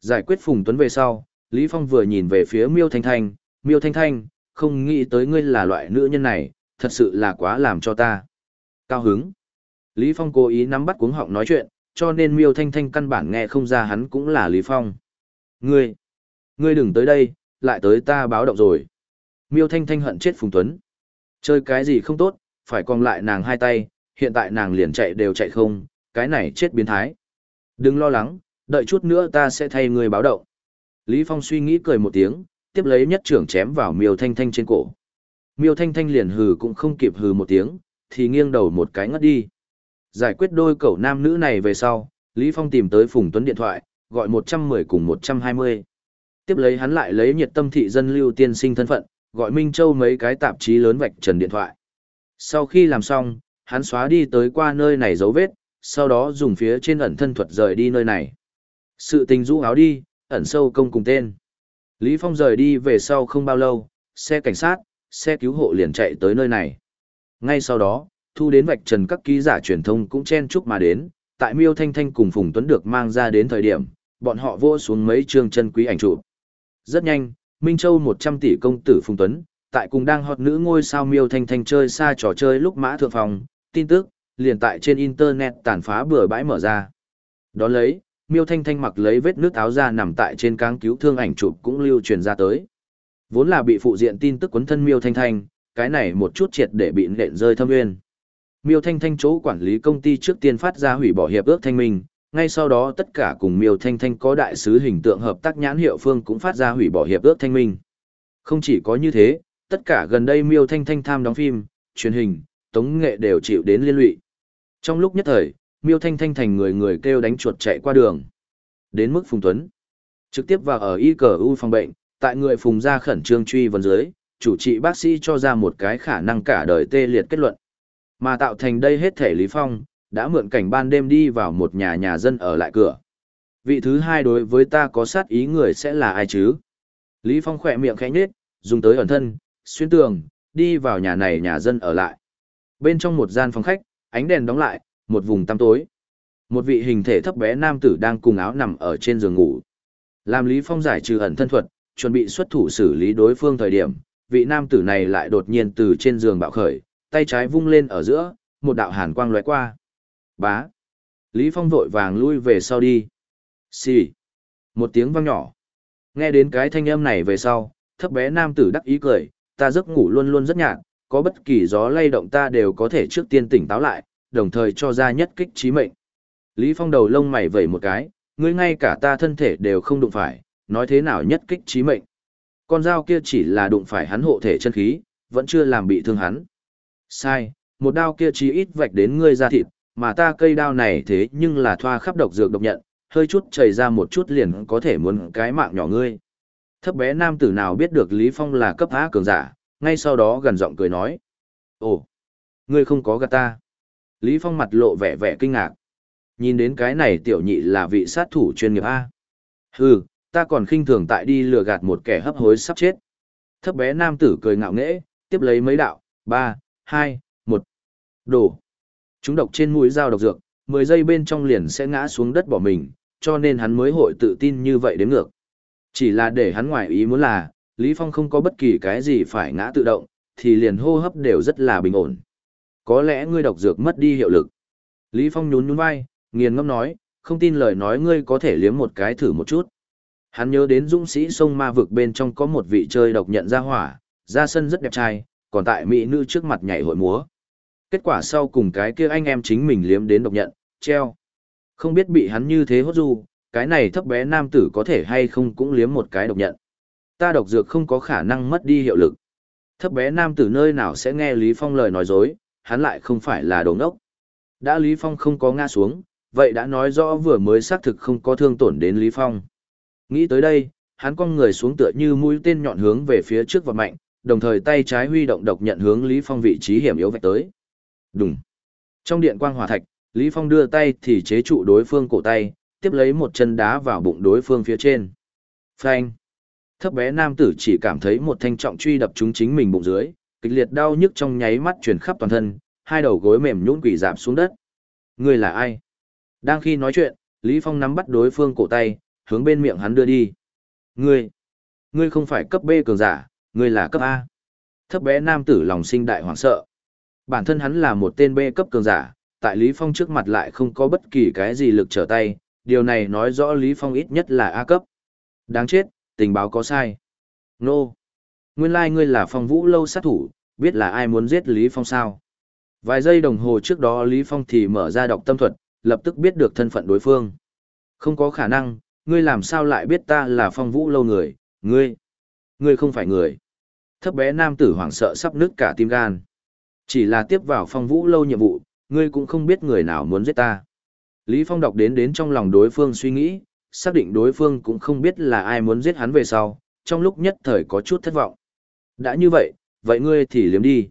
Giải quyết Phùng Tuấn về sau, Lý Phong vừa nhìn về phía Miêu Thanh Thanh, Miêu Thanh Thanh, không nghĩ tới ngươi là loại nữ nhân này, thật sự là quá làm cho ta. Cao hứng. Lý Phong cố ý nắm bắt cuống họng nói chuyện, cho nên Miêu Thanh Thanh căn bản nghe không ra hắn cũng là Lý Phong. Ngươi, ngươi đừng tới đây, lại tới ta báo động rồi. Miêu Thanh Thanh hận chết Phùng Tuấn. Chơi cái gì không tốt, phải còn lại nàng hai tay, hiện tại nàng liền chạy đều chạy không, cái này chết biến thái. Đừng lo lắng, đợi chút nữa ta sẽ thay người báo động. Lý Phong suy nghĩ cười một tiếng, tiếp lấy nhất trưởng chém vào Miêu Thanh Thanh trên cổ. Miêu Thanh Thanh liền hừ cũng không kịp hừ một tiếng, thì nghiêng đầu một cái ngất đi. Giải quyết đôi cậu nam nữ này về sau, Lý Phong tìm tới Phùng Tuấn điện thoại, gọi 110 cùng 120. Tiếp lấy hắn lại lấy nhiệt tâm thị dân lưu tiên sinh thân phận, gọi Minh Châu mấy cái tạp chí lớn vạch trần điện thoại. Sau khi làm xong, hắn xóa đi tới qua nơi này dấu vết, sau đó dùng phía trên ẩn thân thuật rời đi nơi này. Sự tình rũ áo đi, ẩn sâu công cùng tên. Lý Phong rời đi về sau không bao lâu, xe cảnh sát, xe cứu hộ liền chạy tới nơi này. Ngay sau đó, thu đến vạch trần các ký giả truyền thông cũng chen chúc mà đến, tại Miêu Thanh Thanh cùng Phùng Tuấn được mang ra đến thời điểm, bọn họ vô xuống mấy chương chân quý ảnh chụp. Rất nhanh, Minh Châu 100 tỷ công tử Phùng Tuấn, tại cùng đang hot nữ ngôi sao Miêu Thanh Thanh chơi xa trò chơi lúc mã thượng phòng, tin tức, liền tại trên internet tàn phá bừa bãi mở ra. Đón lấy, Miêu Thanh Thanh mặc lấy vết nước áo ra nằm tại trên cáng cứu thương ảnh chụp cũng lưu truyền ra tới. Vốn là bị phụ diện tin tức quấn thân Miêu Thanh Thanh, cái này một chút triệt để bị nện rơi thâm nguyên. Miêu Thanh Thanh chỗ quản lý công ty trước tiên phát ra hủy bỏ hiệp ước thanh minh, ngay sau đó tất cả cùng Miêu Thanh Thanh có đại sứ hình tượng hợp tác nhãn hiệu phương cũng phát ra hủy bỏ hiệp ước thanh minh. Không chỉ có như thế, tất cả gần đây Miêu Thanh Thanh tham đóng phim, truyền hình, tống nghệ đều chịu đến liên lụy. Trong lúc nhất thời, Miêu Thanh Thanh thành người người kêu đánh chuột chạy qua đường. Đến mức Phùng Tuấn, trực tiếp vào ở y cờ u phòng bệnh, tại người Phùng Gia khẩn trương truy vấn dưới, chủ trị bác sĩ cho ra một cái khả năng cả đời tê liệt kết luận. Mà tạo thành đây hết thể Lý Phong, đã mượn cảnh ban đêm đi vào một nhà nhà dân ở lại cửa. Vị thứ hai đối với ta có sát ý người sẽ là ai chứ? Lý Phong khỏe miệng khẽ nhếch, dùng tới ẩn thân, xuyên tường, đi vào nhà này nhà dân ở lại. Bên trong một gian phòng khách, ánh đèn đóng lại, một vùng tăm tối. Một vị hình thể thấp bé nam tử đang cùng áo nằm ở trên giường ngủ. Làm Lý Phong giải trừ ẩn thân thuật, chuẩn bị xuất thủ xử lý đối phương thời điểm, vị nam tử này lại đột nhiên từ trên giường bạo khởi, tay trái vung lên ở giữa, một đạo hàn quang lóe qua. Bá. Lý Phong vội vàng lui về sau đi. Xì. Một tiếng vang nhỏ. Nghe đến cái thanh âm này về sau, thấp bé nam tử đắc ý cười, ta giấc ngủ luôn luôn rất nhạt, có bất kỳ gió lay động ta đều có thể trước tiên tỉnh táo lại, đồng thời cho ra nhất kích trí mệnh. Lý Phong đầu lông mày vẩy một cái, ngươi ngay cả ta thân thể đều không đụng phải, nói thế nào nhất kích trí mệnh. Con dao kia chỉ là đụng phải hắn hộ thể chân khí, vẫn chưa làm bị thương hắn. Sai, một đao kia chỉ ít vạch đến ngươi ra thịt, mà ta cây đao này thế nhưng là thoa khắp độc dược độc nhận, hơi chút chảy ra một chút liền có thể muốn cái mạng nhỏ ngươi. Thấp bé nam tử nào biết được Lý Phong là cấp há cường giả, ngay sau đó gần giọng cười nói. Ồ, ngươi không có gạt ta. Lý Phong mặt lộ vẻ vẻ kinh ngạc. Nhìn đến cái này tiểu nhị là vị sát thủ chuyên nghiệp A. Hừ, ta còn khinh thường tại đi lừa gạt một kẻ hấp hối sắp chết. Thấp bé nam tử cười ngạo nghễ, tiếp lấy mấy đạo, ba, hai, một, đổ. Chúng độc trên mũi dao độc dược, 10 giây bên trong liền sẽ ngã xuống đất bỏ mình, cho nên hắn mới hội tự tin như vậy đến ngược. Chỉ là để hắn ngoại ý muốn là, Lý Phong không có bất kỳ cái gì phải ngã tự động, thì liền hô hấp đều rất là bình ổn. Có lẽ ngươi độc dược mất đi hiệu lực. Lý Phong nhún nhún vai, nghiền ngâm nói, không tin lời nói ngươi có thể liếm một cái thử một chút. Hắn nhớ đến dũng sĩ sông ma vực bên trong có một vị chơi độc nhận ra hỏa, ra sân rất đẹp trai, còn tại mỹ nữ trước mặt nhảy hội múa. Kết quả sau cùng cái kia anh em chính mình liếm đến độc nhận, treo. Không biết bị hắn như thế hốt du, cái này thấp bé nam tử có thể hay không cũng liếm một cái độc nhận. Ta độc dược không có khả năng mất đi hiệu lực. Thấp bé nam tử nơi nào sẽ nghe Lý Phong lời nói dối, hắn lại không phải là đồ ngốc. Đã Lý Phong không có ngã xuống, vậy đã nói rõ vừa mới xác thực không có thương tổn đến Lý Phong. Nghĩ tới đây, hắn cong người xuống tựa như mũi tên nhọn hướng về phía trước và mạnh, đồng thời tay trái huy động độc nhận hướng Lý Phong vị trí hiểm yếu vạch tới. Đùng. Trong điện quang hỏa thạch, Lý Phong đưa tay thì chế trụ đối phương cổ tay, tiếp lấy một chân đá vào bụng đối phương phía trên. Phanh. Thấp bé nam tử chỉ cảm thấy một thanh trọng truy đập trúng chính mình bụng dưới, kịch liệt đau nhức trong nháy mắt truyền khắp toàn thân, hai đầu gối mềm nhũn quỳ rạp xuống đất. người là ai? Đang khi nói chuyện, Lý Phong nắm bắt đối phương cổ tay, hướng bên miệng hắn đưa đi. Ngươi, ngươi không phải cấp B cường giả, ngươi là cấp A. Thấp bé nam tử lòng sinh đại hoảng sợ. Bản thân hắn là một tên B cấp cường giả, tại Lý Phong trước mặt lại không có bất kỳ cái gì lực trở tay, điều này nói rõ Lý Phong ít nhất là A cấp. Đáng chết, tình báo có sai. Nô. No. Nguyên lai like ngươi là phong vũ lâu sát thủ, biết là ai muốn giết Lý Phong sao. Vài giây đồng hồ trước đó Lý Phong thì mở ra đọc tâm thuật, lập tức biết được thân phận đối phương. Không có khả năng, ngươi làm sao lại biết ta là phong vũ lâu người, ngươi, ngươi không phải người. Thấp bé nam tử hoảng sợ sắp nứt cả tim gan. Chỉ là tiếp vào phong vũ lâu nhiệm vụ, ngươi cũng không biết người nào muốn giết ta. Lý Phong đọc đến đến trong lòng đối phương suy nghĩ, xác định đối phương cũng không biết là ai muốn giết hắn về sau, trong lúc nhất thời có chút thất vọng. Đã như vậy, vậy ngươi thì liếm đi.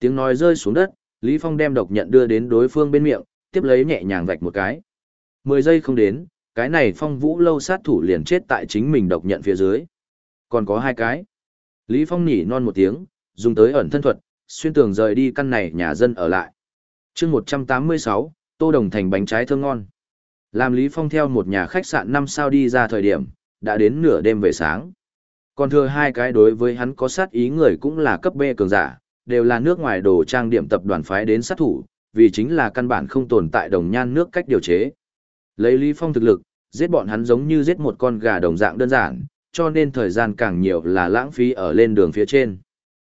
Tiếng nói rơi xuống đất, Lý Phong đem độc nhận đưa đến đối phương bên miệng, tiếp lấy nhẹ nhàng vạch một cái. Mười giây không đến, cái này phong vũ lâu sát thủ liền chết tại chính mình độc nhận phía dưới. Còn có hai cái. Lý Phong nhỉ non một tiếng, dùng tới ẩn thân thuật, xuyên tường rời đi căn này nhà dân ở lại. chương 186, Tô Đồng Thành bánh trái thơm ngon. Làm Lý Phong theo một nhà khách sạn 5 sao đi ra thời điểm, đã đến nửa đêm về sáng. Còn thừa hai cái đối với hắn có sát ý người cũng là cấp B cường giả, đều là nước ngoài đồ trang điểm tập đoàn phái đến sát thủ, vì chính là căn bản không tồn tại đồng nhan nước cách điều chế. Lấy Lý Phong thực lực, giết bọn hắn giống như giết một con gà đồng dạng đơn giản, cho nên thời gian càng nhiều là lãng phí ở lên đường phía trên.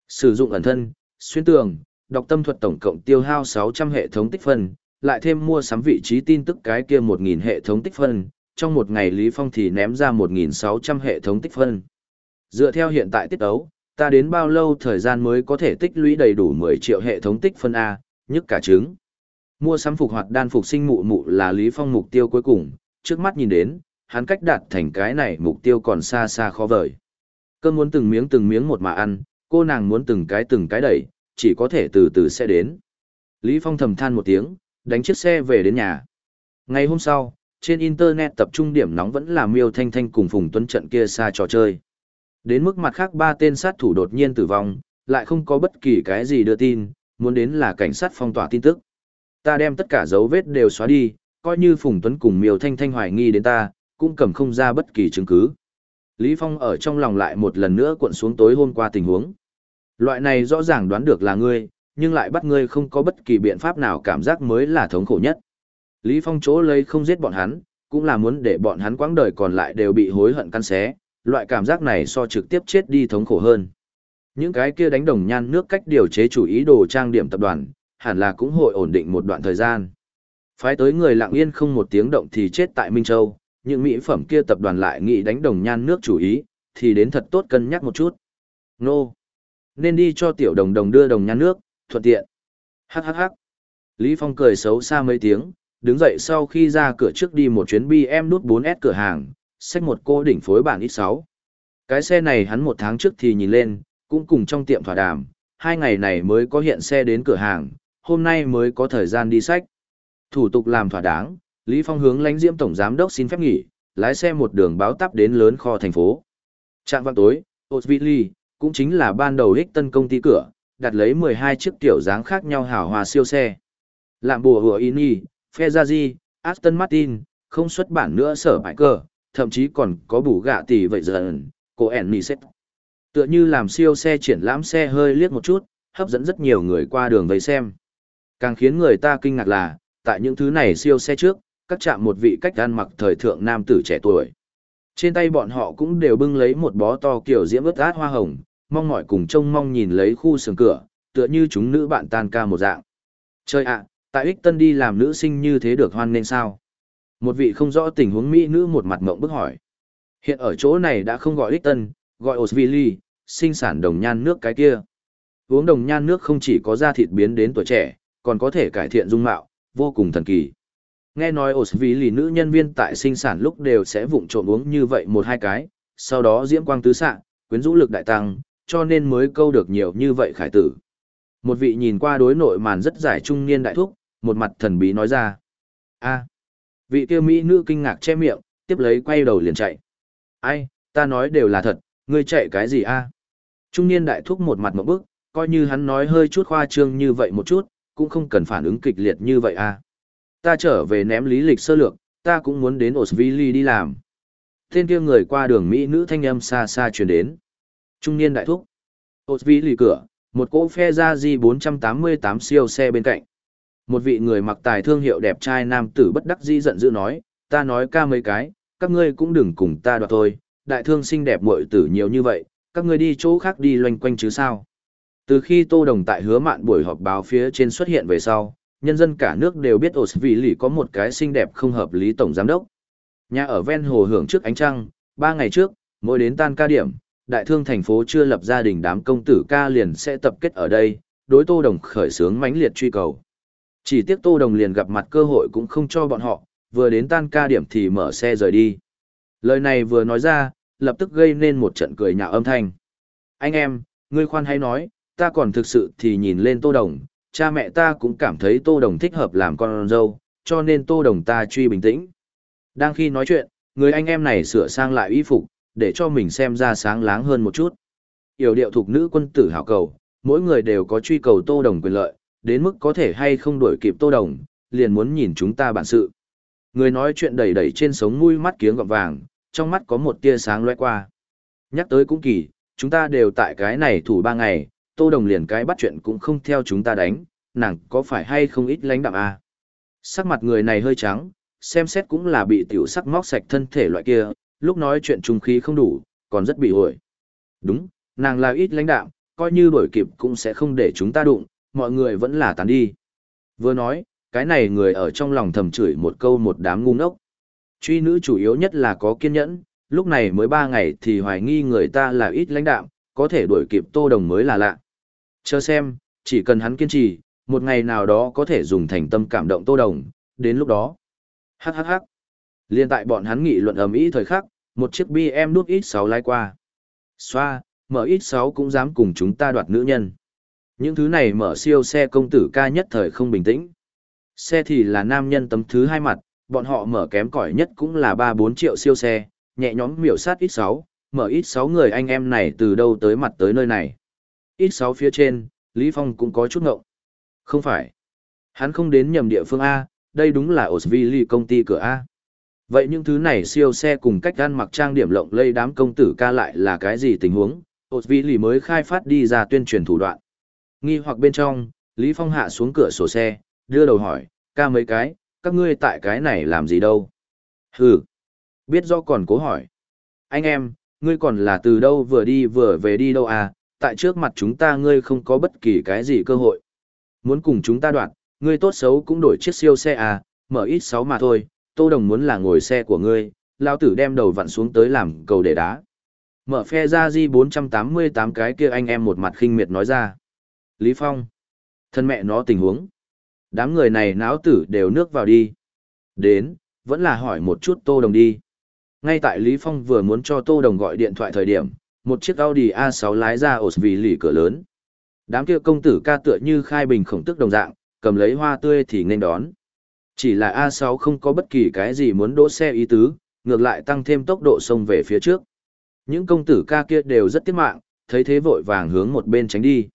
Sử dụng ẩn thân, xuyên tường, đọc tâm thuật tổng cộng tiêu hao 600 hệ thống tích phân, lại thêm mua sắm vị trí tin tức cái kia 1.000 hệ thống tích phân, trong một ngày Lý Phong thì ném ra 1.600 hệ thống tích phân. Dựa theo hiện tại tiết ấu, ta đến bao lâu thời gian mới có thể tích lũy đầy đủ 10 triệu hệ thống tích phân A, nhất cả trứng. Mua sắm phục hoạt đan phục sinh mụ mụ là Lý Phong mục tiêu cuối cùng, trước mắt nhìn đến, hắn cách đạt thành cái này mục tiêu còn xa xa khó vời. Cơn muốn từng miếng từng miếng một mà ăn, cô nàng muốn từng cái từng cái đẩy, chỉ có thể từ từ sẽ đến. Lý Phong thầm than một tiếng, đánh chiếc xe về đến nhà. Ngày hôm sau, trên Internet tập trung điểm nóng vẫn là Miêu Thanh Thanh cùng Phùng Tuấn trận kia xa trò chơi. Đến mức mặt khác ba tên sát thủ đột nhiên tử vong, lại không có bất kỳ cái gì đưa tin, muốn đến là cảnh sát phong tỏa tin tức. Ta đem tất cả dấu vết đều xóa đi, coi như Phùng Tuấn cùng Miêu Thanh Thanh hoài nghi đến ta, cũng cầm không ra bất kỳ chứng cứ. Lý Phong ở trong lòng lại một lần nữa cuộn xuống tối hôm qua tình huống. Loại này rõ ràng đoán được là ngươi, nhưng lại bắt ngươi không có bất kỳ biện pháp nào cảm giác mới là thống khổ nhất. Lý Phong chỗ lấy không giết bọn hắn, cũng là muốn để bọn hắn quãng đời còn lại đều bị hối hận căn xé, loại cảm giác này so trực tiếp chết đi thống khổ hơn. Những cái kia đánh đồng nhan nước cách điều chế chủ ý đồ trang điểm tập đoàn, hẳn là cũng hội ổn định một đoạn thời gian. Phái tới người lặng yên không một tiếng động thì chết tại Minh Châu, những mỹ phẩm kia tập đoàn lại nghĩ đánh đồng nhan nước chủ ý, thì đến thật tốt cân nhắc một chút. Nô! Nên đi cho tiểu đồng đồng đưa đồng nhan nước, thuận tiện. Hắc hắc hắc. Lý Phong cười xấu xa mấy tiếng, đứng dậy sau khi ra cửa trước đi một chuyến BM nút 4S cửa hàng, xách một cô đỉnh phối bản ít 6. Cái xe này hắn một tháng trước thì nhìn lên, cũng cùng trong tiệm thỏa đàm, hai ngày này mới có hiện xe đến cửa hàng, hôm nay mới có thời gian đi sách. Thủ tục làm thỏa đáng, Lý Phong hướng lãnh diễm tổng giám đốc xin phép nghỉ, lái xe một đường báo tắp đến lớn kho thành phố. Trạng vào tối, Osvili, cũng chính là ban đầu hích tân công ty cửa, đặt lấy 12 chiếc tiểu dáng khác nhau hào hòa siêu xe. lạm bùa hùa Ini, Ferrari, Aston Martin, không xuất bản nữa sở bãi cờ, thậm chí còn có bù gạ tỷ vậy dần, cô ẻn xếp. Tựa như làm siêu xe triển lãm xe hơi liếc một chút, hấp dẫn rất nhiều người qua đường vây xem. Càng khiến người ta kinh ngạc là, tại những thứ này siêu xe trước, các chạm một vị cách ăn mặc thời thượng nam tử trẻ tuổi. Trên tay bọn họ cũng đều bưng lấy một bó to kiểu diễm ướt át hoa hồng, mong mỏi cùng trông mong nhìn lấy khu sườn cửa, tựa như chúng nữ bạn tan ca một dạng. Chơi ạ, tại ích tân đi làm nữ sinh như thế được hoan nên sao? Một vị không rõ tình huống mỹ nữ một mặt mộng bức hỏi. Hiện ở chỗ này đã không gọi ích tân, gọi Osvili, sinh sản đồng nhan nước cái kia. Uống đồng nhan nước không chỉ có da thịt biến đến tuổi trẻ, còn có thể cải thiện dung mạo, vô cùng thần kỳ. Nghe nói Osvili nữ nhân viên tại sinh sản lúc đều sẽ vụng trộm uống như vậy một hai cái, sau đó diễm quang tứ xạ, quyến rũ lực đại tăng, cho nên mới câu được nhiều như vậy khải tử. Một vị nhìn qua đối nội màn rất giải trung niên đại thúc, một mặt thần bí nói ra. a vị kia mỹ nữ kinh ngạc che miệng, tiếp lấy quay đầu liền chạy. Ai, ta nói đều là thật, ngươi chạy cái gì a Trung niên đại thúc một mặt một bức, coi như hắn nói hơi chút khoa trương như vậy một chút, cũng không cần phản ứng kịch liệt như vậy a Ta trở về ném lý lịch sơ lược, ta cũng muốn đến Osvili đi làm. Tên kia người qua đường Mỹ nữ thanh âm xa xa truyền đến. Trung niên đại thúc. Osvili cửa, một cỗ phe ra di 488 siêu xe bên cạnh. Một vị người mặc tài thương hiệu đẹp trai nam tử bất đắc dĩ giận dữ nói, ta nói ca mấy cái, các ngươi cũng đừng cùng ta đoạt thôi, đại thương xinh đẹp muội tử nhiều như vậy, các ngươi đi chỗ khác đi loanh quanh chứ sao. Từ khi Tô Đồng tại hứa mạn buổi họp báo phía trên xuất hiện về sau, nhân dân cả nước đều biết ổ vị lì có một cái xinh đẹp không hợp lý tổng giám đốc. Nhà ở ven hồ hưởng trước ánh trăng, ba ngày trước, mỗi đến tan ca điểm, đại thương thành phố chưa lập gia đình đám công tử ca liền sẽ tập kết ở đây, đối Tô Đồng khởi sướng mãnh liệt truy cầu. Chỉ tiếc Tô Đồng liền gặp mặt cơ hội cũng không cho bọn họ, vừa đến tan ca điểm thì mở xe rời đi. Lời này vừa nói ra, lập tức gây nên một trận cười nhạo âm thanh. Anh em, ngươi khoan hay nói, ta còn thực sự thì nhìn lên Tô Đồng, cha mẹ ta cũng cảm thấy Tô Đồng thích hợp làm con dâu, cho nên Tô Đồng ta truy bình tĩnh. Đang khi nói chuyện, người anh em này sửa sang lại y phục, để cho mình xem ra sáng láng hơn một chút. Yểu điệu thuộc nữ quân tử hảo cầu, mỗi người đều có truy cầu Tô Đồng quyền lợi, đến mức có thể hay không đuổi kịp Tô Đồng, liền muốn nhìn chúng ta bản sự. Người nói chuyện đầy đầy trên sống mũi mắt kiếng gọng vàng, trong mắt có một tia sáng lóe qua. Nhắc tới cũng kỳ, chúng ta đều tại cái này thủ ba ngày, Tô Đồng liền cái bắt chuyện cũng không theo chúng ta đánh, nàng có phải hay không ít lánh đạm à? Sắc mặt người này hơi trắng, xem xét cũng là bị tiểu sắc móc sạch thân thể loại kia, lúc nói chuyện trung khí không đủ, còn rất bị ổi. Đúng, nàng là ít lãnh đạm, coi như đổi kịp cũng sẽ không để chúng ta đụng, mọi người vẫn là tàn đi. Vừa nói, cái này người ở trong lòng thầm chửi một câu một đám ngu ngốc. Truy nữ chủ yếu nhất là có kiên nhẫn, lúc này mới ba ngày thì hoài nghi người ta là ít lãnh đạm, có thể đuổi kịp tô đồng mới là lạ. Chờ xem, chỉ cần hắn kiên trì, một ngày nào đó có thể dùng thành tâm cảm động tô đồng, đến lúc đó. Hắc hắc hắc. Liên tại bọn hắn nghị luận ầm ĩ thời khắc, một chiếc BM đút ít 6 lái qua. Xoa, mở ít 6 cũng dám cùng chúng ta đoạt nữ nhân. Những thứ này mở siêu xe công tử ca nhất thời không bình tĩnh. Xe thì là nam nhân tấm thứ hai mặt, bọn họ mở kém cỏi nhất cũng là 3-4 triệu siêu xe, nhẹ nhõm miểu sát ít 6, mở ít 6 người anh em này từ đâu tới mặt tới nơi này. Ít 6 phía trên, Lý Phong cũng có chút ngộng. Không phải. Hắn không đến nhầm địa phương A, đây đúng là Osvili công ty cửa A. Vậy những thứ này siêu xe cùng cách ăn mặc trang điểm lộng lây đám công tử ca lại là cái gì tình huống? Osvili mới khai phát đi ra tuyên truyền thủ đoạn. Nghi hoặc bên trong, Lý Phong hạ xuống cửa sổ xe, đưa đầu hỏi, ca mấy cái, các ngươi tại cái này làm gì đâu? Hừ, biết do còn cố hỏi. Anh em, ngươi còn là từ đâu vừa đi vừa về đi đâu à, tại trước mặt chúng ta ngươi không có bất kỳ cái gì cơ hội. Muốn cùng chúng ta đoạn, ngươi tốt xấu cũng đổi chiếc siêu xe à, mở ít sáu mà thôi, tô đồng muốn là ngồi xe của ngươi, lao tử đem đầu vặn xuống tới làm cầu để đá. Mở phe ra di 488 cái kia anh em một mặt khinh miệt nói ra. Lý Phong. Thân mẹ nó tình huống. Đám người này náo tử đều nước vào đi. Đến, vẫn là hỏi một chút Tô Đồng đi. Ngay tại Lý Phong vừa muốn cho Tô Đồng gọi điện thoại thời điểm, một chiếc Audi A6 lái ra ổ vì lì cửa lớn. Đám kia công tử ca tựa như khai bình khổng tức đồng dạng, cầm lấy hoa tươi thì nên đón. Chỉ là A6 không có bất kỳ cái gì muốn đỗ xe ý tứ, ngược lại tăng thêm tốc độ xông về phía trước. Những công tử ca kia đều rất tiết mạng, thấy thế vội vàng hướng một bên tránh đi.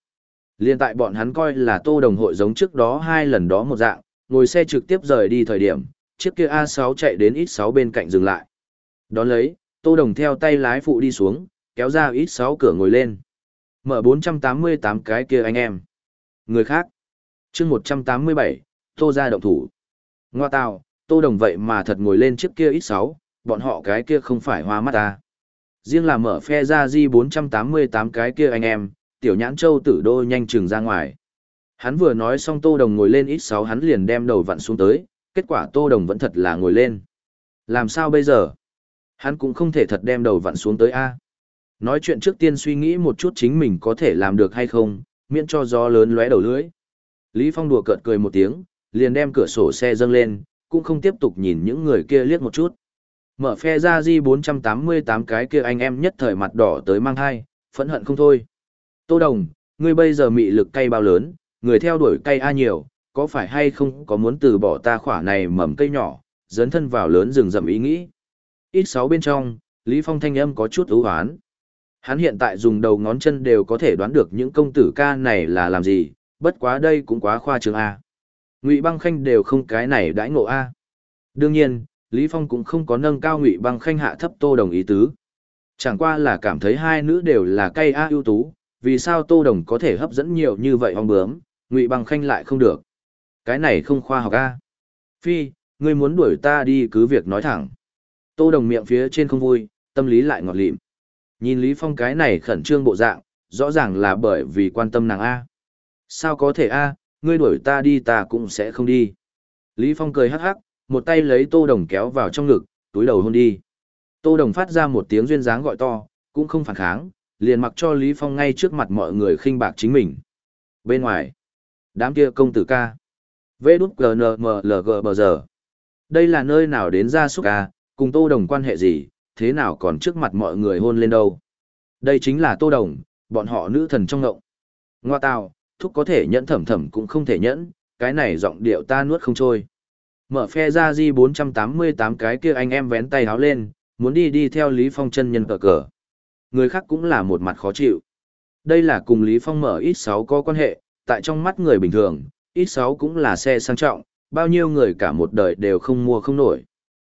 Liên tại bọn hắn coi là tô đồng hội giống trước đó hai lần đó một dạng, ngồi xe trực tiếp rời đi thời điểm, chiếc kia A6 chạy đến ít 6 bên cạnh dừng lại. Đón lấy, tô đồng theo tay lái phụ đi xuống, kéo ra ít 6 cửa ngồi lên. Mở 488 cái kia anh em. Người khác. chương 187, tô ra động thủ. Ngoa tào, tô đồng vậy mà thật ngồi lên chiếc kia ít sáu, bọn họ cái kia không phải hoa mắt ta. Riêng là mở phe ra di 488 cái kia anh em, tiểu nhãn châu tử đô nhanh chừng ra ngoài. Hắn vừa nói xong tô đồng ngồi lên ít sáu hắn liền đem đầu vặn xuống tới, kết quả tô đồng vẫn thật là ngồi lên. Làm sao bây giờ? Hắn cũng không thể thật đem đầu vặn xuống tới A. Nói chuyện trước tiên suy nghĩ một chút chính mình có thể làm được hay không, miễn cho gió lớn lóe đầu lưỡi. Lý Phong đùa cợt cười một tiếng, liền đem cửa sổ xe dâng lên, cũng không tiếp tục nhìn những người kia liếc một chút. Mở phe ra di 488 cái kia anh em nhất thời mặt đỏ tới mang hai, phẫn hận không thôi. Tô Đồng, ngươi bây giờ mị lực cay bao lớn, người theo đuổi cay a nhiều, có phải hay không có muốn từ bỏ ta khỏa này mầm cây nhỏ, dấn thân vào lớn rừng rậm ý nghĩ. Ít sáu bên trong, Lý Phong thanh âm có chút ưu hoán. Hắn hiện tại dùng đầu ngón chân đều có thể đoán được những công tử ca này là làm gì, bất quá đây cũng quá khoa trương A. Ngụy băng khanh đều không cái này đãi ngộ A. Đương nhiên, Lý Phong cũng không có nâng cao Ngụy băng khanh hạ thấp tô đồng ý tứ. Chẳng qua là cảm thấy hai nữ đều là cây A ưu tú, vì sao tô đồng có thể hấp dẫn nhiều như vậy hoang bướm, Ngụy băng khanh lại không được. Cái này không khoa học A. Phi, ngươi muốn đuổi ta đi cứ việc nói thẳng. Tô đồng miệng phía trên không vui, tâm lý lại ngọt lịm. Nhìn Lý Phong cái này khẩn trương bộ dạng, rõ ràng là bởi vì quan tâm nàng A. Sao có thể A, ngươi đuổi ta đi ta cũng sẽ không đi. Lý Phong cười hắc hắc, một tay lấy tô đồng kéo vào trong ngực, túi đầu hôn đi. Tô đồng phát ra một tiếng duyên dáng gọi to, cũng không phản kháng, liền mặc cho Lý Phong ngay trước mặt mọi người khinh bạc chính mình. Bên ngoài, đám kia công tử ca. Vê đút GNMLG bờ giờ. Đây là nơi nào đến ra súc ca, cùng tô đồng quan hệ gì, thế nào còn trước mặt mọi người hôn lên đâu. Đây chính là tô đồng, bọn họ nữ thần trong ngộng. Ngoa tào, thúc có thể nhẫn thẩm thẩm cũng không thể nhẫn, cái này giọng điệu ta nuốt không trôi. Mở phe ra di 488 cái kia anh em vén tay háo lên, muốn đi đi theo Lý Phong chân nhân cờ cờ. Người khác cũng là một mặt khó chịu. Đây là cùng Lý Phong mở ít 6 có quan hệ, tại trong mắt người bình thường, ít 6 cũng là xe sang trọng, bao nhiêu người cả một đời đều không mua không nổi.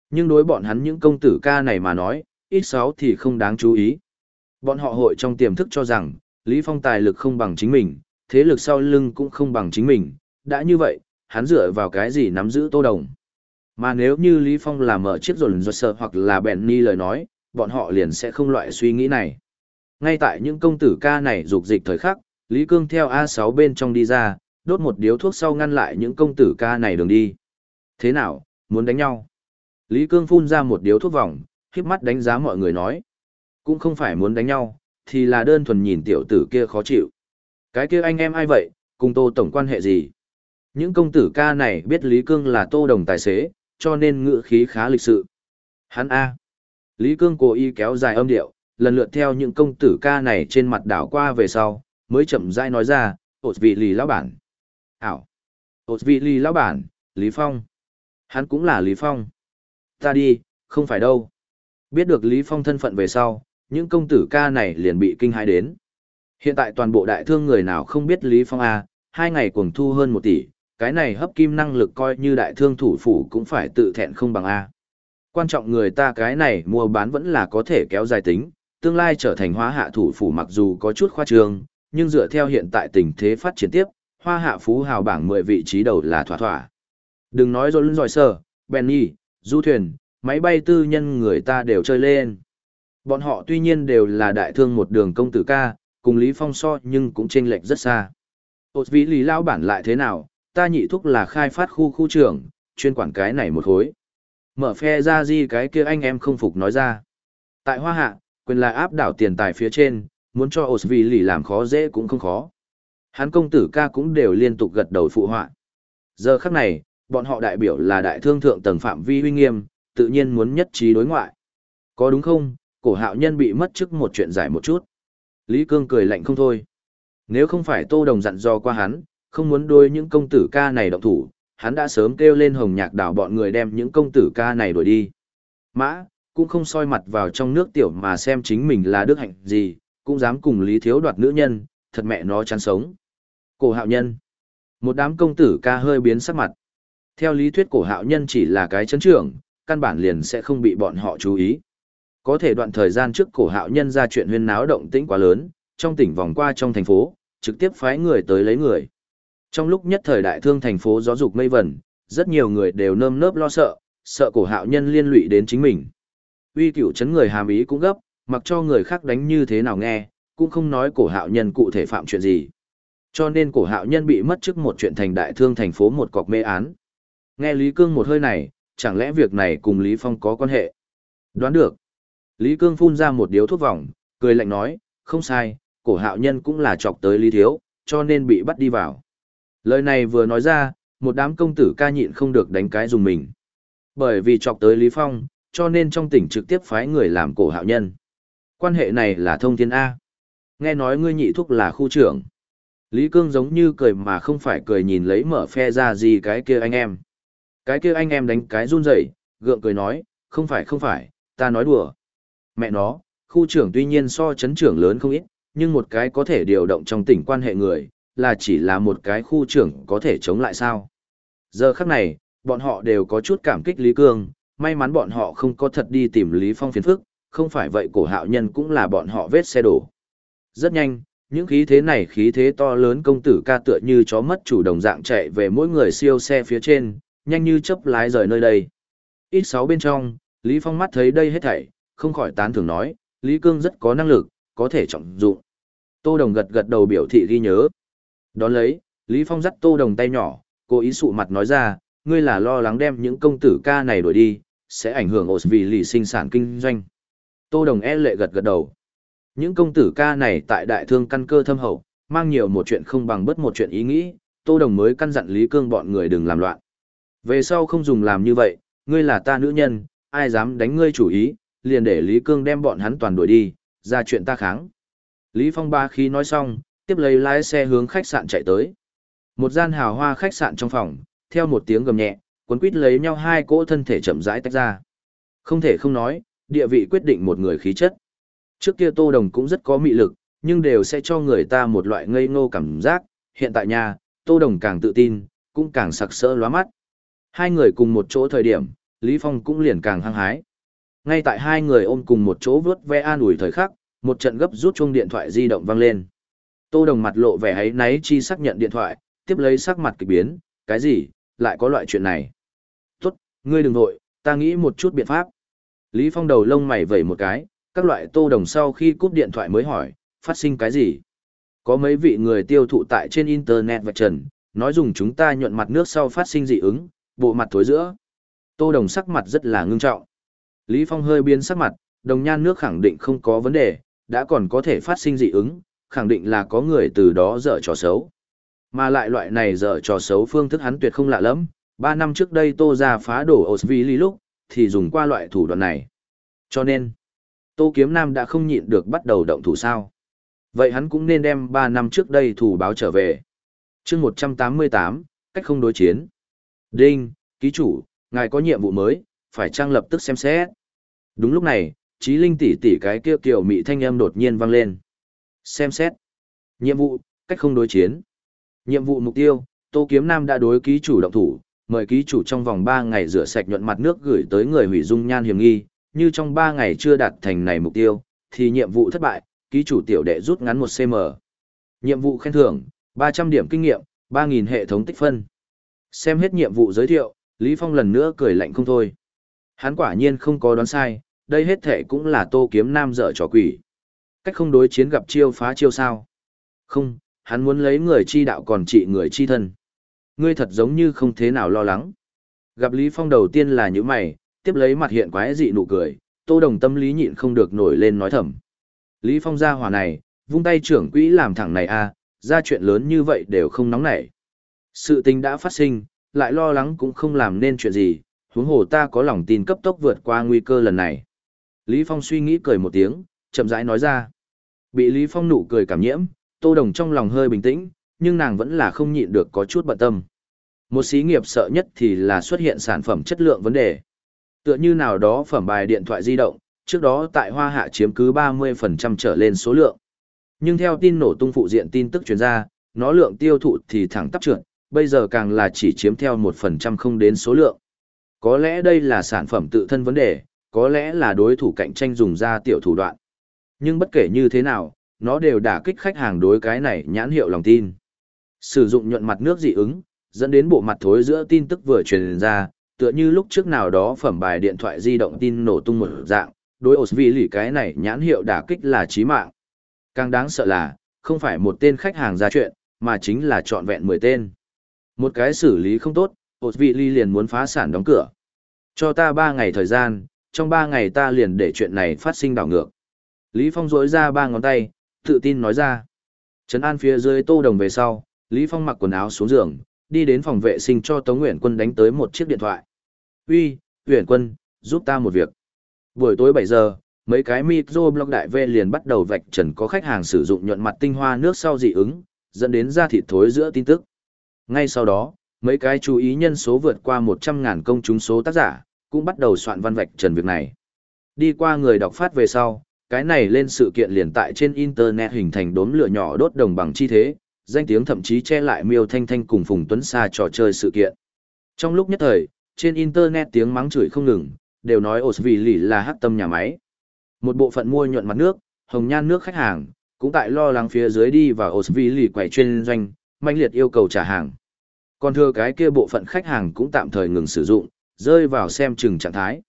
Nhưng đối bọn hắn những công tử ca này mà nói, ít 6 thì không đáng chú ý. Bọn họ hội trong tiềm thức cho rằng, Lý Phong tài lực không bằng chính mình, thế lực sau lưng cũng không bằng chính mình, đã như vậy, hắn dựa vào cái gì nắm giữ tô đồng. Mà nếu như Lý Phong là mở chiếc rồn rột sợ hoặc là bèn ni lời nói, bọn họ liền sẽ không loại suy nghĩ này. Ngay tại những công tử ca này dục dịch thời khắc, Lý Cương theo A6 bên trong đi ra, đốt một điếu thuốc sau ngăn lại những công tử ca này đường đi. Thế nào, muốn đánh nhau? Lý Cương phun ra một điếu thuốc vòng, khiếp mắt đánh giá mọi người nói. Cũng không phải muốn đánh nhau, thì là đơn thuần nhìn tiểu tử kia khó chịu. Cái kia anh em ai vậy, cùng tô tổng quan hệ gì? Những công tử ca này biết Lý Cương là tô đồng tài xế, cho nên ngựa khí khá lịch sự. Hắn A. Lý Cương cố ý kéo dài âm điệu, lần lượt theo những công tử ca này trên mặt đảo qua về sau, mới chậm rãi nói ra, ột vị lì lão bản. Ảo. ột vị lì lão bản, Lý Phong. Hắn cũng là Lý Phong. Ta đi, không phải đâu. Biết được Lý Phong thân phận về sau, những công tử ca này liền bị kinh hãi đến. Hiện tại toàn bộ đại thương người nào không biết Lý Phong A, hai ngày cuồng thu hơn một tỷ, cái này hấp kim năng lực coi như đại thương thủ phủ cũng phải tự thẹn không bằng A. Quan trọng người ta cái này mua bán vẫn là có thể kéo dài tính, tương lai trở thành hóa hạ thủ phủ mặc dù có chút khoa trương, nhưng dựa theo hiện tại tình thế phát triển tiếp, hoa hạ phú hào bảng 10 vị trí đầu là thỏa thỏa. Đừng nói rồi lưng giỏi sờ, Benny, du thuyền, máy bay tư nhân người ta đều chơi lên. Bọn họ tuy nhiên đều là đại thương một đường công tử ca, cùng Lý Phong so nhưng cũng chênh lệch rất xa. Ôt vĩ Lý Lao bản lại thế nào, ta nhị thúc là khai phát khu khu trưởng, chuyên quản cái này một hối. Mở phe ra di cái kia anh em không phục nói ra. Tại Hoa Hạ, quyền lại áp đảo tiền tài phía trên, muốn cho Ôt vĩ Lý làm khó dễ cũng không khó. Hắn công tử ca cũng đều liên tục gật đầu phụ họa. Giờ khắc này, bọn họ đại biểu là đại thương thượng tầng phạm vi huy nghiêm, tự nhiên muốn nhất trí đối ngoại. Có đúng không, cổ hạo nhân bị mất chức một chuyện giải một chút. Lý Cương cười lạnh không thôi. Nếu không phải Tô Đồng dặn dò qua hắn, Không muốn đôi những công tử ca này động thủ, hắn đã sớm kêu lên hồng nhạc đảo bọn người đem những công tử ca này đuổi đi. Mã, cũng không soi mặt vào trong nước tiểu mà xem chính mình là đức hạnh gì, cũng dám cùng Lý Thiếu đoạt nữ nhân, thật mẹ nó chán sống. Cổ hạo nhân. Một đám công tử ca hơi biến sắc mặt. Theo lý thuyết cổ hạo nhân chỉ là cái chấn trưởng, căn bản liền sẽ không bị bọn họ chú ý. Có thể đoạn thời gian trước cổ hạo nhân ra chuyện huyên náo động tĩnh quá lớn, trong tỉnh vòng qua trong thành phố, trực tiếp phái người tới lấy người. Trong lúc nhất thời đại thương thành phố gió dục mây vẩn, rất nhiều người đều nơm nớp lo sợ, sợ cổ hạo nhân liên lụy đến chính mình. Uy cửu chấn người hàm ý cũng gấp, mặc cho người khác đánh như thế nào nghe, cũng không nói cổ hạo nhân cụ thể phạm chuyện gì. Cho nên cổ hạo nhân bị mất chức một chuyện thành đại thương thành phố một cọc mê án. Nghe Lý Cương một hơi này, chẳng lẽ việc này cùng Lý Phong có quan hệ? Đoán được. Lý Cương phun ra một điếu thuốc vòng, cười lạnh nói, không sai, cổ hạo nhân cũng là chọc tới Lý Thiếu, cho nên bị bắt đi vào. Lời này vừa nói ra, một đám công tử ca nhịn không được đánh cái dùng mình. Bởi vì chọc tới Lý Phong, cho nên trong tỉnh trực tiếp phái người làm cổ hạo nhân. Quan hệ này là thông thiên A. Nghe nói ngươi nhị thúc là khu trưởng. Lý Cương giống như cười mà không phải cười nhìn lấy mở phe ra gì cái kia anh em. Cái kia anh em đánh cái run rẩy, gượng cười nói, không phải không phải, ta nói đùa. Mẹ nó, khu trưởng tuy nhiên so chấn trưởng lớn không ít, nhưng một cái có thể điều động trong tỉnh quan hệ người, là chỉ là một cái khu trưởng có thể chống lại sao. Giờ khắc này, bọn họ đều có chút cảm kích Lý Cương, may mắn bọn họ không có thật đi tìm Lý Phong phiền phức, không phải vậy cổ hạo nhân cũng là bọn họ vết xe đổ. Rất nhanh, những khí thế này khí thế to lớn công tử ca tựa như chó mất chủ đồng dạng chạy về mỗi người siêu xe phía trên, nhanh như chớp lái rời nơi đây. Ít sáu bên trong, Lý Phong mắt thấy đây hết thảy, không khỏi tán thưởng nói, Lý Cương rất có năng lực, có thể trọng dụng. Tô Đồng gật gật đầu biểu thị ghi nhớ. Đón lấy, Lý Phong dắt Tô Đồng tay nhỏ, cố ý sụ mặt nói ra, ngươi là lo lắng đem những công tử ca này đuổi đi, sẽ ảnh hưởng ổn vì lì sinh sản kinh doanh. Tô Đồng e lệ gật gật đầu. Những công tử ca này tại đại thương căn cơ thâm hậu, mang nhiều một chuyện không bằng bất một chuyện ý nghĩ, Tô Đồng mới căn dặn Lý Cương bọn người đừng làm loạn. Về sau không dùng làm như vậy, ngươi là ta nữ nhân, ai dám đánh ngươi chủ ý, liền để Lý Cương đem bọn hắn toàn đuổi đi, ra chuyện ta kháng. Lý Phong ba khi nói xong, tiếp lấy lái xe hướng khách sạn chạy tới. Một gian hào hoa khách sạn trong phòng, theo một tiếng gầm nhẹ, cuốn quýt lấy nhau hai cỗ thân thể chậm rãi tách ra. Không thể không nói, địa vị quyết định một người khí chất. Trước kia Tô Đồng cũng rất có mị lực, nhưng đều sẽ cho người ta một loại ngây ngô cảm giác. Hiện tại nhà, Tô Đồng càng tự tin, cũng càng sặc sỡ lóa mắt. Hai người cùng một chỗ thời điểm, Lý Phong cũng liền càng hăng hái. Ngay tại hai người ôm cùng một chỗ vớt ve an ủi thời khắc, một trận gấp rút chuông điện thoại di động vang lên. Tô Đồng mặt lộ vẻ hấy náy chi xác nhận điện thoại, tiếp lấy sắc mặt kỳ biến, cái gì, lại có loại chuyện này. Tốt, ngươi đừng nội, ta nghĩ một chút biện pháp. Lý Phong đầu lông mày vẩy một cái, các loại Tô Đồng sau khi cúp điện thoại mới hỏi, phát sinh cái gì? Có mấy vị người tiêu thụ tại trên Internet vạch trần, nói dùng chúng ta nhuận mặt nước sau phát sinh dị ứng, bộ mặt thối giữa. Tô Đồng sắc mặt rất là ngưng trọng. Lý Phong hơi biến sắc mặt, đồng nhan nước khẳng định không có vấn đề, đã còn có thể phát sinh dị ứng, khẳng định là có người từ đó dở trò xấu. Mà lại loại này dở trò xấu phương thức hắn tuyệt không lạ lắm, ba năm trước đây Tô ra phá đổ Osvili lúc, thì dùng qua loại thủ đoạn này. Cho nên, Tô Kiếm Nam đã không nhịn được bắt đầu động thủ sao. Vậy hắn cũng nên đem ba năm trước đây thủ báo trở về. chương 188, cách không đối chiến. Đinh, ký chủ, ngài có nhiệm vụ mới, phải trang lập tức xem xét. Đúng lúc này, trí linh tỷ tỷ cái kia kiểu mị thanh âm đột nhiên vang lên. Xem xét. Nhiệm vụ, cách không đối chiến. Nhiệm vụ mục tiêu, Tô Kiếm Nam đã đối ký chủ động thủ, mời ký chủ trong vòng 3 ngày rửa sạch nhuận mặt nước gửi tới người hủy dung nhan hiểm nghi, như trong 3 ngày chưa đạt thành này mục tiêu, thì nhiệm vụ thất bại, ký chủ tiểu đệ rút ngắn 1cm. Nhiệm vụ khen thưởng, 300 điểm kinh nghiệm, 3.000 hệ thống tích phân. Xem hết nhiệm vụ giới thiệu, Lý Phong lần nữa cười lạnh không thôi. Hắn quả nhiên không có đoán sai, đây hết thể cũng là tô kiếm nam dở trò quỷ. Cách không đối chiến gặp chiêu phá chiêu sao. Không, hắn muốn lấy người chi đạo còn trị người chi thân. Ngươi thật giống như không thế nào lo lắng. Gặp Lý Phong đầu tiên là những mày, tiếp lấy mặt hiện quái dị nụ cười, tô đồng tâm lý nhịn không được nổi lên nói thầm. Lý Phong ra hỏa này, vung tay trưởng quỹ làm thẳng này a, à, ra chuyện lớn như vậy đều không nóng nảy. Sự tình đã phát sinh, lại lo lắng cũng không làm nên chuyện gì, huống hồ ta có lòng tin cấp tốc vượt qua nguy cơ lần này. Lý Phong suy nghĩ cười một tiếng, chậm rãi nói ra. Bị Lý Phong nụ cười cảm nhiễm, Tô Đồng trong lòng hơi bình tĩnh, nhưng nàng vẫn là không nhịn được có chút bận tâm. Một xí nghiệp sợ nhất thì là xuất hiện sản phẩm chất lượng vấn đề. Tựa như nào đó phẩm bài điện thoại di động, trước đó tại Hoa Hạ chiếm cứ 30% trở lên số lượng. Nhưng theo tin nổ tung phụ diện tin tức truyền ra, nó lượng tiêu thụ thì thẳng tắp trượt, bây giờ càng là chỉ chiếm theo 1% không đến số lượng. Có lẽ đây là sản phẩm tự thân vấn đề, có lẽ là đối thủ cạnh tranh dùng ra tiểu thủ đoạn. Nhưng bất kể như thế nào, nó đều đả kích khách hàng đối cái này nhãn hiệu lòng tin. Sử dụng nhuận mặt nước dị ứng, dẫn đến bộ mặt thối giữa tin tức vừa truyền ra, tựa như lúc trước nào đó phẩm bài điện thoại di động tin nổ tung một dạng, đối ổ vì lì cái này nhãn hiệu đả kích là chí mạng. Càng đáng sợ là, không phải một tên khách hàng ra chuyện, mà chính là trọn vẹn 10 tên. Một cái xử lý không tốt, ổ vị ly liền muốn phá sản đóng cửa. Cho ta ba ngày thời gian, trong ba ngày ta liền để chuyện này phát sinh đảo ngược. Lý Phong rỗi ra ba ngón tay, tự tin nói ra. Trấn an phía dưới tô đồng về sau, Lý Phong mặc quần áo xuống giường, đi đến phòng vệ sinh cho Tống Nguyễn Quân đánh tới một chiếc điện thoại. Uy, Nguyễn Quân, giúp ta một việc. Buổi tối bảy giờ, mấy cái microblog đại V liền bắt đầu vạch trần có khách hàng sử dụng nhuận mặt tinh hoa nước sau dị ứng, dẫn đến da thịt thối giữa tin tức. Ngay sau đó, mấy cái chú ý nhân số vượt qua 100.000 công chúng số tác giả, cũng bắt đầu soạn văn vạch trần việc này. Đi qua người đọc phát về sau, cái này lên sự kiện liền tại trên internet hình thành đốm lửa nhỏ đốt đồng bằng chi thế, danh tiếng thậm chí che lại miêu thanh thanh cùng Phùng Tuấn Sa trò chơi sự kiện. Trong lúc nhất thời, trên internet tiếng mắng chửi không ngừng, đều nói Osvili là hắc tâm nhà máy. Một bộ phận mua nhuận mặt nước, hồng nhan nước khách hàng, cũng tại lo lắng phía dưới đi và Osvili quẩy chuyên doanh, manh liệt yêu cầu trả hàng. Còn thừa cái kia bộ phận khách hàng cũng tạm thời ngừng sử dụng, rơi vào xem chừng trạng thái.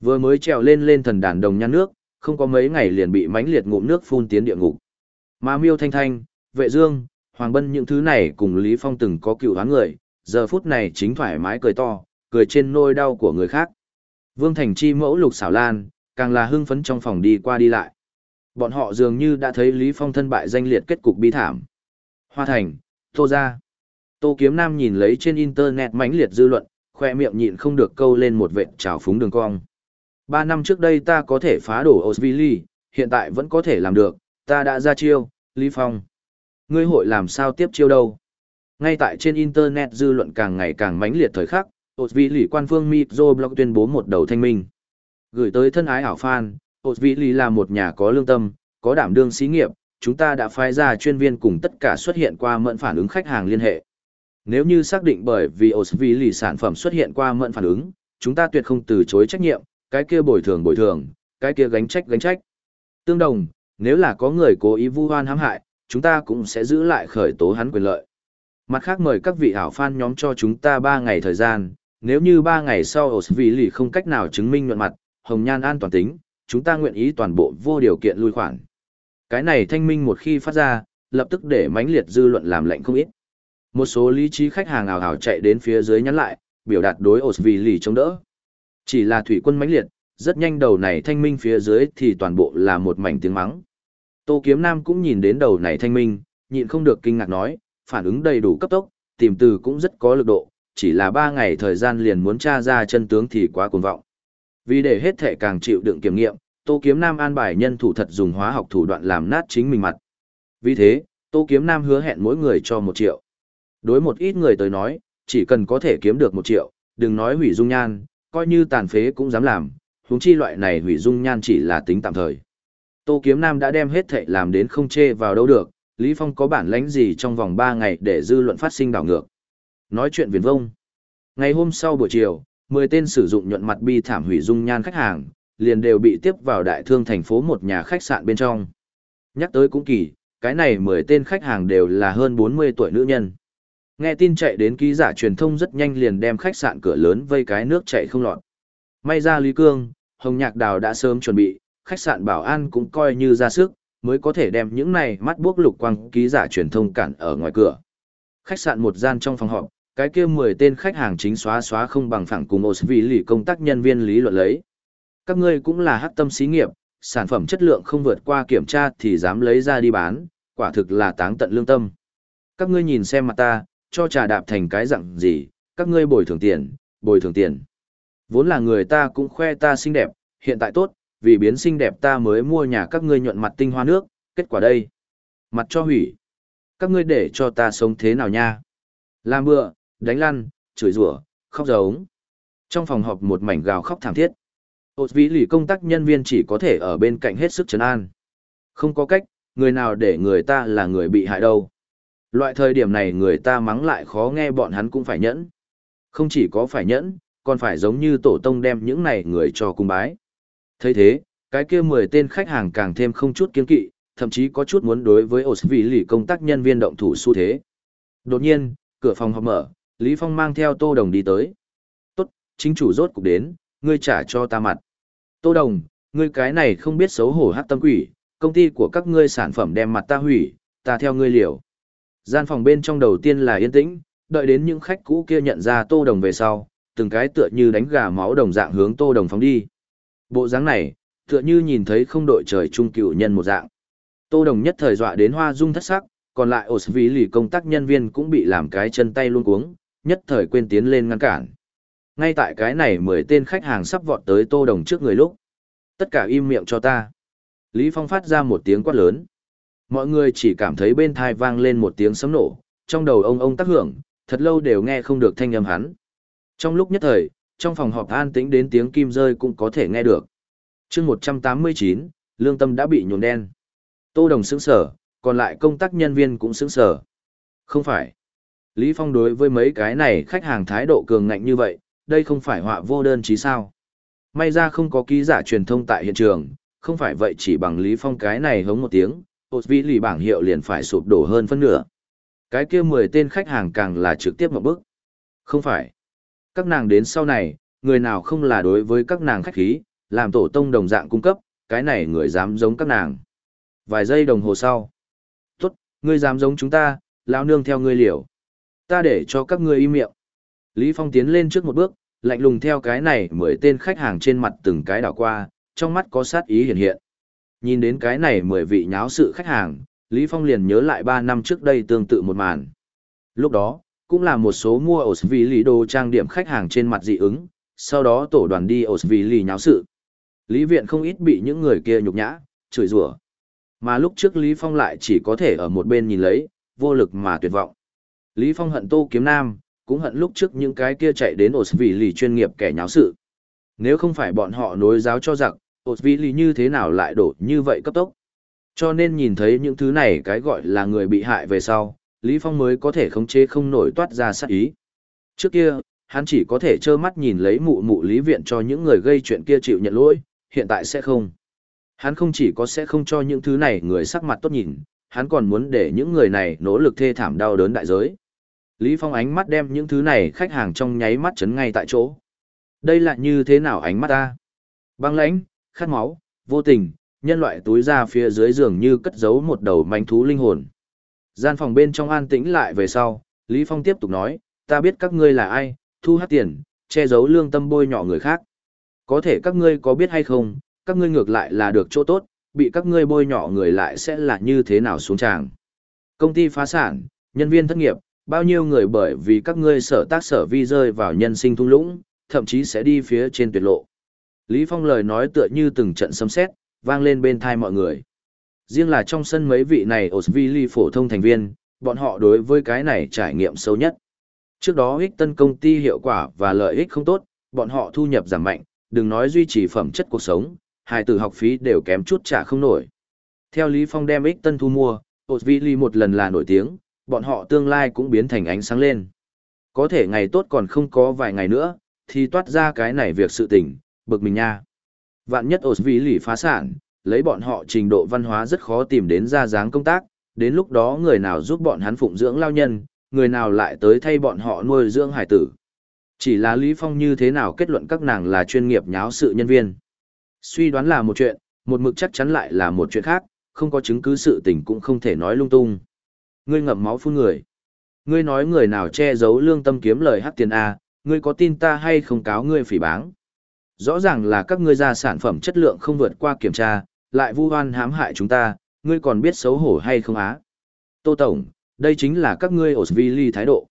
Vừa mới trèo lên lên thần đàn đồng nhăn nước, không có mấy ngày liền bị mãnh liệt ngụm nước phun tiến địa ngục. Mà Miêu Thanh Thanh, Vệ Dương, Hoàng Bân những thứ này cùng Lý Phong từng có cựu đoán người, giờ phút này chính thoải mái cười to, cười trên nôi đau của người khác. Vương Thành Chi mẫu lục xảo lan, càng là hưng phấn trong phòng đi qua đi lại. Bọn họ dường như đã thấy Lý Phong thân bại danh liệt kết cục bi thảm. Hoa Thành, Tô Gia. Tô Kiếm Nam nhìn lấy trên internet mãnh liệt dư luận, khoe miệng nhịn không được câu lên một vệt trào phúng đường cong. Ba năm trước đây ta có thể phá đổ Osvili, hiện tại vẫn có thể làm được, ta đã ra chiêu, Lý Phong. Ngươi hội làm sao tiếp chiêu đâu? Ngay tại trên Internet dư luận càng ngày càng mãnh liệt thời khắc, Osvili quan phương Microblog tuyên bố một đầu thanh minh. Gửi tới thân ái ảo fan, Osvili là một nhà có lương tâm, có đảm đương xí nghiệp, chúng ta đã phái ra chuyên viên cùng tất cả xuất hiện qua mẫn phản ứng khách hàng liên hệ. Nếu như xác định bởi vì Osvili sản phẩm xuất hiện qua mẫn phản ứng, chúng ta tuyệt không từ chối trách nhiệm, cái kia bồi thường bồi thường, cái kia gánh trách gánh trách. Tương đồng, nếu là có người cố ý vu oan hãm hại, chúng ta cũng sẽ giữ lại khởi tố hắn quyền lợi. Mặt khác mời các vị ảo fan nhóm cho chúng ta 3 ngày thời gian, nếu như 3 ngày sau ổ vì lì không cách nào chứng minh nhuận mặt, hồng nhan an toàn tính, chúng ta nguyện ý toàn bộ vô điều kiện lui khoản. Cái này thanh minh một khi phát ra, lập tức để mãnh liệt dư luận làm lệnh không ít. Một số lý trí khách hàng ảo ảo chạy đến phía dưới nhắn lại, biểu đạt đối ổ vì lì chống đỡ. Chỉ là thủy quân mãnh liệt, rất nhanh đầu này thanh minh phía dưới thì toàn bộ là một mảnh tiếng mắng. Tô Kiếm Nam cũng nhìn đến đầu này thanh minh, nhịn không được kinh ngạc nói, phản ứng đầy đủ cấp tốc, tìm từ cũng rất có lực độ, chỉ là ba ngày thời gian liền muốn tra ra chân tướng thì quá cuồng vọng. Vì để hết thể càng chịu đựng kiểm nghiệm, Tô Kiếm Nam an bài nhân thủ thật dùng hóa học thủ đoạn làm nát chính mình mặt. Vì thế, Tô Kiếm Nam hứa hẹn mỗi người cho một triệu. Đối một ít người tới nói, chỉ cần có thể kiếm được một triệu, đừng nói hủy dung nhan, coi như tàn phế cũng dám làm, huống chi loại này hủy dung nhan chỉ là tính tạm thời. Tô Kiếm Nam đã đem hết thệ làm đến không chê vào đâu được, Lý Phong có bản lãnh gì trong vòng 3 ngày để dư luận phát sinh đảo ngược. Nói chuyện viền vông. Ngày hôm sau buổi chiều, 10 tên sử dụng nhuận mặt bi thảm hủy dung nhan khách hàng, liền đều bị tiếp vào đại thương thành phố một nhà khách sạn bên trong. Nhắc tới cũng kỳ, cái này 10 tên khách hàng đều là hơn 40 tuổi nữ nhân. Nghe tin chạy đến ký giả truyền thông rất nhanh liền đem khách sạn cửa lớn vây cái nước chạy không lọt. May ra Lý Cương, Hồng Nhạc Đào đã sớm chuẩn bị, khách sạn bảo an cũng coi như ra sức, mới có thể đem những này mắt buốc lục quang ký giả truyền thông cản ở ngoài cửa. Khách sạn một gian trong phòng họp, cái kia 10 tên khách hàng chính xóa xóa không bằng phẳng cùng vì lì công tác nhân viên lý luận lấy. Các ngươi cũng là hắc tâm xí nghiệp, sản phẩm chất lượng không vượt qua kiểm tra thì dám lấy ra đi bán, quả thực là táng tận lương tâm. Các ngươi nhìn xem mặt ta, cho trà đạp thành cái dạng gì, các ngươi bồi thường tiền, bồi thường tiền. Vốn là người ta cũng khoe ta xinh đẹp, hiện tại tốt, vì biến xinh đẹp ta mới mua nhà các ngươi nhuận mặt tinh hoa nước, kết quả đây. Mặt cho hủy. Các ngươi để cho ta sống thế nào nha? Làm bựa, đánh lăn, chửi rủa, khóc giống. Trong phòng họp một mảnh gào khóc thảm thiết. Ôt vĩ lì công tác nhân viên chỉ có thể ở bên cạnh hết sức trấn an. Không có cách, người nào để người ta là người bị hại đâu. Loại thời điểm này người ta mắng lại khó nghe bọn hắn cũng phải nhẫn. Không chỉ có phải nhẫn, còn phải giống như tổ tông đem những này người cho cung bái. thấy thế, cái kia 10 tên khách hàng càng thêm không chút kiên kỵ, thậm chí có chút muốn đối với ổ vị lì công tác nhân viên động thủ xu thế. Đột nhiên, cửa phòng họp mở, Lý Phong mang theo Tô Đồng đi tới. Tốt, chính chủ rốt cục đến, ngươi trả cho ta mặt. Tô Đồng, ngươi cái này không biết xấu hổ hát tâm quỷ, công ty của các ngươi sản phẩm đem mặt ta hủy, ta theo ngươi liều. Gian phòng bên trong đầu tiên là yên tĩnh, đợi đến những khách cũ kia nhận ra Tô Đồng về sau, từng cái tựa như đánh gà máu đồng dạng hướng Tô Đồng phóng đi. Bộ dáng này, tựa như nhìn thấy không đội trời trung cựu nhân một dạng. Tô Đồng nhất thời dọa đến hoa dung thất sắc, còn lại ổ vì lì công tác nhân viên cũng bị làm cái chân tay luôn cuống, nhất thời quên tiến lên ngăn cản. Ngay tại cái này mười tên khách hàng sắp vọt tới Tô Đồng trước người lúc. Tất cả im miệng cho ta. Lý Phong phát ra một tiếng quát lớn. Mọi người chỉ cảm thấy bên thai vang lên một tiếng sấm nổ, trong đầu ông ông tác hưởng, thật lâu đều nghe không được thanh âm hắn. Trong lúc nhất thời, trong phòng họp an tĩnh đến tiếng kim rơi cũng có thể nghe được. chương 189, lương tâm đã bị nhuộm đen. Tô Đồng sững sở, còn lại công tác nhân viên cũng sững sở. Không phải. Lý Phong đối với mấy cái này khách hàng thái độ cường ngạnh như vậy, đây không phải họa vô đơn chí sao. May ra không có ký giả truyền thông tại hiện trường, không phải vậy chỉ bằng Lý Phong cái này hống một tiếng, ột vĩ lì bảng hiệu liền phải sụp đổ hơn phân nửa. Cái kia 10 tên khách hàng càng là trực tiếp một bước. Không phải. Các nàng đến sau này, người nào không là đối với các nàng khách khí, làm tổ tông đồng dạng cung cấp, cái này người dám giống các nàng. Vài giây đồng hồ sau. Tốt, ngươi dám giống chúng ta, lão nương theo ngươi liều. Ta để cho các ngươi im miệng. Lý Phong tiến lên trước một bước, lạnh lùng theo cái này mười tên khách hàng trên mặt từng cái đảo qua, trong mắt có sát ý hiện hiện. Nhìn đến cái này mười vị nháo sự khách hàng, Lý Phong liền nhớ lại 3 năm trước đây tương tự một màn. Lúc đó, cũng là một số mua ổ vì lý đồ trang điểm khách hàng trên mặt dị ứng, sau đó tổ đoàn đi ổ vì lý nháo sự. Lý viện không ít bị những người kia nhục nhã, chửi rủa. Mà lúc trước Lý Phong lại chỉ có thể ở một bên nhìn lấy, vô lực mà tuyệt vọng. Lý Phong hận Tô Kiếm Nam, cũng hận lúc trước những cái kia chạy đến ổ vì lý chuyên nghiệp kẻ nháo sự. Nếu không phải bọn họ nối giáo cho giặc, ổ vì lý như thế nào lại đổ như vậy cấp tốc. Cho nên nhìn thấy những thứ này cái gọi là người bị hại về sau, Lý Phong mới có thể khống chế không nổi toát ra sát ý. Trước kia, hắn chỉ có thể trơ mắt nhìn lấy mụ mụ Lý Viện cho những người gây chuyện kia chịu nhận lỗi, hiện tại sẽ không. Hắn không chỉ có sẽ không cho những thứ này người sắc mặt tốt nhìn, hắn còn muốn để những người này nỗ lực thê thảm đau đớn đại giới. Lý Phong ánh mắt đem những thứ này khách hàng trong nháy mắt chấn ngay tại chỗ. Đây là như thế nào ánh mắt ta? Băng lãnh, khát máu, vô tình, nhân loại túi ra phía dưới giường như cất giấu một đầu manh thú linh hồn. Gian phòng bên trong an tĩnh lại về sau, Lý Phong tiếp tục nói, ta biết các ngươi là ai, thu hát tiền, che giấu lương tâm bôi nhọ người khác. Có thể các ngươi có biết hay không, các ngươi ngược lại là được chỗ tốt, bị các ngươi bôi nhọ người lại sẽ là như thế nào xuống tràng. Công ty phá sản, nhân viên thất nghiệp, bao nhiêu người bởi vì các ngươi sở tác sở vi rơi vào nhân sinh thung lũng, thậm chí sẽ đi phía trên tuyệt lộ. Lý Phong lời nói tựa như từng trận sấm sét, vang lên bên thai mọi người. Riêng là trong sân mấy vị này Osvili phổ thông thành viên, bọn họ đối với cái này trải nghiệm sâu nhất. Trước đó ích tân công ty hiệu quả và lợi ích không tốt, bọn họ thu nhập giảm mạnh, đừng nói duy trì phẩm chất cuộc sống, hai từ học phí đều kém chút trả không nổi. Theo Lý Phong đem ích tân thu mua, Osvili một lần là nổi tiếng, bọn họ tương lai cũng biến thành ánh sáng lên. Có thể ngày tốt còn không có vài ngày nữa, thì toát ra cái này việc sự tình, bực mình nha. Vạn nhất ổng vì lì phá sản, lấy bọn họ trình độ văn hóa rất khó tìm đến ra dáng công tác, đến lúc đó người nào giúp bọn hắn phụng dưỡng lao nhân, người nào lại tới thay bọn họ nuôi dưỡng hải tử. Chỉ là Lý Phong như thế nào kết luận các nàng là chuyên nghiệp nháo sự nhân viên. Suy đoán là một chuyện, một mực chắc chắn lại là một chuyện khác, không có chứng cứ sự tình cũng không thể nói lung tung. Ngươi ngậm máu phun người. Ngươi nói người nào che giấu lương tâm kiếm lời hắc tiền A, ngươi có tin ta hay không cáo ngươi phỉ báng. Rõ ràng là các ngươi ra sản phẩm chất lượng không vượt qua kiểm tra, lại vu oan hãm hại chúng ta, ngươi còn biết xấu hổ hay không á? Tô Tổng, đây chính là các ngươi Osvili thái độ.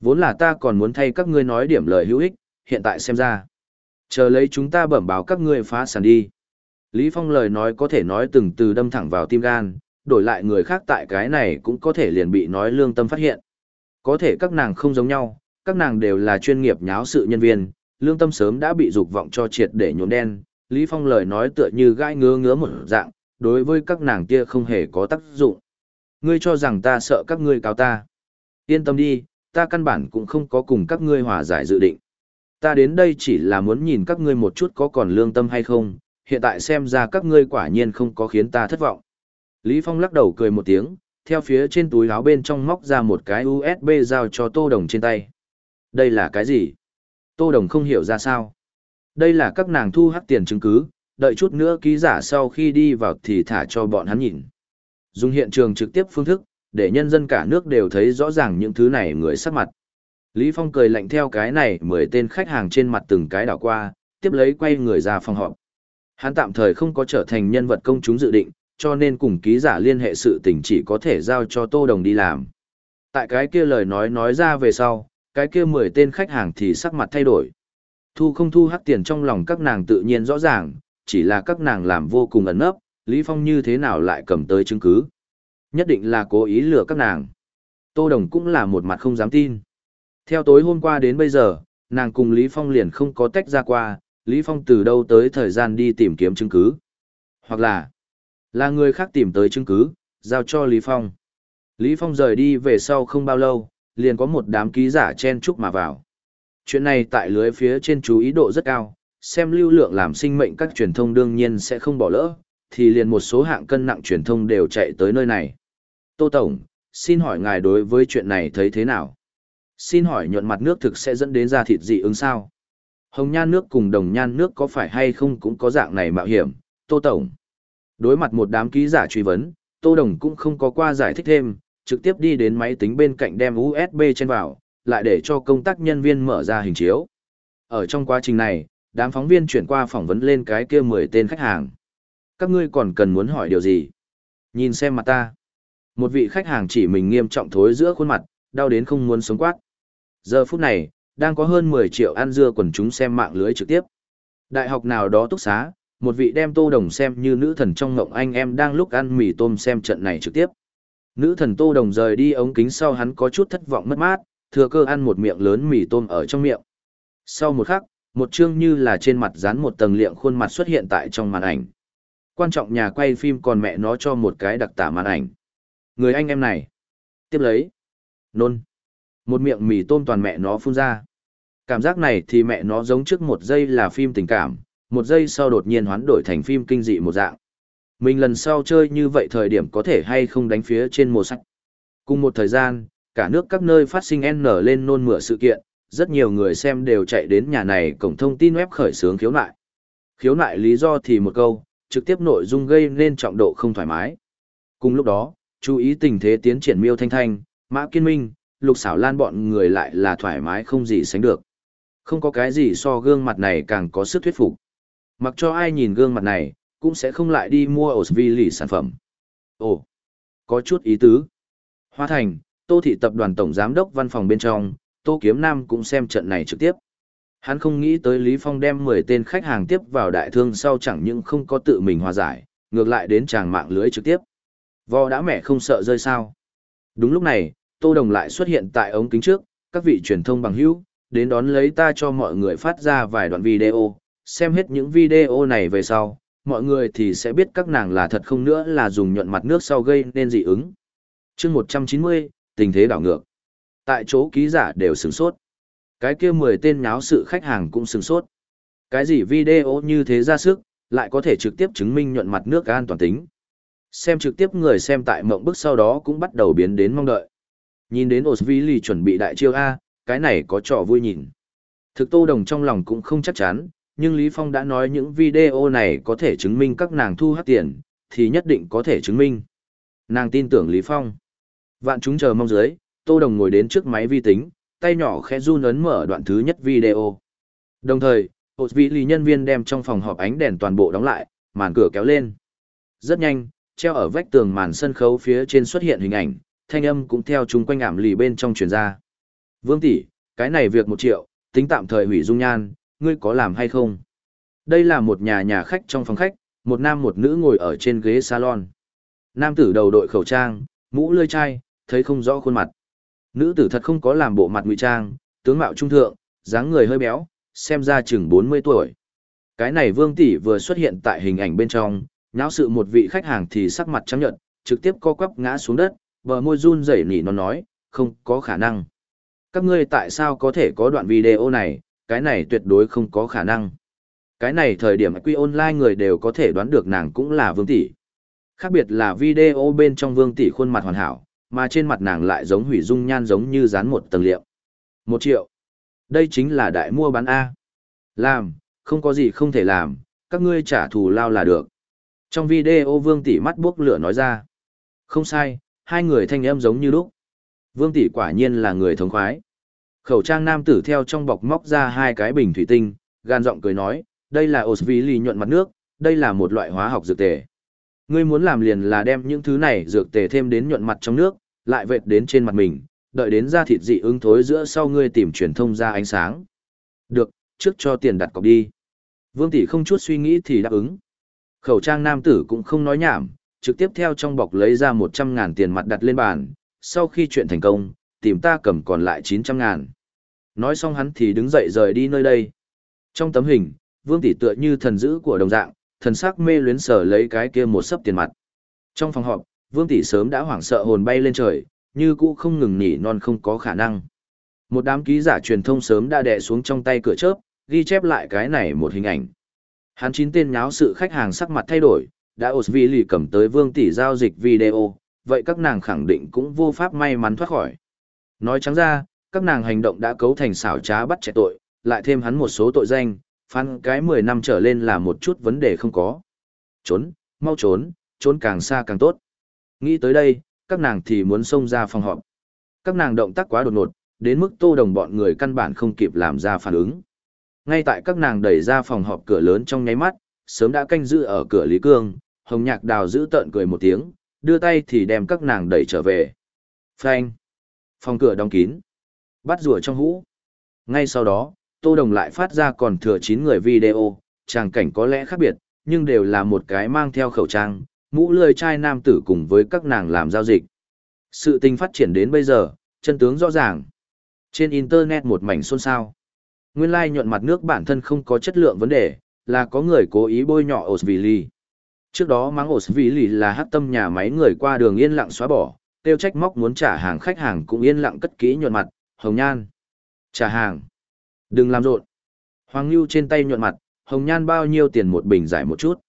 Vốn là ta còn muốn thay các ngươi nói điểm lời hữu ích, hiện tại xem ra. Chờ lấy chúng ta bẩm báo các ngươi phá sản đi. Lý Phong lời nói có thể nói từng từ đâm thẳng vào tim gan, đổi lại người khác tại cái này cũng có thể liền bị nói lương tâm phát hiện. Có thể các nàng không giống nhau, các nàng đều là chuyên nghiệp nháo sự nhân viên, lương tâm sớm đã bị dục vọng cho triệt để nhuộm đen, Lý Phong lời nói tựa như gai ngứa ngứa một dạng, đối với các nàng kia không hề có tác dụng. Ngươi cho rằng ta sợ các ngươi cáo ta. Yên tâm đi, ta căn bản cũng không có cùng các ngươi hòa giải dự định. Ta đến đây chỉ là muốn nhìn các ngươi một chút có còn lương tâm hay không, hiện tại xem ra các ngươi quả nhiên không có khiến ta thất vọng. Lý Phong lắc đầu cười một tiếng, theo phía trên túi áo bên trong móc ra một cái USB giao cho Tô Đồng trên tay. Đây là cái gì? Tô Đồng không hiểu ra sao. Đây là các nàng thu hắc tiền chứng cứ, đợi chút nữa ký giả sau khi đi vào thì thả cho bọn hắn nhìn. Dùng hiện trường trực tiếp phương thức, để nhân dân cả nước đều thấy rõ ràng những thứ này người sắc mặt. Lý Phong cười lạnh theo cái này mười tên khách hàng trên mặt từng cái đảo qua, tiếp lấy quay người ra phòng họp. Hắn tạm thời không có trở thành nhân vật công chúng dự định, cho nên cùng ký giả liên hệ sự tình chỉ có thể giao cho Tô Đồng đi làm. Tại cái kia lời nói nói ra về sau, cái kia mười tên khách hàng thì sắc mặt thay đổi. Thu không thu hắc tiền trong lòng các nàng tự nhiên rõ ràng, chỉ là các nàng làm vô cùng ẩn nấp, Lý Phong như thế nào lại cầm tới chứng cứ. Nhất định là cố ý lừa các nàng. Tô Đồng cũng là một mặt không dám tin. Theo tối hôm qua đến bây giờ, nàng cùng Lý Phong liền không có tách ra qua, Lý Phong từ đâu tới thời gian đi tìm kiếm chứng cứ. Hoặc là, là người khác tìm tới chứng cứ, giao cho Lý Phong. Lý Phong rời đi về sau không bao lâu, liền có một đám ký giả chen chúc mà vào. Chuyện này tại lưới phía trên chú ý độ rất cao, xem lưu lượng làm sinh mệnh các truyền thông đương nhiên sẽ không bỏ lỡ, thì liền một số hạng cân nặng truyền thông đều chạy tới nơi này. Tô Tổng, xin hỏi ngài đối với chuyện này thấy thế nào? Xin hỏi nhuận mặt nước thực sẽ dẫn đến ra thịt dị ứng sao? Hồng nhan nước cùng đồng nhan nước có phải hay không cũng có dạng này mạo hiểm, Tô Tổng. Đối mặt một đám ký giả truy vấn, Tô Đồng cũng không có qua giải thích thêm, trực tiếp đi đến máy tính bên cạnh đem USB trên vào, lại để cho công tác nhân viên mở ra hình chiếu. Ở trong quá trình này, đám phóng viên chuyển qua phỏng vấn lên cái kia 10 tên khách hàng. Các ngươi còn cần muốn hỏi điều gì? Nhìn xem mặt ta. Một vị khách hàng chỉ mình nghiêm trọng thối giữa khuôn mặt, đau đến không muốn sống quát. Giờ phút này, đang có hơn 10 triệu ăn dưa quần chúng xem mạng lưới trực tiếp. Đại học nào đó túc xá, một vị đem tô đồng xem như nữ thần trong ngộng anh em đang lúc ăn mì tôm xem trận này trực tiếp. Nữ thần tô đồng rời đi ống kính sau hắn có chút thất vọng mất mát, thừa cơ ăn một miệng lớn mì tôm ở trong miệng. Sau một khắc, một chương như là trên mặt dán một tầng liệm khuôn mặt xuất hiện tại trong màn ảnh. Quan trọng nhà quay phim còn mẹ nó cho một cái đặc tả màn ảnh. Người anh em này. Tiếp lấy. Nôn. Một miệng mì tôm toàn mẹ nó phun ra. Cảm giác này thì mẹ nó giống trước một giây là phim tình cảm, một giây sau đột nhiên hoán đổi thành phim kinh dị một dạng. Mình lần sau chơi như vậy thời điểm có thể hay không đánh phía trên mùa sách. Cùng một thời gian, cả nước các nơi phát sinh N lên nôn mửa sự kiện, rất nhiều người xem đều chạy đến nhà này cổng thông tin web khởi xướng khiếu nại. Khiếu nại lý do thì một câu, trực tiếp nội dung gây nên trọng độ không thoải mái. Cùng lúc đó, chú ý tình thế tiến triển miêu thanh thanh, mã kiên minh, lục xảo lan bọn người lại là thoải mái không gì sánh được. Không có cái gì so gương mặt này càng có sức thuyết phục. Mặc cho ai nhìn gương mặt này, cũng sẽ không lại đi mua Osvili lì sản phẩm. Ồ, có chút ý tứ. Hoa Thành, Tô Thị Tập đoàn Tổng Giám đốc văn phòng bên trong, Tô Kiếm Nam cũng xem trận này trực tiếp. Hắn không nghĩ tới Lý Phong đem 10 tên khách hàng tiếp vào đại thương sau chẳng những không có tự mình hòa giải, ngược lại đến tràng mạng lưới trực tiếp. Vò đã mẹ không sợ rơi sao. Đúng lúc này, Tô Đồng lại xuất hiện tại ống kính trước, các vị truyền thông bằng hữu, đến đón lấy ta cho mọi người phát ra vài đoạn video, xem hết những video này về sau, mọi người thì sẽ biết các nàng là thật không nữa là dùng nhuận mặt nước sau gây nên dị ứng. chương 190, tình thế đảo ngược. Tại chỗ ký giả đều sửng sốt. Cái kia 10 tên nháo sự khách hàng cũng sửng sốt. Cái gì video như thế ra sức, lại có thể trực tiếp chứng minh nhuận mặt nước an toàn tính. Xem trực tiếp người xem tại mộng bức sau đó cũng bắt đầu biến đến mong đợi. Nhìn đến Osvili chuẩn bị đại chiêu A, cái này có trò vui nhìn. Thực tô đồng trong lòng cũng không chắc chắn, nhưng Lý Phong đã nói những video này có thể chứng minh các nàng thu hát tiền, thì nhất định có thể chứng minh. Nàng tin tưởng Lý Phong. Vạn chúng chờ mong dưới, Tô Đồng ngồi đến trước máy vi tính, tay nhỏ khẽ run ấn mở đoạn thứ nhất video. Đồng thời, hột vị lý nhân viên đem trong phòng họp ánh đèn toàn bộ đóng lại, màn cửa kéo lên. Rất nhanh, treo ở vách tường màn sân khấu phía trên xuất hiện hình ảnh, thanh âm cũng theo chúng quanh ảm lì bên trong truyền ra. Vương tỷ, cái này việc một triệu, tính tạm thời hủy dung nhan, ngươi có làm hay không? Đây là một nhà nhà khách trong phòng khách, một nam một nữ ngồi ở trên ghế salon. Nam tử đầu đội khẩu trang, mũ lươi chai, thấy không rõ khuôn mặt. Nữ tử thật không có làm bộ mặt ngụy trang, tướng mạo trung thượng, dáng người hơi béo, xem ra chừng 40 tuổi. Cái này Vương tỷ vừa xuất hiện tại hình ảnh bên trong, nháo sự một vị khách hàng thì sắc mặt trắng nhợt, trực tiếp co quắp ngã xuống đất, bờ môi run rẩy nỉ nó nói, không có khả năng. Các ngươi tại sao có thể có đoạn video này, cái này tuyệt đối không có khả năng. Cái này thời điểm quy online người đều có thể đoán được nàng cũng là Vương tỷ. Khác biệt là video bên trong Vương tỷ khuôn mặt hoàn hảo, mà trên mặt nàng lại giống hủy dung nhan giống như dán một tầng liệu. Một triệu. Đây chính là đại mua bán A. Làm, không có gì không thể làm, các ngươi trả thù lao là được. Trong video Vương tỷ mắt buốc lửa nói ra. Không sai, hai người thanh âm giống như lúc. Vương tỷ quả nhiên là người thống khoái. Khẩu trang nam tử theo trong bọc móc ra hai cái bình thủy tinh, gan giọng cười nói, đây là osvili nhuận mặt nước, đây là một loại hóa học dược tề. Ngươi muốn làm liền là đem những thứ này dược tề thêm đến nhuận mặt trong nước, lại vệt đến trên mặt mình, đợi đến da thịt dị ứng thối giữa sau ngươi tìm truyền thông ra ánh sáng. Được, trước cho tiền đặt cọc đi. Vương tỷ không chút suy nghĩ thì đáp ứng. Khẩu trang nam tử cũng không nói nhảm, trực tiếp theo trong bọc lấy ra 100 ngàn tiền mặt đặt lên bàn, sau khi chuyện thành công, tìm ta cầm còn lại 900 ngàn. Nói xong hắn thì đứng dậy rời đi nơi đây. Trong tấm hình, Vương tỷ tựa như thần dữ của đồng dạng, thần sắc mê luyến sở lấy cái kia một sấp tiền mặt. Trong phòng họp, Vương tỷ sớm đã hoảng sợ hồn bay lên trời, như cũ không ngừng nhỉ non không có khả năng. Một đám ký giả truyền thông sớm đã đè xuống trong tay cửa chớp, ghi chép lại cái này một hình ảnh. Hắn chín tên nháo sự khách hàng sắc mặt thay đổi, đã ột vì lì cầm tới Vương tỷ giao dịch video, vậy các nàng khẳng định cũng vô pháp may mắn thoát khỏi. Nói trắng ra, các nàng hành động đã cấu thành xảo trá bắt trẻ tội, lại thêm hắn một số tội danh, phán cái 10 năm trở lên là một chút vấn đề không có. Trốn, mau trốn, trốn càng xa càng tốt. Nghĩ tới đây, các nàng thì muốn xông ra phòng họp. Các nàng động tác quá đột ngột, đến mức tô đồng bọn người căn bản không kịp làm ra phản ứng. Ngay tại các nàng đẩy ra phòng họp cửa lớn trong nháy mắt, sớm đã canh giữ ở cửa Lý Cương, Hồng Nhạc Đào giữ tợn cười một tiếng, đưa tay thì đem các nàng đẩy trở về. Phanh. Phòng cửa đóng kín. Bắt rùa trong hũ. Ngay sau đó, Tô Đồng lại phát ra còn thừa 9 người video, tràng cảnh có lẽ khác biệt, nhưng đều là một cái mang theo khẩu trang, mũ lười trai nam tử cùng với các nàng làm giao dịch. Sự tình phát triển đến bây giờ, chân tướng rõ ràng. Trên Internet một mảnh xôn xao. Nguyên lai like nhuận mặt nước bản thân không có chất lượng vấn đề, là có người cố ý bôi nhọ Osvili. Trước đó mắng Osvili là hát tâm nhà máy người qua đường yên lặng xóa bỏ, tiêu trách móc muốn trả hàng khách hàng cũng yên lặng cất kỹ nhuận mặt, hồng nhan. Trả hàng. Đừng làm rộn. Hoàng Nhu trên tay nhuận mặt, hồng nhan bao nhiêu tiền một bình giải một chút.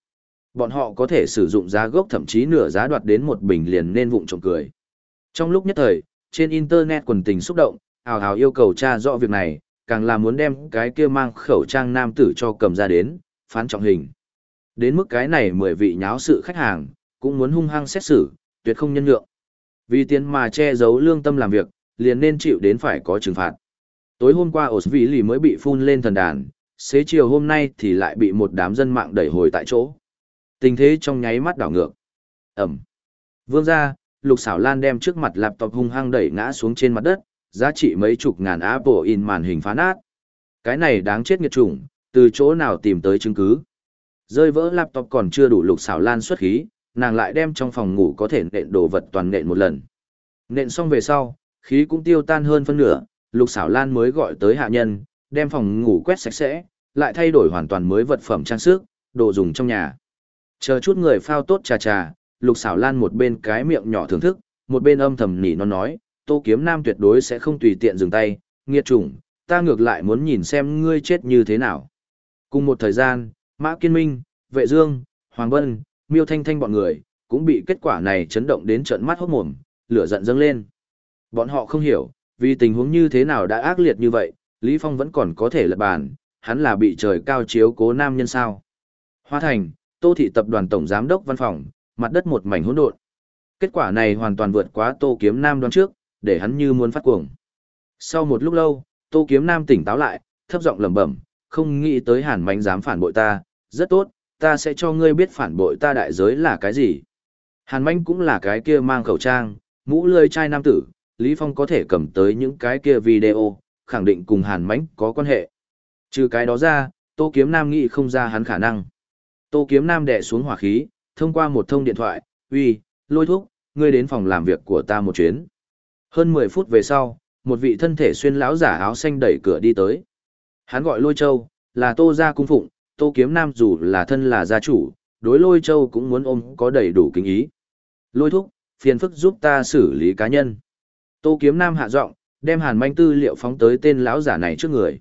Bọn họ có thể sử dụng giá gốc thậm chí nửa giá đoạt đến một bình liền nên vụng trộm cười. Trong lúc nhất thời, trên internet quần tình xúc động, hào hào yêu cầu tra rõ việc này, càng là muốn đem cái kia mang khẩu trang nam tử cho cầm ra đến, phán trọng hình. Đến mức cái này mười vị nháo sự khách hàng, cũng muốn hung hăng xét xử, tuyệt không nhân nhượng. Vì tiền mà che giấu lương tâm làm việc, liền nên chịu đến phải có trừng phạt. Tối hôm qua ổ lì mới bị phun lên thần đàn, xế chiều hôm nay thì lại bị một đám dân mạng đẩy hồi tại chỗ. Tình thế trong nháy mắt đảo ngược. Ẩm. Vương ra, lục xảo lan đem trước mặt laptop hung hăng đẩy ngã xuống trên mặt đất, giá trị mấy chục ngàn Apple in màn hình phá nát. Cái này đáng chết nghiệt chủng, từ chỗ nào tìm tới chứng cứ. Rơi vỡ laptop còn chưa đủ lục xảo lan xuất khí, nàng lại đem trong phòng ngủ có thể nện đồ vật toàn nện một lần. Nện xong về sau, khí cũng tiêu tan hơn phân nửa, lục xảo lan mới gọi tới hạ nhân, đem phòng ngủ quét sạch sẽ, lại thay đổi hoàn toàn mới vật phẩm trang sức, đồ dùng trong nhà. Chờ chút người phao tốt trà trà, lục xảo lan một bên cái miệng nhỏ thưởng thức, một bên âm thầm nỉ nó nói, tô kiếm nam tuyệt đối sẽ không tùy tiện dừng tay, nghiệt chủng, ta ngược lại muốn nhìn xem ngươi chết như thế nào. Cùng một thời gian, Mã Kiên Minh, Vệ Dương, Hoàng Vân, Miêu Thanh Thanh bọn người, cũng bị kết quả này chấn động đến trợn mắt hốt mồm, lửa giận dâng lên. Bọn họ không hiểu, vì tình huống như thế nào đã ác liệt như vậy, Lý Phong vẫn còn có thể lật bàn, hắn là bị trời cao chiếu cố nam nhân sao. Hoa Thành, Tô Thị Tập đoàn Tổng Giám đốc Văn phòng, mặt đất một mảnh hỗn độn. Kết quả này hoàn toàn vượt quá Tô Kiếm Nam đoán trước, để hắn như muốn phát cuồng. Sau một lúc lâu, Tô Kiếm Nam tỉnh táo lại, thấp giọng lẩm bẩm, không nghĩ tới Hàn Mạnh dám phản bội ta, rất tốt, ta sẽ cho ngươi biết phản bội ta đại giới là cái gì. Hàn Mạnh cũng là cái kia mang khẩu trang, mũ lưỡi chai nam tử, Lý Phong có thể cầm tới những cái kia video, khẳng định cùng Hàn Mánh có quan hệ. Trừ cái đó ra, Tô Kiếm Nam nghĩ không ra hắn khả năng. Tô Kiếm Nam đè xuống hỏa khí, thông qua một thông điện thoại, uy, lôi thúc, ngươi đến phòng làm việc của ta một chuyến. Hơn 10 phút về sau, một vị thân thể xuyên lão giả áo xanh đẩy cửa đi tới. Hắn gọi lôi châu, là tô gia cung phụng, tô kiếm nam dù là thân là gia chủ, đối lôi châu cũng muốn ôm có đầy đủ kính ý. Lôi thúc, phiền phức giúp ta xử lý cá nhân. Tô kiếm nam hạ giọng, đem hàn manh tư liệu phóng tới tên lão giả này trước người.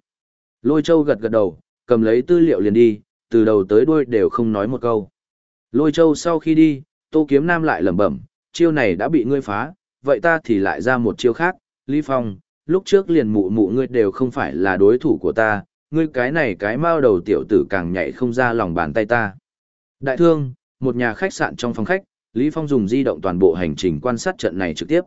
Lôi châu gật gật đầu, cầm lấy tư liệu liền đi, từ đầu tới đuôi đều không nói một câu. Lôi châu sau khi đi, tô kiếm nam lại lẩm bẩm, chiêu này đã bị ngươi phá, vậy ta thì lại ra một chiêu khác, Lý Phong, lúc trước liền mụ mụ ngươi đều không phải là đối thủ của ta, ngươi cái này cái mao đầu tiểu tử càng nhảy không ra lòng bàn tay ta. Đại thương, một nhà khách sạn trong phòng khách, Lý Phong dùng di động toàn bộ hành trình quan sát trận này trực tiếp.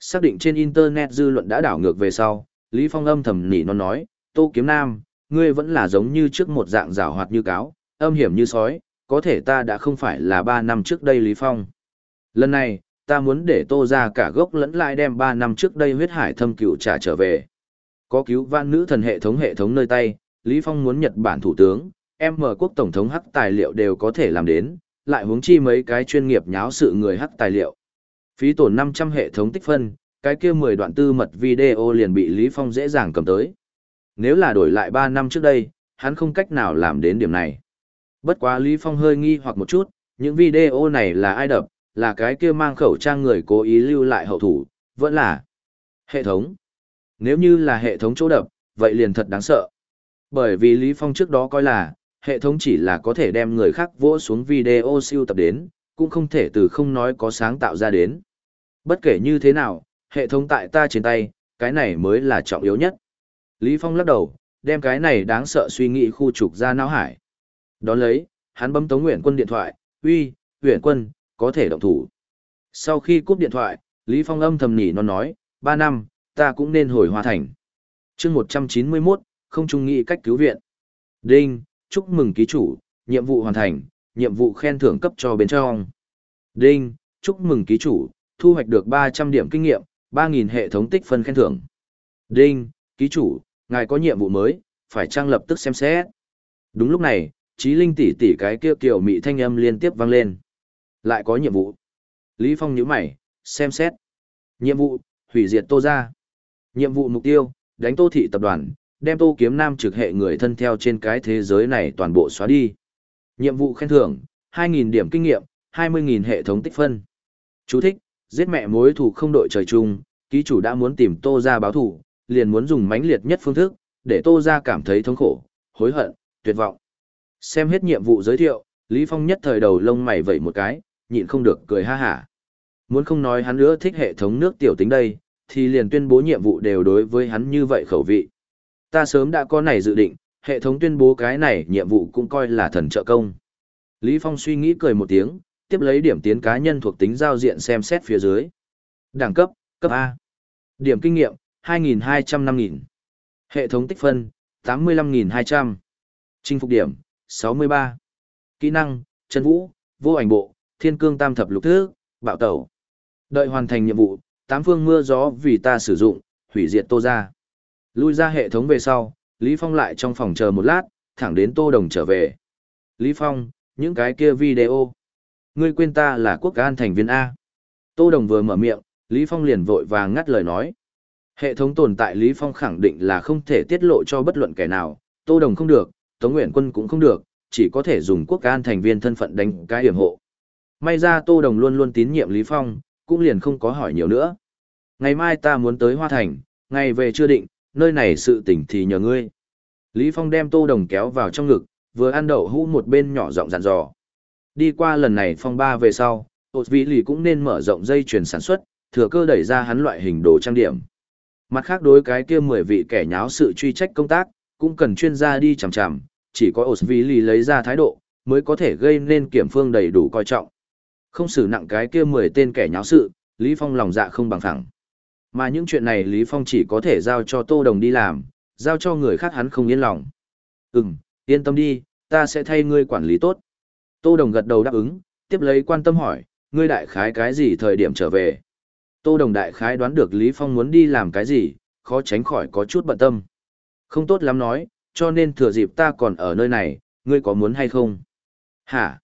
Xác định trên Internet dư luận đã đảo ngược về sau, Lý Phong âm thầm nỉ non nói, Tô Kiếm Nam, ngươi vẫn là giống như trước một dạng rào hoạt như cáo, âm hiểm như sói, có thể ta đã không phải là ba năm trước đây Lý Phong. Lần này, ta muốn để tô ra cả gốc lẫn lại đem ba năm trước đây huyết hải thâm cựu trả trở về. Có cứu vãn nữ thần hệ thống hệ thống nơi tay, Lý Phong muốn Nhật Bản thủ tướng, em mở quốc tổng thống hắc tài liệu đều có thể làm đến, lại huống chi mấy cái chuyên nghiệp nháo sự người hắc tài liệu. Phí tổn 500 hệ thống tích phân, cái kia 10 đoạn tư mật video liền bị Lý Phong dễ dàng cầm tới. Nếu là đổi lại 3 năm trước đây, hắn không cách nào làm đến điểm này. Bất quá Lý Phong hơi nghi hoặc một chút, những video này là ai đập, là cái kia mang khẩu trang người cố ý lưu lại hậu thủ, vẫn là hệ thống. Nếu như là hệ thống chỗ đập, vậy liền thật đáng sợ. Bởi vì Lý Phong trước đó coi là, hệ thống chỉ là có thể đem người khác vỗ xuống video siêu tập đến, cũng không thể từ không nói có sáng tạo ra đến. Bất kể như thế nào, hệ thống tại ta trên tay, cái này mới là trọng yếu nhất. Lý Phong lắc đầu, đem cái này đáng sợ suy nghĩ khu trục ra não hải. Đón lấy, hắn bấm Tống Nguyện Quân điện thoại, uy, Nguyện Quân, có thể động thủ. Sau khi cúp điện thoại, Lý Phong âm thầm nhỉ nó nói, ba năm, ta cũng nên hồi Hoa thành. chương 191, không trung nghị cách cứu viện. Đinh, chúc mừng ký chủ, nhiệm vụ hoàn thành, nhiệm vụ khen thưởng cấp cho bên trong. Đinh, chúc mừng ký chủ, thu hoạch được 300 điểm kinh nghiệm, 3.000 hệ thống tích phân khen thưởng. Đinh, ký chủ, ngài có nhiệm vụ mới, phải trang lập tức xem xét. Đúng lúc này, trí linh tỷ tỷ cái kia kiểu mị thanh âm liên tiếp vang lên. Lại có nhiệm vụ. Lý Phong nhíu mày, xem xét. Nhiệm vụ, hủy diệt Tô gia. Nhiệm vụ mục tiêu, đánh Tô thị tập đoàn, đem Tô Kiếm Nam trực hệ người thân theo trên cái thế giới này toàn bộ xóa đi. Nhiệm vụ khen thưởng, 2.000 điểm kinh nghiệm, 20.000 hệ thống tích phân. Chú thích, giết mẹ mối thủ không đội trời chung, ký chủ đã muốn tìm Tô gia báo thủ, liền muốn dùng mãnh liệt nhất phương thức, để Tô gia cảm thấy thống khổ, hối hận, tuyệt vọng. Xem hết nhiệm vụ giới thiệu, Lý Phong nhất thời đầu lông mày vẩy một cái, nhịn không được cười ha hả. Muốn không nói hắn nữa thích hệ thống nước tiểu tính đây, thì liền tuyên bố nhiệm vụ đều đối với hắn như vậy khẩu vị. Ta sớm đã có này dự định, hệ thống tuyên bố cái này nhiệm vụ cũng coi là thần trợ công. Lý Phong suy nghĩ cười một tiếng, tiếp lấy điểm tiến cá nhân thuộc tính giao diện xem xét phía dưới. Đẳng cấp, cấp A. Điểm kinh nghiệm, 2.200-5.000. Hệ thống tích phân, 85.200. Chinh phục điểm, 63. Kỹ năng, chân vũ, vô ảnh bộ, thiên cương tam thập lục thứ, bạo tẩu. Đợi hoàn thành nhiệm vụ, tám phương mưa gió vì ta sử dụng, hủy diệt tô ra. Lui ra hệ thống về sau, Lý Phong lại trong phòng chờ một lát, thẳng đến tô đồng trở về. Lý Phong, những cái kia video. Ngươi quên ta là quốc an thành viên A. Tô đồng vừa mở miệng, Lý Phong liền vội vàng ngắt lời nói. Hệ thống tồn tại Lý Phong khẳng định là không thể tiết lộ cho bất luận kẻ nào, Tô Đồng không được, Tống Nguyện Quân cũng không được, chỉ có thể dùng quốc an thành viên thân phận đánh cái hiểm hộ. May ra Tô Đồng luôn luôn tín nhiệm Lý Phong, cũng liền không có hỏi nhiều nữa. Ngày mai ta muốn tới Hoa Thành, ngày về chưa định, nơi này sự tỉnh thì nhờ ngươi. Lý Phong đem Tô Đồng kéo vào trong ngực, vừa ăn đậu hũ một bên nhỏ giọng dặn dò. Đi qua lần này phong ba về sau, Ôt Vĩ Lì cũng nên mở rộng dây chuyền sản xuất, thừa cơ đẩy ra hắn loại hình đồ trang điểm. Mặt khác đối cái kia mười vị kẻ nháo sự truy trách công tác, cũng cần chuyên gia đi chằm chằm, chỉ có Ôt Vĩ Lì lấy ra thái độ, mới có thể gây nên kiểm phương đầy đủ coi trọng. Không xử nặng cái kia 10 tên kẻ nháo sự, Lý Phong lòng dạ không bằng phẳng. Mà những chuyện này Lý Phong chỉ có thể giao cho Tô Đồng đi làm, giao cho người khác hắn không yên lòng. Ừm, yên tâm đi, ta sẽ thay ngươi quản lý tốt. Tô Đồng gật đầu đáp ứng, tiếp lấy quan tâm hỏi, ngươi đại khái cái gì thời điểm trở về. Tô Đồng đại khái đoán được Lý Phong muốn đi làm cái gì, khó tránh khỏi có chút bận tâm. Không tốt lắm nói, cho nên thừa dịp ta còn ở nơi này, ngươi có muốn hay không? Hả?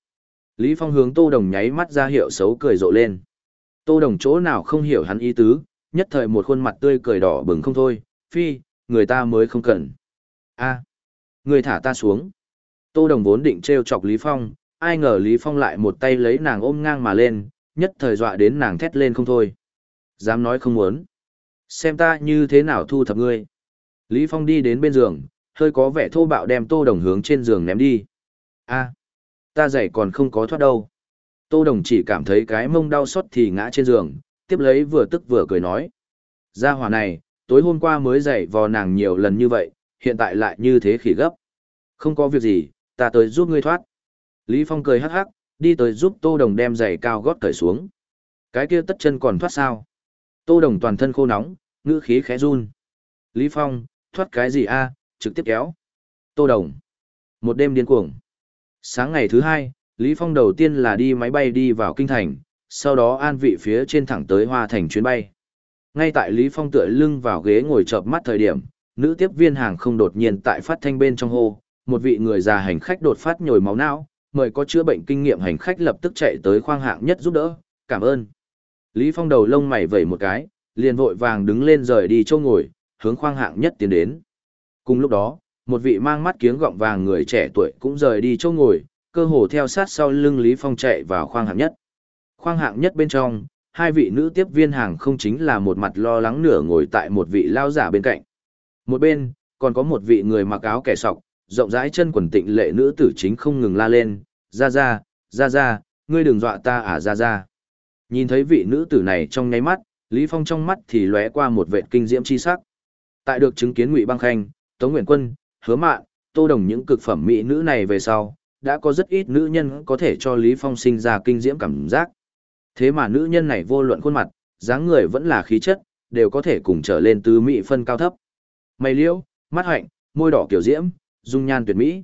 Lý Phong hướng Tô Đồng nháy mắt ra hiệu xấu cười rộ lên. Tô Đồng chỗ nào không hiểu hắn ý tứ, nhất thời một khuôn mặt tươi cười đỏ bừng không thôi, phi, người ta mới không cần. a người thả ta xuống. Tô Đồng vốn định trêu chọc Lý Phong, ai ngờ Lý Phong lại một tay lấy nàng ôm ngang mà lên, nhất thời dọa đến nàng thét lên không thôi. Dám nói không muốn. Xem ta như thế nào thu thập ngươi. Lý Phong đi đến bên giường, hơi có vẻ thô bạo đem Tô Đồng hướng trên giường ném đi. A, ta dậy còn không có thoát đâu. Tô Đồng chỉ cảm thấy cái mông đau xót thì ngã trên giường, tiếp lấy vừa tức vừa cười nói. Gia hỏa này, tối hôm qua mới dậy vò nàng nhiều lần như vậy, hiện tại lại như thế khỉ gấp. Không có việc gì, ta tới giúp ngươi thoát. Lý Phong cười hắc hắc, đi tới giúp Tô Đồng đem giày cao gót cởi xuống. Cái kia tất chân còn thoát sao? Tô Đồng toàn thân khô nóng, ngữ khí khẽ run. Lý Phong, thoát cái gì a? trực tiếp kéo. Tô Đồng. Một đêm điên cuồng. Sáng ngày thứ hai, Lý Phong đầu tiên là đi máy bay đi vào kinh thành, sau đó an vị phía trên thẳng tới Hoa Thành chuyến bay. Ngay tại Lý Phong tựa lưng vào ghế ngồi chợp mắt thời điểm, nữ tiếp viên hàng không đột nhiên tại phát thanh bên trong hô, một vị người già hành khách đột phát nhồi máu não, mời có chữa bệnh kinh nghiệm hành khách lập tức chạy tới khoang hạng nhất giúp đỡ, cảm ơn. Lý Phong đầu lông mày vẩy một cái, liền vội vàng đứng lên rời đi chỗ ngồi, hướng khoang hạng nhất tiến đến. Cùng lúc đó, một vị mang mắt kiếng gọng vàng người trẻ tuổi cũng rời đi chỗ ngồi, cơ hồ theo sát sau lưng Lý Phong chạy vào khoang hạng nhất. Khoang hạng nhất bên trong, hai vị nữ tiếp viên hàng không chính là một mặt lo lắng nửa ngồi tại một vị lao giả bên cạnh. Một bên, còn có một vị người mặc áo kẻ sọc, rộng rãi chân quần tịnh lệ nữ tử chính không ngừng la lên, ra ra, ra ra, ngươi đừng dọa ta à ra ra. Nhìn thấy vị nữ tử này trong nháy mắt, Lý Phong trong mắt thì lóe qua một vệt kinh diễm chi sắc. Tại được chứng kiến Ngụy Băng Khanh, Tống Nguyện Quân, Hứa Mạn, Tô Đồng những cực phẩm mỹ nữ này về sau, đã có rất ít nữ nhân có thể cho Lý Phong sinh ra kinh diễm cảm giác. Thế mà nữ nhân này vô luận khuôn mặt, dáng người vẫn là khí chất, đều có thể cùng trở lên tứ mỹ phân cao thấp. Mày liễu, mắt hạnh, môi đỏ kiểu diễm, dung nhan tuyệt mỹ.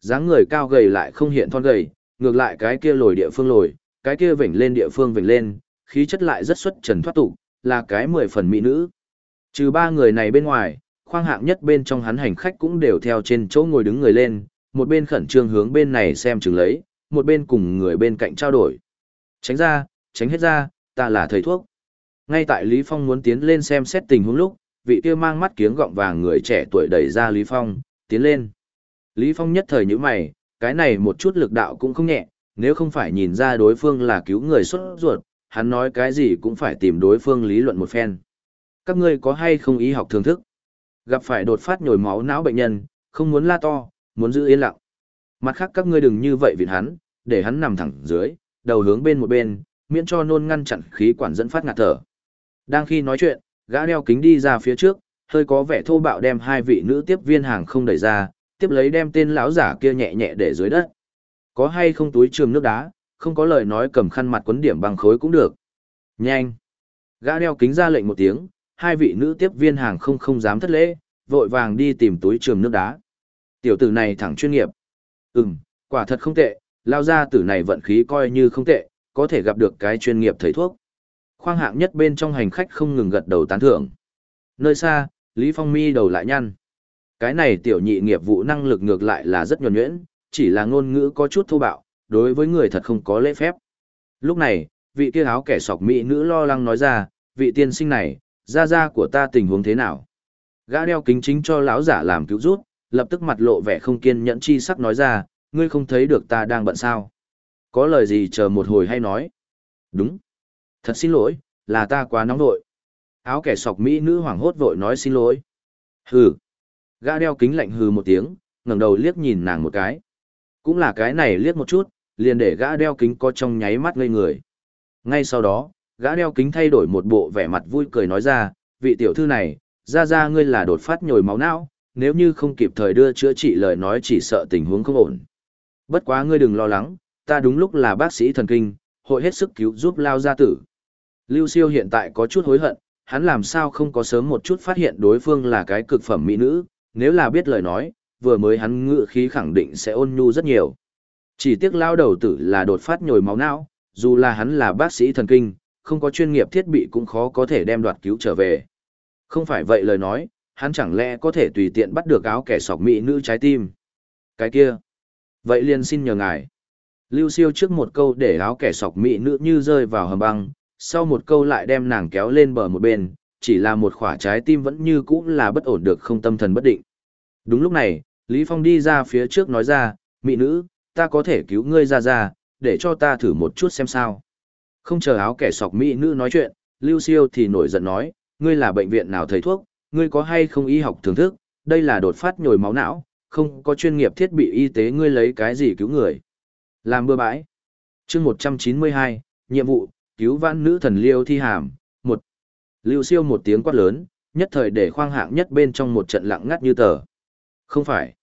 dáng người cao gầy lại không hiện thon gầy, ngược lại cái kia lồi địa phương lồi, cái kia vểnh lên địa phương vểnh lên, khí chất lại rất xuất trần thoát tục, là cái mười phần mỹ nữ. Trừ ba người này bên ngoài, khoang hạng nhất bên trong hắn hành khách cũng đều theo trên chỗ ngồi đứng người lên, một bên khẩn trương hướng bên này xem chừng lấy, một bên cùng người bên cạnh trao đổi. Tránh ra, tránh hết ra, ta là thầy thuốc. Ngay tại Lý Phong muốn tiến lên xem xét tình huống lúc, vị kia mang mắt kiếng gọng vàng người trẻ tuổi đẩy ra Lý Phong, tiến lên. Lý Phong nhất thời như mày, cái này một chút lực đạo cũng không nhẹ, nếu không phải nhìn ra đối phương là cứu người xuất ruột, hắn nói cái gì cũng phải tìm đối phương lý luận một phen. Các ngươi có hay không ý học thường thức? Gặp phải đột phát nhồi máu não bệnh nhân, không muốn la to, muốn giữ yên lặng. Mặt khác các ngươi đừng như vậy vì hắn, để hắn nằm thẳng dưới, đầu hướng bên một bên, miễn cho nôn ngăn chặn khí quản dẫn phát ngạt thở. Đang khi nói chuyện, gã đeo kính đi ra phía trước, hơi có vẻ thô bạo đem hai vị nữ tiếp viên hàng không đẩy ra, tiếp lấy đem tên lão giả kia nhẹ nhẹ để dưới đất. Có hay không túi trường nước đá, không có lời nói cầm khăn mặt quấn điểm bằng khối cũng được. Nhanh! Gã đeo kính ra lệnh một tiếng, hai vị nữ tiếp viên hàng không không dám thất lễ, vội vàng đi tìm túi trường nước đá. Tiểu tử này thẳng chuyên nghiệp. Ừm, quả thật không tệ, lao ra tử này vận khí coi như không tệ, có thể gặp được cái chuyên nghiệp thầy thuốc. Khoang hạng nhất bên trong hành khách không ngừng gật đầu tán thưởng. Nơi xa, Lý Phong mi đầu lại nhăn. Cái này tiểu nhị nghiệp vụ năng lực ngược lại là rất nhuần nhuyễn, chỉ là ngôn ngữ có chút thô bạo, đối với người thật không có lễ phép. Lúc này, vị kia áo kẻ sọc mỹ nữ lo lắng nói ra, vị tiên sinh này, gia gia của ta tình huống thế nào? Gã đeo kính chính cho lão giả làm cứu rút, lập tức mặt lộ vẻ không kiên nhẫn chi sắc nói ra, ngươi không thấy được ta đang bận sao? Có lời gì chờ một hồi hay nói? Đúng. Thật xin lỗi, là ta quá nóng nội. Áo kẻ sọc mỹ nữ hoảng hốt vội nói xin lỗi. Hừ. Gã đeo kính lạnh hừ một tiếng, ngẩng đầu liếc nhìn nàng một cái. Cũng là cái này liếc một chút, liền để gã đeo kính có trong nháy mắt ngây người. Ngay sau đó, gã đeo kính thay đổi một bộ vẻ mặt vui cười nói ra, vị tiểu thư này, ra ra ngươi là đột phát nhồi máu não, nếu như không kịp thời đưa chữa trị lời nói chỉ sợ tình huống không ổn. Bất quá ngươi đừng lo lắng, ta đúng lúc là bác sĩ thần kinh, hội hết sức cứu giúp lao gia tử. Lưu siêu hiện tại có chút hối hận, hắn làm sao không có sớm một chút phát hiện đối phương là cái cực phẩm mỹ nữ, nếu là biết lời nói, vừa mới hắn ngự khí khẳng định sẽ ôn nhu rất nhiều. Chỉ tiếc lao đầu tử là đột phát nhồi máu não, dù là hắn là bác sĩ thần kinh, không có chuyên nghiệp thiết bị cũng khó có thể đem đoạt cứu trở về. Không phải vậy lời nói, hắn chẳng lẽ có thể tùy tiện bắt được áo kẻ sọc mỹ nữ trái tim. Cái kia. Vậy liền xin nhờ ngài. Lưu siêu trước một câu để áo kẻ sọc mỹ nữ như rơi vào hầm băng, sau một câu lại đem nàng kéo lên bờ một bên, chỉ là một khỏa trái tim vẫn như cũ là bất ổn được không tâm thần bất định. Đúng lúc này, Lý Phong đi ra phía trước nói ra, mỹ nữ, ta có thể cứu ngươi ra ra, để cho ta thử một chút xem sao. Không chờ áo kẻ sọc mỹ nữ nói chuyện, Lưu Siêu thì nổi giận nói, ngươi là bệnh viện nào thầy thuốc, ngươi có hay không y học thưởng thức, đây là đột phát nhồi máu não, không có chuyên nghiệp thiết bị y tế ngươi lấy cái gì cứu người. Làm bừa bãi. chương 192, nhiệm vụ, cứu vãn nữ thần Liêu thi hàm, một Lưu Siêu một tiếng quát lớn, nhất thời để khoang hạng nhất bên trong một trận lặng ngắt như tờ. Không phải.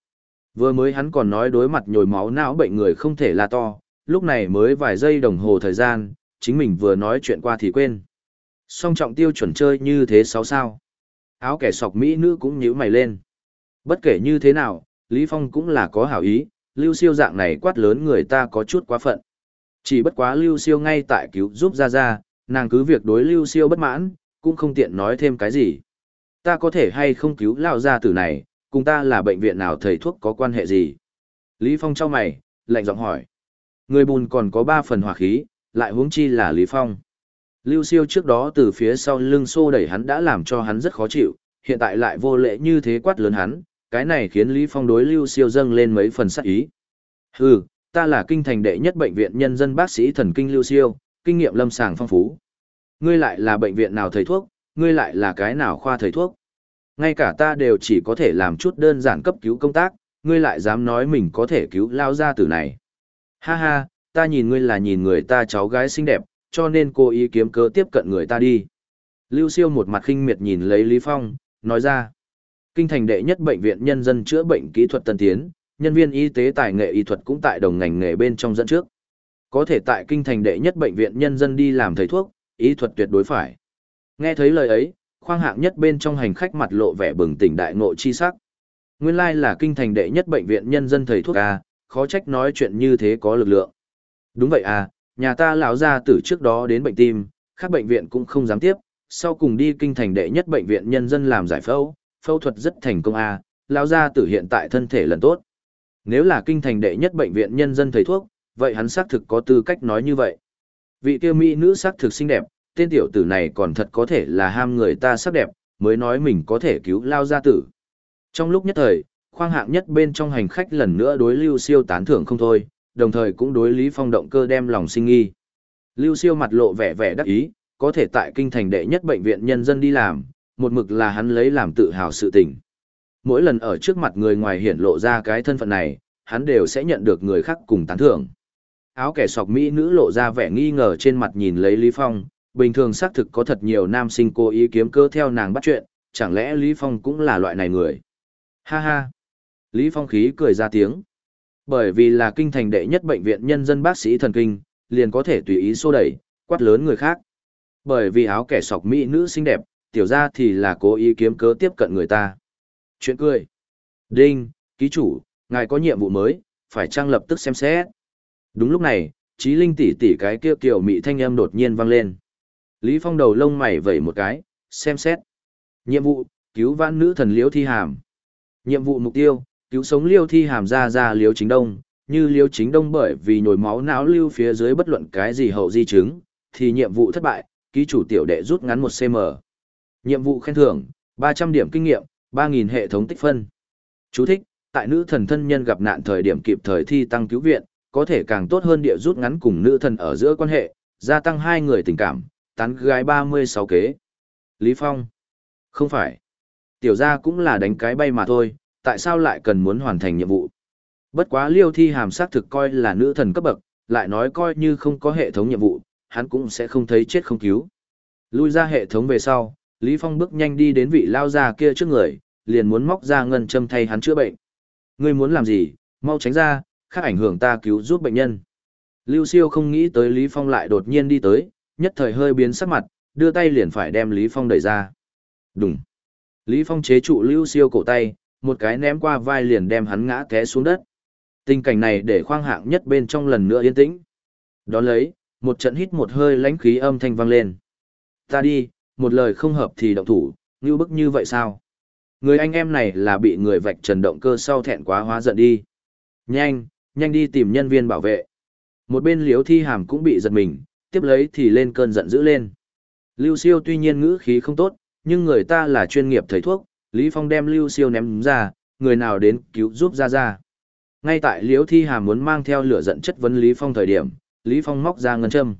Vừa mới hắn còn nói đối mặt nhồi máu não bệnh người không thể là to, lúc này mới vài giây đồng hồ thời gian, chính mình vừa nói chuyện qua thì quên. Song trọng tiêu chuẩn chơi như thế sáu sao. Áo kẻ sọc mỹ nữ cũng nhíu mày lên. Bất kể như thế nào, Lý Phong cũng là có hảo ý, lưu siêu dạng này quát lớn người ta có chút quá phận. Chỉ bất quá lưu siêu ngay tại cứu giúp ra ra, nàng cứ việc đối lưu siêu bất mãn, cũng không tiện nói thêm cái gì. Ta có thể hay không cứu lao gia tử này, cùng ta là bệnh viện nào thầy thuốc có quan hệ gì? Lý Phong trao mày, lạnh giọng hỏi. Người bùn còn có ba phần hỏa khí, lại huống chi là Lý Phong. Lưu siêu trước đó từ phía sau lưng xô đẩy hắn đã làm cho hắn rất khó chịu, hiện tại lại vô lễ như thế quát lớn hắn, cái này khiến Lý Phong đối Lưu siêu dâng lên mấy phần sắc ý. Hừ, ta là kinh thành đệ nhất bệnh viện nhân dân bác sĩ thần kinh Lưu siêu, kinh nghiệm lâm sàng phong phú. Ngươi lại là bệnh viện nào thầy thuốc, ngươi lại là cái nào khoa thầy thuốc. Ngay cả ta đều chỉ có thể làm chút đơn giản cấp cứu công tác, ngươi lại dám nói mình có thể cứu lao gia tử này. Ha ha, ta nhìn ngươi là nhìn người ta cháu gái xinh đẹp, cho nên cô ý kiếm cớ tiếp cận người ta đi. Lưu siêu một mặt khinh miệt nhìn lấy Lý Phong, nói ra. Kinh thành đệ nhất bệnh viện nhân dân chữa bệnh kỹ thuật tân tiến, nhân viên y tế tài nghệ y thuật cũng tại đồng ngành nghề bên trong dẫn trước. Có thể tại kinh thành đệ nhất bệnh viện nhân dân đi làm thầy thuốc, y thuật tuyệt đối phải. Nghe thấy lời ấy, khoang hạng nhất bên trong hành khách mặt lộ vẻ bừng tỉnh đại ngộ chi sắc. Nguyên lai là kinh thành đệ nhất bệnh viện nhân dân thầy thuốc A, khó trách nói chuyện như thế có lực lượng. Đúng vậy à, nhà ta lão gia tử trước đó đến bệnh tim, các bệnh viện cũng không dám tiếp, sau cùng đi kinh thành đệ nhất bệnh viện nhân dân làm giải phẫu, phẫu thuật rất thành công à, lão gia tử hiện tại thân thể lần tốt. Nếu là kinh thành đệ nhất bệnh viện nhân dân thầy thuốc, vậy hắn xác thực có tư cách nói như vậy. Vị tiêu mỹ nữ xác thực xinh đẹp, tên tiểu tử này còn thật có thể là ham người ta sắc đẹp, mới nói mình có thể cứu lao gia tử. Trong lúc nhất thời, khoang hạng nhất bên trong hành khách lần nữa đối lưu siêu tán thưởng không thôi, đồng thời cũng đối Lý Phong động cơ đem lòng sinh nghi. Lưu siêu mặt lộ vẻ vẻ đắc ý, có thể tại kinh thành đệ nhất bệnh viện nhân dân đi làm, một mực là hắn lấy làm tự hào sự tình. Mỗi lần ở trước mặt người ngoài hiển lộ ra cái thân phận này, hắn đều sẽ nhận được người khác cùng tán thưởng. Áo kẻ sọc mỹ nữ lộ ra vẻ nghi ngờ trên mặt nhìn lấy Lý Phong, bình thường xác thực có thật nhiều nam sinh cố ý kiếm cơ theo nàng bắt chuyện, chẳng lẽ Lý Phong cũng là loại này người. Ha ha. Lý Phong khí cười ra tiếng. Bởi vì là kinh thành đệ nhất bệnh viện nhân dân bác sĩ thần kinh, liền có thể tùy ý xô đẩy, quát lớn người khác. Bởi vì áo kẻ sọc mỹ nữ xinh đẹp, tiểu ra thì là cố ý kiếm cớ tiếp cận người ta. Chuyện cười. Đinh, ký chủ, ngài có nhiệm vụ mới, phải trang lập tức xem xét. Đúng lúc này, trí linh tỷ tỷ cái kia kiểu mị thanh âm đột nhiên vang lên. Lý Phong đầu lông mày vẩy một cái, xem xét. Nhiệm vụ, cứu vãn nữ thần liễu thi hàm. Nhiệm vụ mục tiêu, cứu sống liêu thi hàm ra ra liêu chính đông, như liêu chính đông bởi vì nhồi máu não lưu phía dưới bất luận cái gì hậu di chứng, thì nhiệm vụ thất bại, ký chủ tiểu đệ rút ngắn một cm. Nhiệm vụ khen thưởng, 300 điểm kinh nghiệm, 3.000 hệ thống tích phân. Chú thích, tại nữ thần thân nhân gặp nạn thời điểm kịp thời thi tăng cứu viện, có thể càng tốt hơn địa rút ngắn cùng nữ thần ở giữa quan hệ, gia tăng hai người tình cảm, tán gái 36 kế. Lý Phong. Không phải. Tiểu gia cũng là đánh cái bay mà thôi, tại sao lại cần muốn hoàn thành nhiệm vụ. Bất quá liêu thi hàm sát thực coi là nữ thần cấp bậc, lại nói coi như không có hệ thống nhiệm vụ, hắn cũng sẽ không thấy chết không cứu. Lui ra hệ thống về sau, Lý Phong bước nhanh đi đến vị lao già kia trước người, liền muốn móc ra ngân châm thay hắn chữa bệnh. Ngươi muốn làm gì, mau tránh ra, khác ảnh hưởng ta cứu giúp bệnh nhân. Lưu siêu không nghĩ tới Lý Phong lại đột nhiên đi tới, nhất thời hơi biến sắc mặt, đưa tay liền phải đem Lý Phong đẩy ra. Đúng. Lý Phong chế trụ Lưu siêu cổ tay, một cái ném qua vai liền đem hắn ngã té xuống đất. Tình cảnh này để khoang hạng nhất bên trong lần nữa yên tĩnh. Đón lấy, một trận hít một hơi lãnh khí âm thanh vang lên. Ta đi, một lời không hợp thì động thủ, như bức như vậy sao? Người anh em này là bị người vạch trần động cơ sau thẹn quá hóa giận đi. Nhanh, nhanh đi tìm nhân viên bảo vệ. Một bên liếu thi hàm cũng bị giật mình, tiếp lấy thì lên cơn giận dữ lên. Lưu siêu tuy nhiên ngữ khí không tốt, nhưng người ta là chuyên nghiệp thầy thuốc, Lý Phong đem Lưu siêu ném ra, người nào đến cứu giúp ra ra. Ngay tại liếu thi hàm muốn mang theo lửa giận chất vấn Lý Phong thời điểm, Lý Phong móc ra ngân châm.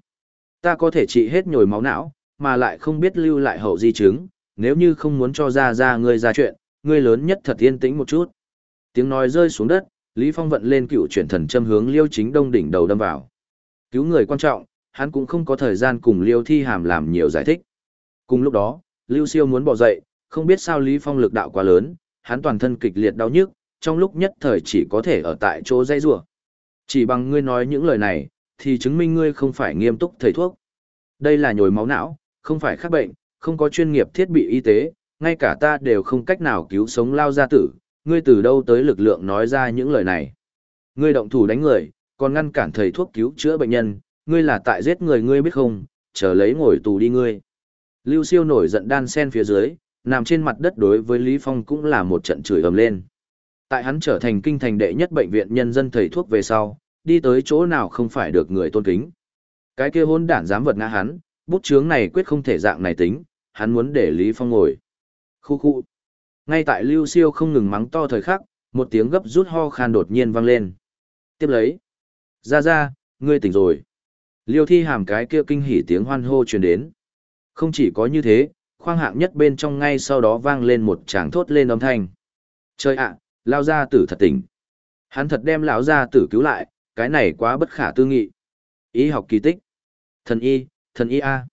Ta có thể trị hết nhồi máu não, mà lại không biết lưu lại hậu di chứng, nếu như không muốn cho ra ra ngươi ra chuyện, ngươi lớn nhất thật yên tĩnh một chút. Tiếng nói rơi xuống đất, Lý Phong vận lên cựu chuyển thần châm hướng Liêu Chính Đông đỉnh đầu đâm vào. Cứu người quan trọng, hắn cũng không có thời gian cùng Liêu Thi Hàm làm nhiều giải thích. Cùng lúc đó, Lưu Siêu muốn bỏ dậy, không biết sao Lý Phong lực đạo quá lớn, hắn toàn thân kịch liệt đau nhức, trong lúc nhất thời chỉ có thể ở tại chỗ dây rủa. Chỉ bằng ngươi nói những lời này, thì chứng minh ngươi không phải nghiêm túc thầy thuốc. Đây là nhồi máu não, không phải khác bệnh, không có chuyên nghiệp thiết bị y tế, ngay cả ta đều không cách nào cứu sống lao gia tử, ngươi từ đâu tới lực lượng nói ra những lời này. Ngươi động thủ đánh người, còn ngăn cản thầy thuốc cứu chữa bệnh nhân, ngươi là tại giết người ngươi biết không, chờ lấy ngồi tù đi ngươi. Lưu siêu nổi giận đan sen phía dưới, nằm trên mặt đất đối với Lý Phong cũng là một trận chửi ầm lên. Tại hắn trở thành kinh thành đệ nhất bệnh viện nhân dân thầy thuốc về sau, đi tới chỗ nào không phải được người tôn kính. Cái kia hôn đản dám vật ngã hắn, bút chướng này quyết không thể dạng này tính, hắn muốn để Lý Phong ngồi. Khu khu. Ngay tại Lưu Siêu không ngừng mắng to thời khắc, một tiếng gấp rút ho khan đột nhiên vang lên. Tiếp lấy. Ra ra, ngươi tỉnh rồi. Liêu thi hàm cái kia kinh hỉ tiếng hoan hô truyền đến. Không chỉ có như thế, khoang hạng nhất bên trong ngay sau đó vang lên một tràng thốt lên âm thanh. Trời ạ, lao gia tử thật tỉnh. Hắn thật đem lão gia tử cứu lại, cái này quá bất khả tư nghị. Y học kỳ tích. Thần y, thần y a.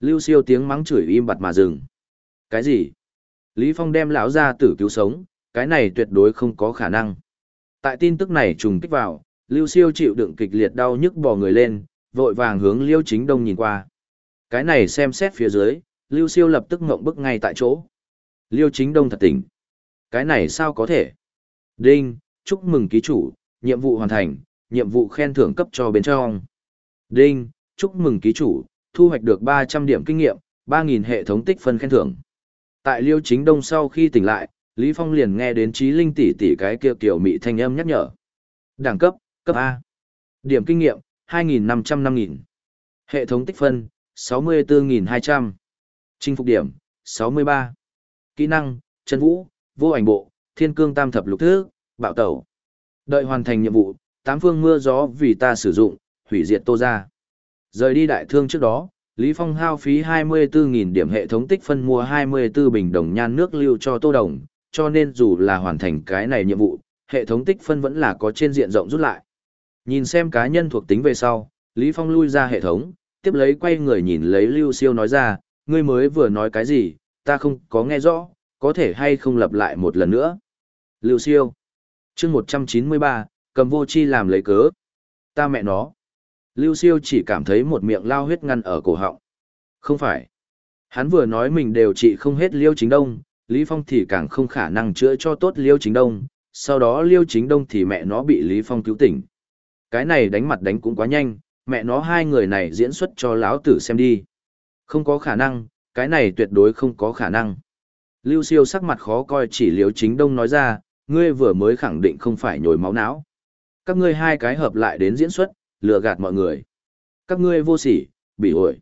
Lưu siêu tiếng mắng chửi im bặt mà dừng. Cái gì? Lý Phong đem lão gia tử cứu sống, cái này tuyệt đối không có khả năng. Tại tin tức này trùng kích vào, Lưu siêu chịu đựng kịch liệt đau nhức bò người lên, vội vàng hướng Liêu chính đông nhìn qua. Cái này xem xét phía dưới, Lưu siêu lập tức ngộng bức ngay tại chỗ. Liêu chính đông thật tỉnh. Cái này sao có thể? Đinh, chúc mừng ký chủ, nhiệm vụ hoàn thành, nhiệm vụ khen thưởng cấp cho bên trong. Đinh, chúc mừng ký chủ, thu hoạch được 300 điểm kinh nghiệm, 3.000 hệ thống tích phân khen thưởng. Tại Liêu Chính Đông sau khi tỉnh lại, Lý Phong liền nghe đến trí linh tỷ tỷ cái kia tiểu mị thanh âm nhắc nhở. Đẳng cấp, cấp A. Điểm kinh nghiệm, 2.500 5.000. Hệ thống tích phân, 64.200. Chinh phục điểm, 63. Kỹ năng, chân vũ, vô ảnh bộ, thiên cương tam thập lục thứ, bạo tẩu. Đợi hoàn thành nhiệm vụ, tám phương mưa gió vì ta sử dụng, hủy diệt tô ra. Rời đi đại thương trước đó, Lý Phong hao phí 24.000 điểm hệ thống tích phân mua 24 bình đồng nhan nước lưu cho tô đồng, cho nên dù là hoàn thành cái này nhiệm vụ, hệ thống tích phân vẫn là có trên diện rộng rút lại. Nhìn xem cá nhân thuộc tính về sau, Lý Phong lui ra hệ thống, tiếp lấy quay người nhìn lấy Lưu Siêu nói ra, ngươi mới vừa nói cái gì, ta không có nghe rõ, có thể hay không lặp lại một lần nữa. Lưu Siêu. chương 193, cầm vô chi làm lấy cớ. Ta mẹ nó. Lưu Siêu chỉ cảm thấy một miệng lao huyết ngăn ở cổ họng. Không phải. Hắn vừa nói mình đều trị không hết Liêu Chính Đông, Lý Phong thì càng không khả năng chữa cho tốt Liêu Chính Đông, sau đó Liêu Chính Đông thì mẹ nó bị Lý Phong cứu tỉnh. Cái này đánh mặt đánh cũng quá nhanh, mẹ nó hai người này diễn xuất cho lão tử xem đi. Không có khả năng, cái này tuyệt đối không có khả năng. Lưu Siêu sắc mặt khó coi chỉ Liêu Chính Đông nói ra, ngươi vừa mới khẳng định không phải nhồi máu não. Các ngươi hai cái hợp lại đến diễn xuất, lừa gạt mọi người. Các ngươi vô sỉ, bị ổi.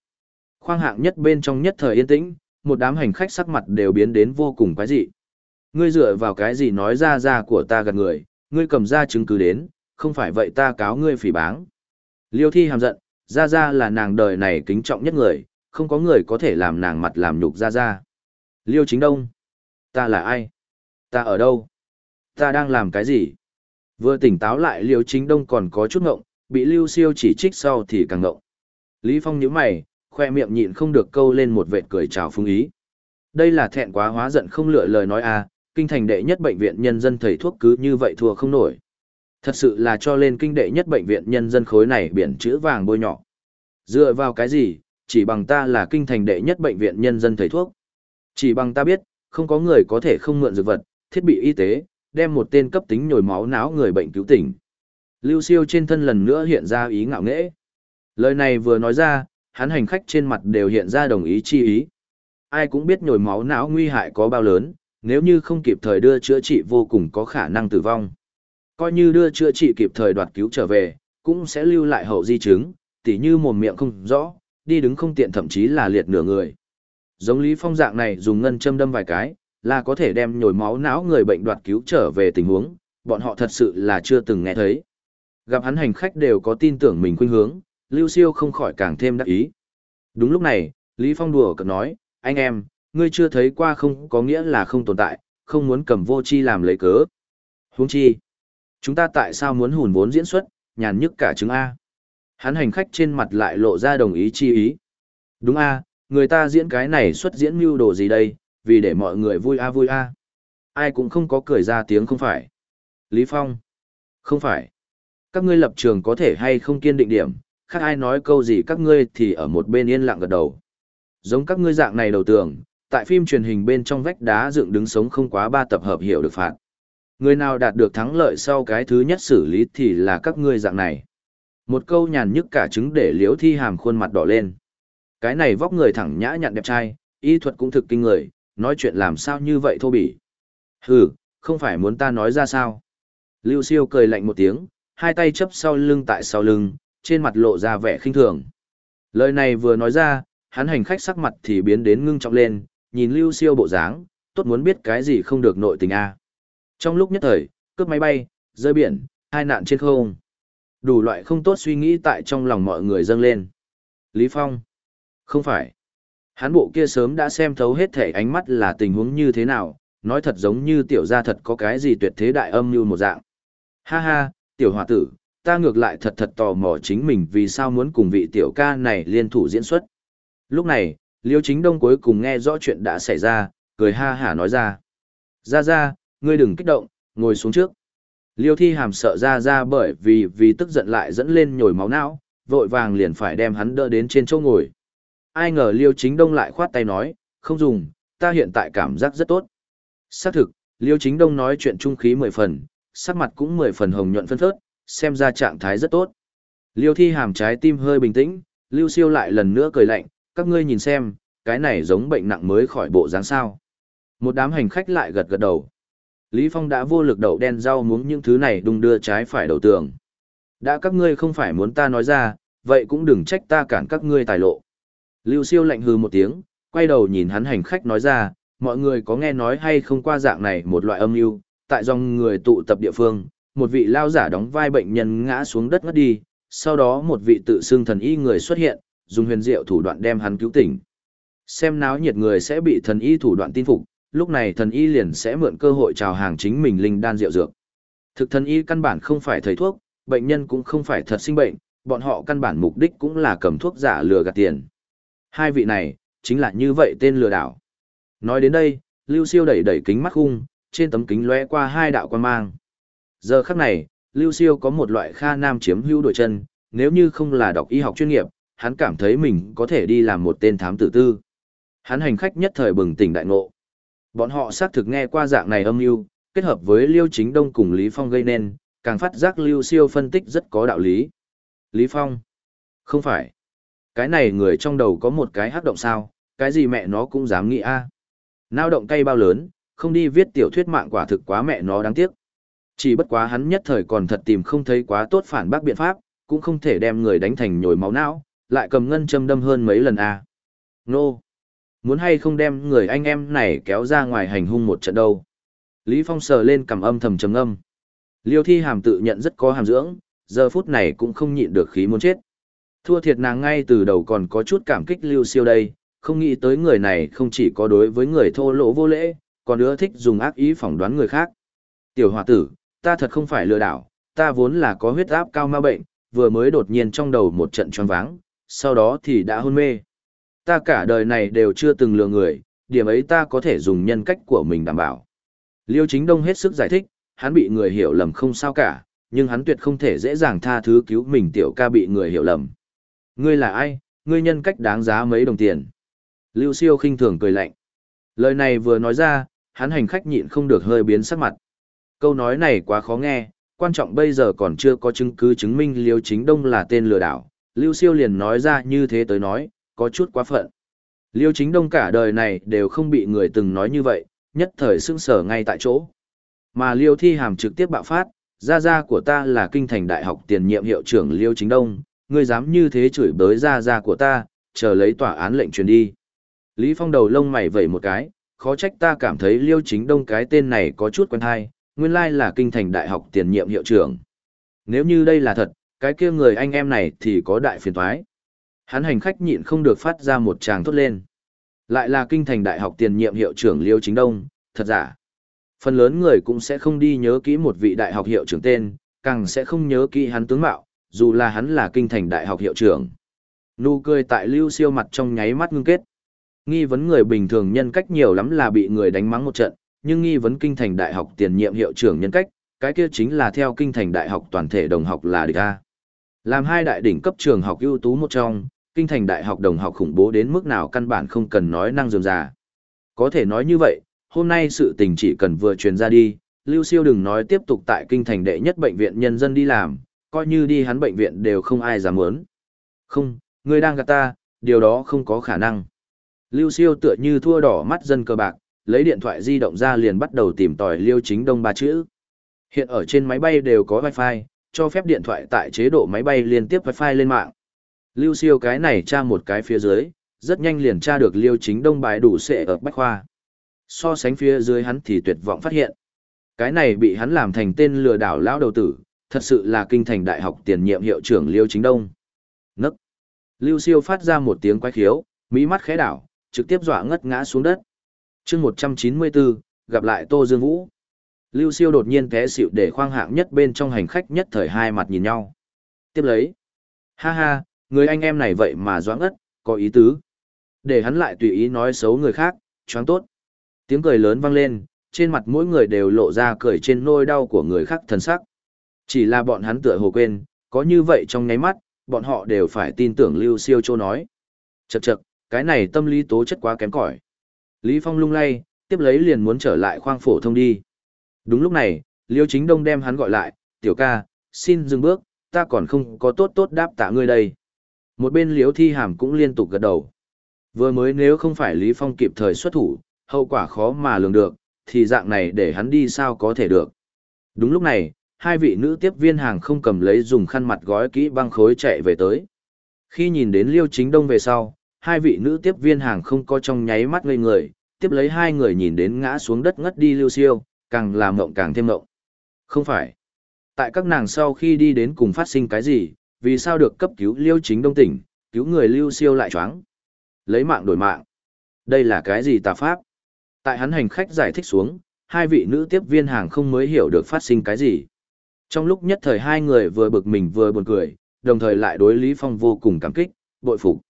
Khoang hạng nhất bên trong nhất thời yên tĩnh, một đám hành khách sắc mặt đều biến đến vô cùng quái dị. Ngươi dựa vào cái gì nói ra ra của ta gạt người, ngươi cầm ra chứng cứ đến, không phải vậy ta cáo ngươi phỉ báng. Liêu thi hàm giận, ra ra là nàng đời này kính trọng nhất người, không có người có thể làm nàng mặt làm nhục ra ra. Liêu chính đông. Ta là ai? Ta ở đâu? Ta đang làm cái gì? Vừa tỉnh táo lại Liêu chính đông còn có chút ngộng, bị Lưu Siêu chỉ trích sau thì càng ngộng. Lý Phong nhíu mày, khoe miệng nhịn không được câu lên một vệt cười chào phung ý. Đây là thẹn quá hóa giận không lựa lời nói à, kinh thành đệ nhất bệnh viện nhân dân thầy thuốc cứ như vậy thua không nổi. Thật sự là cho lên kinh đệ nhất bệnh viện nhân dân khối này biển chữ vàng bôi nhỏ. Dựa vào cái gì, chỉ bằng ta là kinh thành đệ nhất bệnh viện nhân dân thầy thuốc. Chỉ bằng ta biết, không có người có thể không mượn dược vật, thiết bị y tế, đem một tên cấp tính nhồi máu não người bệnh cứu tỉnh. Lưu siêu trên thân lần nữa hiện ra ý ngạo nghễ. Lời này vừa nói ra, hắn hành khách trên mặt đều hiện ra đồng ý chi ý. Ai cũng biết nhồi máu não nguy hại có bao lớn, nếu như không kịp thời đưa chữa trị vô cùng có khả năng tử vong. Coi như đưa chữa trị kịp thời đoạt cứu trở về, cũng sẽ lưu lại hậu di chứng, tỉ như mồm miệng không rõ, đi đứng không tiện thậm chí là liệt nửa người. Giống Lý Phong dạng này dùng ngân châm đâm vài cái, là có thể đem nhồi máu não người bệnh đoạt cứu trở về tình huống, bọn họ thật sự là chưa từng nghe thấy. Gặp hắn hành khách đều có tin tưởng mình khuynh hướng, Lưu Siêu không khỏi càng thêm đắc ý. Đúng lúc này, Lý Phong đùa cợt nói, anh em, ngươi chưa thấy qua không có nghĩa là không tồn tại, không muốn cầm vô chi làm lấy cớ. Huống chi, chúng ta tại sao muốn hùn vốn diễn xuất, nhàn nhức cả chứng A. Hắn hành khách trên mặt lại lộ ra đồng ý chi ý. Đúng A, người ta diễn cái này xuất diễn mưu đồ gì đây, vì để mọi người vui A vui A. Ai cũng không có cười ra tiếng không phải. Lý Phong. Không phải. Các ngươi lập trường có thể hay không kiên định điểm, khác ai nói câu gì các ngươi thì ở một bên yên lặng gật đầu. Giống các ngươi dạng này đầu tường, tại phim truyền hình bên trong vách đá dựng đứng sống không quá ba tập hợp hiểu được phạt. Người nào đạt được thắng lợi sau cái thứ nhất xử lý thì là các ngươi dạng này. Một câu nhàn nhức cả trứng để liếu thi hàm khuôn mặt đỏ lên. Cái này vóc người thẳng nhã nhặn đẹp trai, y thuật cũng thực kinh người, nói chuyện làm sao như vậy thô bỉ. Hừ, không phải muốn ta nói ra sao. Lưu siêu cười lạnh một tiếng, hai tay chấp sau lưng tại sau lưng, trên mặt lộ ra vẻ khinh thường. Lời này vừa nói ra, hắn hành khách sắc mặt thì biến đến ngưng trọng lên, nhìn lưu siêu bộ dáng, tốt muốn biết cái gì không được nội tình a. Trong lúc nhất thời, cướp máy bay, rơi biển, hai nạn trên không. Đủ loại không tốt suy nghĩ tại trong lòng mọi người dâng lên. Lý Phong. Không phải. Hắn bộ kia sớm đã xem thấu hết thể ánh mắt là tình huống như thế nào, nói thật giống như tiểu gia thật có cái gì tuyệt thế đại âm như một dạng. Ha ha, tiểu hòa tử, ta ngược lại thật thật tò mò chính mình vì sao muốn cùng vị tiểu ca này liên thủ diễn xuất. Lúc này, Liêu Chính Đông cuối cùng nghe rõ chuyện đã xảy ra, cười ha hả nói ra. Ra ra, ngươi đừng kích động, ngồi xuống trước. Liêu Thi Hàm sợ ra ra bởi vì vì tức giận lại dẫn lên nhồi máu não, vội vàng liền phải đem hắn đỡ đến trên chỗ ngồi. Ai ngờ Liêu Chính Đông lại khoát tay nói, không dùng, ta hiện tại cảm giác rất tốt. Xác thực, Liêu Chính Đông nói chuyện trung khí mười phần, sắc mặt cũng mười phần hồng nhuận phân phớt, xem ra trạng thái rất tốt. Liêu Thi Hàm trái tim hơi bình tĩnh, Lưu Siêu lại lần nữa cười lạnh, các ngươi nhìn xem, cái này giống bệnh nặng mới khỏi bộ dáng sao. Một đám hành khách lại gật gật đầu. Lý Phong đã vô lực đậu đen rau muống những thứ này đung đưa trái phải đầu tường. Đã các ngươi không phải muốn ta nói ra, vậy cũng đừng trách ta cản các ngươi tài lộ. Lưu siêu lạnh hừ một tiếng, quay đầu nhìn hắn hành khách nói ra, mọi người có nghe nói hay không qua dạng này một loại âm mưu tại dòng người tụ tập địa phương, một vị lao giả đóng vai bệnh nhân ngã xuống đất ngất đi, sau đó một vị tự xưng thần y người xuất hiện, dùng huyền diệu thủ đoạn đem hắn cứu tỉnh. Xem náo nhiệt người sẽ bị thần y thủ đoạn tin phục, lúc này thần y liền sẽ mượn cơ hội chào hàng chính mình linh đan rượu dược. Thực thần y căn bản không phải thầy thuốc, bệnh nhân cũng không phải thật sinh bệnh, bọn họ căn bản mục đích cũng là cầm thuốc giả lừa gạt tiền. Hai vị này, chính là như vậy tên lừa đảo. Nói đến đây, Lưu Siêu đẩy đẩy kính mắt khung, trên tấm kính lóe qua hai đạo quan mang. Giờ khắc này, Lưu Siêu có một loại kha nam chiếm hữu đổi chân, nếu như không là đọc y học chuyên nghiệp, hắn cảm thấy mình có thể đi làm một tên thám tử tư. Hắn hành khách nhất thời bừng tỉnh đại ngộ. Bọn họ xác thực nghe qua dạng này âm mưu, kết hợp với Liêu Chính Đông cùng Lý Phong gây nên, càng phát giác Lưu Siêu phân tích rất có đạo lý. Lý Phong? Không phải. Cái này người trong đầu có một cái hắc động sao, cái gì mẹ nó cũng dám nghĩ a. À. Nao động cay bao lớn, không đi viết tiểu thuyết mạng quả thực quá mẹ nó đáng tiếc. Chỉ bất quá hắn nhất thời còn thật tìm không thấy quá tốt phản bác biện pháp, cũng không thể đem người đánh thành nhồi máu não, lại cầm ngân châm đâm hơn mấy lần a. À. Nô. Muốn hay không đem người anh em này kéo ra ngoài hành hung một trận đâu. Lý Phong sờ lên cầm âm thầm trầm âm. Liêu thi hàm tự nhận rất có hàm dưỡng, giờ phút này cũng không nhịn được khí muốn chết. Thua thiệt nàng ngay từ đầu còn có chút cảm kích lưu siêu đây, không nghĩ tới người này không chỉ có đối với người thô lỗ vô lễ, còn ưa thích dùng ác ý phỏng đoán người khác. Tiểu hòa tử, ta thật không phải lừa đảo, ta vốn là có huyết áp cao ma bệnh, vừa mới đột nhiên trong đầu một trận choáng váng, sau đó thì đã hôn mê. Ta cả đời này đều chưa từng lừa người, điểm ấy ta có thể dùng nhân cách của mình đảm bảo. Liêu chính đông hết sức giải thích, hắn bị người hiểu lầm không sao cả, nhưng hắn tuyệt không thể dễ dàng tha thứ cứu mình tiểu ca bị người hiểu lầm. Ngươi là ai, ngươi nhân cách đáng giá mấy đồng tiền. Lưu siêu khinh thường cười lạnh. Lời này vừa nói ra, hắn hành khách nhịn không được hơi biến sắc mặt. Câu nói này quá khó nghe, quan trọng bây giờ còn chưa có chứng cứ chứng minh Liêu Chính Đông là tên lừa đảo. Lưu siêu liền nói ra như thế tới nói, có chút quá phận. Liêu chính đông cả đời này đều không bị người từng nói như vậy, nhất thời sưng sở ngay tại chỗ. Mà liêu thi hàm trực tiếp bạo phát, gia gia của ta là kinh thành đại học tiền nhiệm hiệu trưởng Liêu Chính Đông, ngươi dám như thế chửi bới gia gia của ta, chờ lấy tòa án lệnh truyền đi. Lý Phong đầu lông mày vẩy một cái, khó trách ta cảm thấy Liêu Chính Đông cái tên này có chút quen hay, nguyên lai là kinh thành đại học tiền nhiệm hiệu trưởng. Nếu như đây là thật, cái kia người anh em này thì có đại phiền toái. Hắn hành khách nhịn không được phát ra một tràng thốt lên. Lại là kinh thành đại học tiền nhiệm hiệu trưởng Liêu Chính Đông, thật giả. Phần lớn người cũng sẽ không đi nhớ kỹ một vị đại học hiệu trưởng tên, càng sẽ không nhớ kỹ hắn tướng mạo, dù là hắn là kinh thành đại học hiệu trưởng. Nụ cười tại Lưu Siêu mặt trong nháy mắt ngưng kết. Nghi vấn người bình thường nhân cách nhiều lắm là bị người đánh mắng một trận, nhưng nghi vấn kinh thành đại học tiền nhiệm hiệu trưởng nhân cách, cái kia chính là theo kinh thành đại học toàn thể đồng học là địch A. Làm hai đại đỉnh cấp trường học ưu tú một trong, kinh thành đại học đồng học khủng bố đến mức nào căn bản không cần nói năng dườm già. Có thể nói như vậy, hôm nay sự tình chỉ cần vừa truyền ra đi, Lưu Siêu đừng nói tiếp tục tại kinh thành đệ nhất bệnh viện nhân dân đi làm, coi như đi hắn bệnh viện đều không ai dám muốn. Không, ngươi đang gạt ta, điều đó không có khả năng. Lưu Siêu tựa như thua đỏ mắt dân cờ bạc, lấy điện thoại di động ra liền bắt đầu tìm tòi Liêu Chính Đông ba chữ. Hiện ở trên máy bay đều có wifi, cho phép điện thoại tại chế độ máy bay liên tiếp wifi lên mạng. Lưu Siêu cái này tra một cái phía dưới, rất nhanh liền tra được Liêu Chính Đông bài đủ sệ ở Bách Khoa. So sánh phía dưới hắn thì tuyệt vọng phát hiện. Cái này bị hắn làm thành tên lừa đảo lão đầu tử, thật sự là kinh thành đại học tiền nhiệm hiệu trưởng Liêu Chính Đông. Nấc. Lưu Siêu phát ra một tiếng quái khiếu, mỹ mắt khẽ đảo, trực tiếp dọa ngất ngã xuống đất. chương 194, gặp lại Tô Dương Vũ. Lưu Siêu đột nhiên té xịu để khoang hạng nhất bên trong hành khách nhất thời hai mặt nhìn nhau. Tiếp lấy. Ha ha, người anh em này vậy mà doãn ngất, có ý tứ. Để hắn lại tùy ý nói xấu người khác, choáng tốt. Tiếng cười lớn vang lên, trên mặt mỗi người đều lộ ra cười trên nôi đau của người khác thần sắc. Chỉ là bọn hắn tựa hồ quên, có như vậy trong ngáy mắt, bọn họ đều phải tin tưởng Lưu Siêu Châu nói. Chậc chậc, cái này tâm lý tố chất quá kém cỏi. Lý Phong lung lay, tiếp lấy liền muốn trở lại khoang phổ thông đi. Đúng lúc này, Liêu Chính Đông đem hắn gọi lại, tiểu ca, xin dừng bước, ta còn không có tốt tốt đáp tạ ngươi đây. Một bên Liêu Thi Hàm cũng liên tục gật đầu. Vừa mới nếu không phải Lý Phong kịp thời xuất thủ, hậu quả khó mà lường được, thì dạng này để hắn đi sao có thể được. Đúng lúc này, hai vị nữ tiếp viên hàng không cầm lấy dùng khăn mặt gói kỹ băng khối chạy về tới. Khi nhìn đến Liêu Chính Đông về sau, hai vị nữ tiếp viên hàng không có trong nháy mắt ngây người, tiếp lấy hai người nhìn đến ngã xuống đất ngất đi Lưu Siêu, càng làm mộng càng thêm mộng. Không phải. Tại các nàng sau khi đi đến cùng phát sinh cái gì, vì sao được cấp cứu Liêu Chính Đông tỉnh, cứu người Lưu Siêu lại choáng. Lấy mạng đổi mạng. Đây là cái gì tà pháp? Tại hắn hành khách giải thích xuống, hai vị nữ tiếp viên hàng không mới hiểu được phát sinh cái gì. Trong lúc nhất thời hai người vừa bực mình vừa buồn cười, đồng thời lại đối Lý Phong vô cùng cảm kích, bội phục.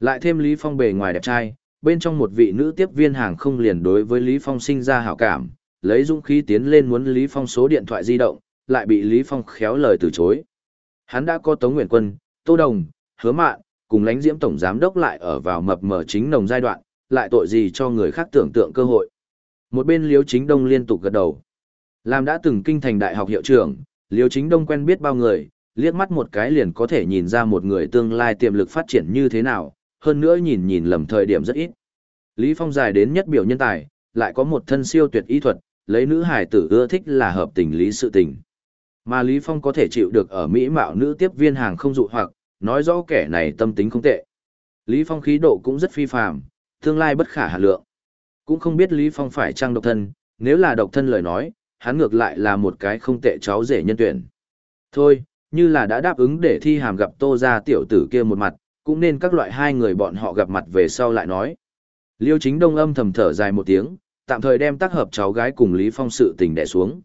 Lại thêm Lý Phong bề ngoài đẹp trai, bên trong một vị nữ tiếp viên hàng không liền đối với Lý Phong sinh ra hảo cảm, lấy dũng khí tiến lên muốn Lý Phong số điện thoại di động, lại bị Lý Phong khéo lời từ chối. Hắn đã có Tống Nguyện Quân, Tô Đồng, Hứa Mạn, cùng lãnh diễm tổng giám đốc lại ở vào mập mờ chính nồng giai đoạn, lại tội gì cho người khác tưởng tượng cơ hội. Một bên Liêu Chính Đông liên tục gật đầu. Làm đã từng kinh thành đại học hiệu trưởng, Liêu Chính Đông quen biết bao người, liếc mắt một cái liền có thể nhìn ra một người tương lai tiềm lực phát triển như thế nào, hơn nữa nhìn nhìn lầm thời điểm rất ít. Lý Phong dài đến nhất biểu nhân tài, lại có một thân siêu tuyệt ý thuật, lấy nữ hải tử ưa thích là hợp tình lý sự tình. Mà Lý Phong có thể chịu được ở Mỹ mạo nữ tiếp viên hàng không dụ hoặc, nói rõ kẻ này tâm tính không tệ. Lý Phong khí độ cũng rất phi phàm, tương lai bất khả hạ lượng. Cũng không biết Lý Phong phải trang độc thân, nếu là độc thân lời nói, hắn ngược lại là một cái không tệ cháu rể nhân tuyển. Thôi, như là đã đáp ứng để thi hàm gặp tô ra tiểu tử kia một mặt, cũng nên các loại hai người bọn họ gặp mặt về sau lại nói. Liêu chính đông âm thầm thở dài một tiếng, tạm thời đem tác hợp cháu gái cùng Lý Phong sự tình đẻ xuống.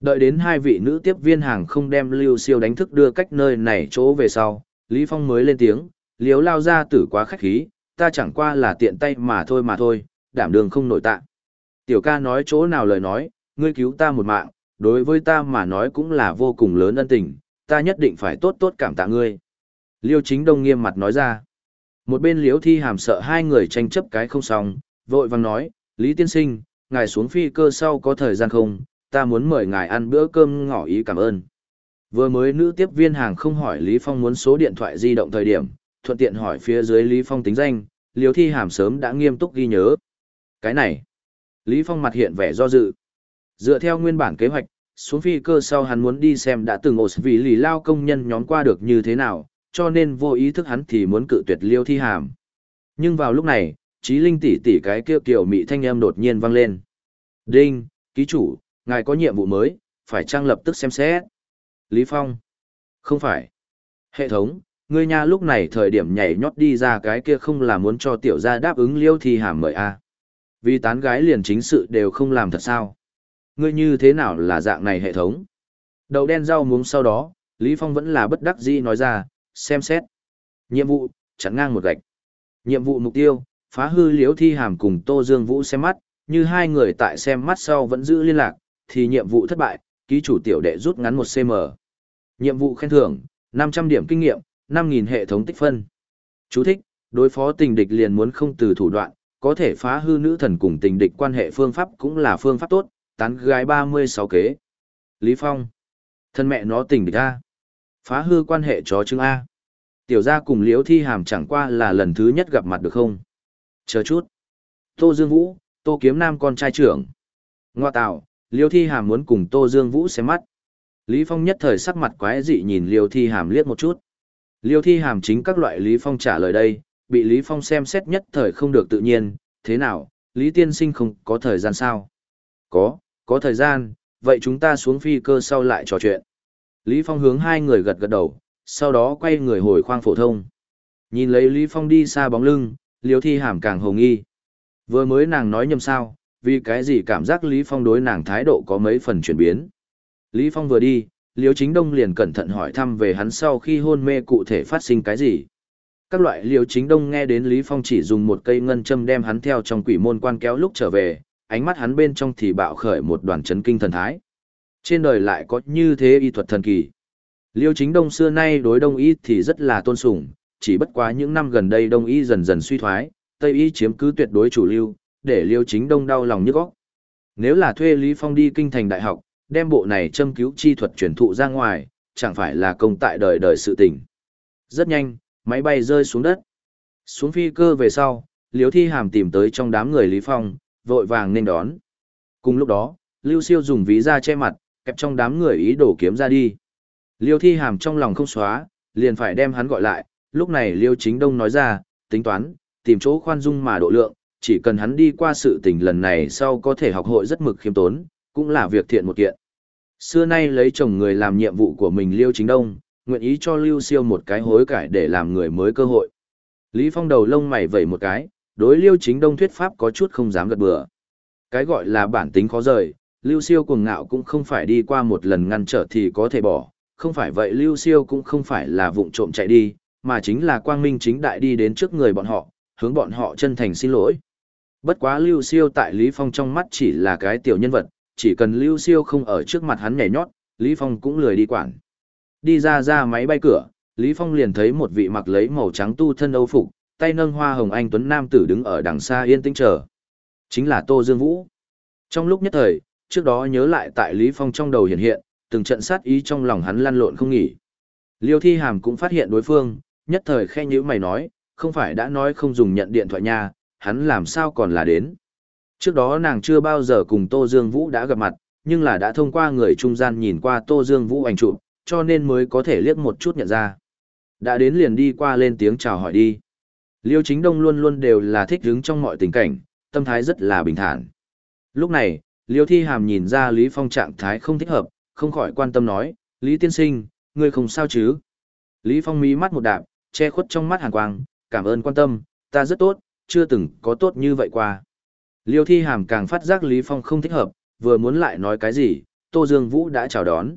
Đợi đến hai vị nữ tiếp viên hàng không đem Lưu Siêu đánh thức đưa cách nơi này chỗ về sau, Lý Phong mới lên tiếng, liếu lao ra tử quá khách khí, ta chẳng qua là tiện tay mà thôi mà thôi, đảm đường không nổi tạ. Tiểu ca nói chỗ nào lời nói, ngươi cứu ta một mạng, đối với ta mà nói cũng là vô cùng lớn ân tình, ta nhất định phải tốt tốt cảm tạ ngươi. Liêu chính đông nghiêm mặt nói ra. Một bên liễu thi hàm sợ hai người tranh chấp cái không xong, vội vàng nói, Lý tiên sinh, ngài xuống phi cơ sau có thời gian không, ta muốn mời ngài ăn bữa cơm ngỏ ý cảm ơn. Vừa mới nữ tiếp viên hàng không hỏi Lý Phong muốn số điện thoại di động thời điểm, thuận tiện hỏi phía dưới Lý Phong tính danh, liễu Thi Hàm sớm đã nghiêm túc ghi nhớ. Cái này, Lý Phong mặt hiện vẻ do dự. Dựa theo nguyên bản kế hoạch, xuống phi cơ sau hắn muốn đi xem đã từng ổ vì lì lao công nhân nhóm qua được như thế nào, cho nên vô ý thức hắn thì muốn cự tuyệt liêu thi hàm. Nhưng vào lúc này, trí linh tỷ tỷ cái kêu kiểu mị thanh âm đột nhiên vang lên. Đinh, ký chủ, ngài có nhiệm vụ mới, phải trang lập tức xem xét. Lý Phong. Không phải. Hệ thống, ngươi nha lúc này thời điểm nhảy nhót đi ra cái kia không là muốn cho tiểu gia đáp ứng liêu thi hàm mời a Vì tán gái liền chính sự đều không làm thật sao. Ngươi như thế nào là dạng này hệ thống? Đầu đen rau muống sau đó, Lý Phong vẫn là bất đắc dĩ nói ra, xem xét. Nhiệm vụ, chắn ngang một gạch. Nhiệm vụ mục tiêu, phá hư liễu thi hàm cùng Tô Dương Vũ xem mắt, như hai người tại xem mắt sau vẫn giữ liên lạc, thì nhiệm vụ thất bại, ký chủ tiểu đệ rút ngắn một cm. Nhiệm vụ khen thưởng, 500 điểm kinh nghiệm, 5.000 hệ thống tích phân. Chú thích, đối phó tình địch liền muốn không từ thủ đoạn, có thể phá hư nữ thần cùng tình địch quan hệ phương pháp cũng là phương pháp tốt, tán gái 36 kế. Lý Phong. Thân mẹ nó tình địch A. Phá hư quan hệ chó chứng A. Tiểu gia cùng Liễu Thi Hàm chẳng qua là lần thứ nhất gặp mặt được không? Chờ chút. Tô Dương Vũ, Tô Kiếm Nam con trai trưởng. Ngoa tạo, Liễu Thi Hàm muốn cùng Tô Dương Vũ xem mắt. Lý Phong nhất thời sắc mặt quái dị nhìn Liêu Thi Hàm liếc một chút. Liêu Thi Hàm chính các loại Lý Phong trả lời đây, bị Lý Phong xem xét nhất thời không được tự nhiên, thế nào, Lý Tiên Sinh không có thời gian sao? Có, có thời gian, vậy chúng ta xuống phi cơ sau lại trò chuyện. Lý Phong hướng hai người gật gật đầu, sau đó quay người hồi khoang phổ thông. Nhìn lấy Lý Phong đi xa bóng lưng, Liêu Thi Hàm càng hồ nghi. Vừa mới nàng nói nhầm sao, vì cái gì cảm giác Lý Phong đối nàng thái độ có mấy phần chuyển biến. Lý Phong vừa đi, Liêu Chính Đông liền cẩn thận hỏi thăm về hắn sau khi hôn mê cụ thể phát sinh cái gì. Các loại Liêu Chính Đông nghe đến Lý Phong chỉ dùng một cây ngân châm đem hắn theo trong quỷ môn quan kéo lúc trở về, ánh mắt hắn bên trong thì bạo khởi một đoàn chấn kinh thần thái. Trên đời lại có như thế y thuật thần kỳ. Liêu Chính Đông xưa nay đối Đông y thì rất là tôn sùng, chỉ bất quá những năm gần đây Đông y dần dần suy thoái, Tây y chiếm cứ tuyệt đối chủ lưu, để Liêu Chính Đông đau lòng nhức óc. Nếu là thuê Lý Phong đi kinh thành đại học, đem bộ này châm cứu chi thuật truyền thụ ra ngoài, chẳng phải là công tại đời đời sự tình. Rất nhanh, máy bay rơi xuống đất. Xuống phi cơ về sau, liêu Thi Hàm tìm tới trong đám người Lý Phong, vội vàng nên đón. Cùng lúc đó, Lưu Siêu dùng ví ra che mặt, kẹp trong đám người ý đồ kiếm ra đi. Liêu Thi Hàm trong lòng không xóa, liền phải đem hắn gọi lại, lúc này Liêu Chính Đông nói ra, tính toán, tìm chỗ khoan dung mà độ lượng, chỉ cần hắn đi qua sự tình lần này sau có thể học hội rất mực khiêm tốn, cũng là việc thiện một kiện. Xưa nay lấy chồng người làm nhiệm vụ của mình Liêu Chính Đông, nguyện ý cho Lưu Siêu một cái hối cải để làm người mới cơ hội. Lý Phong đầu lông mày vẩy một cái, đối Liêu Chính Đông thuyết pháp có chút không dám gật bừa. Cái gọi là bản tính khó rời, Lưu Siêu cuồng ngạo cũng không phải đi qua một lần ngăn trở thì có thể bỏ, không phải vậy Lưu Siêu cũng không phải là vụng trộm chạy đi, mà chính là quang minh chính đại đi đến trước người bọn họ, hướng bọn họ chân thành xin lỗi. Bất quá Lưu Siêu tại Lý Phong trong mắt chỉ là cái tiểu nhân vật, chỉ cần Lưu Siêu không ở trước mặt hắn nhảy nhót, Lý Phong cũng lười đi quản. Đi ra ra máy bay cửa, Lý Phong liền thấy một vị mặc lấy màu trắng tu thân âu phục, tay nâng hoa hồng anh tuấn nam tử đứng ở đằng xa yên tĩnh chờ. Chính là Tô Dương Vũ. Trong lúc nhất thời, trước đó nhớ lại tại Lý Phong trong đầu hiện hiện, từng trận sát ý trong lòng hắn lăn lộn không nghỉ. Liêu Thi Hàm cũng phát hiện đối phương, nhất thời khe nhữ mày nói, không phải đã nói không dùng nhận điện thoại nha, hắn làm sao còn là đến. Trước đó nàng chưa bao giờ cùng Tô Dương Vũ đã gặp mặt, nhưng là đã thông qua người trung gian nhìn qua Tô Dương Vũ ảnh chụp, cho nên mới có thể liếc một chút nhận ra. Đã đến liền đi qua lên tiếng chào hỏi đi. Liêu Chính Đông luôn luôn đều là thích hứng trong mọi tình cảnh, tâm thái rất là bình thản. Lúc này, Liêu Thi Hàm nhìn ra Lý Phong trạng thái không thích hợp, không khỏi quan tâm nói, Lý Tiên Sinh, ngươi không sao chứ? Lý Phong mí mắt một đạp, che khuất trong mắt hàn quang, cảm ơn quan tâm, ta rất tốt, chưa từng có tốt như vậy qua. Liêu Thi Hàm càng phát giác Lý Phong không thích hợp, vừa muốn lại nói cái gì, Tô Dương Vũ đã chào đón.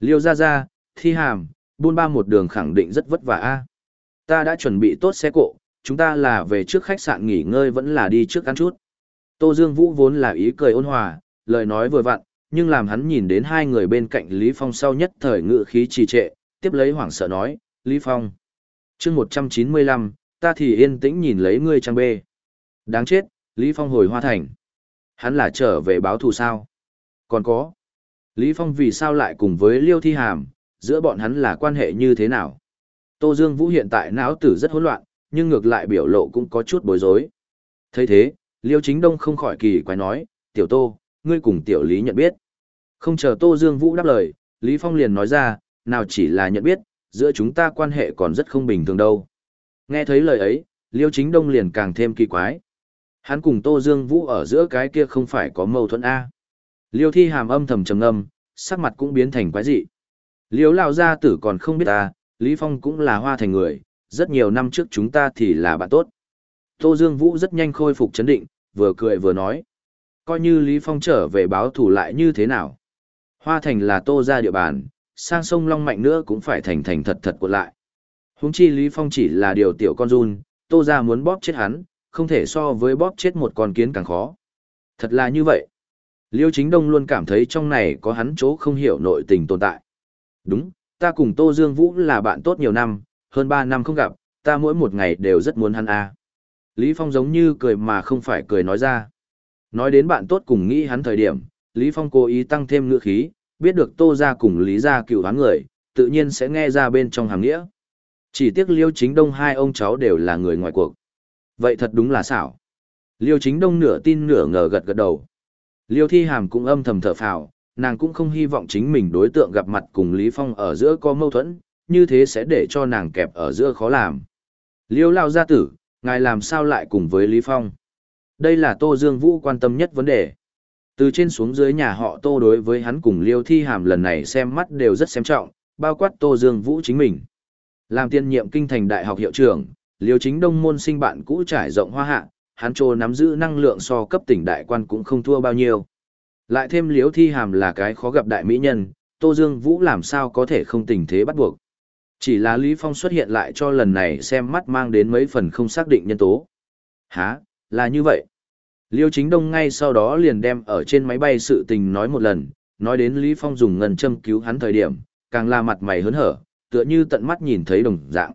Liêu ra ra, Thi Hàm, buôn ba một đường khẳng định rất vất vả a. Ta đã chuẩn bị tốt xe cộ, chúng ta là về trước khách sạn nghỉ ngơi vẫn là đi trước ăn chút. Tô Dương Vũ vốn là ý cười ôn hòa, lời nói vừa vặn, nhưng làm hắn nhìn đến hai người bên cạnh Lý Phong sau nhất thời ngự khí trì trệ, tiếp lấy hoảng sợ nói, Lý Phong. chương 195, ta thì yên tĩnh nhìn lấy ngươi trang bê. Đáng chết, Lý Phong hồi hoa thành. Hắn là trở về báo thù sao? Còn có. Lý Phong vì sao lại cùng với Liêu Thi Hàm, giữa bọn hắn là quan hệ như thế nào? Tô Dương Vũ hiện tại não tử rất hỗn loạn, nhưng ngược lại biểu lộ cũng có chút bối rối. thấy thế, Liêu Chính Đông không khỏi kỳ quái nói, tiểu Tô, ngươi cùng tiểu Lý nhận biết. Không chờ Tô Dương Vũ đáp lời, Lý Phong liền nói ra, nào chỉ là nhận biết, giữa chúng ta quan hệ còn rất không bình thường đâu. Nghe thấy lời ấy, Liêu Chính Đông liền càng thêm kỳ quái. Hắn cùng Tô Dương Vũ ở giữa cái kia không phải có mâu thuẫn A. Liêu Thi hàm âm thầm trầm ngâm, sắc mặt cũng biến thành quái dị. Liêu Lão gia tử còn không biết ta, Lý Phong cũng là hoa thành người, rất nhiều năm trước chúng ta thì là bạn tốt. Tô Dương Vũ rất nhanh khôi phục chấn định, vừa cười vừa nói. Coi như Lý Phong trở về báo thủ lại như thế nào. Hoa thành là tô ra địa bàn, sang sông Long Mạnh nữa cũng phải thành thành thật thật của lại. Húng chi Lý Phong chỉ là điều tiểu con run, tô ra muốn bóp chết hắn, không thể so với bóp chết một con kiến càng khó. Thật là như vậy. Liêu Chính Đông luôn cảm thấy trong này có hắn chỗ không hiểu nội tình tồn tại. Đúng, ta cùng Tô Dương Vũ là bạn tốt nhiều năm, hơn 3 năm không gặp, ta mỗi một ngày đều rất muốn hắn a. Lý Phong giống như cười mà không phải cười nói ra. Nói đến bạn tốt cùng nghĩ hắn thời điểm, Lý Phong cố ý tăng thêm ngữ khí, biết được Tô gia cùng Lý gia cựu hắn người, tự nhiên sẽ nghe ra bên trong hàng nghĩa. Chỉ tiếc Liêu Chính Đông hai ông cháu đều là người ngoài cuộc. Vậy thật đúng là xảo. Liêu Chính Đông nửa tin nửa ngờ gật gật đầu. Liêu Thi Hàm cũng âm thầm thở phào, nàng cũng không hy vọng chính mình đối tượng gặp mặt cùng Lý Phong ở giữa có mâu thuẫn, như thế sẽ để cho nàng kẹp ở giữa khó làm. Liêu Lao gia tử, ngài làm sao lại cùng với Lý Phong? Đây là Tô Dương Vũ quan tâm nhất vấn đề. Từ trên xuống dưới nhà họ Tô đối với hắn cùng Liêu Thi Hàm lần này xem mắt đều rất xem trọng, bao quát Tô Dương Vũ chính mình. Làm tiên nhiệm kinh thành đại học hiệu trưởng, Liêu Chính Đông môn sinh bạn cũ trải rộng hoa hạ, hắn trô nắm giữ năng lượng so cấp tỉnh đại quan cũng không thua bao nhiêu. Lại thêm Liêu Thi Hàm là cái khó gặp đại mỹ nhân, Tô Dương Vũ làm sao có thể không tình thế bắt buộc. Chỉ là Lý Phong xuất hiện lại cho lần này xem mắt mang đến mấy phần không xác định nhân tố. Hả, là như vậy. Liêu chính đông ngay sau đó liền đem ở trên máy bay sự tình nói một lần, nói đến Lý Phong dùng ngân châm cứu hắn thời điểm, càng là mặt mày hớn hở, tựa như tận mắt nhìn thấy đồng dạng.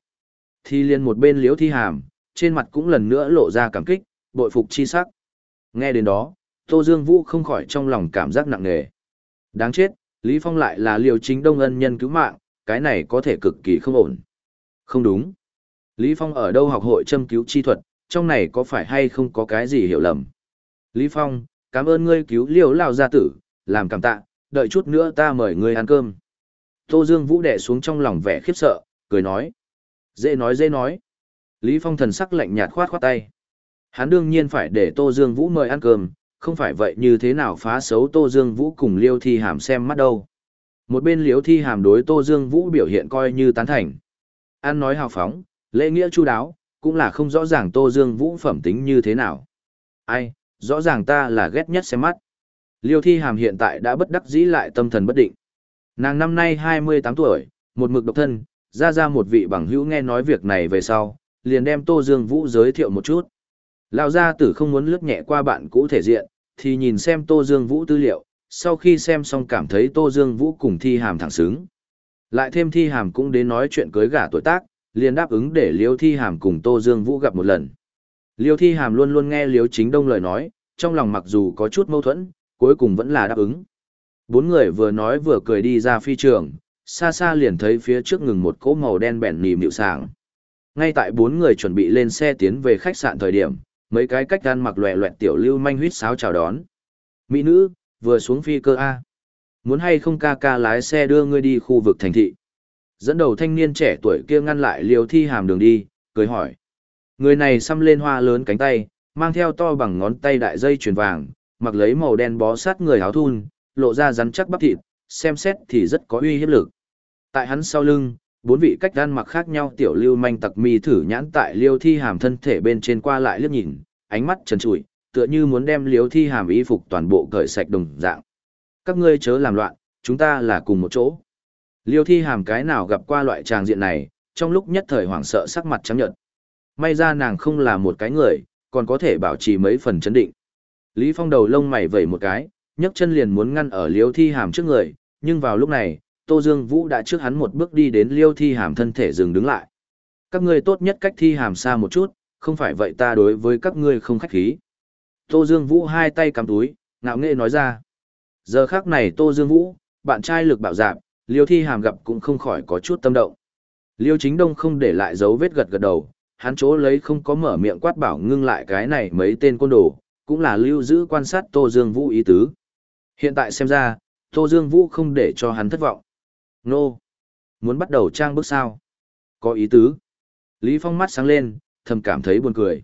Thi Liên một bên liếu thi hàm, trên mặt cũng lần nữa lộ ra cảm kích, bội phục chi sắc. Nghe đến đó, Tô Dương Vũ không khỏi trong lòng cảm giác nặng nề. Đáng chết, Lý Phong lại là liều chính đông ân nhân cứu mạng, cái này có thể cực kỳ không ổn. Không đúng. Lý Phong ở đâu học hội châm cứu chi thuật, trong này có phải hay không có cái gì hiểu lầm. Lý Phong, cảm ơn ngươi cứu liều lao gia tử, làm cảm tạ, đợi chút nữa ta mời ngươi ăn cơm. Tô Dương Vũ đẻ xuống trong lòng vẻ khiếp sợ, cười nói. Dễ nói dễ nói. Lý Phong thần sắc lạnh nhạt khoát khoát tay. Hắn đương nhiên phải để Tô Dương Vũ mời ăn cơm, không phải vậy như thế nào phá xấu Tô Dương Vũ cùng Liêu Thi Hàm xem mắt đâu. Một bên Liêu Thi Hàm đối Tô Dương Vũ biểu hiện coi như tán thành. Ăn nói hào phóng, lễ nghĩa chu đáo, cũng là không rõ ràng Tô Dương Vũ phẩm tính như thế nào. Ai, rõ ràng ta là ghét nhất xem mắt. Liêu Thi Hàm hiện tại đã bất đắc dĩ lại tâm thần bất định. Nàng năm nay 28 tuổi, một mực độc thân, ra ra một vị bằng hữu nghe nói việc này về sau, liền đem Tô Dương Vũ giới thiệu một chút. Lão gia tử không muốn lướt nhẹ qua bạn cũ thể diện, thì nhìn xem Tô Dương Vũ tư liệu, sau khi xem xong cảm thấy Tô Dương Vũ cùng Thi Hàm thẳng xứng. Lại thêm Thi Hàm cũng đến nói chuyện cưới gả tuổi tác, liền đáp ứng để Liêu Thi Hàm cùng Tô Dương Vũ gặp một lần. Liêu Thi Hàm luôn luôn nghe Liêu Chính Đông lời nói, trong lòng mặc dù có chút mâu thuẫn, cuối cùng vẫn là đáp ứng. Bốn người vừa nói vừa cười đi ra phi trường, xa xa liền thấy phía trước ngừng một cỗ màu đen bẹn nìm hiệu sàng. Ngay tại bốn người chuẩn bị lên xe tiến về khách sạn thời điểm, mấy cái cách gan mặc loẹ loẹt tiểu lưu manh huýt sáo chào đón. Mỹ nữ, vừa xuống phi cơ A. Muốn hay không ca ca lái xe đưa ngươi đi khu vực thành thị. Dẫn đầu thanh niên trẻ tuổi kia ngăn lại liều thi hàm đường đi, cười hỏi. Người này xăm lên hoa lớn cánh tay, mang theo to bằng ngón tay đại dây chuyền vàng, mặc lấy màu đen bó sát người áo thun, lộ ra rắn chắc bắp thịt, xem xét thì rất có uy hiếp lực. Tại hắn sau lưng, bốn vị cách gan mặc khác nhau tiểu lưu manh tặc mi thử nhãn tại liêu thi hàm thân thể bên trên qua lại liếc nhìn, ánh mắt trần trụi, tựa như muốn đem liêu thi hàm y phục toàn bộ cởi sạch đồng dạng. Các ngươi chớ làm loạn, chúng ta là cùng một chỗ. Liêu thi hàm cái nào gặp qua loại tràng diện này, trong lúc nhất thời hoảng sợ sắc mặt trắng nhợt. May ra nàng không là một cái người, còn có thể bảo trì mấy phần chấn định. Lý Phong đầu lông mày vẩy một cái, nhấc chân liền muốn ngăn ở Liêu Thi Hàm trước người, nhưng vào lúc này, Tô Dương Vũ đã trước hắn một bước đi đến Liêu Thi Hàm thân thể dừng đứng lại. Các ngươi tốt nhất cách Thi Hàm xa một chút, không phải vậy ta đối với các ngươi không khách khí. Tô Dương Vũ hai tay cầm túi, ngạo nghễ nói ra. Giờ khắc này Tô Dương Vũ, bạn trai lực bảo dạp, Liêu Thi Hàm gặp cũng không khỏi có chút tâm động. Liêu Chính Đông không để lại dấu vết gật gật đầu, hắn chỗ lấy không có mở miệng quát bảo ngưng lại cái này mấy tên côn đồ, cũng là lưu giữ quan sát Tô Dương Vũ ý tứ. Hiện tại xem ra, Tô Dương Vũ không để cho hắn thất vọng. Nô! Muốn bắt đầu trang bước sao? Có ý tứ. Lý Phong mắt sáng lên, thầm cảm thấy buồn cười.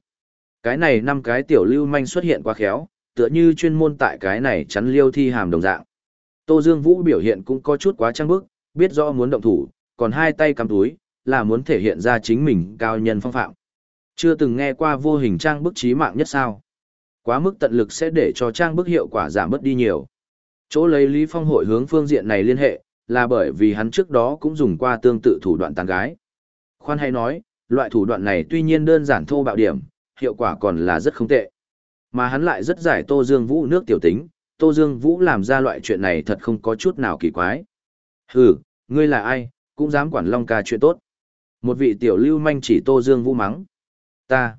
Cái này năm cái tiểu lưu manh xuất hiện quá khéo, tựa như chuyên môn tại cái này chắn liêu thi hàm đồng dạng. Tô Dương Vũ biểu hiện cũng có chút quá trang bức, biết rõ muốn động thủ, còn hai tay cầm túi, là muốn thể hiện ra chính mình cao nhân phong phạm. Chưa từng nghe qua vô hình trang bức trí mạng nhất sao. Quá mức tận lực sẽ để cho trang bức hiệu quả giảm bớt đi nhiều. Chỗ lấy Lý Phong hội hướng phương diện này liên hệ, là bởi vì hắn trước đó cũng dùng qua tương tự thủ đoạn tàn gái. Khoan hay nói, loại thủ đoạn này tuy nhiên đơn giản thô bạo điểm, hiệu quả còn là rất không tệ. Mà hắn lại rất giải Tô Dương Vũ nước tiểu tính, Tô Dương Vũ làm ra loại chuyện này thật không có chút nào kỳ quái. Hừ, ngươi là ai, cũng dám quản Long ca chuyện tốt. Một vị tiểu lưu manh chỉ Tô Dương Vũ mắng. Ta.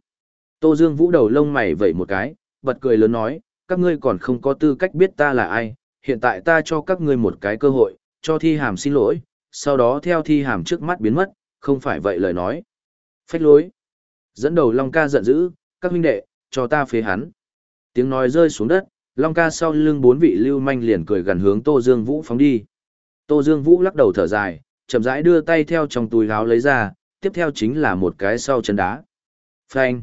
Tô Dương Vũ đầu lông mày vẩy một cái, bật cười lớn nói, các ngươi còn không có tư cách biết ta là ai, hiện tại ta cho các ngươi một cái cơ hội, cho thi hàm xin lỗi, sau đó theo thi hàm trước mắt biến mất, không phải vậy lời nói. Phách lối. Dẫn đầu Long ca giận dữ, các huynh đệ, cho ta phế hắn. Tiếng nói rơi xuống đất, Long ca sau lưng bốn vị lưu manh liền cười gần hướng Tô Dương Vũ phóng đi. Tô Dương Vũ lắc đầu thở dài, chậm rãi đưa tay theo trong túi áo lấy ra, tiếp theo chính là một cái sau chân đá. Phanh.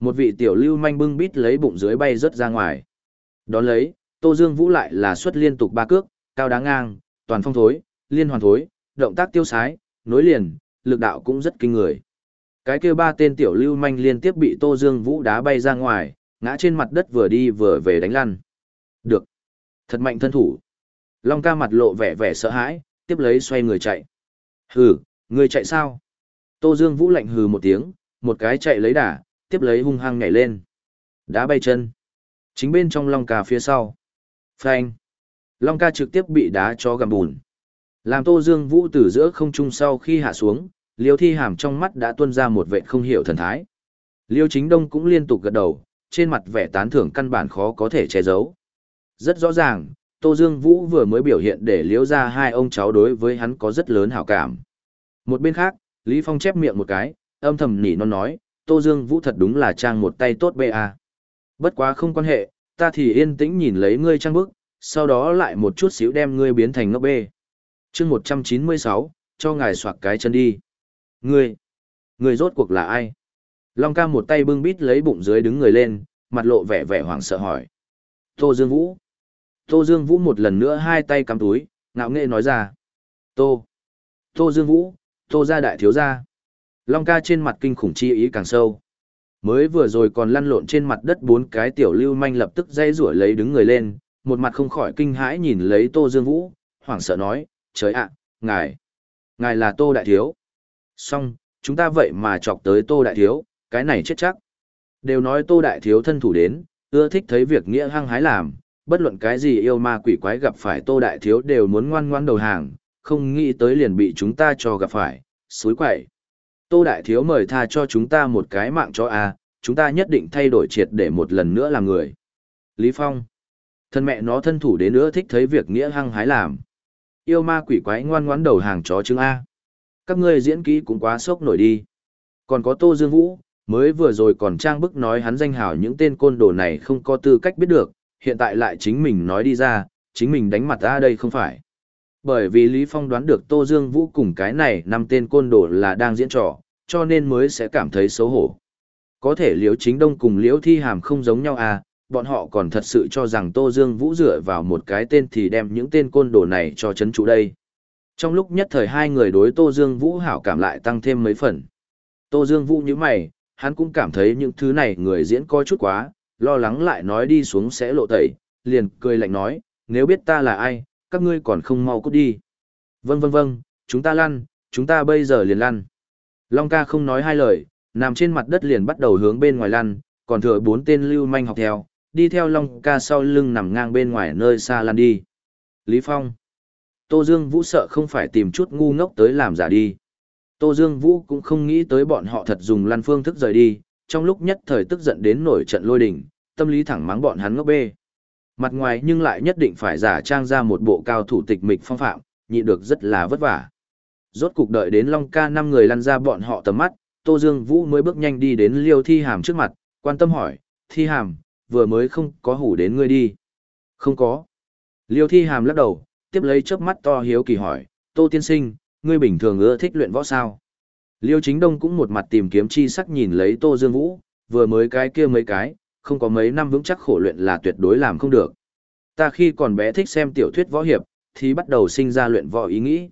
Một vị tiểu lưu manh bưng bít lấy bụng dưới bay rớt ra ngoài. Đón lấy, Tô Dương Vũ lại là xuất liên tục ba cước, cao đá ngang, toàn phong thối, liên hoàn thối, động tác tiêu sái, nối liền, lực đạo cũng rất kinh người. Cái kia ba tên tiểu lưu manh liên tiếp bị Tô Dương Vũ đá bay ra ngoài, ngã trên mặt đất vừa đi vừa về đánh lăn. Được. Thật mạnh thân thủ. Long ca mặt lộ vẻ vẻ sợ hãi, tiếp lấy xoay người chạy. Hừ, người chạy sao? Tô Dương Vũ lạnh hừ một tiếng, một cái chạy lấy đà, tiếp lấy hung hăng nhảy lên. Đá bay chân. Chính bên trong Long ca phía sau. Phanh. Long ca trực tiếp bị đá cho gầm bùn. Làm Tô Dương Vũ từ giữa không trung sau khi hạ xuống, Liêu Thi Hàm trong mắt đã tuôn ra một vệ không hiểu thần thái. Liêu Chính Đông cũng liên tục gật đầu, trên mặt vẻ tán thưởng căn bản khó có thể che giấu. Rất rõ ràng, Tô Dương Vũ vừa mới biểu hiện để liễu ra hai ông cháu đối với hắn có rất lớn hảo cảm. Một bên khác, Lý Phong chép miệng một cái, âm thầm nỉ non nói, Tô Dương Vũ thật đúng là trang một tay tốt bê à. Bất quá không quan hệ, ta thì yên tĩnh nhìn lấy ngươi trang bức, sau đó lại một chút xíu đem ngươi biến thành ngốc bê. chương 196, cho ngài soạc cái chân đi. Ngươi, ngươi rốt cuộc là ai? Long ca một tay bưng bít lấy bụng dưới đứng người lên, mặt lộ vẻ vẻ hoảng sợ hỏi. Tô Dương Vũ. Tô Dương Vũ một lần nữa hai tay cắm túi, ngạo nghệ nói ra. Tô. Tô Dương Vũ, Tô gia đại thiếu gia. Long ca trên mặt kinh khủng chi ý càng sâu. Mới vừa rồi còn lăn lộn trên mặt đất bốn cái tiểu lưu manh lập tức dây rủa lấy đứng người lên, một mặt không khỏi kinh hãi nhìn lấy Tô Dương Vũ, hoảng sợ nói, trời ạ, ngài, ngài là Tô Đại Thiếu. Xong, chúng ta vậy mà chọc tới Tô Đại Thiếu, cái này chết chắc. Đều nói Tô Đại Thiếu thân thủ đến, ưa thích thấy việc nghĩa hăng hái làm, bất luận cái gì yêu ma quỷ quái gặp phải Tô Đại Thiếu đều muốn ngoan ngoan đầu hàng, không nghĩ tới liền bị chúng ta cho gặp phải, suối quậy. Tô Đại Thiếu mời tha cho chúng ta một cái mạng cho a, chúng ta nhất định thay đổi triệt để một lần nữa làm người. Lý Phong. Thân mẹ nó thân thủ đến nữa thích thấy việc nghĩa hăng hái làm. Yêu ma quỷ quái ngoan ngoãn đầu hàng chó chứng A. Các ngươi diễn kỹ cũng quá sốc nổi đi. Còn có Tô Dương Vũ, mới vừa rồi còn trang bức nói hắn danh hào những tên côn đồ này không có tư cách biết được, hiện tại lại chính mình nói đi ra, chính mình đánh mặt ra đây không phải. Bởi vì Lý Phong đoán được Tô Dương Vũ cùng cái này năm tên côn đồ là đang diễn trò, cho nên mới sẽ cảm thấy xấu hổ. Có thể Liễu Chính Đông cùng Liễu Thi Hàm không giống nhau à, bọn họ còn thật sự cho rằng Tô Dương Vũ dựa vào một cái tên thì đem những tên côn đồ này cho chấn trụ đây. Trong lúc nhất thời hai người đối Tô Dương Vũ hảo cảm lại tăng thêm mấy phần. Tô Dương Vũ như mày, hắn cũng cảm thấy những thứ này người diễn coi chút quá, lo lắng lại nói đi xuống sẽ lộ tẩy, liền cười lạnh nói, nếu biết ta là ai, các ngươi còn không mau cút đi. Vâng vâng vâng, chúng ta lăn, chúng ta bây giờ liền lăn. Long ca không nói hai lời, nằm trên mặt đất liền bắt đầu hướng bên ngoài lăn, còn thừa bốn tên lưu manh học theo, đi theo Long ca sau lưng nằm ngang bên ngoài nơi xa lăn đi. Lý Phong. Tô Dương Vũ sợ không phải tìm chút ngu ngốc tới làm giả đi. Tô Dương Vũ cũng không nghĩ tới bọn họ thật dùng lăn phương thức rời đi, trong lúc nhất thời tức giận đến nổi trận lôi đình, tâm lý thẳng mắng bọn hắn ngốc bê. Mặt ngoài nhưng lại nhất định phải giả trang ra một bộ cao thủ tịch mịch phong phạm, nhịn được rất là vất vả. Rốt cục đợi đến Long ca năm người lăn ra bọn họ tầm mắt, Tô Dương Vũ mới bước nhanh đi đến Liêu Thi Hàm trước mặt, quan tâm hỏi, Thi Hàm, vừa mới không có hủ đến ngươi đi. Không có. Liêu Thi Hàm lắc đầu, tiếp lấy chớp mắt to hiếu kỳ hỏi, Tô Tiên Sinh, ngươi bình thường ưa thích luyện võ sao? Liêu Chính Đông cũng một mặt tìm kiếm chi sắc nhìn lấy Tô Dương Vũ, vừa mới cái kia mấy cái, không có mấy năm vững chắc khổ luyện là tuyệt đối làm không được. Ta khi còn bé thích xem tiểu thuyết võ hiệp, thì bắt đầu sinh ra luyện võ ý nghĩ.